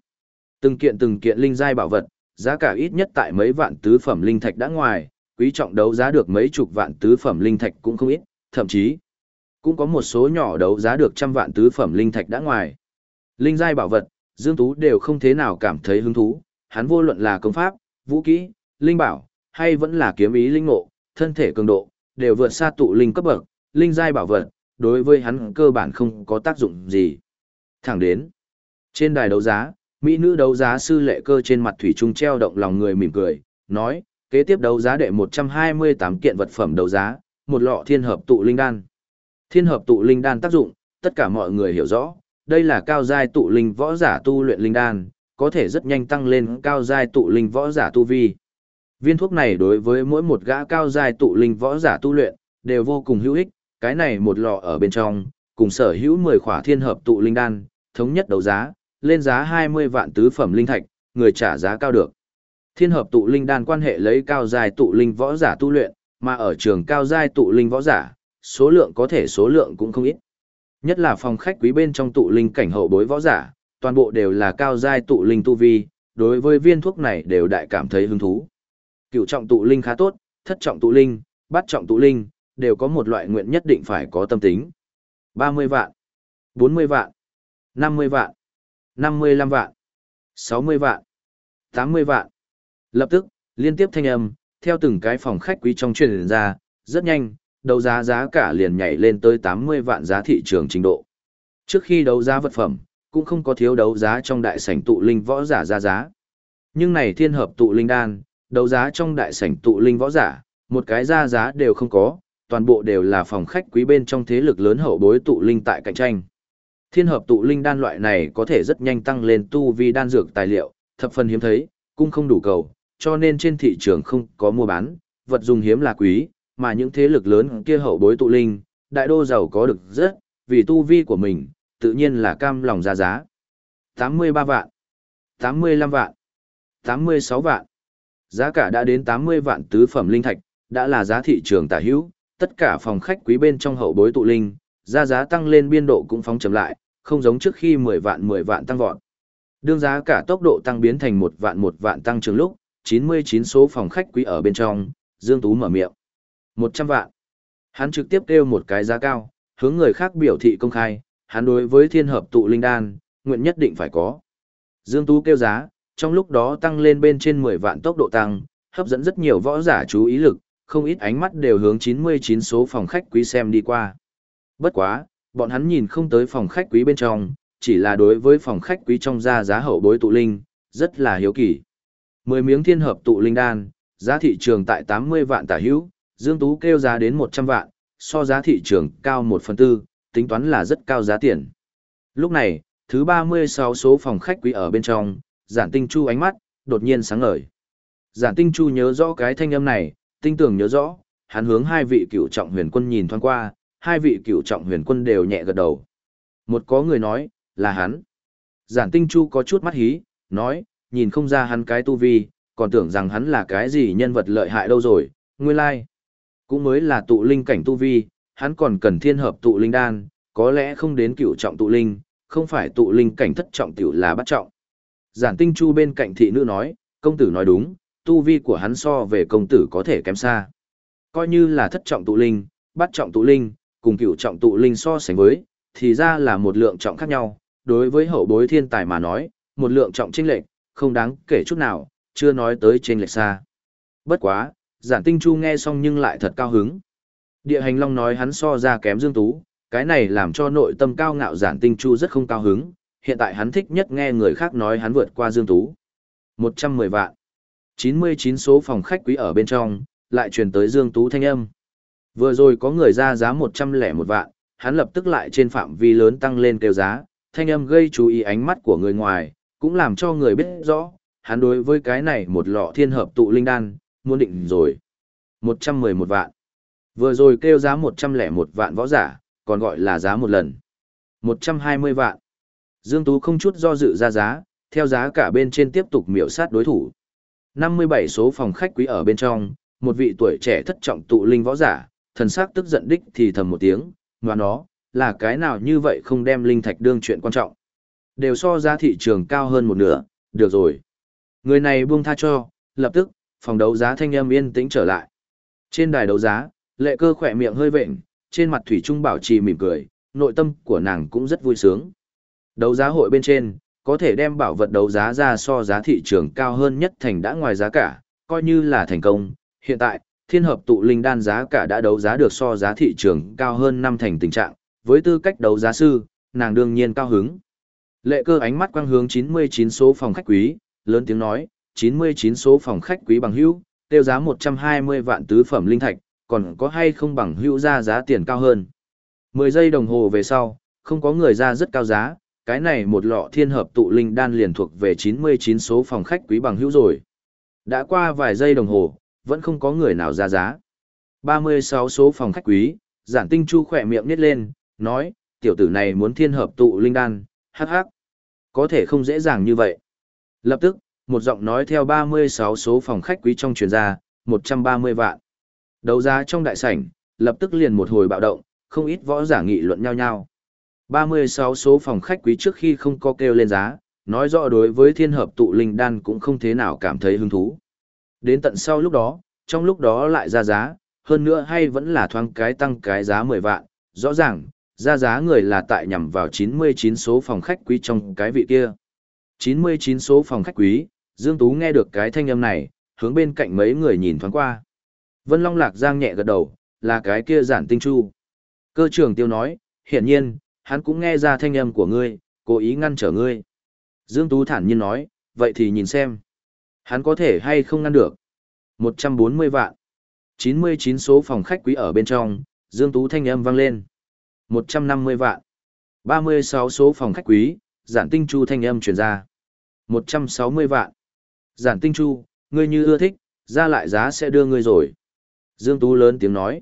S1: Từng kiện từng kiện linh giai bảo vật, giá cả ít nhất tại mấy vạn tứ phẩm linh thạch đã ngoài, quý trọng đấu giá được mấy chục vạn tứ phẩm linh thạch cũng không ít, thậm chí cũng có một số nhỏ đấu giá được trăm vạn tứ phẩm linh thạch đã ngoài. Linh giai bảo vật, Dương Tú đều không thế nào cảm thấy hứng thú, hắn vô luận là công pháp, vũ kỹ, linh bảo, hay vẫn là kiếm ý linh ngộ, thân thể cường độ, đều vượt xa tụ linh cấp bậc, linh giai bảo vật, đối với hắn cơ bản không có tác dụng gì. Thẳng đến, trên đài đấu giá, Mỹ nữ đấu giá sư lệ cơ trên mặt thủy trung treo động lòng người mỉm cười, nói, kế tiếp đấu giá đệ 128 kiện vật phẩm đấu giá, một lọ thiên hợp tụ linh đan. Thiên hợp tụ linh đan tác dụng, tất cả mọi người hiểu rõ, đây là cao giai tụ linh võ giả tu luyện linh đan, có thể rất nhanh tăng lên cao giai tụ linh võ giả tu vi. Viên thuốc này đối với mỗi một gã cao giai tụ linh võ giả tu luyện, đều vô cùng hữu ích, cái này một lọ ở bên trong, cùng sở hữu 10 khỏa thiên hợp tụ linh đan, thống nhất đấu giá, lên giá 20 vạn tứ phẩm linh thạch, người trả giá cao được. Thiên hợp tụ linh đan quan hệ lấy cao giai tụ linh võ giả tu luyện, mà ở trường cao giai tụ linh võ giả, số lượng có thể số lượng cũng không ít. Nhất là phòng khách quý bên trong tụ linh cảnh hậu bối võ giả, toàn bộ đều là cao giai tụ linh tu vi, đối với viên thuốc này đều đại cảm thấy hứng thú. Cựu trọng tụ linh khá tốt, thất trọng tụ linh, bát trọng tụ linh, đều có một loại nguyện nhất định phải có tâm tính. 30 vạn, 40 vạn, 50 vạn, 55 vạn, 60 vạn, 80 vạn. Lập tức, liên tiếp thanh âm, theo từng cái phòng khách quý trong truyền ra, rất nhanh, đấu giá giá cả liền nhảy lên tới 80 vạn giá thị trường trình độ. Trước khi đấu giá vật phẩm, cũng không có thiếu đấu giá trong đại sảnh tụ linh võ giả ra giá. Nhưng này thiên hợp tụ linh đan, đấu giá trong đại sảnh tụ linh võ giả, một cái ra giá đều không có, toàn bộ đều là phòng khách quý bên trong thế lực lớn hậu bối tụ linh tại cạnh tranh. Thiên hợp tụ linh đan loại này có thể rất nhanh tăng lên tu vi đan dược tài liệu, thập phần hiếm thấy, cũng không đủ cầu, cho nên trên thị trường không có mua bán, vật dùng hiếm là quý, mà những thế lực lớn kia hậu bối tụ linh, đại đô giàu có được rất, vì tu vi của mình, tự nhiên là cam lòng ra giá. 83 vạn, 85 vạn, 86 vạn. Giá cả đã đến 80 vạn tứ phẩm linh thạch, đã là giá thị trường tả hữu, tất cả phòng khách quý bên trong hậu bối tụ linh, giá giá tăng lên biên độ cũng phóng chậm lại, không giống trước khi 10 vạn 10 vạn tăng vọt. Đương giá cả tốc độ tăng biến thành một vạn một vạn tăng trưởng lúc, 99 số phòng khách quý ở bên trong, Dương Tú mở miệng.
S2: 100 vạn. Hắn trực tiếp kêu một cái giá cao, hướng người khác biểu thị công khai, hắn đối với thiên hợp tụ linh đan, nguyện nhất định phải có. Dương Tú kêu giá, trong lúc đó tăng lên bên trên 10 vạn tốc độ tăng, hấp dẫn rất nhiều võ giả chú ý lực, không ít ánh mắt đều hướng 99 số phòng khách quý xem đi qua. Bất quá, bọn hắn nhìn không tới phòng khách quý bên trong, chỉ là đối với phòng khách quý trong ra giá hậu bối tụ linh, rất là hiếu kỳ. 10 miếng thiên hợp tụ linh đan, giá thị trường tại 80 vạn tả hữu, Dương Tú kêu giá đến 100 vạn, so giá thị trường cao 1 phần tư, tính toán là rất cao giá tiền. Lúc này, thứ 36 số phòng khách quý ở bên trong, giản tinh chu ánh mắt, đột nhiên sáng ngời. Giản tinh chu nhớ rõ cái thanh âm này, tinh tưởng nhớ rõ, hắn hướng hai vị cựu trọng huyền quân nhìn thoáng qua, hai vị cựu trọng huyền quân đều nhẹ gật đầu. Một có người nói, là hắn. Giản tinh chu có chút mắt hí, nói, nhìn không ra hắn cái tu vi, còn tưởng rằng hắn là cái gì nhân vật lợi hại đâu rồi, nguyên lai. Cũng mới là tụ linh cảnh tu vi, hắn còn cần thiên hợp tụ linh đan, có lẽ không đến cựu trọng tụ linh, không phải tụ linh cảnh thất trọng tiểu là bắt trọng. Giản tinh chu bên cạnh thị nữ nói, công tử nói đúng, tu vi của hắn so về công tử có thể kém xa. Coi như là thất trọng tụ linh, bắt trọng tụ linh, cùng cựu trọng tụ linh so sánh với, thì ra là một lượng trọng khác nhau, đối với hậu bối thiên tài mà nói, một lượng trọng chênh lệch, không đáng kể chút nào, chưa nói tới chênh lệch xa. Bất quá, giản tinh chu nghe xong nhưng lại thật cao hứng. Địa hành long nói hắn so ra kém Dương Tú, cái này làm cho nội tâm cao ngạo giản tinh chu rất không cao hứng, hiện tại hắn thích nhất nghe người khác nói hắn vượt qua Dương Tú. 110 vạn. 99 số phòng khách quý ở bên trong, lại truyền tới Dương Tú thanh âm. Vừa rồi có người ra giá 101 vạn, hắn lập tức lại trên phạm vi lớn tăng lên kêu giá, thanh âm gây chú ý ánh mắt của người ngoài, cũng làm cho người biết rõ, hắn đối với cái này một lọ thiên hợp tụ linh đan, muốn định rồi. 111 vạn. Vừa rồi kêu giá 101 vạn võ giả, còn gọi là giá một lần. 120 vạn. Dương Tú không chút do dự ra giá, theo giá cả bên trên tiếp tục miểu sát đối thủ. 57 số phòng khách quý ở bên trong, một vị tuổi trẻ thất trọng tụ linh võ giả, thần sắc tức giận đích thì thầm một tiếng, mà nó, là cái nào như vậy không đem linh thạch đương chuyện quan trọng. Đều so ra thị trường cao hơn một nửa, được rồi. Người này buông tha cho, lập tức, phòng đấu giá thanh âm yên tĩnh trở lại. Trên đài đấu giá, lệ cơ khỏe miệng hơi vệnh, trên mặt thủy trung bảo trì mỉm cười, nội tâm của nàng cũng rất vui sướng. Đấu giá hội bên trên, có thể đem bảo vật đấu giá ra so giá thị trường cao hơn nhất thành đã ngoài giá cả, coi như là thành công. Hiện tại, thiên hợp tụ linh đan giá cả đã đấu giá được so giá thị trường cao hơn năm thành tình trạng, với tư cách đấu giá sư, nàng đương nhiên cao hứng. Lệ cơ ánh mắt quang hướng 99 số phòng khách quý, lớn tiếng nói, 99 số phòng khách quý bằng hữu, tiêu giá 120 vạn tứ phẩm linh thạch, còn có hay không bằng hữu ra giá tiền cao hơn. 10 giây đồng hồ về sau, không có người ra rất cao giá, cái này một lọ thiên hợp tụ linh đan liền thuộc về 99 số phòng khách quý bằng hữu rồi. Đã qua vài giây đồng hồ, vẫn không có người nào ra giá. 36 số phòng khách quý, giản tinh chu khỏe miệng nít lên, nói, tiểu tử này muốn thiên hợp tụ linh đan, hắc hắc. Có thể không dễ dàng như vậy. Lập tức, một giọng nói theo 36 số phòng khách quý trong truyền ra, 130 vạn. Đấu giá trong đại sảnh, lập tức liền một hồi bạo động, không ít võ giả nghị luận nhau nhau. 36 số phòng khách quý trước khi không có kêu lên giá, nói rõ đối với thiên hợp tụ linh đan cũng không thế nào cảm thấy hứng thú. Đến tận sau lúc đó, trong lúc đó lại ra giá, hơn nữa hay vẫn là thoáng cái tăng cái giá 10 vạn, rõ ràng, ra giá người là tại nhằm vào 99 số phòng khách quý trong cái vị kia. 99 số phòng khách quý, Dương Tú nghe được cái thanh âm này, hướng bên cạnh mấy người nhìn thoáng qua. Vân Long Lạc Giang nhẹ gật đầu, là cái kia giản tinh chu. Cơ trưởng tiêu nói, hiển nhiên, hắn cũng nghe ra thanh âm của ngươi, cố ý ngăn trở ngươi. Dương Tú thản nhiên nói, vậy thì nhìn xem. Hắn có thể hay không ngăn được. 140 vạn. 99 số phòng khách quý ở bên trong, Dương Tú thanh âm vang lên. 150 vạn. 36 số phòng khách quý, giản tinh chu thanh âm truyền ra. 160 vạn. Giản tinh chu, ngươi như ưa thích, ra lại giá sẽ đưa ngươi rồi. Dương Tú lớn tiếng nói.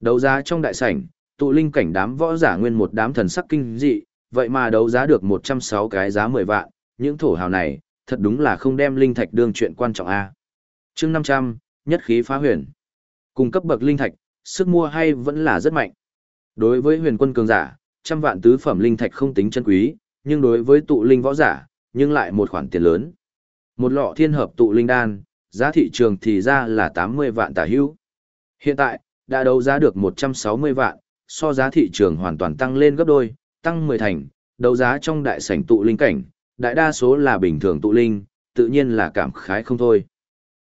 S2: Đấu giá trong đại sảnh, tụ linh cảnh đám võ giả nguyên một đám thần sắc kinh dị, vậy mà đấu giá được 106 cái giá 10 vạn, những thổ hào này, thật đúng là không đem linh thạch đương chuyện quan trọng a. Chương 500, nhất khí phá huyền. Cung cấp bậc linh thạch, sức mua hay vẫn là rất mạnh. Đối với huyền quân cường giả, trăm vạn tứ phẩm linh thạch không tính chân quý, nhưng đối với tụ linh võ giả, nhưng lại một khoản tiền lớn. Một lọ thiên hợp tụ linh đan, giá thị trường thì ra là 80 vạn tả hữu. Hiện tại, đã đấu giá được 160 vạn, so giá thị trường hoàn toàn tăng lên gấp đôi, tăng 10 thành, đấu giá trong đại sảnh tụ linh cảnh, đại đa số là bình thường tụ linh, tự nhiên là cảm khái không thôi.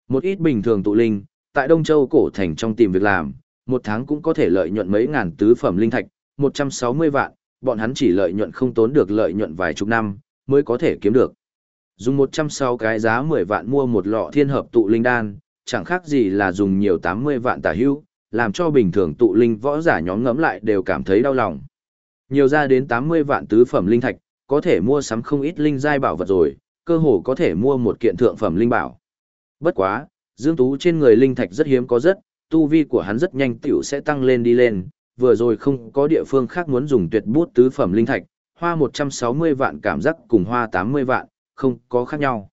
S2: Một ít bình thường tụ linh, tại Đông Châu cổ thành trong tìm việc làm, một tháng cũng có thể lợi nhuận mấy ngàn tứ phẩm linh thạch, 160 vạn, bọn hắn chỉ lợi nhuận không tốn được lợi nhuận vài chục năm, mới có thể kiếm được. Dùng 160 cái giá 10 vạn mua một lọ thiên hợp tụ linh đan, chẳng khác gì là dùng nhiều 80 vạn tả hữu, làm cho bình thường tụ linh võ giả nhóm ngẫm lại đều cảm thấy đau lòng. Nhiều ra đến 80 vạn tứ phẩm linh thạch, có thể mua sắm không ít linh giai bảo vật rồi, cơ hồ có thể mua một kiện thượng phẩm linh bảo. Bất quá, Dương Tú trên người linh thạch rất hiếm có rất, tu vi của hắn rất nhanh tiểu sẽ tăng lên đi lên, vừa rồi không có địa phương khác muốn dùng tuyệt bút tứ phẩm linh thạch, hoa 160 vạn cảm giác cùng hoa 80 vạn, không có khác nhau.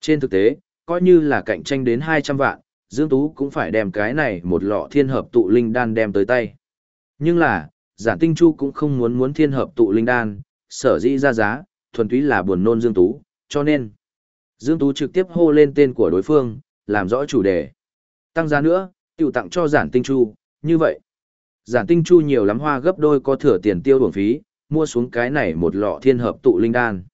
S2: Trên thực tế, coi như là cạnh tranh đến 200 vạn, Dương Tú cũng phải đem cái này một lọ thiên hợp tụ linh đan đem tới tay. Nhưng là, giản tinh chu cũng không muốn muốn thiên hợp tụ linh đan, sở dĩ ra giá, thuần túy là buồn nôn Dương Tú, cho nên Dương Tú trực tiếp hô lên tên của đối phương, làm rõ chủ đề. Tăng giá nữa, tiểu tặng cho giản tinh chu, như vậy. Giản tinh chu nhiều lắm hoa gấp đôi có thừa tiền tiêu bổng phí, mua xuống cái này một lọ thiên hợp tụ linh đan.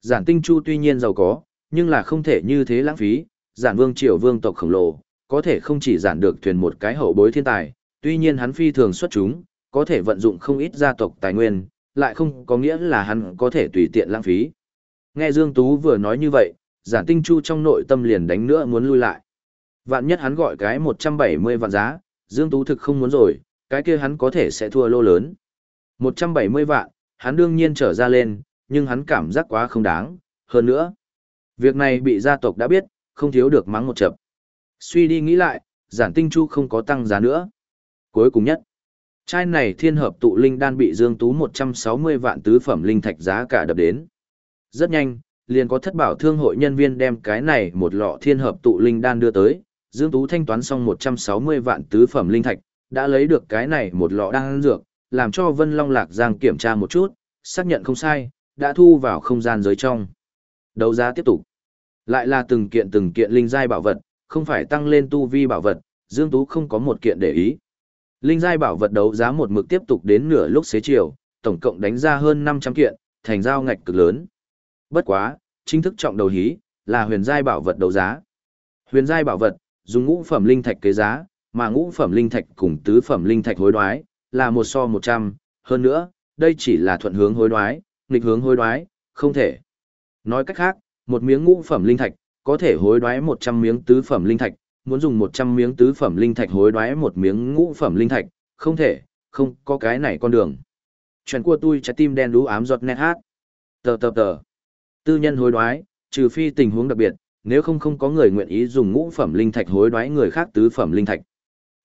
S2: Giản tinh chu tuy nhiên giàu có, nhưng là không thể như thế lãng phí, giản vương triều vương tộc khổng lồ, có thể không chỉ giản được thuyền một cái hậu bối thiên tài, tuy nhiên hắn phi thường xuất chúng, có thể vận dụng không ít gia tộc tài nguyên, lại không có nghĩa là hắn có thể tùy tiện lãng phí. Nghe Dương Tú vừa nói như vậy, giản tinh chu trong nội tâm liền đánh nữa muốn lui lại. Vạn nhất hắn gọi cái 170 vạn giá, Dương Tú thực không muốn rồi, cái kia hắn có thể sẽ thua lô lớn. 170 vạn, hắn đương nhiên trở ra lên, nhưng hắn cảm giác quá không đáng, hơn nữa. Việc này bị gia tộc đã biết, không thiếu được mắng một chập. Suy đi nghĩ lại, giản tinh chu không có tăng giá nữa. Cuối cùng nhất, chai này thiên hợp tụ linh đan bị Dương Tú 160 vạn tứ phẩm linh thạch giá cả đập đến. Rất nhanh, liền có thất bảo thương hội nhân viên đem cái này một lọ thiên hợp tụ linh đan đưa tới, Dương Tú thanh toán xong 160 vạn tứ phẩm linh thạch, đã lấy được cái này một lọ đan dược, làm cho Vân Long Lạc Giang kiểm tra một chút, xác nhận không sai, đã thu vào không gian giới trong. Đấu giá tiếp tục. Lại là từng kiện từng kiện linh giai bảo vật, không phải tăng lên tu vi bảo vật, Dương Tú không có một kiện để ý. Linh giai bảo vật đấu giá một mực tiếp tục đến nửa lúc xế chiều, tổng cộng đánh ra hơn 500 kiện, thành giao ngạch cực lớn. Bất quá, chính thức trọng đầu hí, là huyền giai bảo vật đấu giá. Huyền giai bảo vật, dùng ngũ phẩm linh thạch kế giá, mà ngũ phẩm linh thạch cùng tứ phẩm linh thạch hối đoái, là một so 100, hơn nữa, đây chỉ là thuận hướng hối đoái, nghịch hướng hối đoái, không thể. Nói cách khác, một miếng ngũ phẩm linh thạch, có thể hối đoái 100 miếng tứ phẩm linh thạch, muốn dùng 100 miếng tứ phẩm linh thạch hối đoái một miếng ngũ phẩm linh thạch, không thể, không có cái này con đường. Chuyện của tôi trái tim đen đú ám giọt nét hát. Tờ tờ tờ. Tư nhân hối đoái, trừ phi tình huống đặc biệt, nếu không không có người nguyện ý dùng ngũ phẩm linh thạch hối đoái người khác tứ phẩm linh thạch.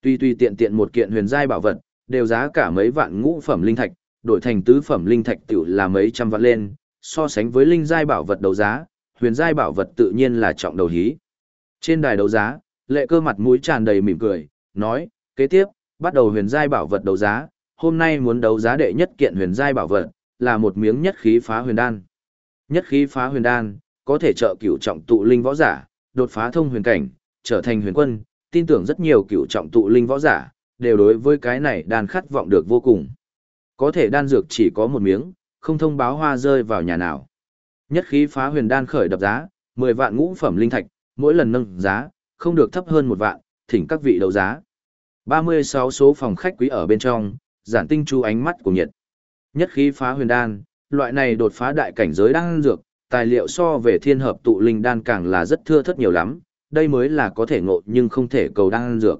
S2: Tuy tuy tiện tiện một kiện huyền giai bảo vật, đều giá cả mấy vạn ngũ phẩm linh thạch, đổi thành tứ phẩm linh thạch tiểu là mấy trăm vạn lên, so sánh với linh giai bảo vật đấu giá, huyền giai bảo vật tự nhiên là trọng đầu hí. Trên đài đấu giá, lệ cơ mặt mũi tràn đầy mỉm cười, nói, kế tiếp, bắt đầu huyền giai bảo vật đấu giá, hôm nay muốn đấu giá đệ nhất kiện huyền giai bảo vật, là một miếng nhất khí phá huyền đan. Nhất khí phá huyền đan, có thể trợ cửu trọng tụ linh võ giả, đột phá thông huyền cảnh, trở thành huyền quân, tin tưởng rất nhiều cửu trọng tụ linh võ giả, đều đối với cái này đan khát vọng được vô cùng. Có thể đan dược chỉ có một miếng, không thông báo hoa rơi vào nhà nào. Nhất khí phá huyền đan khởi đập giá, 10 vạn ngũ phẩm linh thạch, mỗi lần nâng giá, không được thấp hơn một vạn, thỉnh các vị đấu giá. 36 số phòng khách quý ở bên trong, giản tinh chú ánh mắt của nhiệt. Nhất khí phá huyền đan, loại này đột phá đại cảnh giới đang dược, tài liệu so về thiên hợp tụ linh đan càng là rất thưa thất nhiều lắm, đây mới là có thể ngộ nhưng không thể cầu đan dược.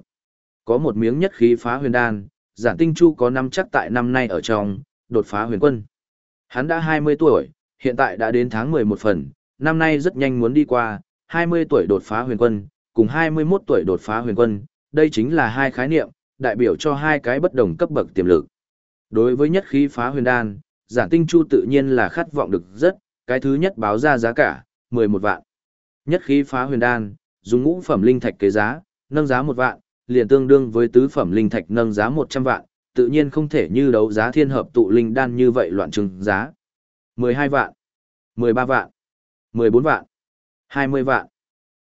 S2: Có một miếng nhất khí phá huyền đan, giản tinh chu có năm chắc tại năm nay ở trong, đột phá huyền quân. Hắn đã 20 tuổi, hiện tại đã đến tháng 11 phần, năm nay rất nhanh muốn đi qua, 20 tuổi đột phá huyền quân, cùng 21 tuổi đột phá huyền quân, đây chính là hai khái niệm, đại biểu cho hai cái bất đồng cấp bậc tiềm lực. Đối với nhất khí phá huyền đan, giản tinh chu tự nhiên là khát vọng được rất, cái thứ nhất báo ra giá cả, 11 vạn. Nhất khí phá huyền đan, dùng ngũ phẩm linh thạch kế giá, nâng giá một vạn, liền tương đương với tứ phẩm linh thạch nâng giá 100 vạn, tự nhiên không thể như đấu giá thiên hợp tụ linh đan như vậy loạn trừng giá. 12 vạn, 13 vạn, 14 vạn, 20 vạn.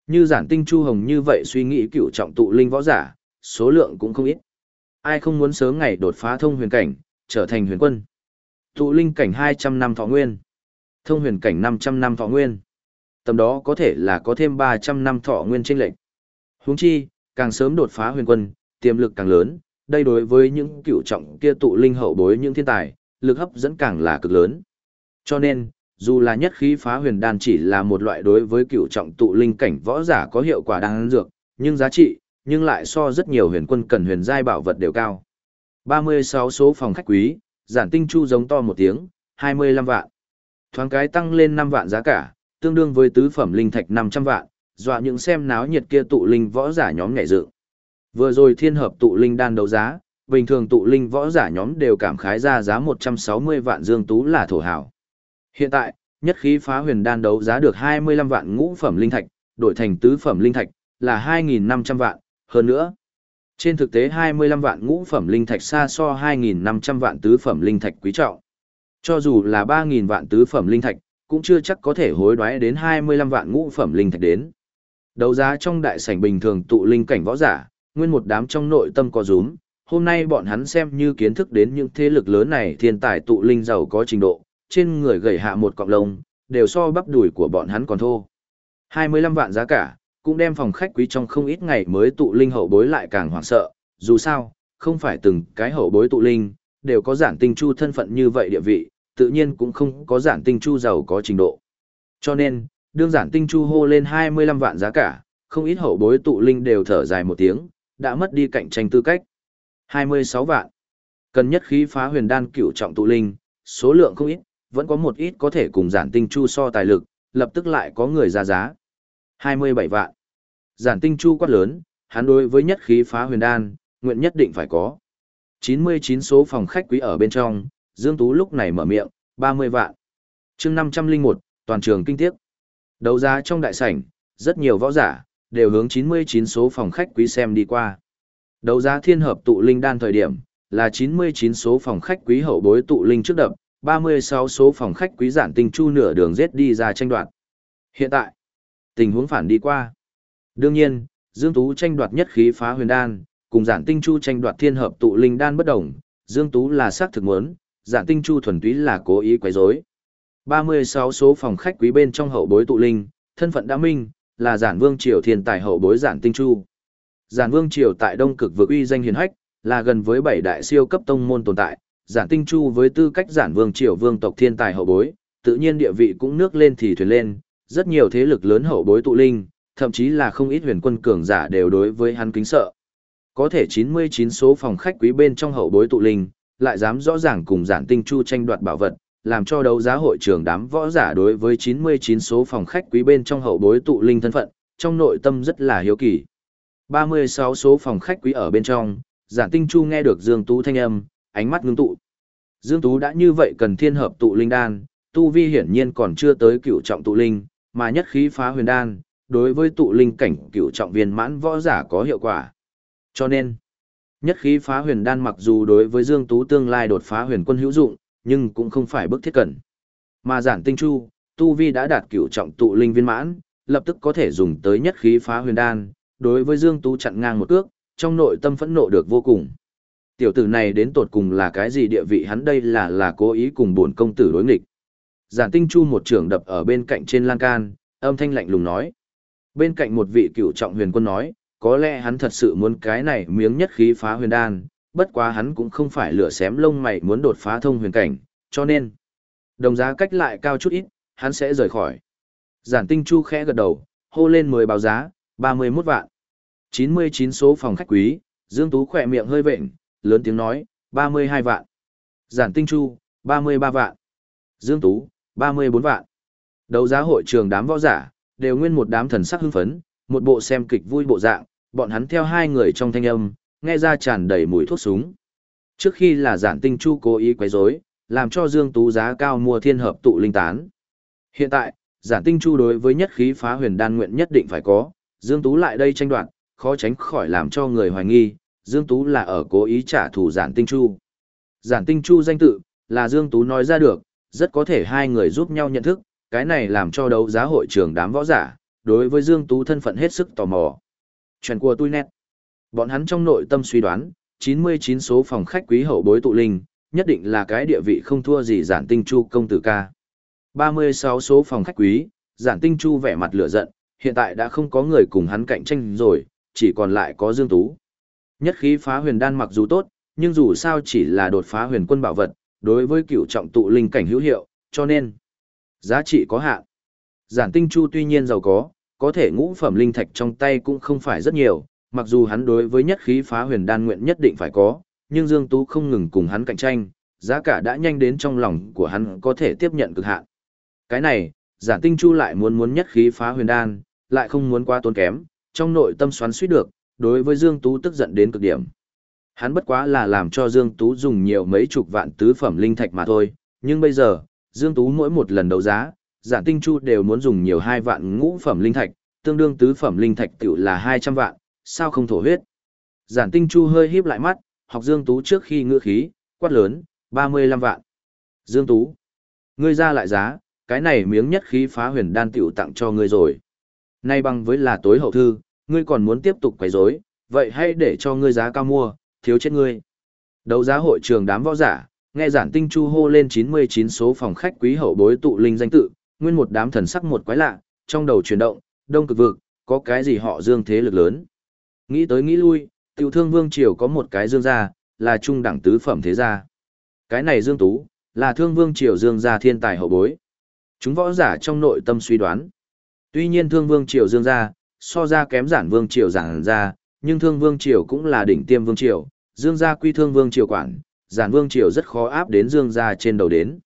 S2: Như giản tinh chu hồng như vậy suy nghĩ cựu trọng tụ linh võ giả, số lượng cũng không ít.
S1: Ai không muốn sớm ngày đột phá thông huyền cảnh, trở thành huyền quân. Tụ linh cảnh 200 năm thọ nguyên. Thông huyền cảnh 500 năm thọ nguyên. Tầm đó có thể là có thêm 300 năm thọ nguyên trên lệnh. Huống chi, càng sớm đột phá huyền quân, tiềm lực càng lớn, đây đối với những cựu trọng kia tụ linh hậu bối những thiên tài, lực hấp dẫn càng là cực lớn. Cho nên, dù là nhất khí phá huyền đan chỉ là một loại đối với cựu trọng tụ linh cảnh võ giả có hiệu quả đáng dược, nhưng giá trị, nhưng lại so rất nhiều huyền quân cần huyền giai bảo vật đều cao. 36 số phòng khách quý, giản tinh chu giống to một tiếng, 25 vạn. Thoáng cái tăng lên 5 vạn giá cả, tương đương với tứ phẩm linh thạch 500 vạn, dọa những xem náo nhiệt kia tụ linh võ giả nhóm nhảy dự. Vừa rồi thiên hợp tụ linh đan đấu giá, bình thường tụ linh võ giả nhóm đều cảm khái ra giá 160 vạn dương tú là thổ hảo. Hiện tại, nhất khí phá huyền đan đấu giá được 25 vạn ngũ phẩm linh thạch, đổi thành tứ phẩm linh thạch, là 2.500 vạn, hơn nữa. Trên thực tế 25 vạn ngũ phẩm linh thạch xa so 2.500 vạn tứ phẩm linh thạch quý trọng. Cho dù là 3.000 vạn tứ phẩm linh thạch, cũng chưa chắc có thể hối đoái đến 25 vạn ngũ phẩm linh thạch đến. Đấu giá trong đại sảnh bình thường tụ linh cảnh võ giả, nguyên một đám trong nội tâm có rúm, hôm nay bọn hắn xem như kiến thức đến những thế lực lớn này thiên tài tụ linh giàu có trình độ, trên người gầy hạ một cọng lông, đều so bắp đùi của bọn hắn còn thô. 25 vạn giá cả, cũng đem phòng khách quý trong không ít ngày mới tụ linh hậu bối lại càng hoảng sợ, dù sao, không phải từng cái hậu bối tụ linh, đều có giản tinh chu thân phận như vậy địa vị, tự nhiên cũng không có giản tinh chu giàu có trình độ. Cho nên, đương giản tinh chu hô lên 25 vạn giá cả, không ít hậu bối tụ linh đều thở dài một tiếng, đã mất đi cạnh tranh tư cách. 26 vạn. Cần nhất khí phá huyền đan cửu trọng tụ linh, số lượng không ít, vẫn có một ít có thể cùng giản tinh chu so tài lực, lập tức lại có người ra giá. 27 vạn. Giản tinh chu quát lớn, hắn đối với nhất khí phá huyền đan, nguyện nhất định phải có. 99 số phòng khách quý ở bên trong, Dương Tú lúc này mở miệng, 30 vạn. chương 501, toàn trường kinh tiếc. Đấu giá trong đại sảnh, rất nhiều võ giả, đều hướng 99 số phòng khách quý xem đi qua. Đấu giá thiên hợp tụ linh đan thời điểm, là 99 số phòng khách quý hậu bối tụ linh trước đập, 36 số phòng khách quý giản tinh chu nửa đường giết đi ra tranh đoạt. Hiện tại, tình huống phản đi qua. Đương nhiên, Dương Tú tranh đoạt nhất khí phá huyền đan, cùng giản tinh chu tranh đoạt thiên hợp tụ linh đan bất đồng, Dương Tú là xác thực muốn, giản tinh chu thuần túy là cố ý quấy rối. 36 số phòng khách quý bên trong hậu bối tụ linh, thân phận đã minh, là giản vương triều thiên tài hậu bối giản tinh chu. Giản vương triều tại đông cực vực uy danh hiền hách, là gần với bảy đại siêu cấp tông môn tồn tại, giản tinh chu với tư cách giản vương triều vương tộc thiên tài hậu bối, tự nhiên địa vị cũng nước lên thì thuyền lên, rất nhiều thế lực lớn hậu bối tụ linh, thậm chí là không ít huyền quân cường giả đều đối với hắn kính sợ. Có thể 99 số phòng khách quý bên trong hậu bối tụ linh, lại dám rõ ràng cùng giản tinh chu tranh đoạt bảo vật, làm cho đấu giá hội trường đám võ giả đối với 99 số phòng khách quý bên trong hậu bối tụ linh thân phận, trong nội tâm rất là hiếu kỳ. 36 số phòng khách quý ở bên trong, giản tinh chu nghe được Dương Tú thanh âm, ánh mắt ngưng tụ. Dương Tú đã như vậy cần thiên hợp tụ linh đan, tu vi hiển nhiên còn chưa tới cựu trọng tụ linh, mà nhất khí phá huyền đan, đối với tụ linh cảnh cựu trọng viên mãn võ giả có hiệu quả. Cho nên, nhất khí phá huyền đan mặc dù đối với Dương Tú tương lai đột phá huyền quân hữu dụng, nhưng cũng không phải bức thiết cần. Mà giản tinh chu, tu vi đã đạt cửu trọng tụ linh viên mãn, lập tức có thể dùng tới nhất khí phá huyền đan, đối với Dương Tú chặn ngang một cước, trong nội tâm phẫn nộ được vô cùng. Tiểu tử này đến tột cùng là cái gì địa vị hắn đây là là cố ý cùng buồn công tử đối nghịch. Giản tinh chu một trưởng đập ở bên cạnh trên lan can, âm thanh lạnh lùng nói. Bên cạnh một vị cựu trọng huyền quân nói, có lẽ hắn thật sự muốn cái này miếng nhất khí phá huyền đan, bất quá hắn cũng không phải lửa xém lông mày muốn đột phá thông huyền cảnh, cho nên, đồng giá cách lại cao chút ít, hắn sẽ rời khỏi. Giản tinh chu khẽ gật đầu, hô lên 10 báo giá, 31 vạn. 99 số phòng khách quý, Dương Tú khỏe miệng hơi vệnh, lớn tiếng nói, 32 vạn. Giản tinh chu, 33 vạn. Dương Tú, 34 vạn. Đấu giá hội trường đám võ giả, đều nguyên một đám thần sắc hưng phấn, một bộ xem kịch vui bộ dạng, bọn hắn theo hai người trong thanh âm, nghe ra tràn đầy mùi thuốc súng. Trước khi là giản tinh chu cố ý quấy rối, làm cho Dương Tú giá cao mua thiên hợp tụ linh tán. Hiện tại, giản tinh chu đối với nhất khí phá huyền đan nguyện nhất định phải có, Dương Tú lại đây tranh đoạt, khó tránh khỏi làm cho người hoài nghi, Dương Tú là ở cố ý trả thù giản tinh chu. Giản tinh chu danh tự, là Dương Tú nói ra được, rất có thể hai người giúp nhau nhận thức, cái này làm cho đấu giá hội trường đám võ giả, đối với Dương Tú thân phận hết sức tò mò. Chuyện của tôi nét. Bọn hắn trong nội tâm suy đoán,
S2: 99 số phòng khách quý hậu bối tụ linh, nhất định là cái địa vị không thua gì giản tinh chu công tử ca. 36 số phòng khách quý, giản tinh chu vẻ mặt lửa giận, hiện tại đã không có người cùng hắn cạnh tranh rồi, chỉ còn lại có Dương Tú. Nhất khí phá huyền đan mặc dù tốt, nhưng dù sao chỉ là đột phá huyền quân bảo vật, đối với cựu trọng tụ linh cảnh hữu hiệu, cho nên giá trị có hạn. Giản Tinh Chu tuy nhiên giàu có, có thể ngũ phẩm linh thạch trong tay cũng không phải rất nhiều, mặc dù hắn đối với nhất khí phá huyền đan nguyện nhất định phải có, nhưng Dương Tú không ngừng cùng hắn cạnh tranh, giá cả đã nhanh đến trong lòng của hắn có thể tiếp nhận cực hạn. Cái này, Giản Tinh Chu lại muốn muốn nhất khí phá huyền đan, lại không muốn quá tốn kém, trong nội tâm xoắn suýt được, đối với Dương Tú tức giận đến cực điểm. Hắn bất quá là làm cho Dương Tú dùng nhiều mấy chục vạn tứ phẩm linh thạch mà thôi, nhưng bây giờ, Dương Tú mỗi một lần đấu giá, giản tinh chu đều muốn dùng nhiều hai vạn ngũ phẩm linh thạch, tương đương tứ phẩm linh thạch tiểu là 200 vạn, sao không thổ huyết. Giản tinh chu hơi híp lại mắt, học Dương Tú trước khi ngựa khí, quát lớn, 35 vạn. Dương Tú, ngươi ra lại giá, cái này miếng nhất khí phá huyền đan tiểu tặng cho ngươi rồi. Nay bằng với là tối hậu thư, ngươi còn muốn tiếp tục quấy rối, vậy hãy để cho ngươi giá cao mua, thiếu chết ngươi. Đấu giá hội trường đám võ giả, nghe giản tinh chu hô lên 99 số phòng khách quý hậu bối tụ linh danh tự, nguyên một đám thần sắc một quái lạ, trong đầu chuyển động, đông cực vực, có cái gì họ dương thế lực lớn. Nghĩ tới nghĩ lui, tiểu thương vương triều có một cái dương gia, là trung đẳng tứ phẩm thế gia. Cái này dương tú, là thương vương triều dương gia thiên tài hậu bối. Chúng võ giả trong nội tâm suy đoán. Tuy nhiên thương vương triều dương gia, so ra kém giản vương triều giản ra nhưng thương vương triều cũng là đỉnh tiêm vương triều, dương gia quy thương vương triều quản, giản vương triều rất khó áp đến dương gia trên đầu đến.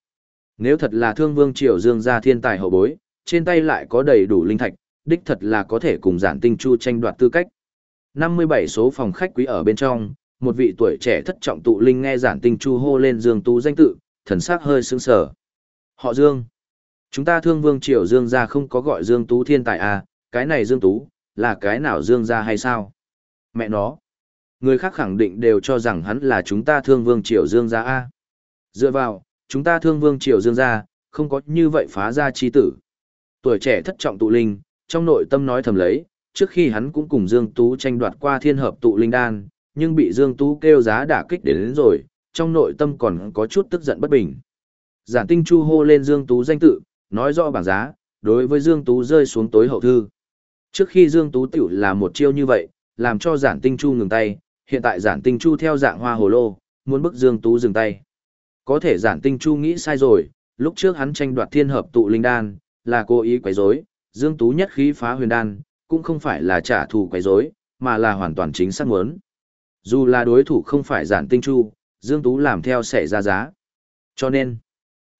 S2: Nếu thật là thương vương triều dương gia thiên tài hậu bối, trên tay lại có đầy đủ linh thạch, đích thật là có thể cùng giản tinh chu tranh đoạt tư cách. 57 số phòng khách quý ở bên trong, một vị tuổi trẻ thất trọng tụ linh nghe giản tinh chu hô lên dương tú danh tự, thần sắc hơi sững sờ. Họ Dương. Chúng ta thương vương triều Dương gia không có gọi Dương Tú thiên tài à, cái này Dương Tú, là cái nào Dương gia hay sao? Mẹ nó. Người khác khẳng định đều cho rằng hắn là chúng ta thương vương triều Dương gia a. Dựa vào, chúng ta thương vương triều Dương gia, không có như vậy phá ra chi tử. Tuổi trẻ thất trọng tụ linh, trong nội tâm nói thầm lấy, trước khi hắn cũng cùng Dương Tú tranh đoạt qua thiên hợp tụ linh đan, nhưng bị Dương Tú kêu giá đả kích đến, đến rồi, trong nội tâm còn có chút tức giận bất bình. Giản tinh chu hô lên Dương Tú danh tự, nói rõ bảng giá, đối với Dương Tú rơi xuống tối hậu thư. Trước khi Dương Tú tiểu là một chiêu như vậy, làm cho giản tinh chu ngừng tay, hiện tại giản tinh chu theo dạng hoa hồ lô, muốn bức Dương Tú dừng tay. Có thể giản tinh chu nghĩ sai rồi, lúc trước hắn tranh đoạt thiên hợp tụ linh đan, là cố ý quấy rối, Dương Tú nhất khí phá huyền đan, cũng không phải là trả thù quấy rối, mà là hoàn toàn chính xác muốn. Dù là đối thủ không phải giản tinh chu, Dương Tú làm theo sẽ ra giá. Cho nên,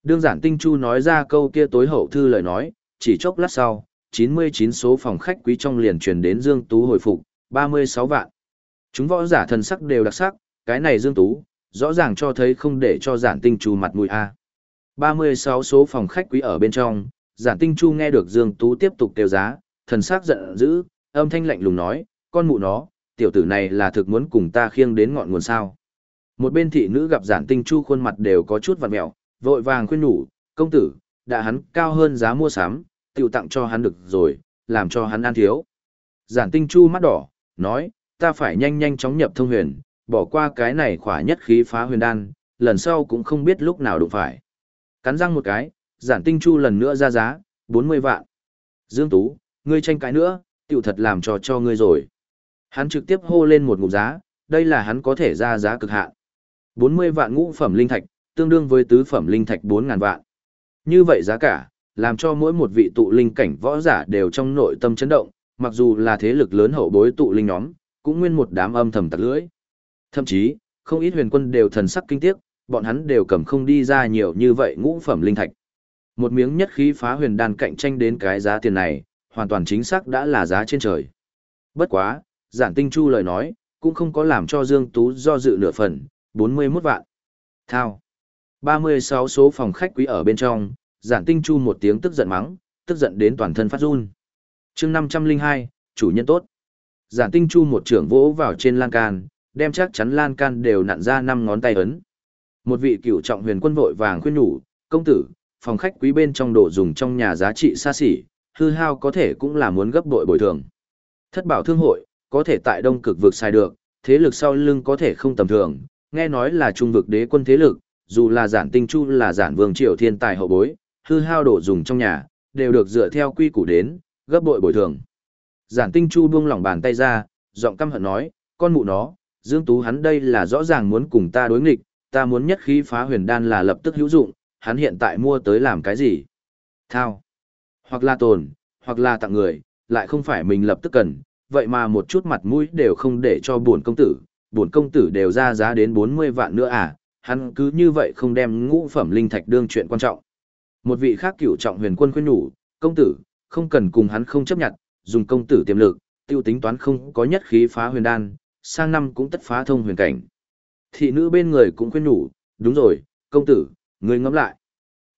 S2: đương giản tinh chu nói ra câu kia tối hậu thư lời nói, chỉ chốc lát sau, 99 số phòng khách quý trong liền truyền đến Dương Tú hồi phục, 36 vạn. Chúng võ giả thần sắc đều đặc sắc, cái này Dương Tú, rõ ràng cho thấy không để cho giản tinh chu mặt mũi A. 36 số phòng khách quý ở bên trong, giản tinh chu nghe được Dương Tú tiếp tục kêu giá, thần sắc giận dữ, âm thanh lạnh lùng nói, con mụ nó, tiểu tử này là thực muốn cùng ta khiêng đến ngọn nguồn sao. Một bên thị nữ gặp giản tinh chu khuôn mặt đều có chút vặn mẹo, vội vàng khuyên nhủ, công tử, đã hắn cao hơn giá mua sắm, tiểu tặng cho hắn được rồi, làm cho hắn ăn thiếu. Giản tinh chu mắt đỏ, nói, ta phải nhanh nhanh chóng nhập thông huyền, bỏ qua cái này khỏa nhất khí phá huyền đan, lần sau cũng không biết lúc nào đụng phải. Cắn răng một cái, giản tinh chu lần nữa ra giá, 40 vạn. Dương Tú, ngươi tranh cái nữa, tiểu thật làm cho cho ngươi rồi. Hắn trực tiếp hô lên một ngụm giá, đây là hắn có thể ra giá cực hạn. 40 vạn ngũ phẩm linh thạch, tương đương với tứ phẩm linh thạch 4.000 vạn. Như vậy giá cả, làm cho mỗi một vị tụ linh cảnh võ giả đều trong nội tâm chấn động, mặc dù là thế lực lớn hậu bối tụ linh nhóm, cũng nguyên một đám âm thầm tặc lưỡi. Thậm chí, không ít huyền quân đều thần sắc kinh tiếc, bọn hắn đều cầm không đi ra nhiều như vậy ngũ phẩm linh thạch. Một miếng nhất khí phá huyền đan cạnh tranh đến cái giá tiền này, hoàn toàn chính xác đã là giá trên trời. Bất quá, giản tinh chu lời nói, cũng không có làm cho Dương Tú do dự nửa phần, 41 vạn. Thao. 36 số phòng khách quý ở bên trong, giản tinh chu một tiếng tức giận mắng, tức giận đến toàn thân phát run. chương 502, chủ nhân tốt. Giản tinh chu một trưởng vỗ vào trên lan can, đem chắc chắn lan can đều nặn ra năm ngón tay ấn. Một vị cựu trọng huyền quân vội vàng khuyên nhủ, công tử, phòng khách quý bên trong đồ dùng trong nhà giá trị xa xỉ, hư hao có thể cũng là muốn gấp đội bồi thường. Thất bảo thương hội, có thể tại đông cực vực xài được,
S1: thế lực sau lưng có thể không tầm thường, nghe nói là trung vực đế quân thế lực, dù là giản tinh chu là giản vương triều thiên tài hậu bối, hư hao đồ dùng trong nhà, đều được dựa theo quy củ đến, gấp bội bồi thường. Giản tinh chu buông lỏng bàn tay ra, giọng căm hận nói, con mụ nó, Dương Tú hắn đây là rõ ràng muốn cùng ta đối nghịch, ta muốn nhất khí phá huyền đan là lập tức hữu dụng, hắn hiện tại mua tới làm cái gì? Thao. Hoặc là tồn, hoặc là tặng người, lại không phải mình lập tức cần, vậy mà một chút mặt mũi đều không để cho buồn công tử, buồn công tử đều ra giá đến 40 vạn nữa à, hắn cứ như vậy không đem ngũ phẩm linh thạch đương chuyện quan trọng. Một vị khác cựu trọng huyền quân khuyên nhủ, công tử, không cần cùng hắn không chấp nhận, dùng công tử tiềm lực, tiêu tính toán không có nhất khí phá huyền đan, sang năm cũng tất phá thông huyền cảnh. Thị nữ bên người cũng khuyên nhủ, đúng rồi, công tử, người ngẫm lại.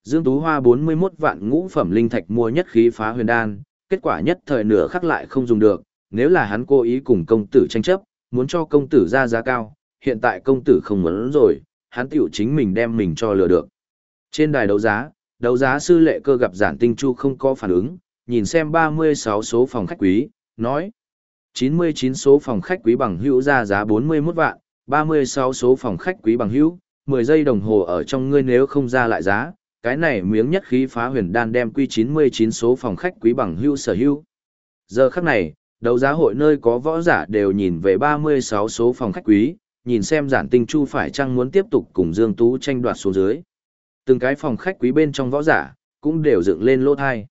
S1: Dương Tú Hoa 41 vạn ngũ phẩm linh thạch mua nhất khí phá huyền đan, kết quả nhất thời nửa khắc lại không dùng được, nếu là hắn cố ý cùng công tử tranh chấp, muốn cho công tử ra giá cao, hiện tại công tử không muốn rồi, hắn tiểu chính mình đem mình cho lừa được. Trên đài đấu giá, đấu giá sư lệ cơ gặp giản tinh chu không có phản ứng, nhìn xem 36 số phòng khách quý, nói. 99 số phòng khách quý bằng hữu ra giá 41 vạn, 36 số phòng khách quý bằng hữu, 10 giây đồng hồ ở trong ngươi nếu không ra lại giá, cái này miếng nhất khí phá huyền đan đem quy 99 số phòng khách quý bằng hữu sở hữu. Giờ khắc này, đấu giá hội nơi có võ giả đều nhìn về 36 số phòng khách quý, nhìn xem giản tinh chu phải chăng muốn tiếp tục cùng Dương Tú tranh đoạt số dưới. Từng cái phòng khách quý bên trong võ giả, cũng đều dựng lên lỗ thai.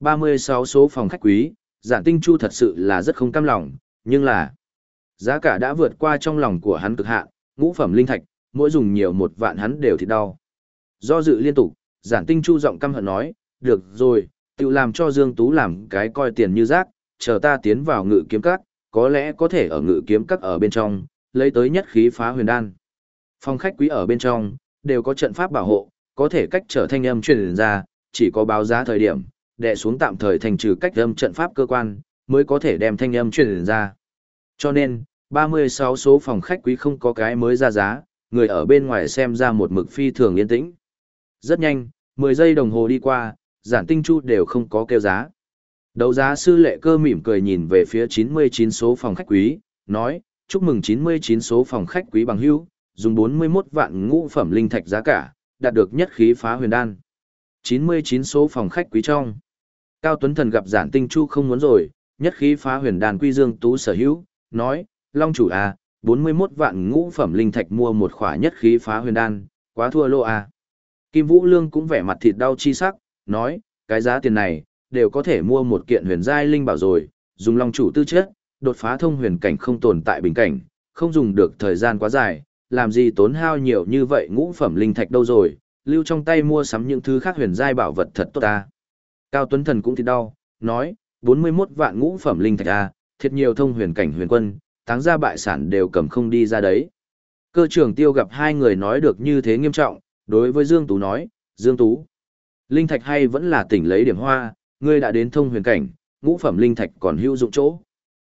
S1: 36 số phòng khách quý, giản tinh chu thật sự là rất không cam lòng, nhưng là giá cả đã vượt qua trong lòng của hắn cực hạn, ngũ phẩm linh thạch, mỗi dùng nhiều một vạn hắn đều thịt đau. Do dự liên tục, giản tinh chu giọng căm hận nói, được rồi, tự làm cho Dương Tú làm cái coi tiền như rác, chờ ta tiến vào ngự kiếm các, có lẽ có thể ở ngự kiếm các ở bên trong, lấy tới nhất khí phá huyền đan. Phòng khách quý ở bên trong, đều có trận pháp bảo hộ, có thể cách trở thanh âm truyền ra, chỉ có báo giá thời điểm, đè xuống tạm thời thành trừ cách âm trận pháp cơ quan, mới có thể đem thanh âm truyền ra. Cho nên, 36 số phòng khách quý không có cái mới ra giá, người ở bên ngoài xem ra một mực phi thường yên tĩnh. Rất nhanh, 10 giây đồng hồ đi qua, giản tinh chu đều không có kêu giá. Đấu giá sư lệ cơ mỉm cười nhìn về phía 99 số phòng khách quý, nói, chúc mừng 99 số phòng khách quý bằng hữu, dùng 41 vạn ngũ phẩm linh thạch giá cả, đạt được nhất khí phá huyền đan. 99 số phòng khách quý trong. Cao Tuấn Thần gặp giản tinh chu không muốn rồi, nhất khí phá huyền đan quy dương tú sở hữu, nói, Long chủ à, 41 vạn ngũ phẩm linh thạch mua một khỏa nhất khí phá huyền đan, quá thua lô à. Kim Vũ Lương cũng vẻ mặt thịt đau chi sắc, nói, cái giá tiền này, đều có thể mua một kiện huyền giai linh bảo rồi, dùng long chủ tư chất, đột phá thông huyền cảnh không tồn tại bình cảnh, không dùng được thời gian quá dài, làm gì tốn hao nhiều như vậy ngũ phẩm linh thạch đâu rồi, lưu trong tay mua sắm những thứ khác huyền giai bảo vật thật tốt ta. Cao Tuấn Thần cũng thì đau, nói, 41 vạn ngũ phẩm linh thạch a, thiệt nhiều thông huyền cảnh huyền quân, táng ra bại sản đều cầm không đi ra đấy. Cơ trưởng tiêu gặp hai người nói được như thế nghiêm trọng, đối với Dương Tú nói, Dương Tú, linh thạch hay vẫn là tỉnh lấy điểm hoa, ngươi đã đến thông huyền cảnh, ngũ phẩm linh thạch còn hữu dụng chỗ.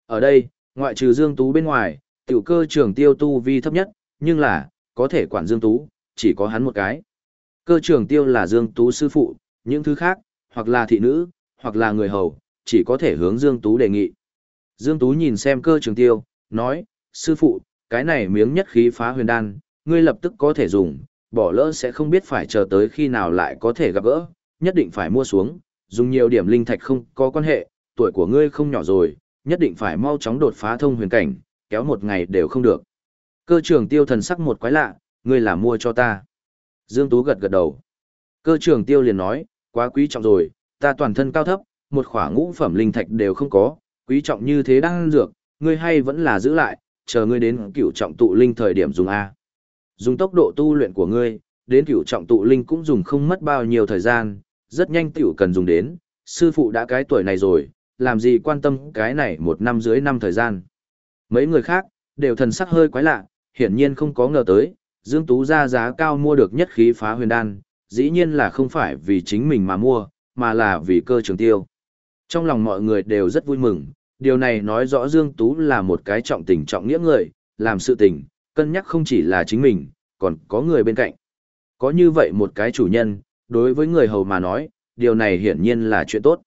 S1: Ở đây, ngoại trừ Dương Tú bên ngoài, tiểu cơ trưởng tiêu tu vi thấp nhất, nhưng là, có thể quản Dương Tú, chỉ có hắn một cái. Cơ trưởng tiêu là Dương Tú sư phụ, những thứ khác, hoặc là thị nữ, hoặc là người hầu, chỉ có thể hướng Dương Tú đề nghị. Dương Tú nhìn xem cơ trưởng tiêu, nói, sư phụ, cái này miếng nhất khí phá huyền đan, ngươi lập tức có thể dùng, bỏ lỡ sẽ không biết phải chờ tới khi nào lại có thể gặp gỡ, nhất định phải mua xuống, dùng nhiều điểm linh thạch không có quan hệ, tuổi của ngươi không nhỏ rồi, nhất định phải mau chóng đột phá thông huyền cảnh, kéo một ngày đều không được. Cơ trưởng tiêu thần sắc một quái lạ, ngươi là mua cho ta. Dương Tú gật gật đầu. Cơ trưởng tiêu liền nói, quá quý trọng rồi, ta toàn thân cao thấp, một khỏa ngũ phẩm linh thạch đều không có, quý trọng như thế đang dược, ngươi hay vẫn là giữ lại, chờ ngươi đến cửu trọng tụ linh thời điểm dùng A. Dùng tốc độ tu luyện của ngươi, đến cửu trọng tụ linh cũng dùng không mất bao nhiêu thời gian, rất nhanh tiểu cần dùng đến, sư phụ đã cái tuổi này rồi, làm gì quan tâm cái này một năm dưới năm thời gian. Mấy người khác, đều thần sắc hơi quái lạ, hiển nhiên không có ngờ tới, Dương Tú ra giá cao mua được nhất khí phá huyền đan, dĩ nhiên là không phải vì chính mình mà mua, mà là vì cơ trường tiêu. Trong lòng mọi người đều rất vui mừng, điều này nói rõ Dương Tú là một cái trọng tình trọng nghĩa người, làm sự tình, cân nhắc không chỉ là chính mình, còn có người bên cạnh. Có như vậy một cái chủ nhân, đối với người hầu mà nói, điều này hiển nhiên là chuyện tốt.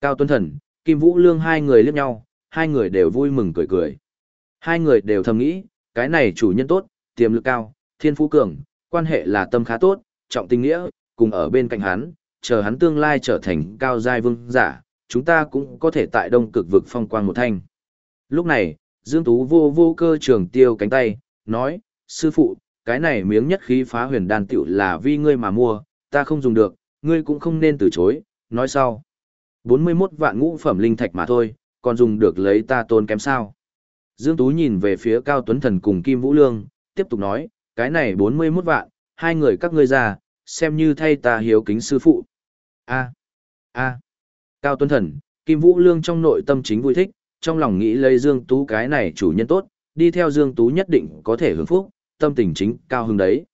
S1: Cao Tuấn Thần, Kim Vũ Lương hai người liếc nhau, hai người đều vui mừng cười cười. Hai người đều thầm nghĩ, cái này chủ nhân tốt, tiềm lực cao, thiên phú cường, quan hệ là tâm khá tốt, trọng tình nghĩa, cùng ở bên cạnh hắn, chờ hắn tương lai trở thành cao giai vương giả, chúng ta cũng có thể tại đông cực vực phong quang một thanh. Lúc này, Dương Tú vô vô cơ trường tiêu cánh tay, nói, sư phụ, cái này miếng nhất khí phá huyền đan tiểu là vì ngươi mà mua, ta không dùng được, ngươi cũng không nên từ chối, nói sau. 41 vạn ngũ phẩm linh thạch mà thôi, còn dùng được lấy ta tôn kém sao. Dương Tú nhìn về phía Cao Tuấn Thần cùng Kim Vũ Lương, tiếp tục nói, cái này 41 vạn, hai người các ngươi ra, xem như thay ta hiếu kính sư phụ. A. A. Cao Tuấn Thần, Kim Vũ Lương trong nội tâm chính vui thích, trong lòng nghĩ lấy Dương Tú cái này chủ nhân tốt, đi theo Dương Tú nhất định có thể hưởng phúc, tâm tình chính cao hứng đấy.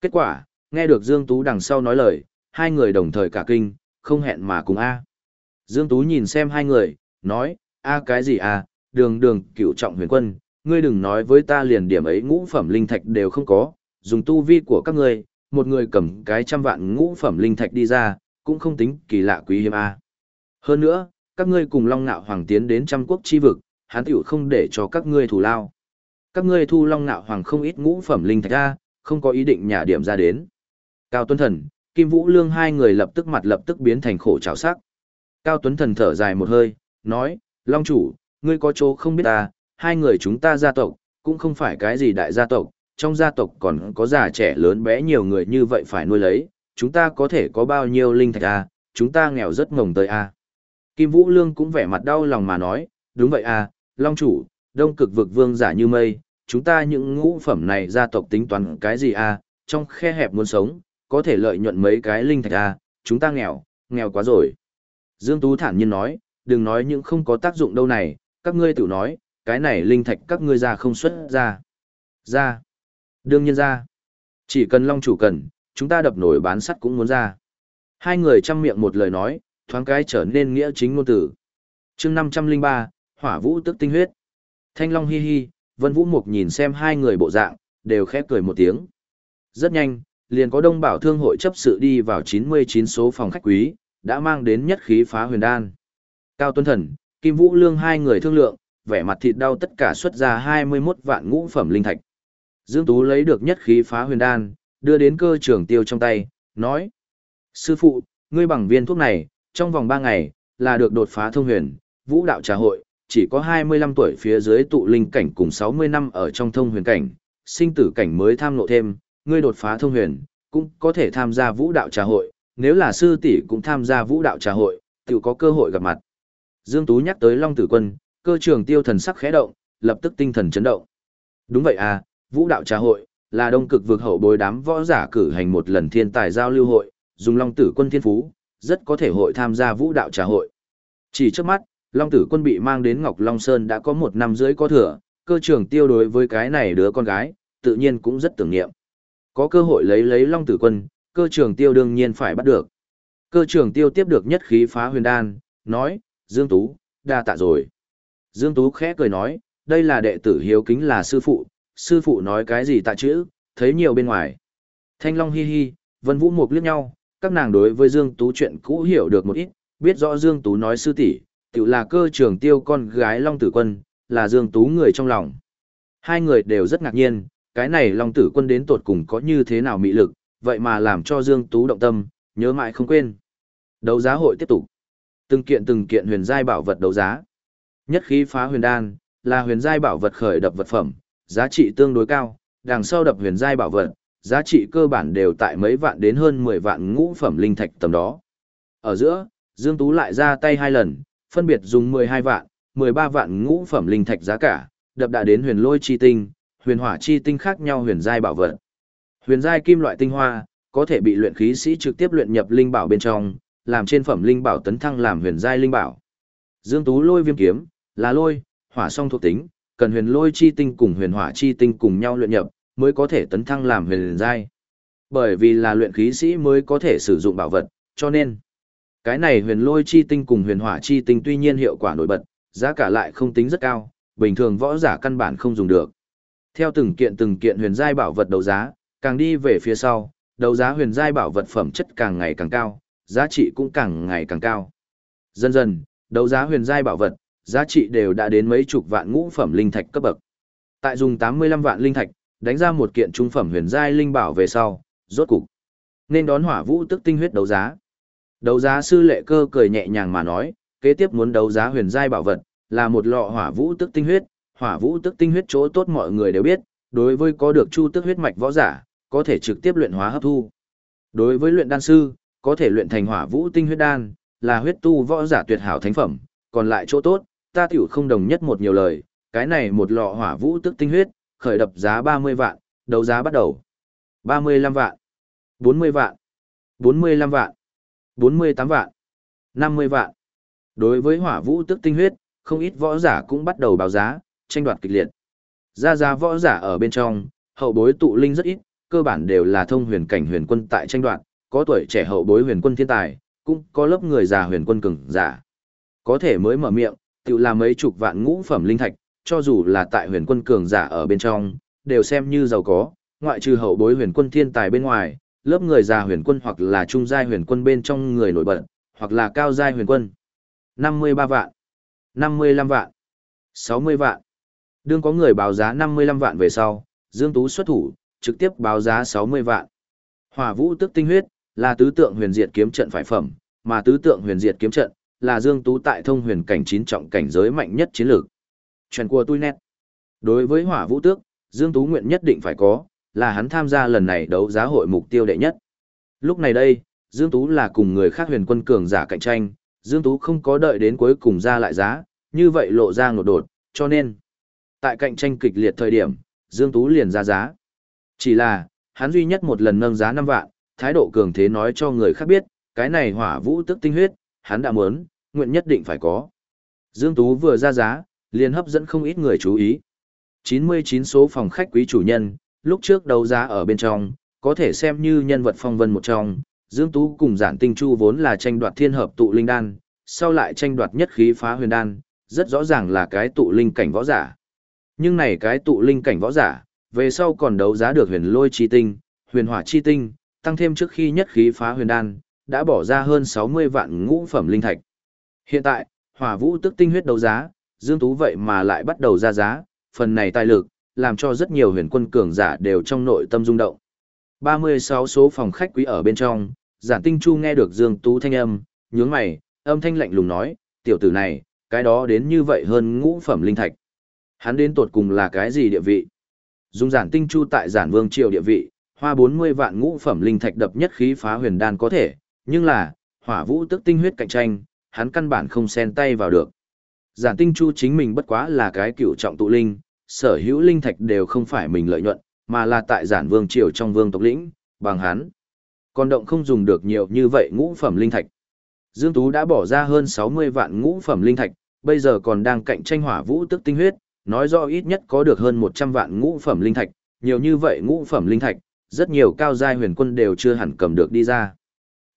S1: Kết quả, nghe được Dương Tú đằng sau nói lời, hai người đồng thời cả kinh, không hẹn mà cùng A. Dương Tú nhìn xem hai người, nói, A cái gì A, đường đường cựu trọng huyền quân, ngươi đừng nói với ta liền điểm ấy ngũ phẩm linh thạch đều không có, dùng tu vi của các ngươi, một người cầm cái trăm vạn ngũ phẩm linh thạch đi ra, cũng không tính kỳ lạ quý hiếm A. Hơn nữa, các ngươi cùng Long Nạo Hoàng tiến đến trăm quốc chi vực, hắn tiểu không để cho các ngươi thủ lao. Các ngươi thu Long Nạo Hoàng không ít ngũ phẩm linh thạch ra, không có ý định nhả điểm ra đến. Cao Tuấn Thần, Kim Vũ Lương hai người lập tức mặt lập tức biến thành khổ trào sắc. Cao Tuấn Thần thở dài một hơi, nói, Long chủ, ngươi có chỗ không biết ta, hai người chúng ta gia tộc, cũng không phải cái gì đại gia tộc, trong gia tộc còn có già trẻ lớn bé nhiều người như vậy phải nuôi lấy, chúng ta có thể có bao nhiêu linh thạch à, chúng ta nghèo rất ngồng tới à. Kim Vũ Lương cũng vẻ mặt đau lòng mà nói, đúng vậy à, Long chủ, đông cực vực vương giả như mây, chúng ta những ngũ phẩm này gia tộc tính toán cái gì à, trong khe hẹp muốn sống, có thể lợi nhuận mấy cái linh thạch à, chúng ta nghèo, nghèo quá rồi. Dương Tú thản nhiên nói, đừng nói những không có tác dụng đâu này, các ngươi tự nói, cái này linh thạch các ngươi ra không xuất ra. Ra. Đương nhiên ra. Chỉ cần Long chủ cần, chúng ta đập nổi bán sắt cũng muốn ra. Hai người chăm miệng một lời nói, thoáng cái trở nên nghĩa chính ngôn tử. chương 503, Hỏa Vũ tức tinh huyết. Thanh Long hi hi, Vân Vũ Mục nhìn xem hai người bộ dạng, đều khép cười một tiếng. Rất nhanh, liền có đông bảo thương hội chấp sự đi vào 99 số phòng khách quý, đã mang đến nhất khí phá huyền đan. Cao Tuấn Thần, Kim Vũ Lương hai người thương lượng, vẻ mặt thịt đau tất cả xuất ra 21 vạn ngũ phẩm linh thạch. Dương Tú lấy được nhất khí phá huyền đan, đưa đến cơ trưởng tiêu trong tay, nói. Sư phụ, ngươi bằng viên thuốc này, trong vòng 3 ngày, là được đột phá thông huyền, vũ đạo trà hội, chỉ có 25 tuổi phía dưới tụ linh cảnh cùng 60 năm ở trong thông huyền cảnh, sinh tử cảnh mới tham ngộ thêm, ngươi đột phá thông huyền, cũng có thể tham gia vũ đạo trà hội, nếu là sư tỷ cũng tham gia vũ đạo trà hội, tự có cơ hội gặp mặt. Dương Tú nhắc tới Long Tử Quân, cơ trường tiêu thần sắc khẽ động, lập tức tinh thần chấn động. Đúng vậy à, vũ đạo trà hội, là đông cực vực hậu bối đám võ giả cử hành một lần thiên tài giao lưu hội, dùng Long Tử Quân thiên phú, rất có thể hội tham gia vũ đạo trà hội. Chỉ trước mắt, Long Tử Quân bị mang đến Ngọc Long Sơn đã có một năm rưỡi có thừa, cơ trường tiêu đối với cái này đứa con gái, tự nhiên cũng rất tưởng niệm. Có cơ hội lấy lấy Long Tử Quân, cơ trường tiêu đương nhiên phải bắt được. Cơ trường tiêu tiếp được nhất khí phá huyền đan, nói, Dương Tú, đa tạ rồi. Dương Tú khẽ cười nói, đây là đệ tử hiếu kính là sư phụ, sư phụ nói cái gì tạ chữ, thấy nhiều bên ngoài. Thanh Long hi hi, Vân Vũ Mục liếc nhau, các nàng đối với Dương Tú chuyện cũ hiểu được một ít, biết rõ Dương Tú nói sư tỷ, tự là cơ trường tiêu con gái Long Tử Quân, là Dương Tú người trong lòng. Hai người đều rất ngạc nhiên, cái này Long Tử Quân đến tột cùng có như thế nào mị lực, vậy mà làm cho Dương Tú động tâm, nhớ mãi không quên. Đấu giá hội tiếp tục. Từng kiện từng kiện huyền giai bảo vật đấu giá. Nhất khí phá huyền đan, là huyền giai bảo vật khởi đập vật phẩm, giá trị tương đối cao, đằng sau đập huyền giai bảo vật, giá trị cơ bản đều tại mấy vạn đến hơn 10 vạn ngũ phẩm linh thạch tầm đó. Ở giữa, Dương Tú lại ra tay hai lần, phân biệt dùng 12 vạn, 13 vạn ngũ phẩm linh thạch giá cả, đập đã đến huyền lôi chi tinh, huyền hỏa chi tinh khác nhau huyền giai bảo vật. Huyền giai kim loại tinh hoa, có thể bị luyện khí sĩ trực tiếp luyện nhập linh bảo bên trong, làm trên phẩm linh bảo tấn thăng làm huyền giai linh bảo. Dương Tú lôi viêm kiếm, là lôi, hỏa song thuộc tính, cần huyền lôi chi tinh cùng huyền hỏa chi tinh cùng nhau luyện nhập, mới có thể tấn thăng làm huyền giai. Bởi vì là luyện khí sĩ mới có thể sử dụng bảo vật, cho nên cái này huyền lôi chi tinh cùng huyền hỏa chi tinh tuy nhiên hiệu quả nổi bật, giá cả lại không tính rất cao, bình thường võ giả căn bản không dùng được. Theo từng kiện từng kiện huyền giai bảo vật đấu giá, càng đi về phía sau, đấu giá huyền giai bảo vật phẩm chất càng ngày càng cao, giá trị cũng càng ngày càng cao. Dần dần, đấu giá huyền giai bảo vật, giá trị đều đã đến mấy chục vạn ngũ phẩm linh thạch cấp bậc.
S2: Tại dùng 85 vạn linh thạch, đánh ra một kiện trung phẩm huyền giai linh bảo về sau, rốt cục nên đón hỏa vũ tức tinh huyết đấu giá. Đấu giá sư lệ cơ cười nhẹ nhàng mà nói, kế tiếp muốn đấu giá huyền giai bảo vật, là một lọ hỏa vũ tức tinh huyết, hỏa vũ tức tinh huyết chỗ tốt mọi người đều biết, đối với có được chu tức huyết mạch võ giả, có thể trực tiếp luyện hóa hấp thu. Đối với luyện đan sư, có thể luyện thành hỏa vũ tinh huyết đan, là huyết tu võ giả tuyệt hảo thánh phẩm, còn lại chỗ tốt, ta tiểu không đồng nhất một nhiều lời, cái này một lọ hỏa vũ tức tinh huyết, khởi đập giá 30 vạn, đấu giá bắt đầu. 35 vạn, 40 vạn, 45 vạn, 48 vạn, 50 vạn. Đối với hỏa vũ tức tinh huyết, không ít võ giả cũng bắt đầu báo giá, tranh đoạt kịch liệt. Ra giá võ giả ở bên trong, hậu bối tụ linh rất ít, cơ bản đều là thông huyền cảnh huyền quân tại tranh đoạt, có tuổi trẻ hậu bối huyền quân thiên tài, cũng có lớp người già huyền quân cường giả. Có thể mới mở miệng, tự là mấy chục vạn ngũ phẩm linh thạch, cho dù là tại huyền quân cường giả ở bên trong, đều xem như giàu có, ngoại trừ hậu bối huyền quân thiên tài bên ngoài, lớp người già huyền quân hoặc là trung giai huyền quân bên trong người nổi bật, hoặc là cao giai huyền quân. 53 vạn, 55 vạn, 60 vạn. Đương có người báo giá 55 vạn về sau, Dương Tú xuất thủ, trực tiếp báo giá 60 vạn. Hỏa vũ tức tinh huyết, là tứ tượng huyền diệt kiếm trận phải phẩm, mà tứ tượng huyền diệt kiếm trận, là Dương Tú tại thông huyền cảnh chín trọng cảnh giới mạnh nhất chiến lược. Chuyện của tôi nét. Đối với hỏa vũ tước, Dương Tú nguyện nhất định phải có, là hắn tham gia lần này đấu giá hội mục tiêu đệ nhất. Lúc này đây, Dương Tú là cùng người khác huyền quân cường giả cạnh tranh, Dương Tú không có đợi đến cuối cùng ra lại giá, như vậy lộ ra ngột đột, cho nên, tại cạnh tranh kịch liệt thời điểm, Dương Tú liền ra giá. Chỉ là, hắn duy nhất một lần nâng giá 5 vạn, thái độ cường thế nói cho người khác biết, cái này hỏa vũ tức tinh huyết, hắn đã muốn, nguyện nhất định phải có. Dương Tú vừa ra giá, liền hấp dẫn không ít người chú ý. 99 số phòng khách quý chủ nhân, lúc trước đấu giá ở bên trong, có thể xem như nhân vật phong vân một trong. Dương Tú cùng giản tinh chu vốn là tranh đoạt thiên hợp tụ linh đan, sau lại tranh đoạt nhất khí phá huyền đan, rất rõ ràng là cái tụ linh cảnh võ giả. Nhưng này cái tụ linh cảnh võ giả, về sau còn đấu giá được huyền lôi chi tinh, huyền hỏa chi tinh, tăng thêm trước khi nhất khí phá huyền đan, đã bỏ ra hơn 60 vạn ngũ phẩm linh thạch. Hiện tại, hỏa vũ tức tinh huyết đấu giá, Dương Tú vậy mà lại bắt đầu ra giá, phần này tài lực, làm cho rất nhiều huyền quân cường giả đều trong nội tâm rung động. 36 số phòng khách quý ở bên trong, giản tinh chu nghe được Dương Tú thanh âm, nhướng mày, âm thanh lạnh lùng nói, tiểu tử này, cái đó đến như vậy hơn ngũ phẩm linh thạch. Hắn đến tột cùng là cái gì địa vị? Dùng giản tinh chu tại giản vương triều địa vị, hoa 40 vạn ngũ phẩm linh thạch đập nhất khí phá huyền đan có thể, nhưng là, hỏa vũ tức tinh huyết cạnh tranh, hắn căn bản không xen tay vào được. Giản tinh chu chính mình bất quá là cái cựu trọng tụ linh, sở hữu linh thạch đều không phải mình lợi nhuận, mà là tại giản vương triều trong vương tộc lĩnh, bằng hắn. Còn động không dùng được nhiều như vậy ngũ phẩm linh thạch. Dương Tú đã bỏ ra hơn 60 vạn ngũ phẩm linh thạch, bây giờ còn đang cạnh tranh hỏa vũ tức tinh huyết, nói rõ ít nhất có được hơn 100 vạn ngũ phẩm linh thạch, nhiều như vậy ngũ phẩm linh thạch, rất nhiều cao giai huyền quân đều chưa hẳn cầm được đi ra.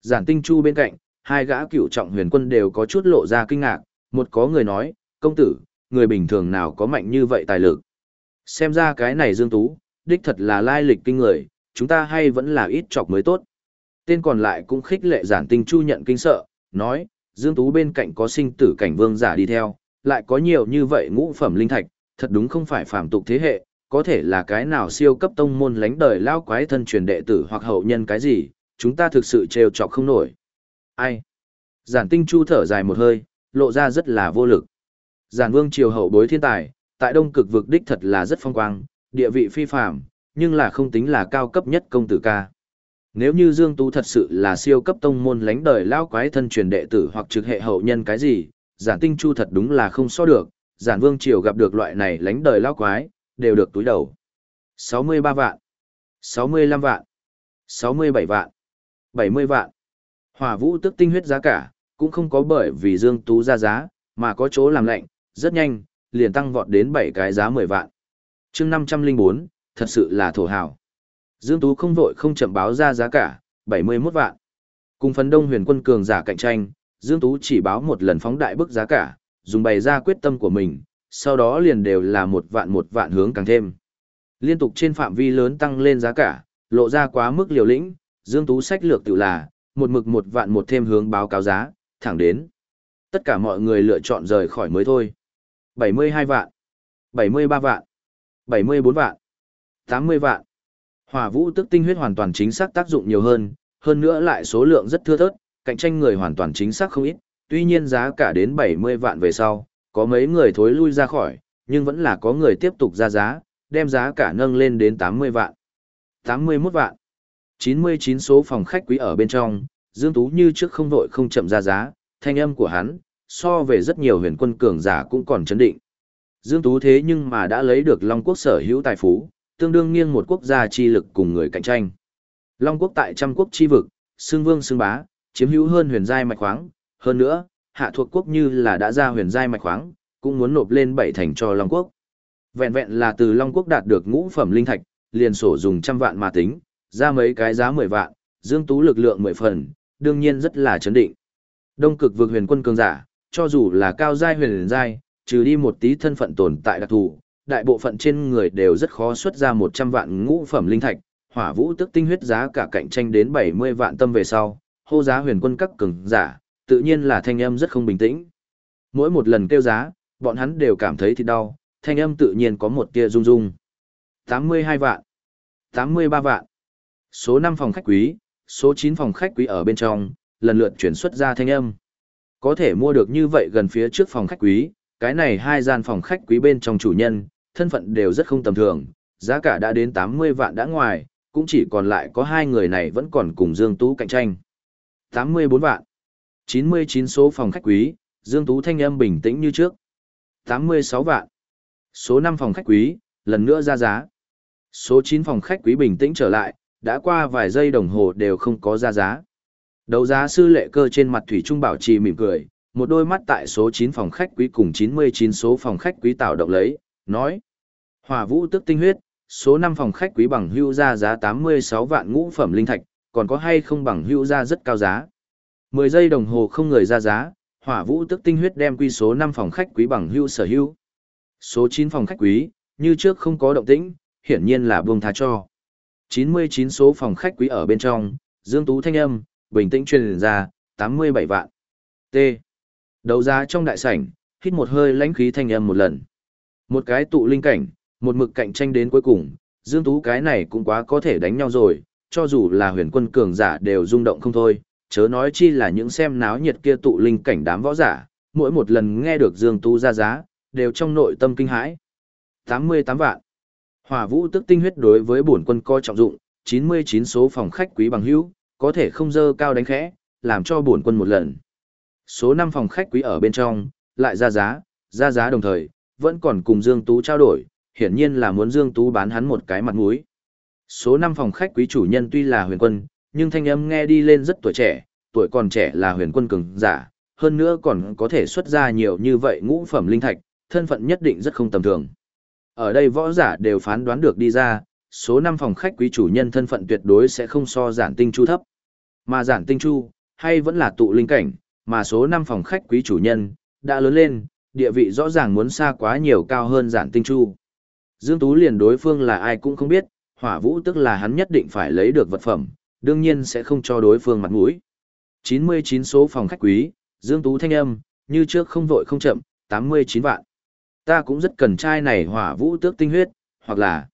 S2: Giản tinh chu bên cạnh, hai gã cựu trọng huyền quân đều có chút lộ ra kinh ngạc, một có người nói, công tử, người bình thường nào có mạnh như vậy tài lực. Xem ra cái này Dương Tú, đích thật là lai lịch kinh người, chúng ta hay vẫn là ít chọc mới tốt. Tên còn lại cũng khích lệ giản tinh chu nhận kinh sợ, nói, Dương Tú bên cạnh có sinh tử cảnh vương giả đi theo, lại có nhiều như vậy ngũ phẩm linh thạch, thật đúng không phải phàm tục thế hệ, có thể là cái nào siêu cấp tông môn lánh đời lao quái thân truyền đệ tử hoặc hậu nhân cái gì, chúng ta thực sự trêu chọc không nổi. Ai? Giản tinh chu thở dài một hơi, lộ ra rất là vô lực. Giản vương triều hậu bối thiên tài, tại đông cực vực đích thật là rất phong quang, địa vị phi phàm, nhưng là không tính là cao cấp nhất công tử ca. Nếu như Dương Tú thật sự là siêu cấp tông môn lánh đời lao quái thân truyền đệ tử hoặc trực hệ hậu nhân cái gì, giản tinh chu thật đúng là không so được, giản vương triều gặp được loại này lánh đời lao quái, đều được túi đầu. 63 vạn, 65 vạn, 67 vạn, 70 vạn. Hỏa vũ tức tinh huyết giá cả, cũng không có bởi vì Dương Tú ra giá, mà có chỗ làm lạnh, rất nhanh, liền tăng vọt đến 7 cái giá 10 vạn. chương 504, thật sự là thổ hào. Dương Tú không vội không chậm báo ra giá cả, 71 vạn. Cùng phấn đông huyền quân cường giả cạnh tranh, Dương Tú chỉ báo một lần phóng đại bức giá cả, dùng bày ra quyết tâm của mình, sau đó liền đều là một vạn một vạn hướng càng thêm. Liên tục trên phạm vi lớn tăng lên giá cả, lộ ra quá mức liều lĩnh, Dương Tú sách lược tự là, một mực một vạn một thêm hướng báo cáo giá, thẳng đến. Tất cả mọi người lựa chọn rời khỏi mới thôi. 72 vạn, 73 vạn, 74 vạn, 80 vạn. Hỏa vũ tức tinh huyết hoàn toàn chính xác tác dụng nhiều hơn, hơn nữa lại số lượng rất thưa thớt, cạnh tranh người hoàn toàn chính xác không ít, tuy nhiên giá cả đến 70 vạn về sau, có mấy người thối lui ra khỏi, nhưng vẫn là có người tiếp tục ra giá, đem giá cả nâng lên đến 80 vạn. 81 vạn. 99 số phòng khách quý ở bên trong, Dương Tú như trước không vội không chậm ra giá, thanh âm của hắn, so về rất nhiều huyền quân cường giả cũng còn chấn định. Dương Tú thế nhưng mà đã lấy được Long Quốc sở hữu tài phú, tương đương nghiêng một quốc gia chi lực cùng người cạnh tranh. Long Quốc tại trăm quốc chi vực, xương vương xương bá, chiếm hữu hơn huyền giai mạch khoáng, hơn nữa, hạ thuộc quốc như là đã ra huyền giai mạch khoáng, cũng muốn nộp lên bảy thành cho Long Quốc. Vẹn vẹn là từ Long Quốc đạt được ngũ phẩm linh thạch, liền sổ dùng trăm vạn mà tính, ra mấy cái giá mười vạn, Dương Tú lực lượng mười phần, đương nhiên rất là chấn định. Đông cực vực huyền quân cường giả, cho dù là cao giai huyền giai, trừ đi một tí thân phận tồn tại đặc thù, đại bộ phận trên người đều rất khó xuất ra 100 vạn ngũ phẩm linh thạch, hỏa vũ tức tinh huyết giá cả cạnh tranh đến 70 vạn tâm về sau, hô giá huyền quân các cường giả, tự nhiên là thanh âm rất không bình tĩnh. Mỗi một lần kêu giá, bọn hắn đều cảm thấy thịt đau, thanh âm tự nhiên có một tia rung rung. 82 vạn, 83 vạn, số 5 phòng khách quý, số 9 phòng khách quý ở bên trong, lần lượt chuyển xuất ra thanh âm. Có thể mua được như vậy gần phía trước phòng khách quý, cái này hai gian phòng khách quý bên trong chủ nhân, thân phận đều rất không tầm thường, giá cả đã đến 80 vạn đã ngoài, cũng chỉ còn lại có hai người này vẫn còn cùng Dương Tú cạnh tranh. 84 vạn, 99 số phòng khách quý, Dương Tú thanh âm bình tĩnh như trước. 86 vạn, số 5 phòng khách quý, lần nữa ra giá. Số 9 phòng khách quý bình tĩnh trở lại, đã qua vài giây đồng hồ đều không có ra giá. Đấu giá sư lệ cơ trên mặt Thủy Trung bảo trì mỉm cười, một đôi mắt tại số 9 phòng khách quý cùng 99 số phòng khách quý tạo động lấy, nói. hòa vũ tức tinh huyết, số 5 phòng khách quý bằng hưu ra giá 86 vạn ngũ phẩm linh thạch, còn có hay không bằng hưu ra rất cao giá. 10 giây đồng hồ không người ra giá, hỏa vũ tức tinh huyết đem quy số 5 phòng khách quý bằng hưu sở hưu. Số 9 phòng khách quý, như trước không có động tĩnh, hiển nhiên là buông tha cho. 99 số phòng khách quý ở bên trong, Dương Tú thanh âm, bình tĩnh truyền ra, 87 vạn. T. Đấu giá trong đại sảnh, hít một hơi lãnh khí thanh âm một lần. Một cái tụ linh cảnh, một mực cạnh tranh đến cuối cùng, Dương Tú cái này cũng quá có thể đánh nhau rồi, cho dù là huyền quân cường giả đều rung động không thôi, chớ nói chi là những xem náo nhiệt kia tụ linh cảnh đám võ giả, mỗi một lần nghe được Dương Tú ra giá, đều trong nội tâm kinh hãi. 88 vạn. Hỏa vũ tức tinh huyết đối với bổn quân coi trọng dụng, 99 số phòng khách quý bằng hữu, có thể không dơ cao đánh khẽ, làm cho bổn quân một lần. Số 5 phòng khách quý ở bên trong, lại ra giá, ra giá đồng thời, vẫn còn cùng Dương Tú trao đổi, hiển nhiên là muốn Dương Tú bán hắn một cái mặt mũi. Số 5 phòng khách quý chủ nhân tuy là huyền quân, nhưng thanh âm nghe đi lên rất tuổi trẻ, tuổi còn trẻ là huyền quân cường giả, hơn nữa còn có thể xuất ra nhiều như vậy ngũ phẩm linh thạch, thân phận nhất định rất không tầm thường. Ở đây võ giả đều phán đoán được đi ra, số 5 phòng khách quý chủ nhân thân phận tuyệt đối sẽ không so giản tinh chu thấp. Mà giản tinh chu, hay vẫn là tụ linh cảnh, mà số 5 phòng khách quý chủ nhân, đã lớn lên, địa vị rõ ràng muốn xa quá nhiều cao hơn giản tinh chu. Dương Tú liền đối phương là ai cũng không biết, hỏa vũ tức là hắn nhất định phải lấy được vật phẩm, đương nhiên sẽ không cho đối phương mặt mũi. 99 số phòng khách quý, Dương Tú thanh âm, như trước không vội không chậm, 89 vạn. Ta cũng rất cần trai này hỏa vũ tước tinh huyết, hoặc là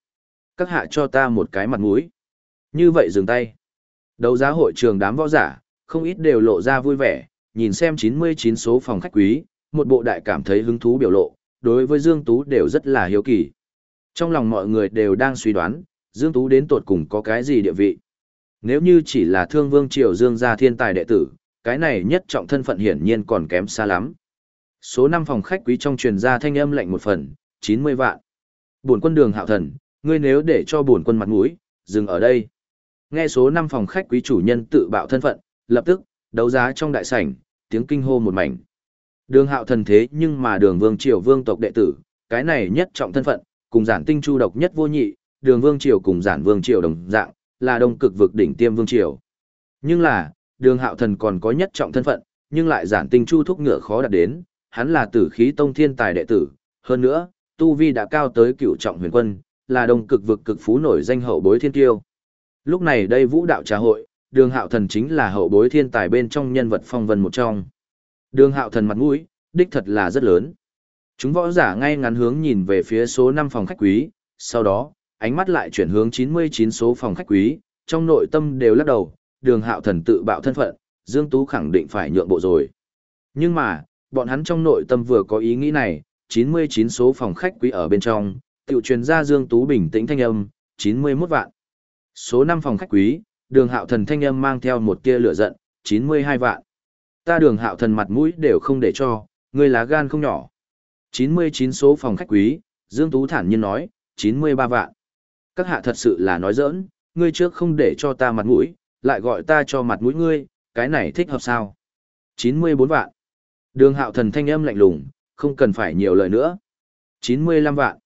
S2: các hạ cho ta một cái mặt mũi. Như vậy dừng tay. Đấu giá hội trường đám võ giả, không ít đều lộ ra vui vẻ, nhìn xem 99 số phòng khách quý, một bộ đại cảm thấy hứng thú biểu lộ, đối với Dương Tú đều rất là hiếu kỳ. Trong lòng mọi người đều đang suy đoán, Dương Tú đến tột cùng có cái gì địa vị. Nếu như chỉ là thương vương triều Dương gia thiên tài đệ tử, cái này nhất trọng thân phận hiển nhiên còn kém xa lắm. Số năm phòng khách quý trong truyền gia thanh âm lạnh một phần, 90 vạn. Bổn quân đường hạo thần, ngươi nếu để cho bổn quân mặt mũi, dừng ở đây. Nghe số năm phòng khách quý chủ nhân tự bạo thân phận, lập tức, đấu giá trong đại sảnh, tiếng kinh hô một mảnh. Đường hạo thần thế nhưng mà đường vương triều vương tộc đệ tử, cái này nhất trọng thân phận, cùng giản tinh chu độc nhất vô nhị, đường vương triều cùng giản vương triều đồng dạng, là đông cực vực đỉnh tiêm vương triều. Nhưng là, đường hạo thần còn có nhất trọng thân phận, nhưng lại giản tinh chu thúc ngựa khó đạt đến, hắn là tử khí tông thiên tài đệ tử, hơn nữa, tu vi đã cao tới cựu trọng huyền quân, là đông cực vực cực phú nổi danh hậu bối thiên tiêu. Lúc này đây vũ đạo trà hội, đường hạo thần chính là hậu bối thiên tài bên trong nhân vật phong vân một trong. Đường hạo thần mặt mũi, đích thật là rất lớn. Chúng võ giả ngay ngắn hướng nhìn về phía số 5 phòng khách quý, sau đó, ánh mắt lại chuyển hướng 99 số phòng khách quý, trong nội tâm đều lắc đầu, đường hạo thần tự bạo thân phận, Dương Tú khẳng định phải nhượng bộ rồi. Nhưng mà, bọn hắn trong nội tâm vừa có ý nghĩ này, 99 số phòng khách quý ở bên trong, tiểu truyền ra Dương Tú bình tĩnh thanh âm, 91 vạn. Số 5 phòng khách quý, đường hạo thần thanh âm mang theo một tia lửa giận, 92 vạn. Ta đường hạo thần mặt mũi đều không để cho, ngươi lá gan không nhỏ. 99 số phòng khách quý, Dương Tú thản nhiên nói, 93 vạn. Các hạ thật sự là nói giỡn, ngươi trước không để cho ta mặt mũi, lại gọi ta cho mặt mũi ngươi, cái này thích hợp sao? 94 vạn. Đường hạo thần thanh âm lạnh lùng, không cần phải nhiều lời nữa. 95 vạn.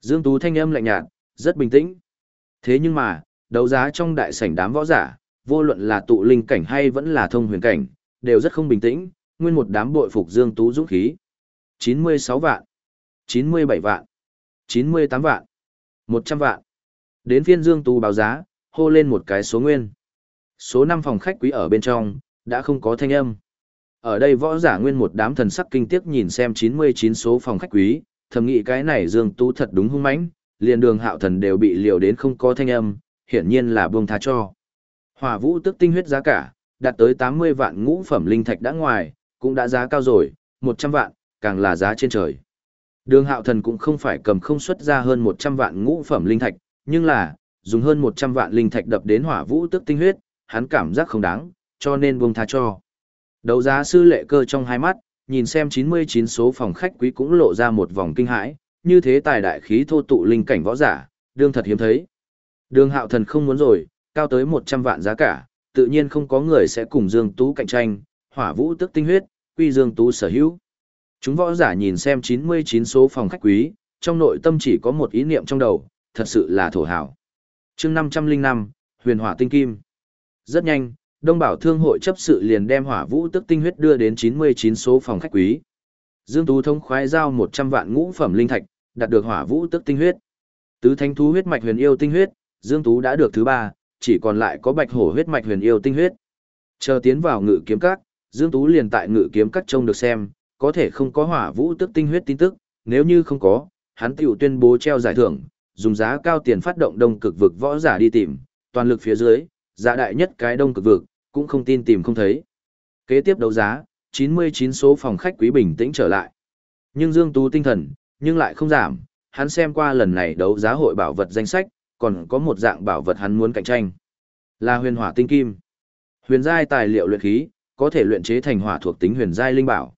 S2: Dương Tú thanh âm lạnh nhạt, rất bình tĩnh. Thế nhưng mà, đấu giá trong đại sảnh đám võ giả, vô luận là tụ linh cảnh hay vẫn là thông huyền cảnh, đều rất không bình tĩnh, nguyên một đám bội phục Dương Tú dũng khí. 96 vạn, 97 vạn, 98 vạn, 100 vạn. Đến phiên Dương Tú báo giá, hô lên một cái số nguyên. Số 5 phòng khách quý ở bên trong, đã không có thanh âm. Ở đây võ giả nguyên một đám thần sắc kinh tiếc nhìn xem 99 số phòng khách quý, thầm nghĩ cái này Dương Tú thật đúng hung mãnh, liền đường hạo thần đều bị liều đến không có thanh âm, hiển nhiên là buông tha cho. Hỏa vũ tức tinh huyết giá cả, đạt tới 80 vạn ngũ phẩm linh thạch đã ngoài, cũng đã giá cao rồi, 100 vạn, càng là giá trên trời. Đường hạo thần cũng không phải cầm không xuất ra hơn 100 vạn ngũ phẩm linh thạch, nhưng là, dùng hơn 100 vạn linh thạch đập đến hỏa vũ tức tinh huyết, hắn cảm giác không đáng, cho nên buông tha cho. Đấu giá sư lệ cơ trong hai mắt, nhìn xem 99 số phòng khách quý cũng lộ ra một vòng kinh hãi, như thế tài đại khí thô tụ linh cảnh võ giả, đương thật hiếm thấy. Đường hạo thần không muốn rồi, cao tới 100 vạn giá cả, tự nhiên không có người sẽ cùng Dương Tú cạnh tranh, hỏa vũ tức tinh huyết, quy Dương Tú sở hữu. Chúng võ giả nhìn xem 99 số phòng khách quý, trong nội tâm chỉ có một ý niệm trong đầu, thật sự là thổ hảo. chương 505, huyền hỏa tinh kim. Rất nhanh, Đông Bảo Thương hội chấp sự liền đem hỏa vũ tức tinh huyết đưa đến 99 số phòng khách quý. Dương Tú thông khoái giao 100 vạn ngũ phẩm linh thạch, đạt được hỏa vũ tức tinh huyết. Tứ thánh thú huyết mạch huyền yêu tinh huyết, Dương Tú đã được thứ ba, chỉ còn lại có bạch hổ huyết mạch huyền yêu tinh huyết. Chờ tiến vào ngự kiếm các, Dương Tú liền tại ngự kiếm các trông được xem, có thể không có hỏa vũ tức tinh huyết tin tức, nếu như không có, hắn tiểu tuyên bố treo giải thưởng, dùng giá cao tiền phát động đông cực vực võ giả đi tìm, toàn lực phía dưới, giá đại nhất cái đông cực vực, cũng không tin tìm không thấy. Kế tiếp đấu giá, 99 số phòng khách quý bình tĩnh trở lại. Nhưng Dương Tú tinh thần, nhưng lại không giảm, hắn xem qua lần này đấu giá hội bảo vật danh sách, còn có một dạng bảo vật hắn muốn cạnh tranh. Là huyền hỏa tinh kim. Huyền giai tài liệu luyện khí, có thể luyện chế thành hỏa thuộc tính huyền giai linh bảo.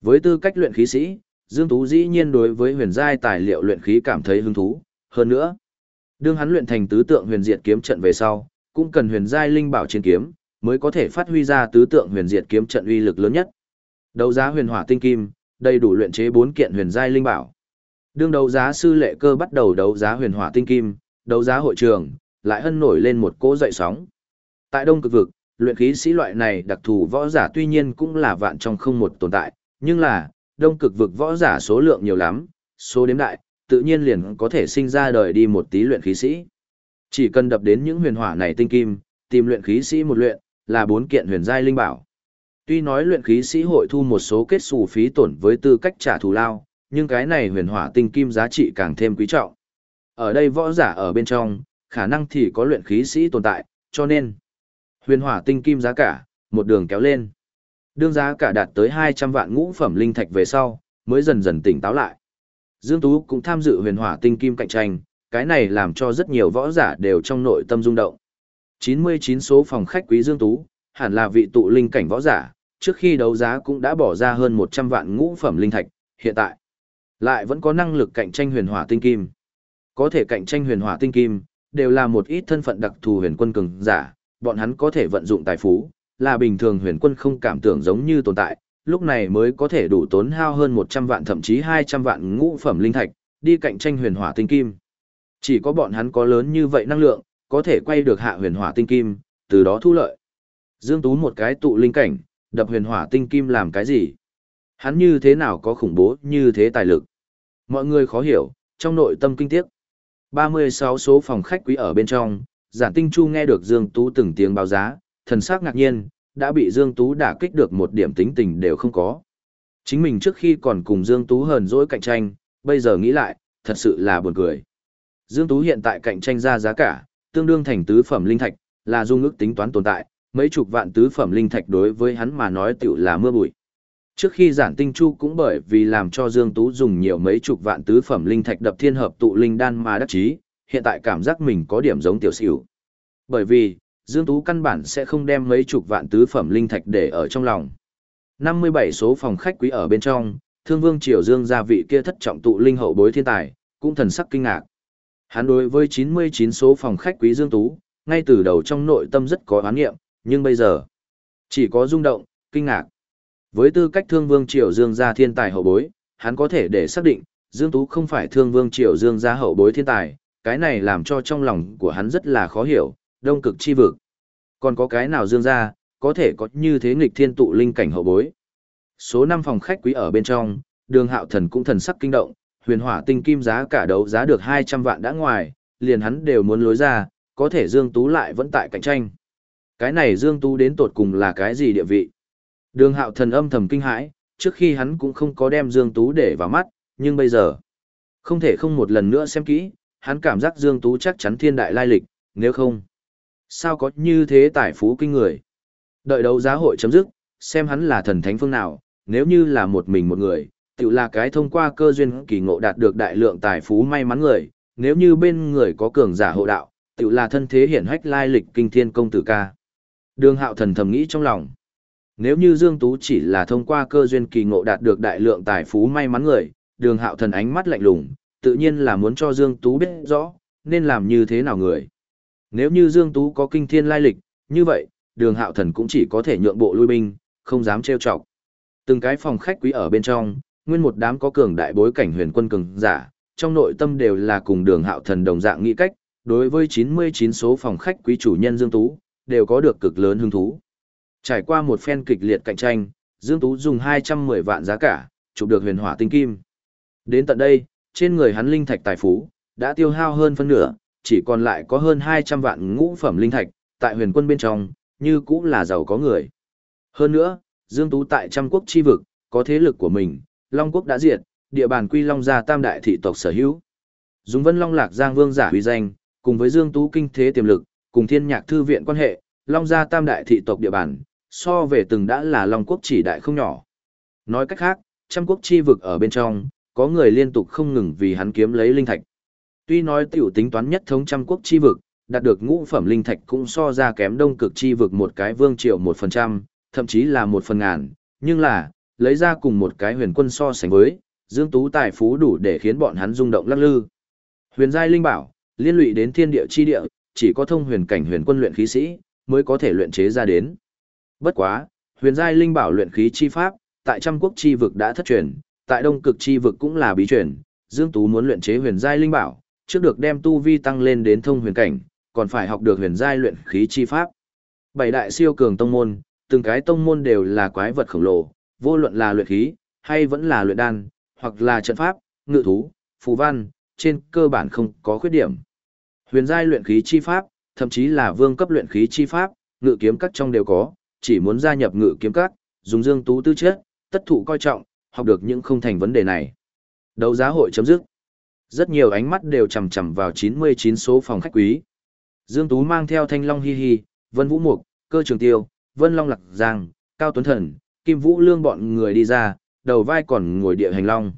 S2: Với tư cách luyện khí sĩ, Dương Tú dĩ nhiên đối với huyền giai tài liệu luyện khí cảm thấy hứng thú, hơn nữa, đương hắn luyện thành tứ tượng huyền diệt kiếm trận về sau, cũng cần huyền giai linh bảo chiến kiếm, mới có thể phát huy ra tứ tượng huyền diệt kiếm trận uy lực lớn nhất. Đấu giá huyền hỏa tinh kim, đầy đủ luyện chế 4 kiện huyền giai linh bảo. Đương đấu giá sư lệ cơ bắt đầu đấu giá huyền hỏa tinh kim, đấu giá hội trường, lại hân nổi lên một cỗ dậy sóng. Tại Đông Cực Vực, luyện khí sĩ loại này đặc thù võ giả tuy nhiên cũng là vạn trong không một tồn tại, nhưng là, Đông Cực Vực võ giả số lượng nhiều lắm, số đếm đại, tự nhiên liền có thể sinh ra đời đi một tí luyện khí sĩ. Chỉ cần đập đến những huyền hỏa này tinh kim, tìm luyện khí sĩ một luyện, là bốn kiện huyền giai linh bảo. Tuy nói luyện khí sĩ hội thu một số kết xù phí tổn với tư cách trả thù lao, nhưng cái này huyền hỏa tinh kim giá trị càng thêm quý trọng. Ở đây võ giả ở bên trong, khả năng thì có luyện khí sĩ tồn tại, cho nên huyền hỏa tinh kim giá cả, một đường kéo lên. Đương giá cả đạt tới 200 vạn ngũ phẩm linh thạch về sau, mới dần dần tỉnh táo lại. Dương Tú cũng tham dự huyền hỏa tinh kim cạnh tranh, cái này làm cho rất nhiều võ giả đều trong nội tâm rung động. 99 số phòng khách quý Dương Tú, hẳn là vị tụ linh cảnh võ giả, trước khi đấu giá cũng đã bỏ ra hơn 100 vạn ngũ phẩm linh thạch, hiện tại lại vẫn có năng lực cạnh tranh huyền hỏa tinh kim. Có thể cạnh tranh huyền hỏa tinh kim, đều là một ít thân phận đặc thù huyền quân cường giả, bọn hắn có thể vận dụng tài phú, là bình thường huyền quân không cảm tưởng giống như tồn tại, lúc này mới có thể đủ tốn hao hơn 100 vạn thậm chí 200 vạn ngũ phẩm linh thạch, đi cạnh tranh huyền hỏa tinh kim. Chỉ có bọn hắn có lớn như vậy năng lượng, có thể quay được hạ huyền hỏa tinh kim, từ đó thu lợi. Dương Tú một cái tụ linh cảnh, đập huyền hỏa tinh kim làm cái gì? Hắn như thế nào có khủng bố như thế tài lực? Mọi người khó hiểu, trong nội tâm kinh tiếc. 36 số phòng khách quý ở bên trong, giản tinh chu nghe được Dương Tú từng tiếng báo giá, thần sắc ngạc nhiên, đã bị Dương Tú đả kích được một điểm tính tình đều không có. Chính mình trước khi còn cùng Dương Tú hờn dỗi cạnh tranh, bây giờ nghĩ lại, thật sự là buồn cười.
S1: Dương Tú hiện tại cạnh tranh ra giá cả, tương đương thành tứ phẩm linh thạch, là dung ước tính toán tồn tại, mấy chục vạn tứ phẩm linh thạch đối với hắn mà nói tiểu là mưa bụi. Trước khi giản tinh chu cũng bởi vì làm cho Dương Tú dùng nhiều mấy chục vạn tứ phẩm linh thạch đập thiên hợp tụ linh đan mà đắc chí, hiện tại cảm giác mình có điểm giống tiểu xỉu. Bởi vì, Dương Tú căn bản sẽ không đem mấy chục vạn tứ phẩm linh thạch để ở trong lòng. 57 số phòng khách quý ở bên trong, Thương Vương Triều Dương gia vị kia thất trọng tụ linh hậu bối thiên tài, cũng thần sắc kinh ngạc. Hắn đối với 99 số phòng khách quý Dương Tú, ngay từ đầu trong nội tâm rất có oán nghiệm, nhưng bây giờ, chỉ có rung động, kinh ngạc. Với tư cách Thương Vương Triều Dương gia thiên tài hậu bối, hắn có thể để xác định, Dương Tú không phải Thương Vương Triều Dương gia hậu bối thiên tài, cái này làm cho trong lòng của hắn rất là khó hiểu, đông cực chi vực. Còn có cái nào Dương gia, có thể có như thế nghịch thiên tụ linh cảnh hậu bối. Số 5 phòng khách quý ở bên trong, đường hạo thần cũng thần sắc kinh động, huyền hỏa tinh kim giá cả đấu giá được 200 vạn đã ngoài, liền hắn đều muốn lối ra, có thể Dương Tú lại vẫn tại cạnh tranh. Cái này Dương Tú đến tột cùng là cái gì địa vị? Đường hạo thần âm thầm kinh hãi, trước khi hắn cũng không có đem Dương Tú để vào mắt, nhưng bây giờ, không thể không một lần nữa xem kỹ, hắn cảm giác Dương Tú chắc chắn thiên đại lai lịch, nếu không, sao có như thế tài phú kinh người. Đợi đấu giá hội chấm dứt, xem hắn là thần thánh phương nào, nếu như là một mình một người, tự là cái thông qua cơ duyên kỳ ngộ đạt được đại lượng tài phú may mắn người, nếu như bên người có cường giả hộ đạo, tự là thân thế hiển hách lai lịch kinh thiên công tử ca. Đường hạo thần thầm nghĩ trong lòng. Nếu như Dương Tú chỉ là thông qua cơ duyên kỳ ngộ đạt được đại lượng tài phú may mắn người, đường hạo thần ánh mắt lạnh lùng, tự nhiên là muốn cho Dương Tú biết rõ, nên làm như thế nào người. Nếu như Dương Tú có kinh thiên lai lịch, như vậy, đường hạo thần cũng chỉ có thể nhượng bộ lui binh, không dám trêu chọc. Từng cái phòng khách quý ở bên trong, nguyên một đám có cường đại bối cảnh huyền quân cường giả, trong nội tâm đều là cùng đường hạo thần đồng dạng nghĩ cách, đối với 99 số phòng khách quý chủ nhân Dương Tú, đều có được cực lớn hứng thú. Trải qua một phen kịch liệt cạnh tranh, Dương Tú dùng 210 vạn giá cả, chụp được huyền hỏa tinh kim. Đến tận đây, trên người hắn linh thạch tài phú, đã tiêu hao hơn phân nửa, chỉ còn lại có hơn 200 vạn ngũ phẩm linh thạch, tại huyền quân bên trong, như cũng là giàu có người. Hơn nữa, Dương Tú tại trăm quốc chi vực, có thế lực của mình, Long quốc đã diệt, địa bàn quy Long gia tam đại thị tộc sở hữu. Dùng Vân Long Lạc Giang Vương giả uy danh, cùng với Dương Tú kinh thế tiềm lực, cùng Thiên Nhạc thư viện quan hệ, Long gia tam đại thị tộc địa bàn, so về từng đã là Long quốc chỉ đại không nhỏ. Nói cách khác, trăm quốc chi vực ở bên trong, có người liên tục không ngừng vì hắn kiếm lấy linh thạch. Tuy nói tiểu tính toán nhất thống trăm quốc chi vực, đạt được ngũ phẩm linh thạch cũng so ra kém đông cực chi vực một cái vương triệu một phần trăm, thậm chí là một phần ngàn, nhưng là, lấy ra cùng một cái huyền quân so sánh với, Dương Tú tài phú đủ để khiến bọn hắn rung động lắc lư. Huyền giai linh bảo, liên lụy đến thiên địa chi địa, chỉ có thông huyền cảnh huyền quân luyện khí sĩ mới có thể luyện chế ra đến. Bất quá, huyền giai linh bảo luyện khí chi pháp, tại trăm quốc chi vực đã thất truyền, tại đông cực chi vực cũng là bí truyền, Dương Tú muốn luyện chế huyền giai linh bảo, trước được đem tu vi tăng lên đến thông huyền cảnh, còn phải học được huyền giai luyện khí chi pháp. Bảy đại siêu cường tông môn, từng cái tông môn đều là quái vật khổng lồ, vô luận là luyện khí, hay vẫn là luyện đan, hoặc là trận pháp, ngự thú, phù văn, trên cơ bản không có khuyết điểm. Huyền giai luyện khí chi pháp, thậm chí là vương cấp luyện khí chi pháp, ngự kiếm các trong đều có, chỉ muốn gia nhập ngự kiếm các, dùng dương tú tư chất, tất thụ coi trọng, học được những không thành vấn đề này. Đấu giá hội chấm dứt. Rất nhiều ánh mắt đều chằm chằm vào 99 số phòng khách quý. Dương Tú mang theo Thanh Long Hi Hi, Vân Vũ Mục, Cơ Trường Tiêu, Vân Long Lạc Giang, Cao Tuấn Thần, Kim Vũ Lương bọn người đi ra, đầu vai còn ngồi địa hành long.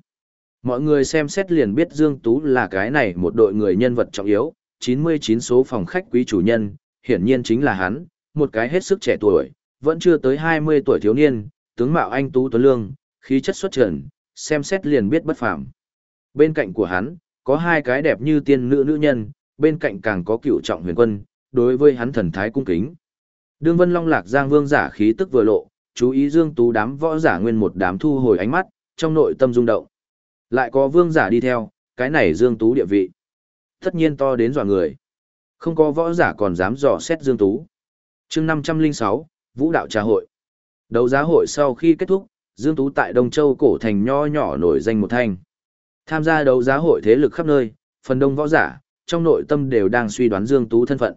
S1: Mọi người xem xét liền biết Dương Tú là cái này một đội người nhân vật trọng yếu, 99 số phòng khách quý chủ nhân, hiển nhiên chính là hắn, một cái hết sức trẻ tuổi, vẫn chưa tới 20 tuổi thiếu niên, tướng mạo anh Tú Tuấn Lương, khí chất xuất trần, xem xét liền biết bất phàm. Bên cạnh của hắn, có hai cái đẹp như tiên nữ nữ nhân, bên cạnh càng có cựu trọng huyền quân, đối với hắn thần thái cung kính. Đương Vân Long Lạc Giang Vương giả khí tức vừa lộ, chú ý Dương Tú đám võ giả nguyên một đám thu hồi ánh mắt, trong nội tâm rung động. Lại có vương giả đi theo, cái này Dương Tú địa vị. Tất nhiên to đến dọa người. Không có võ giả còn dám dò xét Dương Tú. chương 506, Vũ đạo trà hội. Đấu giá hội sau khi kết thúc, Dương Tú tại Đông Châu cổ thành nho nhỏ nổi danh một thanh. Tham gia đấu giá hội thế lực khắp nơi, phần đông võ giả, trong nội tâm đều đang suy đoán Dương Tú thân phận.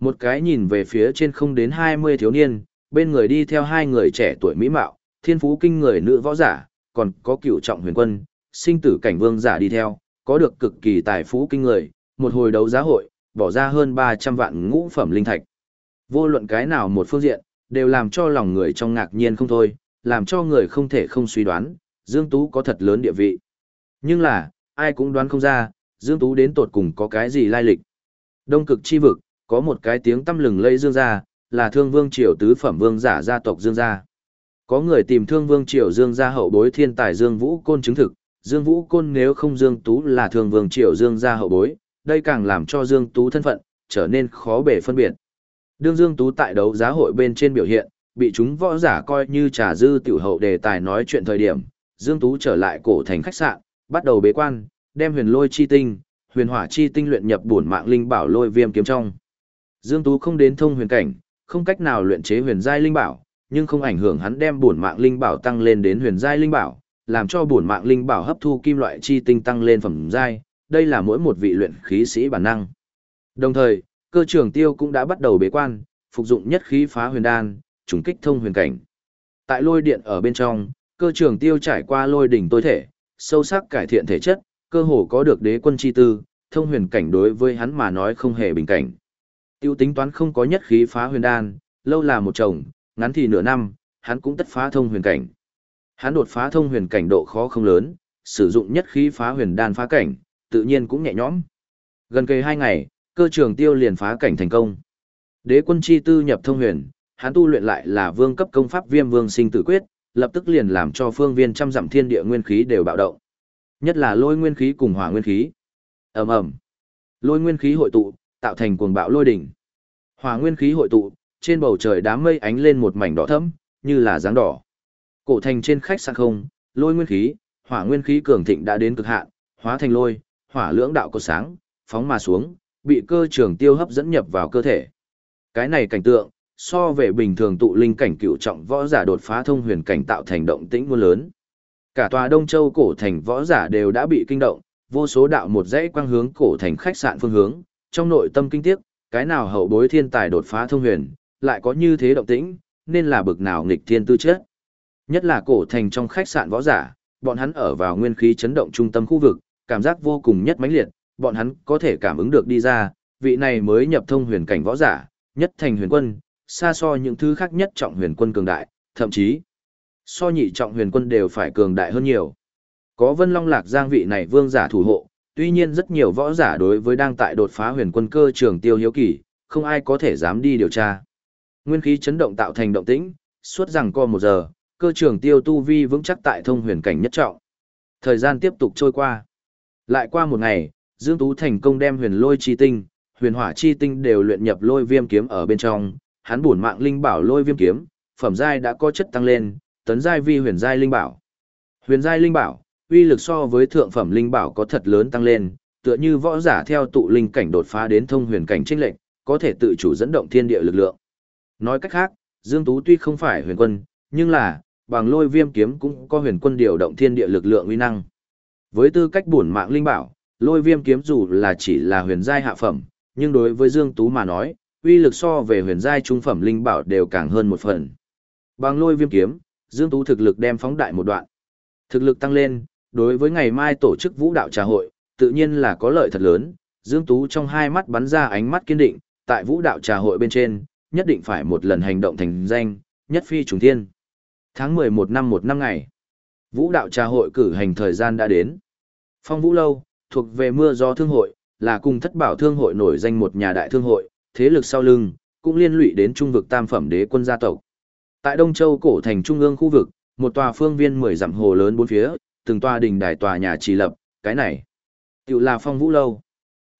S1: Một cái nhìn về phía trên không đến 20 thiếu niên, bên người đi theo hai người trẻ tuổi mỹ mạo, thiên phú kinh người nữ võ giả, còn có cựu trọng huyền quân, sinh tử cảnh vương giả đi theo, có được cực kỳ tài phú kinh người,
S2: một hồi đấu giá hội, bỏ ra hơn 300 vạn ngũ phẩm linh thạch. Vô luận cái nào một phương diện, đều làm cho lòng người trong ngạc nhiên không thôi, làm cho người không thể không suy đoán, Dương Tú có thật lớn địa vị. Nhưng là, ai cũng đoán không ra, Dương Tú đến tột cùng có cái gì lai lịch. Đông cực chi vực, có một cái tiếng tâm lừng lây Dương gia, là thương vương triều tứ phẩm vương giả gia tộc Dương gia. Có người tìm thương vương triều Dương gia hậu bối thiên tài Dương Vũ Côn chứng thực, Dương Vũ Côn nếu không Dương Tú là thương vương triều Dương gia hậu bối, đây càng làm cho Dương Tú thân phận, trở nên khó bể phân biệt. Đương Dương Tú tại đấu giá hội bên trên biểu hiện, bị chúng võ giả coi như trà dư tiểu hậu đề tài nói chuyện thời điểm, Dương Tú trở lại cổ thành khách sạn, bắt đầu bế quan, đem huyền lôi chi tinh, huyền hỏa chi tinh luyện nhập bổn mạng linh bảo lôi viêm kiếm trong. Dương Tú không đến thông huyền cảnh, không cách nào luyện chế huyền giai linh bảo, nhưng không ảnh hưởng hắn đem bổn mạng linh bảo tăng lên đến huyền giai linh bảo, làm cho bổn mạng linh bảo hấp thu kim loại chi tinh tăng lên phẩm giai, đây là mỗi một vị luyện khí sĩ bản năng. Đồng thời, cơ trưởng tiêu cũng đã bắt đầu bế quan, phục dụng nhất khí phá huyền đan, trùng kích thông huyền cảnh. Tại lôi điện ở bên trong, cơ trưởng tiêu trải qua lôi đỉnh tối thể, sâu sắc cải thiện thể chất, cơ hồ có được đế quân chi tư, thông huyền cảnh đối với hắn mà nói không hề bình cảnh. Tiêu tính toán không có nhất khí phá huyền đan, lâu là một chồng, ngắn thì nửa năm, hắn cũng tất phá thông huyền cảnh. Hắn đột phá thông huyền cảnh độ khó không lớn, sử dụng nhất khí phá huyền đan phá cảnh, tự nhiên cũng nhẹ nhõm. Gần kề hai ngày, cơ trường tiêu liền phá cảnh thành công. Đế quân chi tư nhập thông huyền, hắn tu luyện lại là vương cấp công pháp viêm vương sinh tử quyết, lập tức liền làm cho phương viên trăm dặm thiên địa nguyên khí đều bạo động. Nhất là lôi nguyên khí cùng hỏa nguyên khí. Ầm ầm. Lôi nguyên khí hội tụ, tạo thành cuồng bạo lôi đỉnh. Hỏa nguyên khí hội tụ, trên bầu trời đám mây ánh lên một mảnh đỏ thẫm, như là dáng đỏ. Cổ thành trên khách sạn không, lôi nguyên khí, hỏa nguyên khí cường thịnh đã đến cực hạn, hóa thành lôi, hỏa lưỡng đạo cột sáng, phóng mà xuống, bị cơ trường tiêu hấp dẫn nhập vào cơ thể. Cái này cảnh tượng, so về bình thường tụ linh cảnh cựu trọng võ giả đột phá thông huyền cảnh tạo thành động tĩnh muôn lớn. Cả tòa Đông Châu cổ thành võ giả đều đã bị kinh động, vô số đạo một dãy quang hướng cổ thành khách sạn phương hướng, trong nội tâm kinh tiếc, cái nào hậu bối thiên tài đột phá thông huyền, lại có như thế động tĩnh, nên là bực nào nghịch thiên tư chất. Nhất là cổ thành trong khách sạn võ giả, bọn hắn ở vào nguyên khí chấn động trung tâm khu vực, cảm giác vô cùng nhất mãnh liệt, bọn hắn có thể cảm ứng được đi ra, vị này mới nhập thông huyền cảnh võ giả, nhất thành huyền quân, xa so những thứ khác nhất trọng huyền quân cường đại, thậm chí so nhị trọng huyền quân đều phải cường đại hơn nhiều. Có Vân Long Lạc Giang vị này vương giả thủ hộ, tuy nhiên rất nhiều võ giả đối với đang tại đột phá huyền quân cơ trường tiêu hiếu kỳ, không ai có thể dám đi điều tra. Nguyên khí chấn động tạo thành động tĩnh, suốt rằng co một giờ, cơ trường tiêu tu vi vững chắc tại thông huyền cảnh nhất trọng. Thời gian tiếp tục trôi qua. Lại qua một ngày, Dương Tú thành công đem huyền lôi chi tinh, huyền hỏa chi tinh đều luyện nhập lôi viêm kiếm ở bên trong, hắn bổn mạng linh bảo lôi viêm kiếm, phẩm giai đã có chất tăng lên, tấn giai vi huyền giai linh bảo. Huyền giai linh bảo, uy lực so với thượng phẩm linh bảo có thật lớn tăng lên, tựa như võ giả theo tụ linh cảnh đột phá đến thông huyền cảnh chênh lệnh, có thể tự chủ dẫn động thiên địa lực lượng. Nói cách khác, Dương Tú tuy không phải huyền quân, nhưng là, bằng lôi viêm kiếm cũng có huyền quân điều động thiên địa lực lượng uy năng. Với tư cách bổn mạng linh bảo, lôi viêm kiếm dù là chỉ là huyền giai hạ phẩm, nhưng đối với Dương Tú mà nói, uy lực so về huyền giai trung phẩm linh bảo đều càng hơn một phần. Bằng lôi viêm kiếm, Dương Tú thực lực đem phóng đại một đoạn. Thực lực tăng lên, đối với ngày mai tổ chức vũ đạo trà hội, tự nhiên là có lợi thật lớn. Dương Tú trong hai mắt bắn ra ánh mắt kiên định, tại vũ đạo trà hội bên trên, nhất định phải một lần hành động thành danh, nhất phi trùng thiên. Tháng 11 năm một năm ngày, vũ đạo trà hội cử hành thời gian đã đến. Phong Vũ Lâu, thuộc về mưa gió thương hội, là cùng thất bảo thương hội nổi danh một nhà đại thương hội, thế lực sau lưng, cũng liên lụy đến trung vực tam phẩm đế quân gia tộc. Tại Đông Châu cổ thành trung ương khu vực, một tòa phương viên mười dặm hồ lớn bốn phía, từng tòa đình đài tòa nhà trì lập, cái này, tự là Phong Vũ Lâu.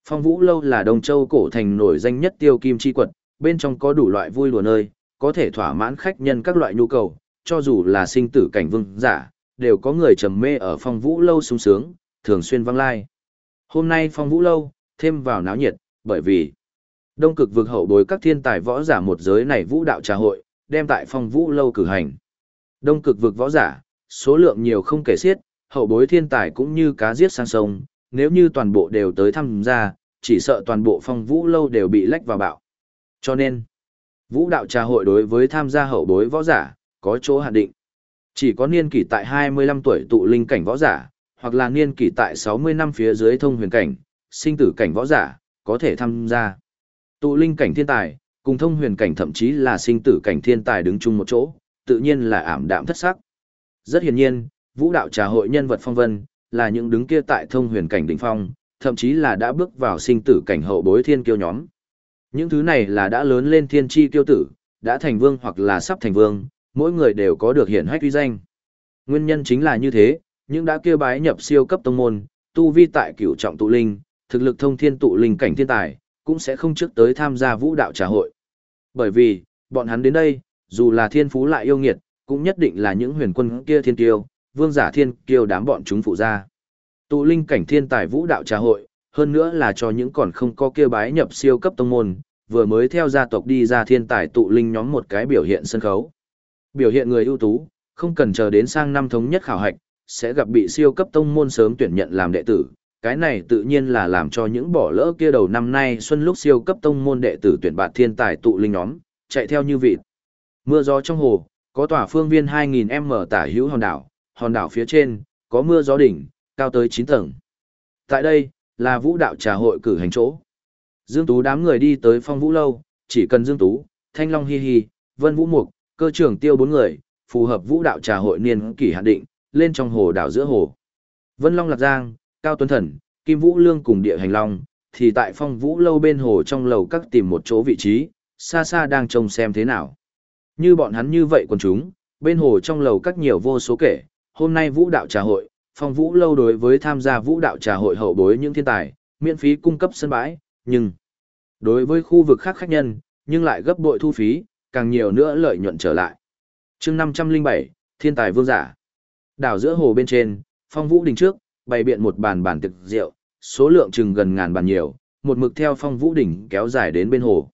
S2: Phong Vũ Lâu là Đông Châu cổ thành nổi danh nhất tiêu kim chi quật, bên trong có đủ loại vui đùa nơi, có thể thỏa mãn khách nhân các loại nhu cầu, cho dù là sinh tử cảnh vương giả, đều có người trầm mê ở Phong Vũ Lâu sung sướng, thường xuyên văng lai. Hôm nay Phong Vũ Lâu, thêm vào náo nhiệt, bởi vì Đông cực vực hậu bối các thiên tài võ giả một giới này vũ đạo trà hội, đem tại Phong Vũ Lâu cử hành. Đông cực vực võ giả, số lượng nhiều không kể xiết, hậu bối thiên tài cũng như cá giết sang sông, nếu như toàn bộ đều tới tham gia, chỉ sợ toàn bộ Phong Vũ Lâu đều bị lách vào bạo. Cho nên, vũ đạo trà hội đối với tham gia hậu bối võ giả, có chỗ hạn định. Chỉ có niên kỷ tại 25 tuổi tụ linh cảnh võ giả, hoặc là niên kỷ tại 60 năm phía dưới thông huyền cảnh, sinh tử cảnh võ giả, có thể tham gia. Tụ linh cảnh thiên tài, cùng thông huyền cảnh thậm chí là sinh tử cảnh thiên tài đứng chung một chỗ, tự nhiên là ảm đạm thất sắc. Rất hiển nhiên, vũ đạo trà hội nhân vật phong vân, là những đứng kia tại thông huyền cảnh đỉnh phong, thậm chí là đã bước vào sinh tử cảnh hậu bối thiên kiêu nhóm. Những thứ này là đã lớn lên thiên chi kiêu tử, đã thành vương hoặc là sắp thành vương, mỗi người đều có được hiển hách uy danh. Nguyên nhân chính là như thế, những đã kêu bái nhập siêu cấp tông môn, tu vi tại cửu trọng tụ linh, thực lực thông thiên tụ linh cảnh thiên tài, cũng sẽ không trước tới tham gia vũ đạo trà hội. Bởi vì, bọn hắn đến đây, dù là thiên phú lại yêu nghiệt, cũng nhất định là những huyền quân kia thiên kiêu, vương giả thiên kiêu đám bọn chúng phụ ra. Tụ linh cảnh thiên tài vũ đạo trà hội, hơn nữa là cho những còn không có kia bái nhập siêu cấp tông môn, vừa mới theo gia tộc đi ra thiên tài tụ linh nhóm một cái biểu hiện sân khấu. Biểu hiện người ưu tú, không cần chờ đến sang năm thống nhất khảo hạch, sẽ gặp bị siêu cấp tông môn sớm tuyển nhận làm đệ tử. Cái này tự nhiên là làm cho những bỏ lỡ kia đầu năm nay xuân lúc siêu cấp tông môn đệ tử tuyển bạt thiên tài tụ linh nhóm, chạy theo như vịt. Mưa gió trong hồ, có tòa phương viên 2000m tả hữu hòn đảo, hòn đảo phía trên, có mưa gió đỉnh, cao tới 9 tầng. Tại đây, là vũ đạo trà hội cử hành chỗ. Dương Tú đám người đi tới phong vũ lâu, chỉ cần Dương Tú, Thanh Long Hi Hi, Vân Vũ Mục, cơ trưởng tiêu bốn người, phù hợp vũ đạo trà hội niên kỷ hạn định, lên trong hồ đảo giữa hồ. Vân Long Lạc Giang, Cao Tuấn Thần, Kim Vũ Lương cùng địa hành long, thì tại phong vũ lâu bên hồ trong lầu các tìm một chỗ vị trí, xa xa đang trông xem thế nào. Như bọn hắn như vậy còn chúng, bên hồ trong lầu các nhiều vô số kể, hôm nay vũ đạo trà hội, phong vũ lâu đối với tham gia vũ đạo trà hội hậu bối những thiên tài, miễn phí cung cấp sân bãi, nhưng đối với khu vực khác khách nhân, nhưng lại gấp bội thu phí, càng nhiều nữa lợi nhuận trở lại. chương 507, Thiên tài vương giả. Đảo giữa hồ bên trên, phong vũ đình trước, bày biện một bàn bàn thực rượu, số lượng chừng gần ngàn bàn nhiều, một mực theo phong vũ đỉnh kéo dài đến bên hồ.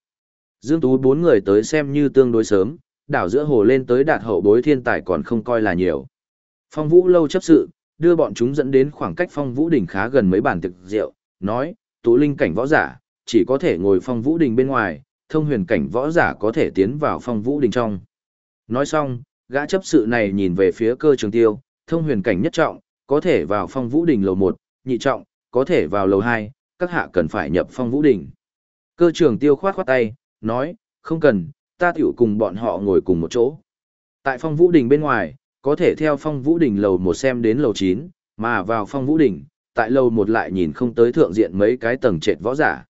S2: Dương Tú bốn người tới xem như tương đối sớm, đảo giữa hồ lên tới đạt hậu bối thiên tài còn không coi là nhiều. Phong vũ lâu chấp sự, đưa bọn chúng dẫn đến khoảng cách phong vũ đỉnh khá gần mấy bàn thực rượu, nói, tụ linh cảnh võ giả, chỉ có thể ngồi phong vũ đỉnh bên ngoài, thông huyền cảnh võ giả có thể tiến vào phong vũ đỉnh trong. Nói xong, gã chấp sự này nhìn về phía cơ trường tiêu, thông huyền cảnh nhất trọng, có thể vào phong vũ đỉnh lầu 1, nhị trọng, có thể vào lầu 2, các hạ cần phải nhập phong vũ đỉnh. Cơ trường tiêu khoát khoát tay, nói, không cần, ta tiểu cùng bọn họ ngồi cùng một chỗ. Tại phong vũ đỉnh bên ngoài, có thể theo phong vũ đỉnh lầu 1 xem đến lầu 9, mà vào phong vũ đỉnh, tại lầu 1 lại nhìn không tới thượng diện mấy cái tầng trệt võ giả.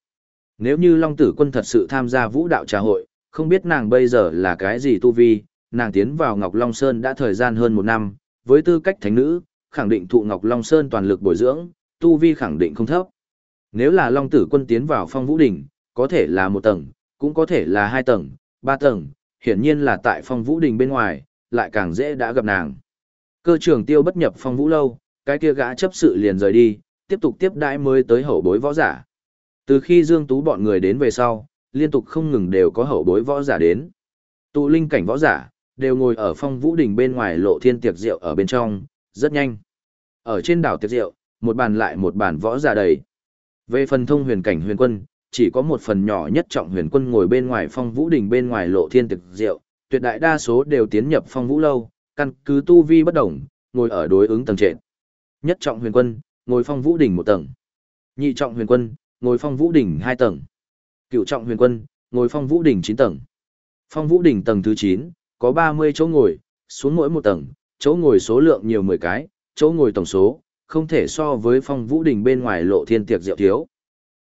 S2: Nếu như Long Tử Quân thật sự tham gia vũ đạo trà hội, không biết nàng bây giờ là cái gì tu vi, nàng tiến vào Ngọc Long Sơn đã thời gian hơn một năm, với tư cách thánh nữ, khẳng định thụ Ngọc Long Sơn toàn lực bồi dưỡng, tu vi khẳng định không thấp. Nếu là Long Tử Quân tiến vào phong vũ đỉnh, có thể là một tầng, cũng có thể là hai tầng, ba tầng, hiển nhiên là tại phong vũ đỉnh bên ngoài, lại càng dễ đã gặp nàng. Cơ trưởng tiêu bất nhập phong vũ lâu, cái kia gã chấp sự liền rời đi, tiếp tục tiếp đãi mới tới hậu bối võ giả. Từ khi Dương Tú bọn người đến về sau, liên tục không ngừng đều có hậu bối võ giả đến. Tụ linh cảnh võ giả, đều ngồi ở phong vũ đỉnh bên ngoài lộ thiên tiệc rượu ở bên trong, rất nhanh. Ở trên đảo tiệc rượu, một bàn lại một bàn võ giả đầy. Về phần thông huyền cảnh huyền quân, chỉ có một phần nhỏ nhất trọng huyền quân ngồi bên ngoài phong vũ đỉnh bên ngoài lộ thiên tiệc rượu, tuyệt đại đa số đều tiến nhập phong vũ lâu, căn cứ tu vi bất đồng, ngồi ở đối ứng tầng trệt. Nhất trọng huyền quân, ngồi phong vũ đỉnh một tầng. Nhị trọng huyền quân, ngồi phong vũ đỉnh hai tầng. cửu trọng huyền quân, ngồi phong vũ đỉnh chín tầng. Phong vũ đỉnh tầng thứ chín có ba mươi chỗ ngồi, xuống mỗi một tầng, chỗ ngồi số lượng nhiều mười cái, chỗ ngồi tổng số, không thể so với phong vũ đình bên ngoài lộ thiên tiệc rượu thiếu.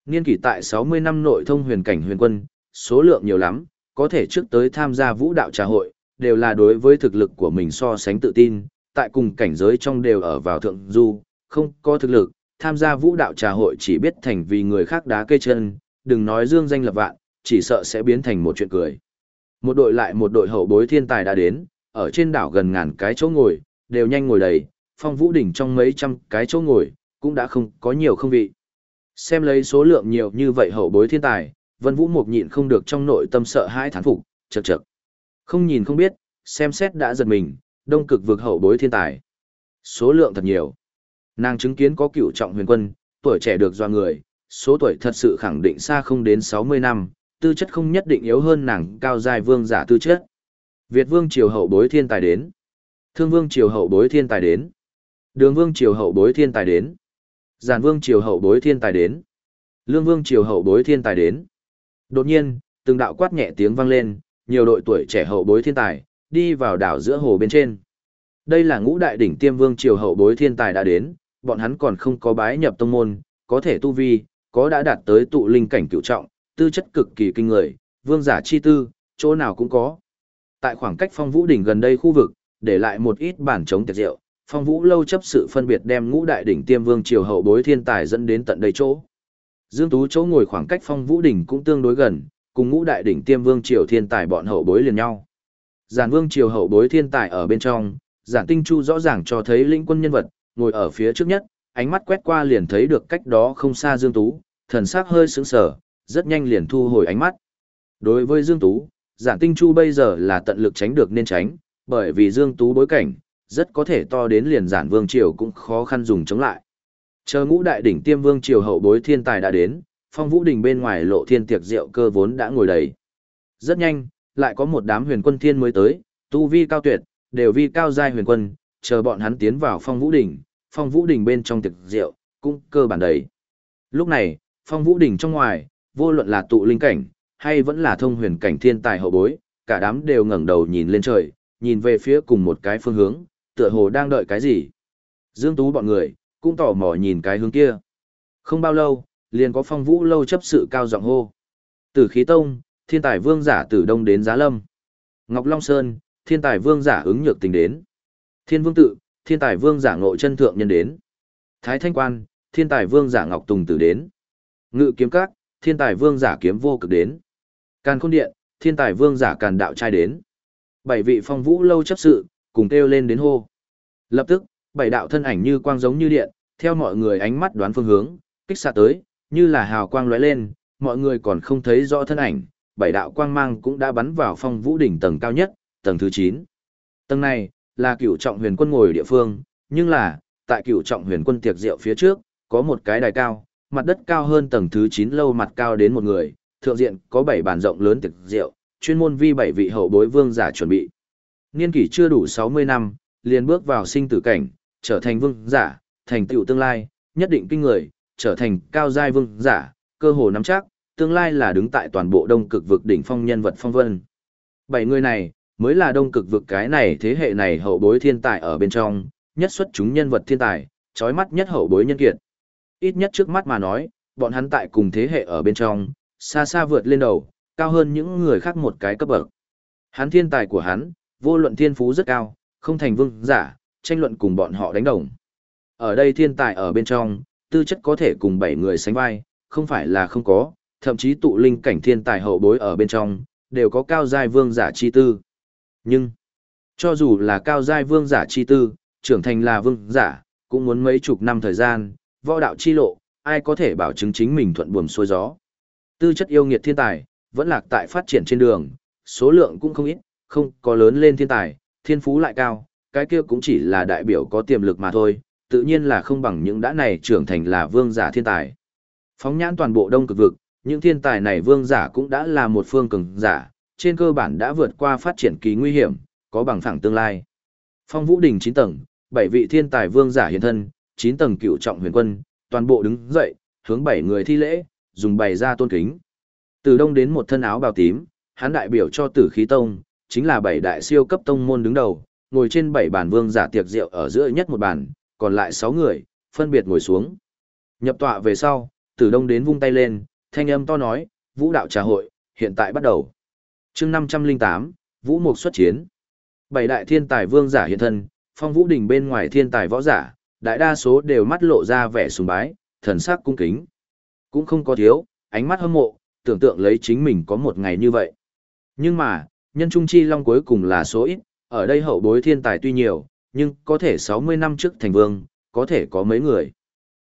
S2: Niên kỷ tại sáu mươi năm nội thông huyền cảnh huyền quân, số lượng nhiều lắm, có thể trước tới tham gia vũ đạo trà hội, đều là đối với thực lực của mình so sánh tự tin, tại cùng cảnh giới trong đều ở vào thượng du, không có thực lực, tham gia vũ đạo trà hội chỉ biết thành vì người khác đá cây chân, đừng nói dương danh lập vạn, chỉ sợ sẽ biến thành một chuyện cười. Một đội lại một đội hậu bối thiên tài đã đến, ở trên đảo gần ngàn cái chỗ ngồi, đều nhanh ngồi đầy, phong vũ đỉnh trong mấy trăm cái chỗ ngồi, cũng đã không có nhiều không vị. Xem lấy số lượng nhiều như vậy hậu bối thiên tài, Vân Vũ Mục nhịn không được trong nội tâm sợ hãi thán phục, chậc chậc. Không nhìn không biết, xem xét đã giật mình, đông cực vực hậu bối thiên tài. Số lượng thật nhiều. Nàng chứng kiến có cựu trọng huyền quân, tuổi trẻ được do người, số tuổi thật sự khẳng định xa không đến 60 năm, tư chất không nhất định yếu hơn nàng cao giai vương giả tư chất. Việt vương triều hậu bối thiên tài đến. Thương vương triều hậu bối thiên tài đến. Đường vương triều hậu bối thiên tài đến. Giản vương triều hậu bối thiên tài đến.
S1: Lương Vương triều hậu bối thiên tài đến. Đột nhiên, từng đạo quát nhẹ tiếng vang lên, nhiều đội tuổi trẻ hậu bối thiên tài, đi vào đảo giữa hồ bên trên. Đây là ngũ đại đỉnh tiêm vương triều hậu bối thiên tài đã đến, bọn hắn còn không có bái nhập tông môn, có thể tu vi, có đã đạt tới tụ linh cảnh cửu trọng, tư chất cực kỳ kinh người, vương giả chi tư, chỗ nào cũng có. Tại khoảng cách phong vũ đỉnh gần đây khu vực, để lại một ít bản chống tiệc rượu, phong vũ lâu chấp sự phân biệt đem ngũ đại đỉnh tiêm vương triều hậu bối thiên tài dẫn đến tận đây chỗ. Dương Tú chỗ ngồi khoảng cách phong vũ đỉnh cũng tương đối gần, cùng ngũ đại đỉnh tiêm vương triều thiên tài bọn hậu bối liền nhau. Giản vương triều hậu bối thiên tài ở bên trong, giản tinh chu rõ ràng cho thấy lĩnh quân nhân vật, ngồi ở phía trước nhất, ánh mắt quét qua liền thấy được cách đó không xa Dương Tú, thần sắc hơi sững sờ, rất nhanh liền thu hồi ánh mắt. Đối với Dương Tú, giản tinh chu bây giờ là tận lực tránh được nên tránh, bởi vì Dương Tú bối cảnh, rất có thể to đến liền giản vương triều cũng khó khăn dùng chống lại. Chờ ngũ đại đỉnh tiêm vương triều hậu bối thiên tài đã đến, phong vũ đình bên ngoài lộ thiên tiệc rượu cơ vốn đã ngồi đầy. Rất nhanh, lại có một đám huyền quân thiên mới tới, tu vi cao tuyệt, đều vi cao giai huyền quân, chờ bọn hắn tiến vào phong vũ đình, phong vũ đình bên trong tiệc rượu, cũng cơ bản đầy. Lúc này, phong vũ đình trong ngoài, vô luận là tụ linh cảnh, hay vẫn là thông huyền cảnh thiên tài hậu bối, cả đám đều ngẩng đầu nhìn lên trời, nhìn về phía cùng một cái phương hướng, tựa hồ đang đợi cái gì. Dương Tú bọn người, cũng tò mò nhìn cái hướng kia. Không bao lâu, liền có phong vũ lâu chấp sự cao giọng hô. Tử khí tông, thiên tài vương giả tử đông đến giá lâm. Ngọc Long Sơn, thiên tài vương giả ứng nhược tình đến. Thiên vương tự, thiên tài vương giả ngộ chân thượng nhân đến. Thái thanh quan, thiên tài vương giả ngọc tùng tử đến. Ngự kiếm các, thiên tài vương giả kiếm vô cực đến. Càn khôn điện, thiên tài vương giả càn đạo trai đến. Bảy vị phong vũ lâu chấp sự, cùng kêu lên đến hô. Lập tức, bảy đạo thân ảnh như quang giống như điện, theo mọi người ánh mắt đoán phương hướng, kích xạ tới, như là hào quang lóe lên, mọi người còn không thấy rõ thân ảnh, bảy đạo quang mang cũng đã bắn vào phong vũ đỉnh tầng cao nhất, tầng thứ 9. Tầng này, là cựu trọng huyền quân ngồi địa phương, nhưng là, tại cựu trọng huyền quân tiệc rượu phía trước, có một cái đài cao, mặt đất cao hơn tầng thứ 9 lâu mặt cao đến một người, thượng diện có bảy bàn rộng lớn tiệc rượu, chuyên môn vi bảy vị hậu bối vương giả chuẩn bị. Niên kỷ chưa đủ 60 năm, liền bước vào sinh tử cảnh, trở thành vương giả, thành tựu tương lai, nhất định kinh người, trở thành cao giai vương giả, cơ hồ nắm chắc, tương lai là đứng tại toàn bộ đông cực vực đỉnh phong nhân vật phong vân. Bảy người này, mới là đông cực vực cái này thế hệ này hậu bối thiên tài ở bên trong, nhất xuất chúng nhân vật thiên tài, chói mắt nhất hậu bối nhân kiệt. Ít nhất trước mắt mà nói, bọn hắn tại cùng thế hệ ở bên trong, xa xa vượt lên đầu, cao hơn những người khác một cái cấp bậc. Hắn thiên tài của hắn, vô luận thiên phú rất cao, không thành vương giả, tranh luận cùng bọn họ đánh đồng. Ở đây thiên tài ở bên trong, tư chất có thể cùng bảy người sánh vai, không phải là không có, thậm chí tụ linh cảnh thiên tài hậu bối ở bên trong, đều có cao giai vương giả chi tư. Nhưng, cho dù là cao giai vương giả chi tư, trưởng thành là vương giả, cũng muốn mấy chục năm thời gian, võ đạo chi lộ, ai có thể bảo chứng chính mình thuận buồm xuôi gió. Tư chất yêu nghiệt thiên tài, vẫn lạc tại phát triển trên đường, số lượng cũng không ít, không có lớn lên thiên tài, thiên phú lại cao, cái kia cũng chỉ là đại biểu có tiềm lực mà thôi, tự nhiên là không bằng những đã này trưởng thành là vương giả thiên tài. Phóng nhãn toàn bộ đông cực vực, những thiên tài này vương giả cũng đã là một phương cường giả, trên cơ bản đã vượt qua phát triển kỳ nguy hiểm, có bằng phẳng tương lai. Phong Vũ đỉnh 9 tầng, 7 vị thiên tài vương giả hiện thân, 9 tầng cựu trọng huyền quân, toàn bộ đứng dậy, hướng bảy người thi lễ, dùng bày ra tôn kính. Từ đông đến một thân áo bào tím, hắn đại biểu cho Tử Khí Tông, chính là bảy đại siêu cấp tông môn đứng đầu, ngồi trên bảy bàn vương giả tiệc rượu ở giữa nhất một bàn, còn lại sáu người, phân biệt ngồi xuống. Nhập tọa về sau, Từ đông đến vung tay lên, thanh âm to nói, vũ đạo trà hội, hiện tại bắt đầu. chương 508, Vũ Mục xuất chiến. Bảy đại thiên tài vương giả hiện thân, phong vũ đỉnh bên ngoài thiên tài võ giả, đại đa số đều mắt lộ ra vẻ sùng bái, thần sắc cung kính. Cũng không có thiếu, ánh mắt hâm mộ, tưởng tượng lấy chính mình có một ngày như vậy. Nhưng mà, nhân trung chi long cuối cùng là số ít, ở đây hậu bối thiên tài tuy nhiều, nhưng có thể 60 năm trước thành vương, có thể có mấy người.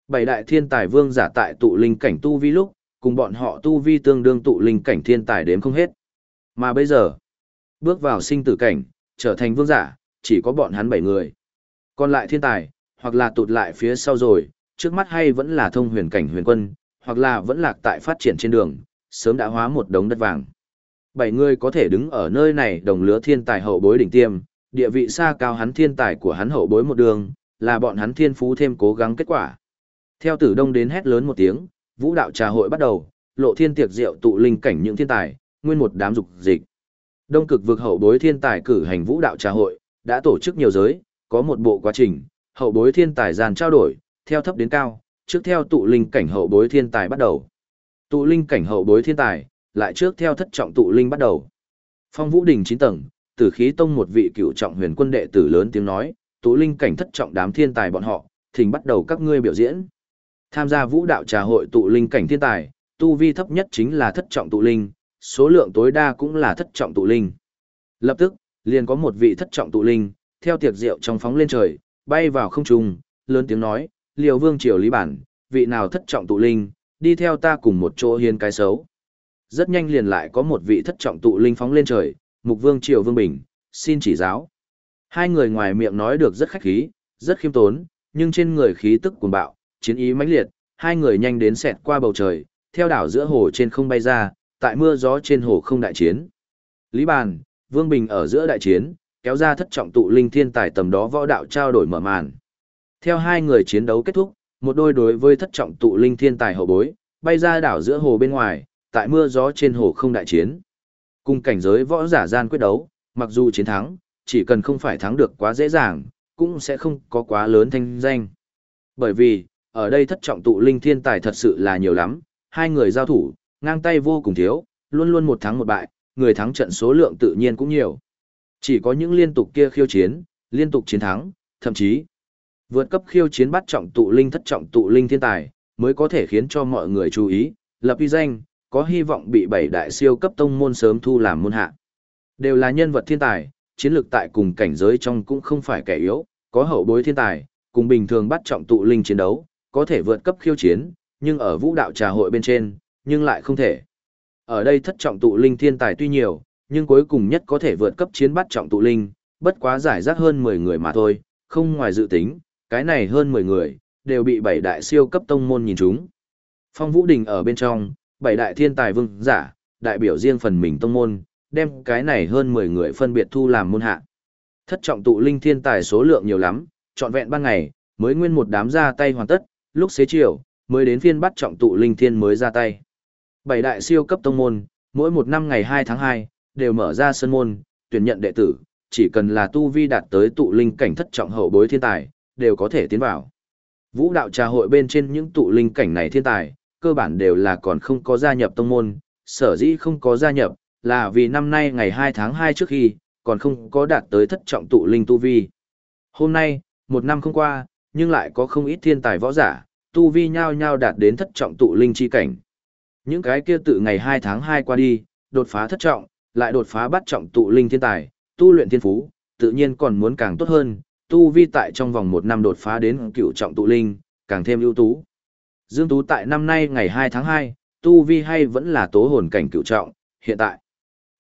S1: Bảy đại thiên tài vương giả tại tụ linh cảnh tu vi lúc, cùng bọn họ tu vi tương đương tụ linh cảnh thiên tài đếm không hết. Mà bây giờ, bước vào sinh tử cảnh, trở thành vương giả, chỉ có bọn hắn bảy người. Còn lại thiên tài, hoặc là tụt lại phía sau rồi, trước mắt hay vẫn là thông huyền cảnh huyền quân, hoặc là vẫn lạc tại phát triển trên đường, sớm đã hóa một đống đất vàng. Bảy người có thể đứng ở nơi này đồng lứa thiên tài hậu bối đỉnh tiêm, địa vị xa cao hắn thiên tài của hắn hậu bối một đường, là bọn hắn thiên phú thêm cố gắng kết quả. Theo tử đông đến hét lớn một tiếng,
S2: vũ đạo trà hội bắt đầu, lộ thiên tiệc rượu tụ linh cảnh những thiên tài, nguyên một đám dục dịch. Đông cực vực hậu bối thiên tài cử hành vũ đạo trà hội, đã tổ chức nhiều giới, có một bộ quá trình, hậu bối thiên tài dàn trao đổi, theo thấp đến cao, trước theo tụ linh cảnh hậu bối thiên tài bắt đầu. Tụ linh cảnh hậu bối thiên tài, lại trước theo thất trọng tụ linh bắt đầu. Phong Vũ Đình 9 tầng, Tử Khí Tông một vị cựu trọng huyền quân đệ tử lớn tiếng nói, tụ linh cảnh thất trọng đám thiên tài bọn họ, thỉnh bắt đầu các ngươi biểu diễn. Tham gia vũ đạo trà hội tụ linh cảnh thiên tài, tu vi thấp nhất chính là thất trọng tụ linh, số lượng tối đa cũng là thất trọng tụ linh. Lập tức, liền có một vị thất trọng tụ linh, theo tiệc rượu trong phóng lên trời, bay vào không trung, lớn tiếng nói, liều vương triều lý bản, vị nào thất trọng tụ linh, đi theo ta cùng một chỗ hiên cái xấu. Rất nhanh liền lại có một vị thất trọng tụ linh phóng lên trời, mục vương triều vương bình, xin chỉ giáo. Hai người ngoài miệng nói được rất khách khí, rất khiêm tốn, nhưng trên người khí tức cuồng bạo, chiến ý mãnh liệt, hai người nhanh đến xẹt qua bầu trời, theo đảo giữa hồ trên không bay ra, tại mưa gió trên hồ không đại chiến. Lý Bàn, Vương Bình ở giữa đại chiến, kéo ra thất trọng tụ linh thiên tài tầm đó võ đạo trao đổi mở màn. Theo hai người chiến đấu kết thúc, một đôi đối với thất trọng tụ linh thiên tài hậu bối, bay ra đảo giữa hồ bên ngoài, tại mưa gió trên hồ không đại chiến. Cùng cảnh giới võ giả gian quyết đấu, mặc dù chiến thắng, chỉ cần không phải thắng được quá dễ dàng, cũng sẽ không có quá lớn thanh danh. Bởi vì, ở đây thất trọng tụ linh thiên tài thật sự là nhiều lắm, hai người giao thủ, ngang tay vô cùng thiếu, luôn luôn một thắng một bại, người thắng trận số lượng tự nhiên cũng nhiều. Chỉ có những liên tục kia khiêu chiến, liên tục chiến thắng, thậm chí vượt cấp khiêu chiến bắt trọng tụ linh thất trọng tụ linh thiên tài, mới có thể khiến cho mọi người chú ý, lập uy danh, có hy vọng bị bảy đại siêu cấp tông môn sớm thu làm môn hạ. Đều là nhân vật thiên tài, chiến lược tại cùng cảnh giới trong cũng không phải kẻ yếu, có hậu bối thiên tài, cùng bình thường bắt trọng tụ linh chiến đấu, có thể vượt cấp khiêu chiến, nhưng ở vũ đạo trà hội bên trên, nhưng lại không thể. Ở đây thất trọng tụ linh thiên tài tuy nhiều, nhưng cuối cùng nhất có thể vượt cấp chiến bắt trọng tụ linh, bất quá giải rác hơn 10 người mà thôi, không ngoài dự tính, cái này hơn 10 người, đều bị bảy đại siêu cấp tông môn nhìn chúng. Phong Vũ Đình ở bên trong, bảy đại thiên tài vương giả, đại biểu riêng phần mình tông môn, đem cái này hơn 10 người phân biệt thu làm môn hạ. Thất trọng tụ linh thiên tài số lượng nhiều lắm, trọn vẹn ban ngày, mới nguyên một đám ra tay hoàn tất, lúc xế chiều, mới đến phiên bắt trọng tụ linh thiên mới ra tay. Bảy đại siêu cấp tông môn, mỗi một năm ngày 2 tháng 2, đều mở ra sân môn, tuyển nhận đệ tử, chỉ cần là tu vi đạt tới tụ linh cảnh thất trọng hậu bối thiên tài, đều có thể tiến vào. Vũ đạo trà hội bên trên những tụ linh cảnh này thiên tài, cơ bản đều là còn không có gia nhập tông môn, sở dĩ không có gia nhập, là vì năm nay ngày 2 tháng 2 trước khi, còn không có đạt tới thất trọng tụ linh tu vi. Hôm nay, một năm không qua, nhưng lại có không ít thiên tài võ giả, tu vi nhau nhau đạt đến thất trọng tụ linh chi cảnh. Những cái kia tự ngày 2 tháng 2 qua đi, đột phá thất trọng, lại đột phá bắt trọng tụ linh thiên tài, tu luyện thiên phú, tự nhiên còn muốn càng tốt hơn, tu vi tại trong vòng một năm đột phá đến cựu trọng tụ linh, càng thêm ưu tú. Dương Tú tại năm nay ngày 2 tháng 2, tu vi hay vẫn là tố hồn cảnh cựu trọng, hiện tại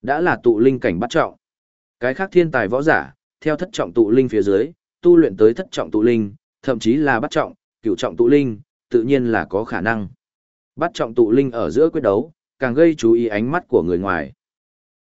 S2: đã là tụ linh cảnh bắt trọng. Cái khác thiên tài võ giả, theo thất trọng tụ linh phía dưới, tu luyện tới thất trọng tụ linh, thậm chí là bắt trọng, cựu trọng tụ linh, tự nhiên là có khả năng. Bắt trọng tụ linh ở giữa quyết đấu, càng gây chú ý ánh mắt của người ngoài.